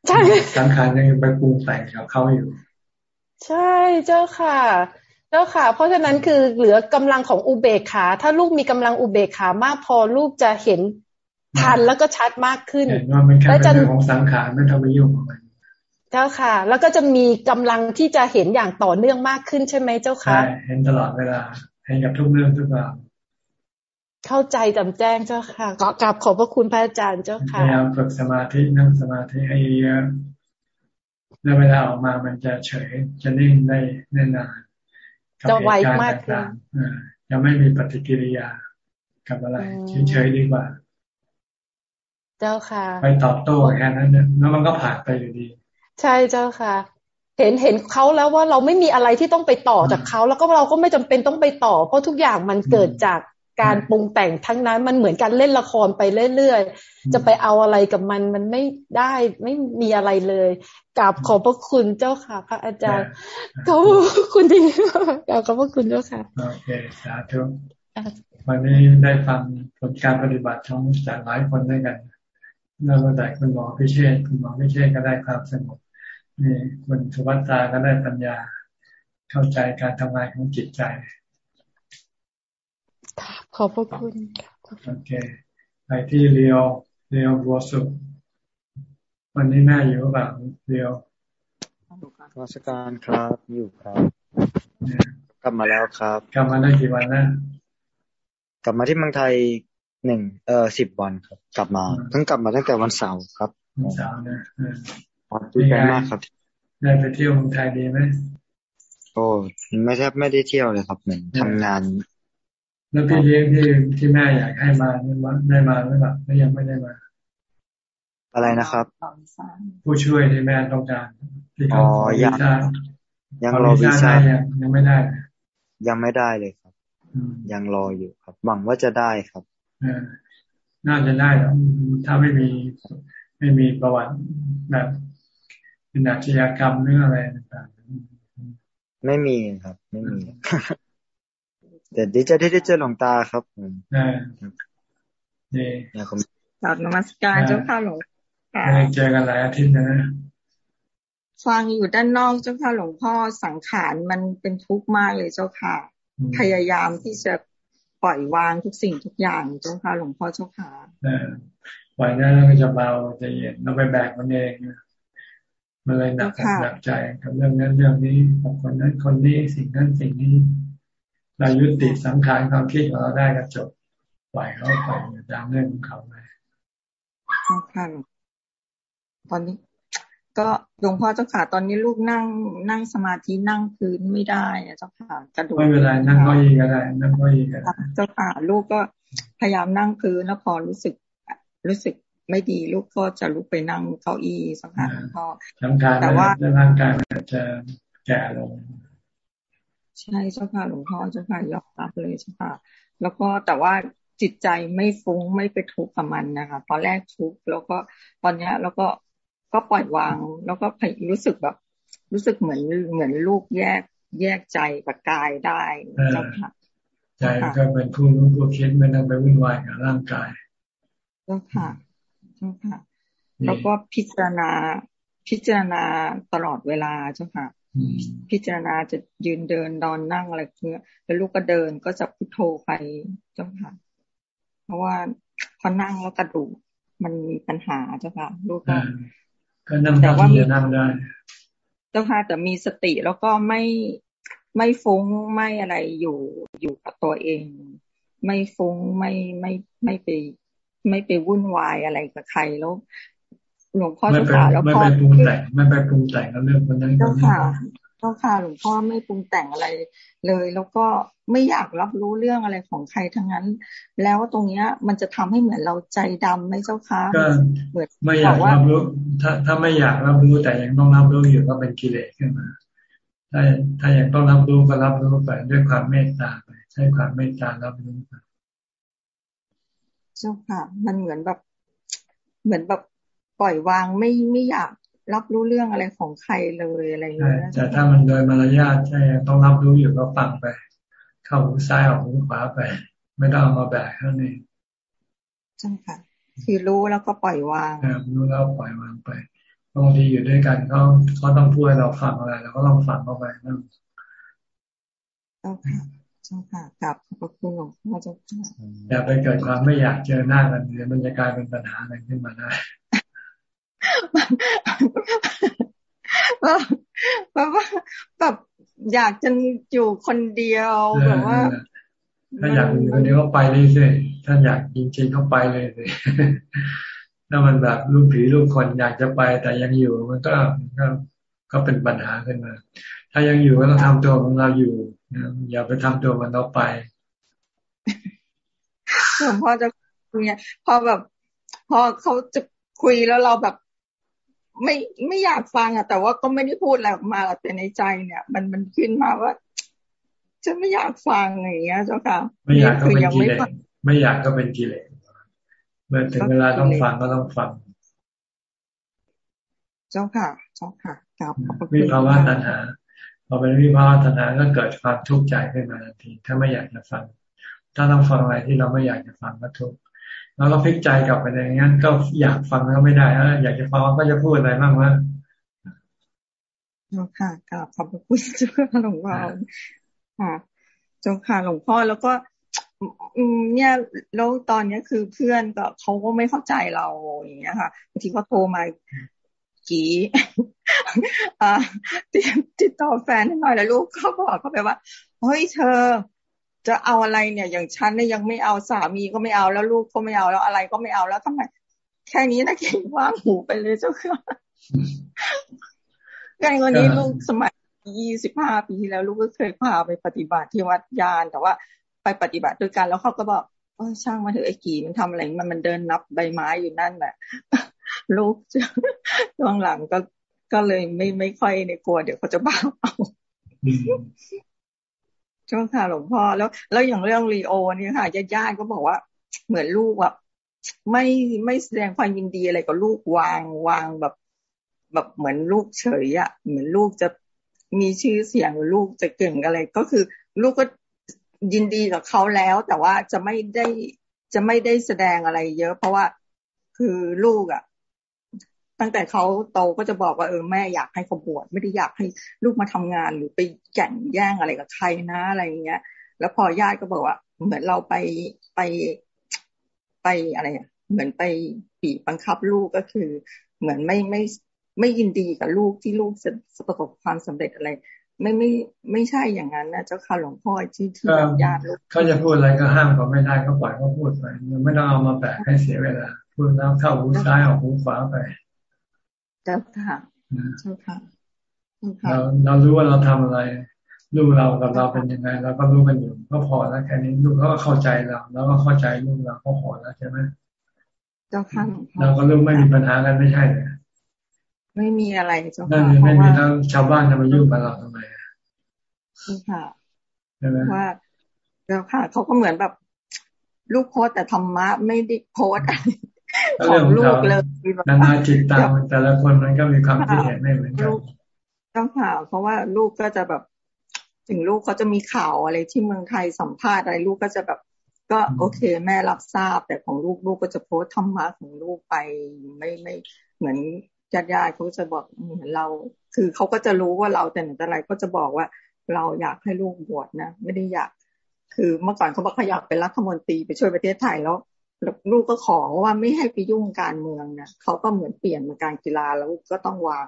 ใช่สังขารยังไปปรุงแต่งกับเขาอยู่ ใช่เจ้าค่ะ เจ้าค่ะ เพราะฉะนั้นคือเหลือกำลังของอุเบกขา ถ้าลูกมีกำลังอุเบกขามากพอลูกจะเห็นทันแล้วก็ชัดมากขึ้นเห็นว่ามันแค่เป็นเรื่องของสังขารไม่ต้องไปยุ่งกับมันเจ้าค่ะ แล้วก็จะมีกำลังที่จะเห็นอย่างต่อเนื่องมากขึ้นใช่ไหมเจ้าค่ะใช่เห็นตลอดเวลาเห็นกับทุกเรื่องทุกราว เข้าใจจำแจ้งเจ้าค่ะขอกราบขอบพระคุณพระอาจารย์เจ้าค่ะพยายามฝึกสมาธินั่งสมาธิให้เยอะแล้วเวลาออกมามันจะเฉยจะนิ่งได้ได้นานจะไวมากขึ้นจะไม่มีปฏิกิริยากับอะไรเฉยๆดีกว่า เจ้าค่ะไปตอบโต้แค่นั้นเนี่ยแล้วมันก็ผ่านไปอยู่ดี ใช่เจ้าค่ะเห็นเห็นเขาแล้วว่าเราไม่มีอะไรที่ต้องไปต่อจากเขาแล้วก็เราก็ไม่จำเป็นต้องไปต่อ เพราะทุกอย่างมันเกิดจาก การปรุงแต่งทั้งนั้นมันเหมือนการเล่นละครไปเรื่อยๆ จะไปเอาอะไรกับมันมันไม่ได้ไม่มีอะไรเลยกราบขอบพระคุณเจ้าค่ะ พระอาจารย์ขอบคุณที่กราบขอบพระคุณเจ้าค่ะโอเคสาธุวันนี้ได้ฟังผลการปฏิบัติของจากหลายคนด้วยกันเริ่มตั้งแต่คุณหมอพิเชษคุณหมอพิเชษก็ได้ความสงบนี่คุณสุวัตตาก็ได้ปัญญา เข้าใจการทำงานของจิตใจ ขอบพระคุณโอเคไปที่เรียวเรียวบัวสุวันนี้แม่อยู่แบบเรียวราชการครับอยู่ครับกลับมาแล้วครับ กลับมาได้กี่วันนะกลับมาที่เมืองไทยหนึ่งเอ่อสิบวันครับ กลับมาเพิ่งกลับมาตั้งแต่วันเสาร์ครับวันเสาร์นะดีใจมากครับ ได้ไปเที่ยวเมืองไทยดีไหมโอ้ไม่แทบไม่ได้เที่ยวเลยครับเหมือนทำงาน แล้วพี่เลี้ยงที่ที่แม่อยากให้มาได้มาหรือเปล่าไม่ยังไม่ได้มา อะไรนะครับ ผู้ช่วยที่แม่ต้องการที่เขาขอวีซ่ายังรอวีซ่ายังไม่ได้ ยังไม่ได้เลยครับ ยังรออยู่ครับ หวังว่าจะได้ครับน่าจะได้แล้วถ้าไม่มีไม่มีประวัติแบบเป็นอาชญากรรมหรืออะไรต่างๆไม่มีครับ ไม่มี แต่ดีใจที่ได้เจอหลวงตาครับผมนี่ผมกราบนมัสการเจ้าค่ะหลวงไม่ได้เจอกันหลายอาทิตย์นะฟังอยู่ด้านนอกเจ้าค่ะหลวงพ่อสังขารมันเป็นทุกข์มากเลยเจ้าค่ะ พยายามที่จะปล่อยวางทุกสิ่งทุกอย่างเจ้าค่ะหลวงพ่อเจ้าค่ะปล่อยนั้นก็จะเบาจะเย็นเราไปแบกมันเองมันเลยหนักหนักใจกับเรื่องนั้นเรื่องนี้กับคนนั้นคนนี้สิ่งนั้นสิ่งนี้ เรายุติสังขารความคิดของเราได้ก็จบปล่อยเขาไปตามเรื่องของเขาไปค่ะตอนนี้ ก็หลวงพ่อเจ้าค่ะ ตอนนี้ลูกนั่งนั่งสมาธินั่งพื้นไม่ได้อะเจ้าค่ะกระดูกไม่เป็นไรนั่งก็ยีก็ได้นั่งก็ยีก็ได้เจ้าค่ะลูกก็พยายามนั่งพื้นแล้วพอรู้สึก รู้สึกไม่ดีลูกก็จะลุกไปนั่งเก้าอี้สักพักพ่อแต่ว่าร่างกายมันจะแก่ลง ใช่เจ้าค่ะหลวงพ่อเจ้าค่ะยอมรับเลยเจ้าค่ะ แล้วก็แต่ว่าจิตใจไม่ฟุ้งไม่ไปทุกข์กับมันนะคะตอนแรกทุกข์แล้วก็ตอนเนี้ยแล้วก็ก็ปล่อยวาง แล้วก็รู้สึกแบบ รู้สึกเหมือนเหมือนลูกแยกแยกใจกับกายได้เจ้าค่ะใจก็เป็นผู้รู้ผู้คิดไม่ต้องไปวุ่นวายกับร่างกายเจ้าค่ะเจ้าค่ะ แล้วก็พิจารณาพิจารณาตลอดเวลาเจ้าค่ะ พิจารณาจะยืนเดินนอนนั่งอะไรเงี้ยแล้วลูกก็เดินก็จะพุทโธไปเจ้าค่ะ เพราะว่าพอนั่งแล้วกระดูกมันมีปัญหาเจ้าค่ะ ลูกก็ก็นั่งแต่ว่าจะนั่งได้ เจ้าค่ะแต่มีสติแล้วก็ไม่ไม่ฟุ้งไม่อะไรอยู่อยู่กับตัวเอง ไม่ฟุ้งไม่ไม่ไม่ไปไม่ไปวุ่นวายอะไรกับใครแล้ว หลวงพ่อเจ้าค่ะแล้วพอไม่ไปปรุงแต่งไม่ไปปรุงแต่งกับเรื่องคนนั้นเจ้าค่ะเจ้าค่ะหลวงพ่อไม่ปรุงแต่งอะไรเลย แล้วก็ไม่อยากรับรู้เรื่องอะไรของใครทั้งนั้น แล้วตรงเนี้ย มันจะทำให้เหมือนเราใจดำไหมเจ้าค่ะก็เหมือนไม่อยากรับรู้ ถ้าถ้าไม่อยากรับรู้แต่ยังต้องรับรู้อยู่ก็เป็นกิเลสขึ้นมา ถ้าถ้ายังต้องรับรู้ก็รับรู้ไปด้วยความเมตตาไปใช้ความเมตตารับรู้ไปเจ้าค่ะ มันเหมือนแบบ เหมือนแบบ ปล่อยวางไม่ไม่อยากรับรู้เรื่องอะไรของใครเลยอะไรอย่างเงี้ยแต่ถ้ามันโดยมารยาทใช่ต้องรับรู้อยู่ก็ฟังไป เข้าหูซ้ายออกหูขวาไป ไม่ต้องเอามาแบกเท่านี้ใช่ค่ะคือรู้แล้วก็ปล่อยวางรู้แล้วปล่อยวางไปบางทีอยู่ด้วยกันเขาเขาต้องพูดให้เราฟังอะไรเราก็ต้องฟังเข้าไปนั่นเจ้าค่ะเจ้าค่ะกับขอบคุณหลวงพ่อเจ้าค่ะอย่าไปเกิดความไม่อยากเจอหน้ากันเลยมันจะกลายเป็นปัญหาอะไรขึ้นมาได้ แบบว่าแบบอยากจะอยู่คนเดียวแบบว่า ถ้าอยากอยู่คนเดียวก็ไปเลยสิถ้าอยากจริงๆก็ไปเลยสิถ้ามันแบบลูกผีลูกคนอยากจะไปแต่ยังอยู่มันก็ก็ก็เป็นปัญหาขึ้นมา ถ้ายังอยู่ก็ต้องทำตัวของเราอยู่นะอย่าไปทำตัวมันเราไปหลวงพ่อจะเนี่ยพอแบบ พอเขาจะคุยแล้วเราแบบ ไม่ไม่อยากฟังอะแต่ว่าก็ไม่ได้พูดอะไรออกมาแต่ในใจเนี่ย มันมันขึ้นมาว่าฉันไม่อยากฟังอย่างเงี้ยเจ้าค่ะไม่อยากก็เป็นกิเลสไม่อยากก็เป็นกิเลสเมื่อถึงเวลาต้องฟังก็ต้องฟัง เจ้าค่ะ เจ้าค่ะครับวิภาวะตัณหาพอเป็นวิภาวะตัณหาก็เกิดความทุกข์ใจขึ้นมาทันที ถ้าไม่อยากจะฟัง ถ้าต้องฟังอะไรที่เราไม่อยากจะฟังก็ทุกข์ แล้วเราพลิกใจกลับไปอย่างนั้นก็อยากฟังแล้วไม่ได้แล้วอยากจะฟังก็จะพูดอะไรบ้างวะค่ะกับขอบคุณเจ้าค่ะหลวงพ่อค่ะเจ้าค่ะหลวงพ่อแล้วก็เนี่ยแล้วตอนนี้คือเพื่อนก็เขาก็ไม่เข้าใจเราอย่างเงี้ยค่ะบางทีเขาโทรมากี่อ่าติดต่อแฟนหน่อยแล้วลูกเขาบอกเขาไปว่าเฮ้ยเธอ จะเอาอะไรเนี่ย อย่างฉันเนี่ยยังไม่เอาสามีก็ไม่เอาแล้วลูกก็ไม่เอาแล้วอะไรก็ไม่เอาแล้วทำไมแค่นี้นะเก่งว่างหูไปเลยเจ้าค่ะไงวันนี้ลูกสมัยยี่สิบห้าปีที่แล้วลูกก็เคยพาไปปฏิบัติที่วัดยานแต่ว่าไปปฏิบัติด้วยกันแล้วเขาก็บอกเออช่างมาเถอะไอ้กี่มันทำอะไรมันมันเดินนับใบไม้อยู่นั่นแหละลูกช่วงหลังก็ก็เลยไม่ไม่ค่อยในกลัวเดี๋ยวเขาจะบ้าเอา จ้าค่ะหลวงพ่อแล้ว แล้วอย่างเรื่องรีโอนี่ค่ะญาติๆก็บอกว่า เหมือนลูกแบบไม่ไม่แสดงความยินดีอะไรกับลูกวางวางแบบ แบบเหมือนลูกเฉยอะ่ะ เหมือนลูกจะมีชื่อเสียงลูกจะเก่งอะไร ก็คือ ลูกก็ยินดีกับเขาแล้ว แต่ว่าจะไม่ได้จะไม่ได้แสดงอะไรเยอะ เพราะว่าคือลูกอะ่ะ ตั้งแต่เขาโตก็จะบอกว่าเออแม่อยากให้เขาบวชไม่ได้อยากให้ลูกมาทำงานหรือไปแข่งแย่งอะไรกับใครนะอะไรเงี้ย แล้วพอญาติก็บอกว่า เหมือนเราไปไปไปอะไรอะเหมือนไปปีบังคับลูกก็คือ เหมือนไม่ไม่ไม่ยินดีกับลูกที่ลูกจะประสบความสำเร็จอะไร ไม่ไม่ไม่ใช่อย่างนั้นนะเจ้าค่ะหลวงพ่อที่ที่ญาติลูกเขาจะพูดอะไรก็ห้ามเขาไม่ได้ก็ปล่อยเขาพูดไปไม่ต้องเอามาแบกให้เสียเวลาพูดแล้วเข้าหูซ้ายออกหูขวาไป เจ้าค่ะเราเรารู้ว่าเราทำอะไรลูกเรากับเราเป็นยังไงเราก็รู้กันอยู่ก็พอแล้วแค่นี้ลูกเขาก็เข้าใจเราแล้วก็เข้าใจลูกเราก็พอแล้วใช่ไหมเจ้าค่ะเราก็ลูกไม่มีปัญหากันไม่ใช่เลยไม่มีอะไรเจ้าค่ะนั่นไม่มีทั้งชาวบ้านจะมายุ่งกับเราทำไมค่ะว่าเจ้าค่ะเขาก็เหมือนแบบ ลูกโพสแต่ธรรมะไม่ได้โพส ของลูกเลยนานาจิตตังแต่ละคนมันก็มีความคิดเห็นไม่เหมือนกันเจ้าค่ะเพราะว่าลูกก็จะแบบ ถึงลูกเขาจะมีข่าวอะไรที่เมืองไทยสัมภาษณ์อะไรลูกก็จะแบบ ก็โอเค แม่รับทราบ แต่ของลูกลูกก็จะโพสธรรมะของลูกไปไม่ไม่เหมือนญาติญาติเขาจะบอกเหมือนเรา คือเขาก็จะรู้ว่าเราแต่ไหนแต่ไรก็จะบอกว่าเราอยากให้ลูกบวชนะไม่ได้อยาก คือเมื่อก่อนเขาบอกเขาอยากเป็นรัฐมนตรีไปช่วยประเทศไทยแล้ว ลูกก็ขอว่าไม่ให้ไปยุ่งการเมืองนะเขาก็เหมือนเปลี่ยนมาการกีฬาแล้วก็ต้องวาง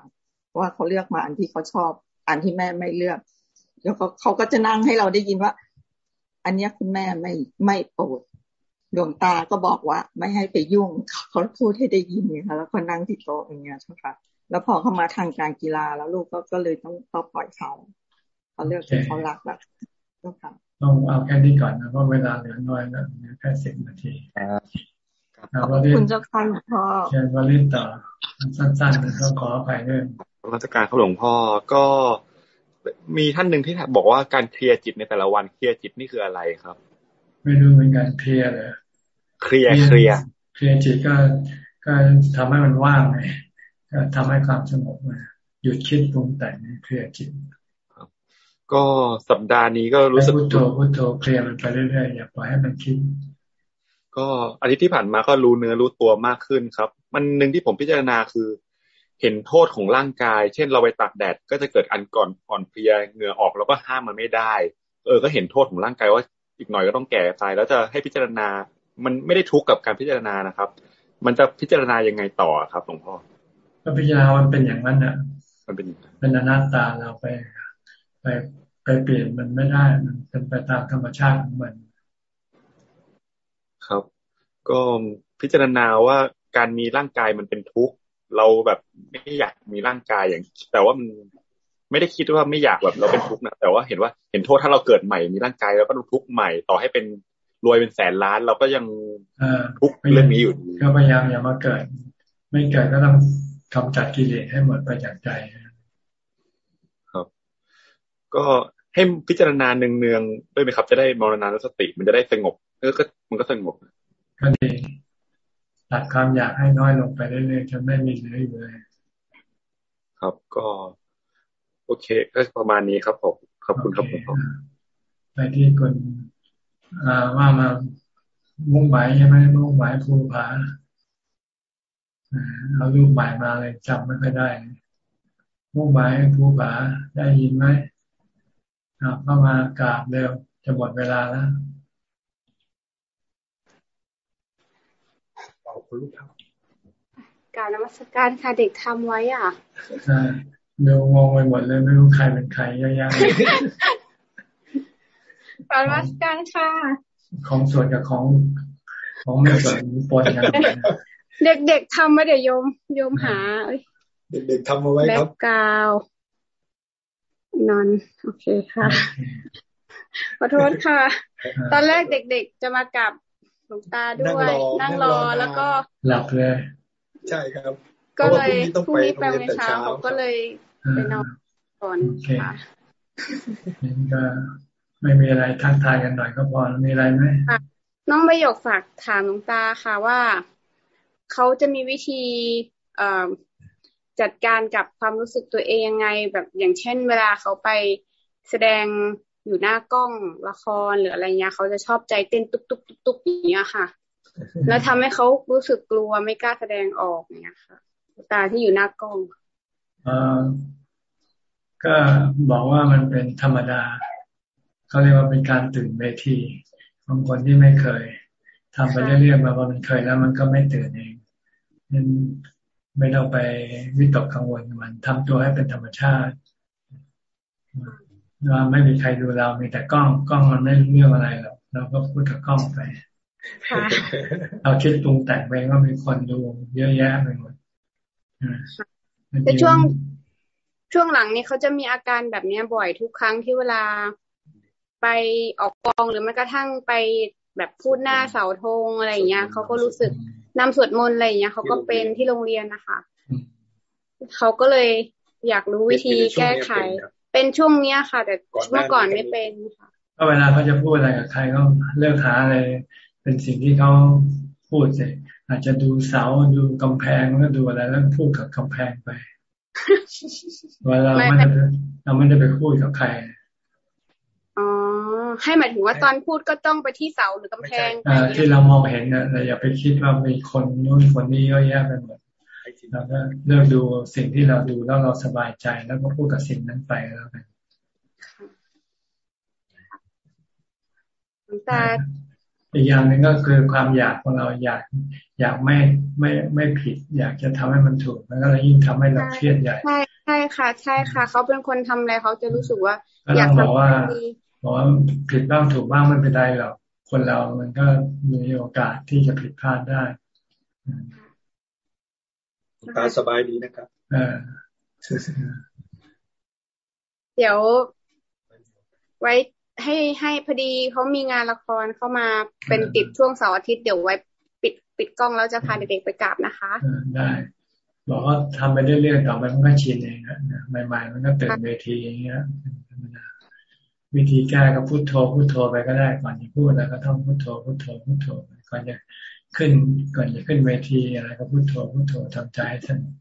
ว่าเขาเลือกมาอันที่เขาชอบ อันที่แม่ไม่เลือก แล้วก็เขาก็จะนั่งให้เราได้ยินว่า อันนี้คุณแม่ไม่ไม่โปรดดวงตาก็บอกว่า ไม่ให้ไปยุ่งเขาพูดให้ได้ยินเนี่ยค่ะแล้วก็นั่งที่โต๊ะอย่างเงี้ยใช่ไหมแล้วพอเขามาทางการกีฬาแล้วลูกก็ก็เลยต้องต้องปล่อยเขาเขาเลือกที่เขารักแบบต้อง เอาแค่นี้ก่อนนะเพราะเวลาเหลือน้อยแล้วเหลือแค่สิบนาทีขอบคุณเจ้าค่ะหลวงพ่อเชิญวลินต่อสั้นๆนะต้องขออภัยด้วยราชการเขาหลวงพ่อก็มีท่านหนึ่งที่บอกว่าการเคลียร์จิตในแต่ละวันเคลียร์จิตนี่คืออะไรครับ ไม่รู้เป็นการเคลียร์เลยเคลียร์เคลียร์เคลียร์จิตก็ก็ทำให้มันว่างไงก็ทำให้ความสงบมาหยุดคิดปรุงแต่งเคลียร์จิต ก็สัปดาห์นี้ก็รู้สึกพุทโธพุทโธเคลียร์มันไปเรื่อยๆอย่าปล่อยให้มันคิด ก็อาทิตย์ที่ผ่านมาก็รู้เนื้อรู้ตัวมากขึ้นครับ มันหนึ่งที่ผมพิจารณาคือ เห็นโทษของร่างกาย เช่นเราไปตากแดดก็จะเกิดอันก่อนอ่อนเพลียเหงื่อออกแล้วก็ห้ามมันไม่ได้ เออ ก็เห็นโทษของร่างกายว่าอีกหน่อยก็ต้องแก่ตายแล้วจะให้พิจารณา มันไม่ได้ทุกข์กับการพิจารณานะครับ มันจะพิจารณายังไงต่อครับหลวงพ่อก็พิจารณามันเป็นอย่างนั้นอะมันเป็นเป็นอนัตตาเราไปไป ไปเปลี่ยนมันไม่ได้ มันเป็นไปตามธรรมชาติของมัน ครับ ก็พิจารณาว่าการมีร่างกายมันเป็นทุกข์เราแบบไม่อยากมีร่างกายอย่าง แต่ว่ามันไม่ได้คิดว่าไม่อยากแบบเราเป็นทุกข์นะแต่ว่าเห็นว่าเห็นโทษถ้าเราเกิดใหม่มีร่างกายแล้วก็ต้องทุกข์ใหม่ต่อให้เป็นรวยเป็นแสนล้าน เราก็ยังทุกข์เรื่องนี้อยู่ก็พยายามอย่ามาเกิด ไม่เกิดก็ต้องกำจัดกิเลสให้หมดไปจากใจครับ ก็ ให้พิจารณาเนืองๆด้วยไหมครับ จะได้มรณานุสติ มันจะได้สงบเออก็มันก็สงบก็ดีตัดความอยากให้น้อยลงไปเรื่อยๆจนไม่มีเหลืออยู่เลยครับก็ โอเคก็ประมาณนี้ครับผมขอบคุณครับผมไปที่คนว่ามามุ่งหมายใช่ไหมมุ่งหมายภูผาเอารูปหมายมาเลยจำไม่ค่อยได้มุ่งหมายภูผาได้ยินไหม เข้ามากราบเร็วจะหมดเวลาแล้วคุณลูกครับการนมัสการค่ะเด็กทำไว้อะใช่เดี๋ยวงงไปหมดเลยไม่รู้ใครเป็นใครยากๆการนมัสการค่ะ ของส่วนกับของของไม่ส่วนปนกันเด็กๆทำมาเดี๋ยวโยมโยมหา เด็กๆทำมาไว้ครับแบกาว นอนโอเคค่ะ ขอโทษค่ะ ตอนแรกเด็กๆจะมากับหลวงตาด้วย นั่งรอแล้วก็หลับเลย ใช่ครับ ก็เลยพรุ่งนี้ไปในเช้าผมก็เลยไปนอนก่อนค่ะนี่ก็ไม่มีอะไรทักทายกันหน่อยก็พอมีอะไรไหมน้องประโยคฝากถามหลวงตาค่ะว่าเขาจะมีวิธี จัดการกับความรู้สึกตัวเองยังไง แบบอย่างเช่น เวลาเขาไปแสดงอยู่หน้ากล้องละครหรืออะไรเงี้ยเขาจะชอบใจเต้นตุ๊บตุ๊บตุ๊บตุ๊บอย่างเงี้ยค่ะ แล้วทำให้เขารู้สึกกลัวไม่กล้าแสดงออกเนี้ยค่ะ ตาที่อยู่หน้ากล้องอก็บอกว่ามันเป็นธรรมดาเขาเรียกว่าเป็นการตื่นเวทีของคนที่ไม่เคยทำไปเรื่อยๆมาพอมันเคยแล้วมันก็ไม่ตื่นเองนั้น ไม่ต้องไปวิตกกังวลมันทำตัวให้เป็นธรรมชาติว่าไม่มีใครดูเรา มีแต่กล้อง กล้องมันไม่เรื่องอะไรหรอก เราก็พูดกับกล้องไปเราคิดปรุงแต่งไปก็มีคนดูเยอะแยะไปหมดแต่ช่วงช่วงหลังนี้เขาจะมีอาการแบบนี้บ่อยทุกครั้งที่เวลาไปออกกองหรือแม้กระทั่งไปแบบพูดหน้าเสาธงอะไรอย่างเงี้ยเขาก็รู้สึก นำสวดมนต์อะไรอย่างเงี้ยเขาก็เป็นที่โรงเรียนนะคะเขาก็เลยอยากรู้วิธีแก้ไข เป็นช่วงเนี้ยค่ะ แต่เมื่อก่อนไม่เป็นค่ะก็เวลาเขาจะพูดอะไรกับใครก็เลือกหาอะไร เป็นสิ่งที่เขาพูดสิอาจจะดูเสาดูกำแพงแล้วดูอะไรแล้วพูดกับกำแพงไปเวลาเราไม่ได้เราไม่ได้ไปพูดกับใครอ๋อ ให้หมายถึงว่าตอนพูดก็ต้องไปที่เสาหรือกำแพงที่เรามองเห็นนะเราอย่าไปคิดว่ามีคนนู้นคนนี้เยอะแยะไปหมดเราก็เลือกดูสิ่งที่เราดูแล้วเราสบายใจแล้วก็พูดกับสิ่งนั้นไปแล้วกันแต่อีกอย่างหนึ่งก็คือความอยากของเราอยากอยากไม่ไม่ไม่ผิด อยากจะทำให้มันถูกแล้วก็ยิ่งทำให้เราเครียดใหญ่ใช่ใช่ค่ะ ใช่ค่ะ เขาเป็นคนทำอะไรเขาจะรู้สึกว่า อยากบอกว่า บอกว่าผิดบ้างถูกบ้างไม่เป็นไรหรอกคนเรามันก็มีโอกาสที่จะผิดพลาดได้ตาสบายดีนะครับเออเดี๋ยว ไว้ให้ให้พอดีเขามีงานละครเข้ามาเป็นติดช่วงเสาร์อาทิตย์เดี๋ยวไว้ปิดปิดกล้องแล้วจะพาเด็กๆไปกราบนะคะได้ บอกว่าทำไปเรื่อยๆต่อไปมันก็ชินเองนะใหม่ๆมันก็เติมเวทีอย่างเงี้ยธรรมดา วิธีแก้ก็พูดโทพูดโทไปก็ได้ ก่อนจะพูดแล้วก็ต้องพูดโทพูดโทพูดโทก่อนจะขึ้นก่อนจะขึ้นเวทีอะไรก็พูดโทพูดโททำใจให้สงบ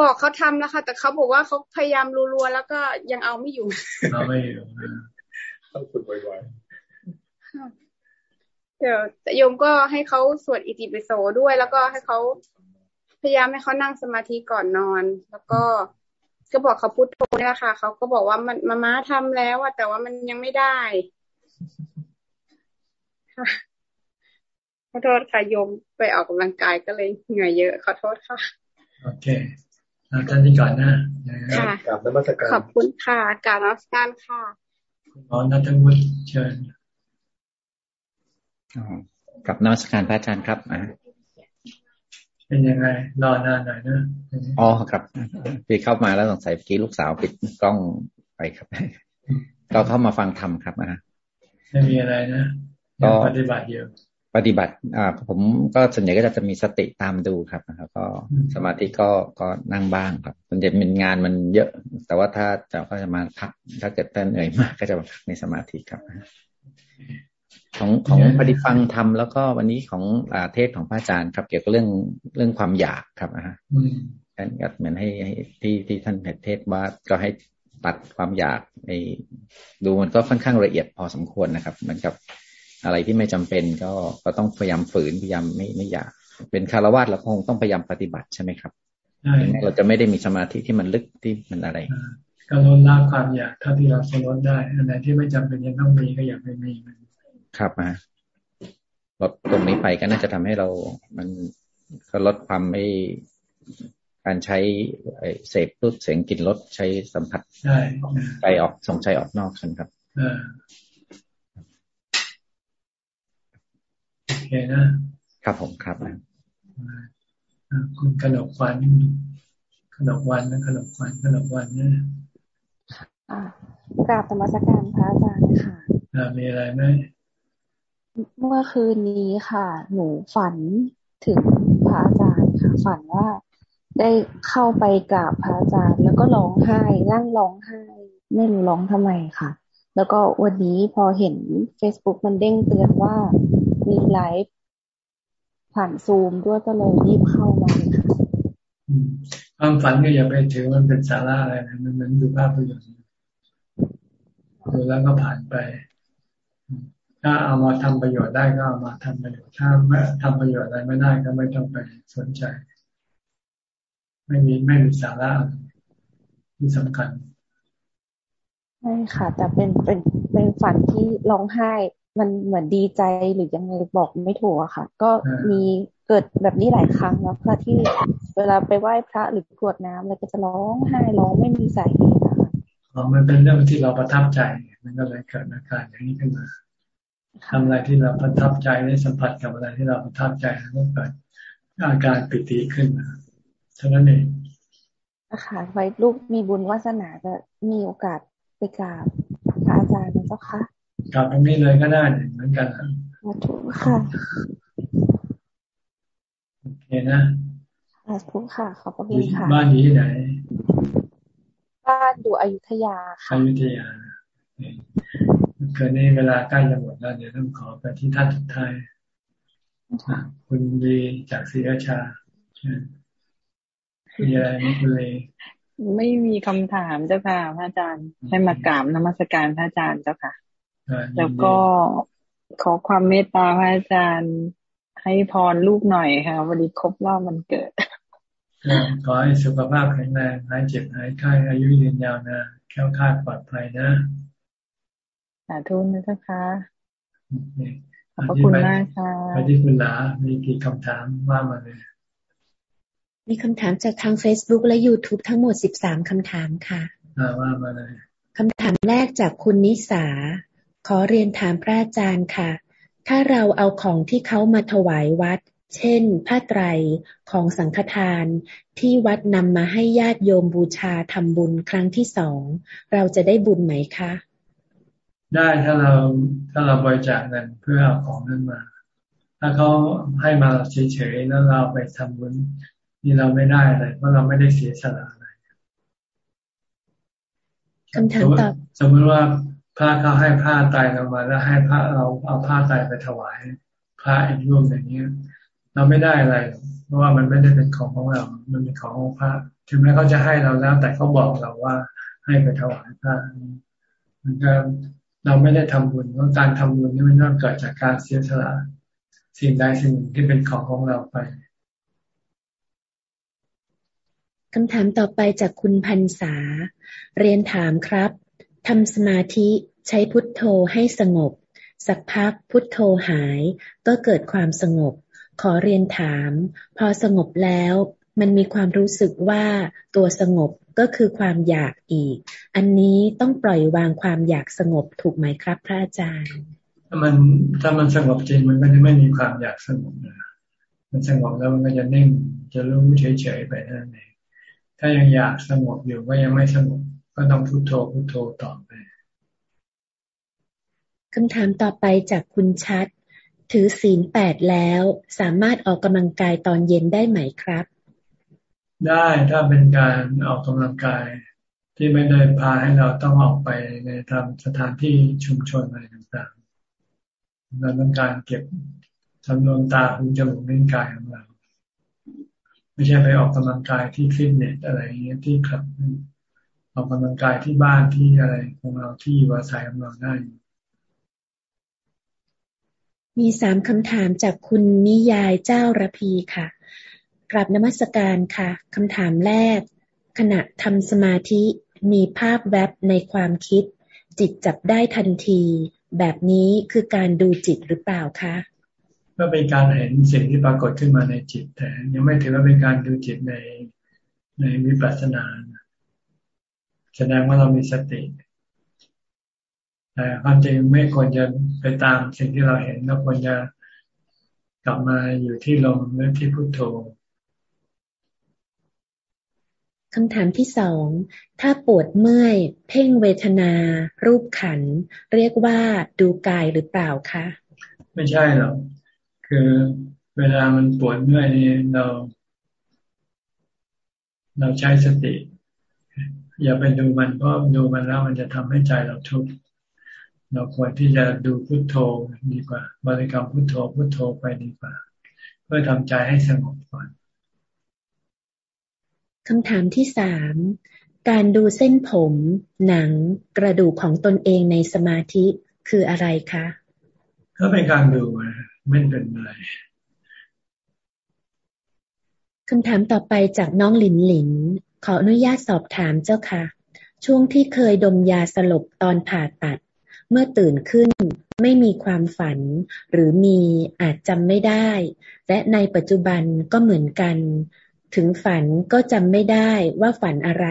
บอกเขาทำแล้วค่ะ แต่เขาบอกว่าเขาพยายามรัวๆแล้วก็ยังเอาไม่อยู่เอาไม่อยู่ต้องฝึกบ่อยๆเดี๋ยวโยมก็ให้เขาสวดอิติปิโสด้วย แล้วก็ให้เขาพยายามให้เขานั่งสมาธิก่อนนอน แล้วก็ ก็บอกเขาพุทโธนี่แหละค่ะเขาก็บอกว่ามันมาม้าทำแล้วอะแต่ว่ามันยังไม่ได้ค่ะขอโทษค่ะโยมไปออกกำลังกายก็เลยเหนื่อยเยอะ ขอโทษค่ะ โอเคท่านนี้ก่อนนะค่ะกลับนมัสการขอบคุณค่ะการรับการค่ะคุณหมอนัทวุฒิเชิญกับนมัสการพระอาจารย์ครับอ่า เป็นยังไงรอนานหน่อยนะอ๋อครับปีเข้ามาแล้วสงสัยเมื่อกี้ลูกสาวปิดกล้องไปครับ ก็เข้ามาฟังธรรมครับนะไม่มีอะไรนะก็ปฏิบัติเยอะปฏิบัติ อ่า ผมก็ส่วนใหญ่ก็จะมีสติตามดูครับนะครับก็สมาธิก็ก็นั่งบ้างครับส่วนใหญ่เป็นงานมันเยอะ แต่ว่าถ้าจะก็จะมาพัก ถ้าเกิดท่านเหนื่อยมากก็จะมาพักในสมาธิครับ ของของปฏิฟังธรรมแล้วก็วันนี้ของอ่าเทศของพระอาจารย์ครับ เกี่ยวกับเรื่องเรื่องความอยากครับนะฮะท่านก็เหมือนให้ที่ที่ท่านเทศว่าก็ให้ตัดความอยากในดูมันก็ค่อนข้างละเอียดพอสมควรนะครับ เหมือนกับอะไรที่ไม่จำเป็นก็ก็ต้องพยายามฝืนพยายามไม่ไม่อยาก เป็นคารวะเราคงต้องพยายามปฏิบัติใช่ไหมครับเราจะไม่ได้มีสมาธิที่มันลึกที่มันอะไรก็ลดละความอยากเท่าที่เราจะลดได้อันไหนที่ไม่จำเป็นยังต้องมีก็อย่าไปมีมัน ครับมาลดตรงนี้ไปก็น่าจะทำให้เรา มันก็ลดความไม่การใช้เสพรูปเสียงกลิ่นรสใช้สัมผัสใจออกส่งใจออกนอกใช่ไหมครับโอเคนะ ครับผมครับคุณขนกวันขนกวันนะขนกวันขนกวันเนี่ยกราบธรรมสการพระอาจารย์ค่ะมีอะไรไหม เมื่อคืนนี้ค่ะ หนูฝันถึงพระอาจารย์ค่ะ ฝันว่าได้เข้าไปกราบพระอาจารย์ แล้วก็ร้องไห้นั่งร้องไห้ไม่รู้ร้องทำไมค่ะ แล้วก็วันนี้พอเห็น Facebook มันเด้งเตือนว่ามีไลฟ์ผ่านซูมด้วยก็เลยรีบเข้ามาค่ะความฝันก็อย่าไปถือมันเป็นสาระอะไรนะมันเหมือนดูภาพประโยชน์ดูแล้วก็ผ่านไป ถ้าเอามาทำประโยชน์ได้ก็เอามาทำประโยชน์ถ้าไม่ทำประโยชน์อะไรไม่ได้ก็ไม่ต้องไปสนใจ ไม่มีไม่มีสาระที่สำคัญใช่ค่ะ แต่เป็นเป็นเป็นฝันที่ร้องไห้ มันเหมือนดีใจหรือยังไงบอกไม่ถูกอะค่ะ ก็มีเกิดแบบนี้หลายครั้งแล้วค่ะที่เวลาไปไหว้พระหรือกรวดน้ำเราก็จะร้องไห้ร้องไม่มีสาเหตุนะคะอ๋อมันเป็นเรื่องที่เราประทับใจมันก็เลยเกิดอาการอย่างนี้ขึ้นมา ทำอะไรที่เราประทับใจได้สัมผัสกับอะไรที่เราประทับใจแล้วก็เกิดอาการปิติขึ้นมาเท่านั้นเองค่ะไว้ลูกมีบุญวาสนาจะมีโอกาสไปกราบพระอาจารย์นะเจ้าค่ะกราบตรงนี้เลยก็ได้เหมือนกันสาธุค่ะโอเคนะสาธุค่ะ ขอบพระคุณค่ะ บ้านอยู่ที่ไหน บ้านอยู่อยุธยาค่ะอยุธยา คืนนี้เวลาใกล้จะหมดแล้วเดี๋ยวต้องขอไปที่ท่านสุดท้ายคุณดีจากศรีราชามีอะไรไหมคุณเลยไม่มีคำถามเจ้าค่ะพระอาจารย์ให้มากราบนมัสการพระอาจารย์เจ้าค่ะ แล้วก็ขอความเมตตาพระอาจารย์ให้พรลูกหน่อยค่ะวันนี้ครบรอบมันเกิดขอให้สุขภาพแข็งแรงหายเจ็บหายไข้อายุยืนยาวนะแค้วคาดปลอดภัยนะสาธุนะเจ้าค่ะขอบคุณมากค่ะไปที่คุณหลามีกี่คำถามว่ามาเลย มีคำถามจากทาง Facebook และ YouTube ทั้งหมด 13 คำถามค่ะว่ามาเลยคำถามแรกจากคุณนิสา ขอเรียนถามพระอาจารย์ค่ะ ถ้าเราเอาของที่เขามาถวายวัด เช่น ผ้าไตรของสังฆทาน ที่วัดนำมาให้ญาติโยมบูชาทำบุญครั้งที่สอง เราจะได้บุญไหมคะ ได้ถ้าเราถ้าเราบริจาคเงินเพื่อเอาของนั้นมา ถ้าเขาให้มาเฉยๆแล้วเราไปทำบุญนี่เราไม่ได้อะไรเพราะเราไม่ได้เสียสละอะไรคำถามตอบสมมติว่าพระเขาให้ผ้าตายเรามา แล้วให้พระเราเอาผ้าตายไปถวาย พระอีกรูปอย่างนี้เราไม่ได้อะไร เพราะว่ามันไม่ได้เป็นของของเรา มันเป็นของของพระ ถึงแม้เขาจะให้เราแล้ว แต่เขาบอกเราว่าให้ไปถวายพระมันก็ เราไม่ได้ทำบุญเพราะการทำบุญนี่มันต้องเกิดจากการเสียสละสิ่งใดสิ่งหนึ่งที่เป็นของของเราไปคำถามต่อไปจากคุณพันษา เรียนถามครับทำสมาธิใช้พุทโธให้สงบ สักพักพุทโธหาย ก็เกิดความสงบ ขอเรียนถาม พอสงบแล้ว มันมีความรู้สึกว่าตัวสงบก็คือความอยากอีก อันนี้ต้องปล่อยวางความอยากสงบถูกไหมครับ พระอาจารย์ ถ้ามันถ้ามันสงบจริงมันก็จะไม่มีความอยากสงบนะมันสงบแล้วมันก็จะนิ่งจะรู้เฉยๆไปนั่นเองถ้ายังอยากสงบอยู่ก็ยังไม่สงบก็ต้องพุโทโธพุโทโธต่อไปคำถามต่อไปจากคุณชัด ถือศีลแปดแล้ว สามารถออกกำลังกายตอนเย็นได้ไหมครับ ได้ถ้าเป็นการออกกำลังกายที่ไม่ได้พาให้เราต้องออกไปในทำสถานที่ชุมชนอะไรต่างๆเราต้องการเก็บจำนวนตาหูจมูกนิ้วกายของเราไม่ใช่ไปออกกำลังกายที่ฟิตเนสอะไรอย่างเงี้ยที่ครับออกกำลังกายที่บ้านที่อะไรของเราที่วาสายของเราได้ มีสามคำถามจากคุณนิยายเจ้าระพีค่ะ กราบนมัสการค่ะคำถามแรก ขณะทำสมาธิมีภาพแวบในความคิด จิตจับได้ทันที แบบนี้คือการดูจิตหรือเปล่าคะก็เป็นการเห็นสิ่งที่ปรากฏขึ้นมาในจิต แต่ยังไม่ถือว่าเป็นการดูจิตในในวิปัสสนาแสดงว่าเรามีสติแต่ความจริงไม่ควรจะไปตามสิ่งที่เราเห็นเราควรจะกลับมาอยู่ที่ลมหรือที่พุโทโธ คำถามที่สอง ถ้าปวดเมื่อย เพ่งเวทนา รูปขัน เรียกว่าดูกายหรือเปล่าคะ ไม่ใช่หรอก คือเวลามันปวดเมื่อยนี่เรา เราใช้สติ อย่าไปดูมันเพราะดูมันแล้วมันจะทำให้ใจเราทุกข์ เราควรที่จะดูพุทโธดีกว่า บริกรรมพุทโธพุทโธไปดีกว่า เพื่อทำใจให้สงบก่อน คำถามที่สามการดูเส้นผม หนัง กระดูกของตนเองในสมาธิคืออะไรคะก็เป็นการดูไม่เป็นอะไรคำถามต่อไปจากน้องหลินหลิน ขออนุญาตสอบถามเจ้าค่ะ ช่วงที่เคยดมยาสลบตอนผ่าตัด เมื่อตื่นขึ้นไม่มีความฝัน หรือมีอาจจำไม่ได้ และในปัจจุบันก็เหมือนกัน ถึงฝันก็จำไม่ได้ว่าฝันอะไร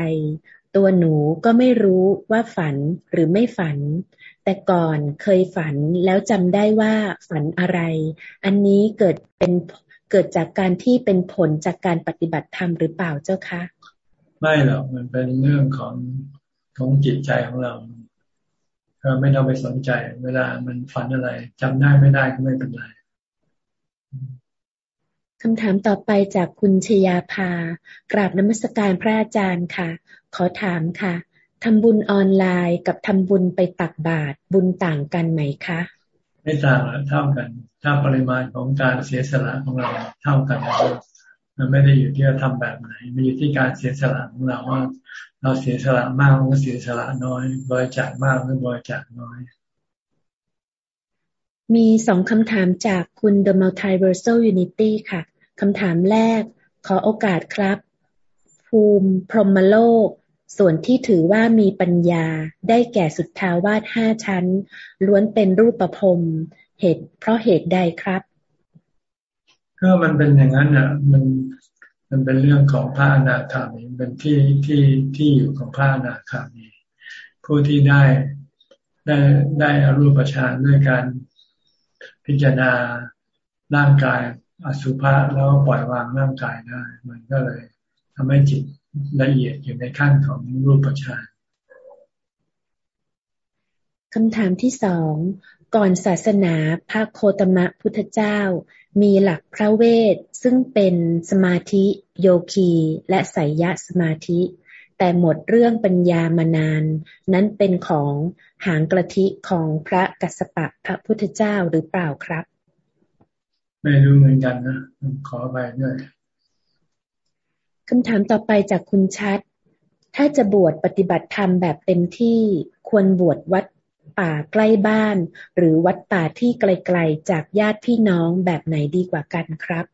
ตัวหนูก็ไม่รู้ว่าฝันหรือไม่ฝัน แต่ก่อนเคยฝันแล้วจำได้ว่าฝันอะไร อันนี้เกิดเป็นเกิดจากการที่เป็นผลจากการปฏิบัติธรรมหรือเปล่าเจ้าคะ ไม่หรอกมันเป็นเรื่องของของจิตใจของเราเราไม่ต้องไปสนใจ เวลามันฝันอะไรจำได้ไม่ได้ก็ไม่เป็นไร คำถามต่อไปจากคุณชยาภา กราบนมัสการพระอาจารย์ค่ะ ขอถามค่ะทำบุญออนไลน์กับทำบุญไปตักบาตรบุญต่างกันไหมคะ ไม่ต่างเท่ากัน ถ้าปริมาณของการเสียสละของเราเท่ากัน มันไม่ได้อยู่ที่เราทำแบบไหน มันอยู่ที่การเสียสละของเราว่า เราเสียสละมากหรือเสียสละน้อย บริจาคมากหรือบริจาคน้อยมีสองคำถามจากคุณ The Multiversal Unity ค่ะ คำถามแรก ขอโอกาสครับ ภูมิพรหมโลก ส่วนที่ถือว่ามีปัญญาได้แก่สุดทาวาสห้าชั้น ล้วนเป็นรูปประพรมเหตุ เพราะเหตุใดครับก็มันเป็นอย่างนั้นอะมันมันเป็นเรื่องของพระอนาคามีเป็นที่ที่ที่อยู่ของพระอนาคามี ผู้ที่ได้ได้ได้อรูปฌานด้วยการพิจารณาร่างกาย อสุภะแล้วปล่อยวางร่างกายได้ มันก็เลยทำให้จิตละเอียดอยู่ในขั้นของรูปฌานคำถามที่สองก่อนศาสนาพระโคตมะพุทธเจ้า มีหลักพระเวท ซึ่งเป็นสมาธิโยคี และไสยสมาธิ แต่หมดเรื่องปัญญามานาน นั้นเป็นของหางกระทิของพระกัสสปะพระพุทธเจ้าหรือเปล่าครับ ไม่รู้เหมือนกันนะขอไปด้วยคำถามต่อไปจากคุณชัด ถ้าจะบวชปฏิบัติธรรมแบบเต็มที่ควรบวชวัดป่าใกล้บ้าน หรือวัดป่าที่ไกลๆ จากญาติพี่น้องแบบไหนดีกว่ากันครับ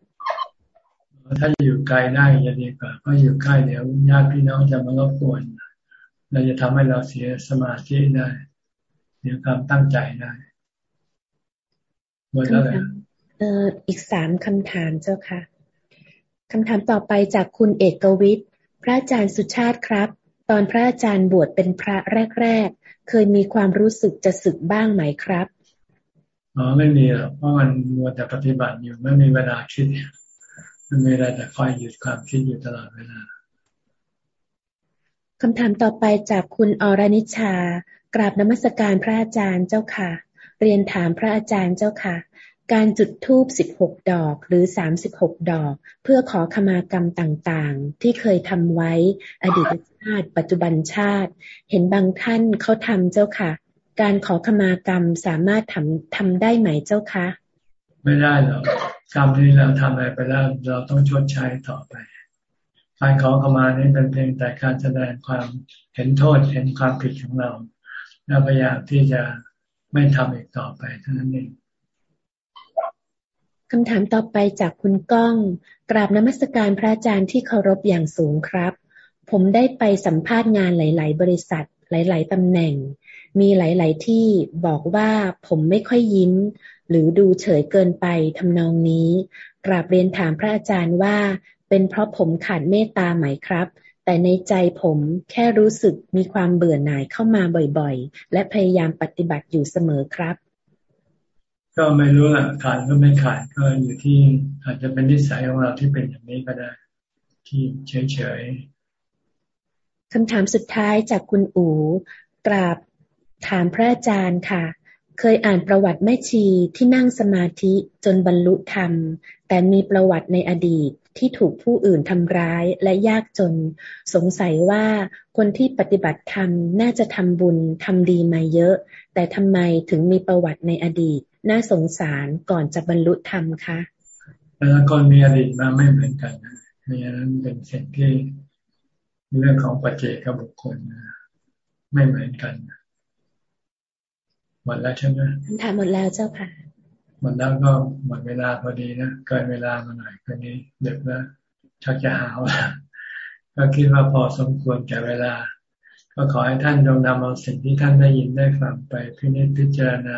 ถ้าอยู่ไกลได้จะดีกว่าเพราะอยู่ใกล้เดี๋ยวญาติพี่น้องจะมารบกวนเราจะทำให้เราเสียสมาธิได้เสียความตั้งใจได้หมดแล้ว เลยเอ่ออีกสามคำถามเจ้าค่ะคำถามต่อไปจากคุณเอกวิทย์ พระอาจารย์สุชาติครับ ตอนพระอาจารย์บวชเป็นพระแรก ๆ เคยมีความรู้สึกจะสึกบ้างไหมครับอ๋อไม่มีหรอกเพราะมันมัวแต่ปฏิบัติอยู่ไม่มีเวลาคิดมันมีอะไรแต่คอยหยุดความคิดอยู่ตลอดเวลาคำถามต่อไปจากคุณอรนิชากราบนมัสการพระอาจารย์เจ้าค่ะ เรียนถามพระอาจารย์เจ้าค่ะ การจุดธูปสิบหกดอกหรือสามสิบหกดอก เพื่อขอขมากรรมต่างๆ ที่เคยทำไว้อดีตชาติ ปัจจุบันชาติ เห็นบางท่านเขาทำเจ้าค่ะ การขอขมากรรมสามารถทำทำได้ไหมเจ้าคะไม่ได้หรอกกรรมที่เราทำอะไรไปแล้วเราต้องชดใช้ต่อไป การขอขมานี้เป็นเพียงแต่การแสดงความเห็นโทษเห็นความผิดของเรา แล้วพยายามที่จะไม่ทำอีกต่อไปเท่านั้นเอง คำถามต่อไปจากคุณก้อง กราบนมัสการพระอาจารย์ที่เคารพอย่างสูงครับ ผมได้ไปสัมภาษณ์งานหลาย ๆ บริษัท หลาย ๆตำแหน่ง มีหลาย ๆ ที่บอกว่าผมไม่ค่อยยิ้ม หรือดูเฉยเกินไปทำนองนี้ กราบเรียนถามพระอาจารย์ว่า เป็นเพราะผมขาดเมตตาไหมครับ แต่ในใจผมแค่รู้สึกมีความเบื่อหน่ายเข้ามาบ่อย ๆ และพยายามปฏิบัติอยู่เสมอครับ ก็ไม่รู้ละขาดก็ไม่ขาดก็อยู่ที่อาจจะเป็นนิสัยของเราที่เป็นอย่างนี้ก็ได้ ที่เฉยๆคำถามสุดท้ายจากคุณอูกราบถามพระอาจารย์ค่ะ เคยอ่านประวัติแม่ชีที่นั่งสมาธิจนบรรลุธรรม แต่มีประวัติในอดีตที่ถูกผู้อื่นทำร้ายและยากจน สงสัยว่าคนที่ปฏิบัติธรรมน่าจะทำบุญทำดีมาเยอะ แต่ทำไมถึงมีประวัติในอดีต น่าสงสารก่อนจะบรรลุธรรมคะแต่ละคนมีอดีตมาไม่เหมือนกันนะนี่นั้นเป็นสิ่งที่เรื่องของปัจเจกบุคคลไม่เหมือนกันหมดแล้วใช่ไหมถามหมดแล้วเจ้าค่ะหมดแล้วก็หมดเวลาพอดีนะเกินเวลามาหน่อยคืนนี้เด็กแล้วชักจะหาวก็คิดว่าพอสมควรแก่เวลา ก็ขอให้ท่านจงนำเอาสิ่งที่ท่านได้ยินได้ฟังไปพิจิตพิจารณา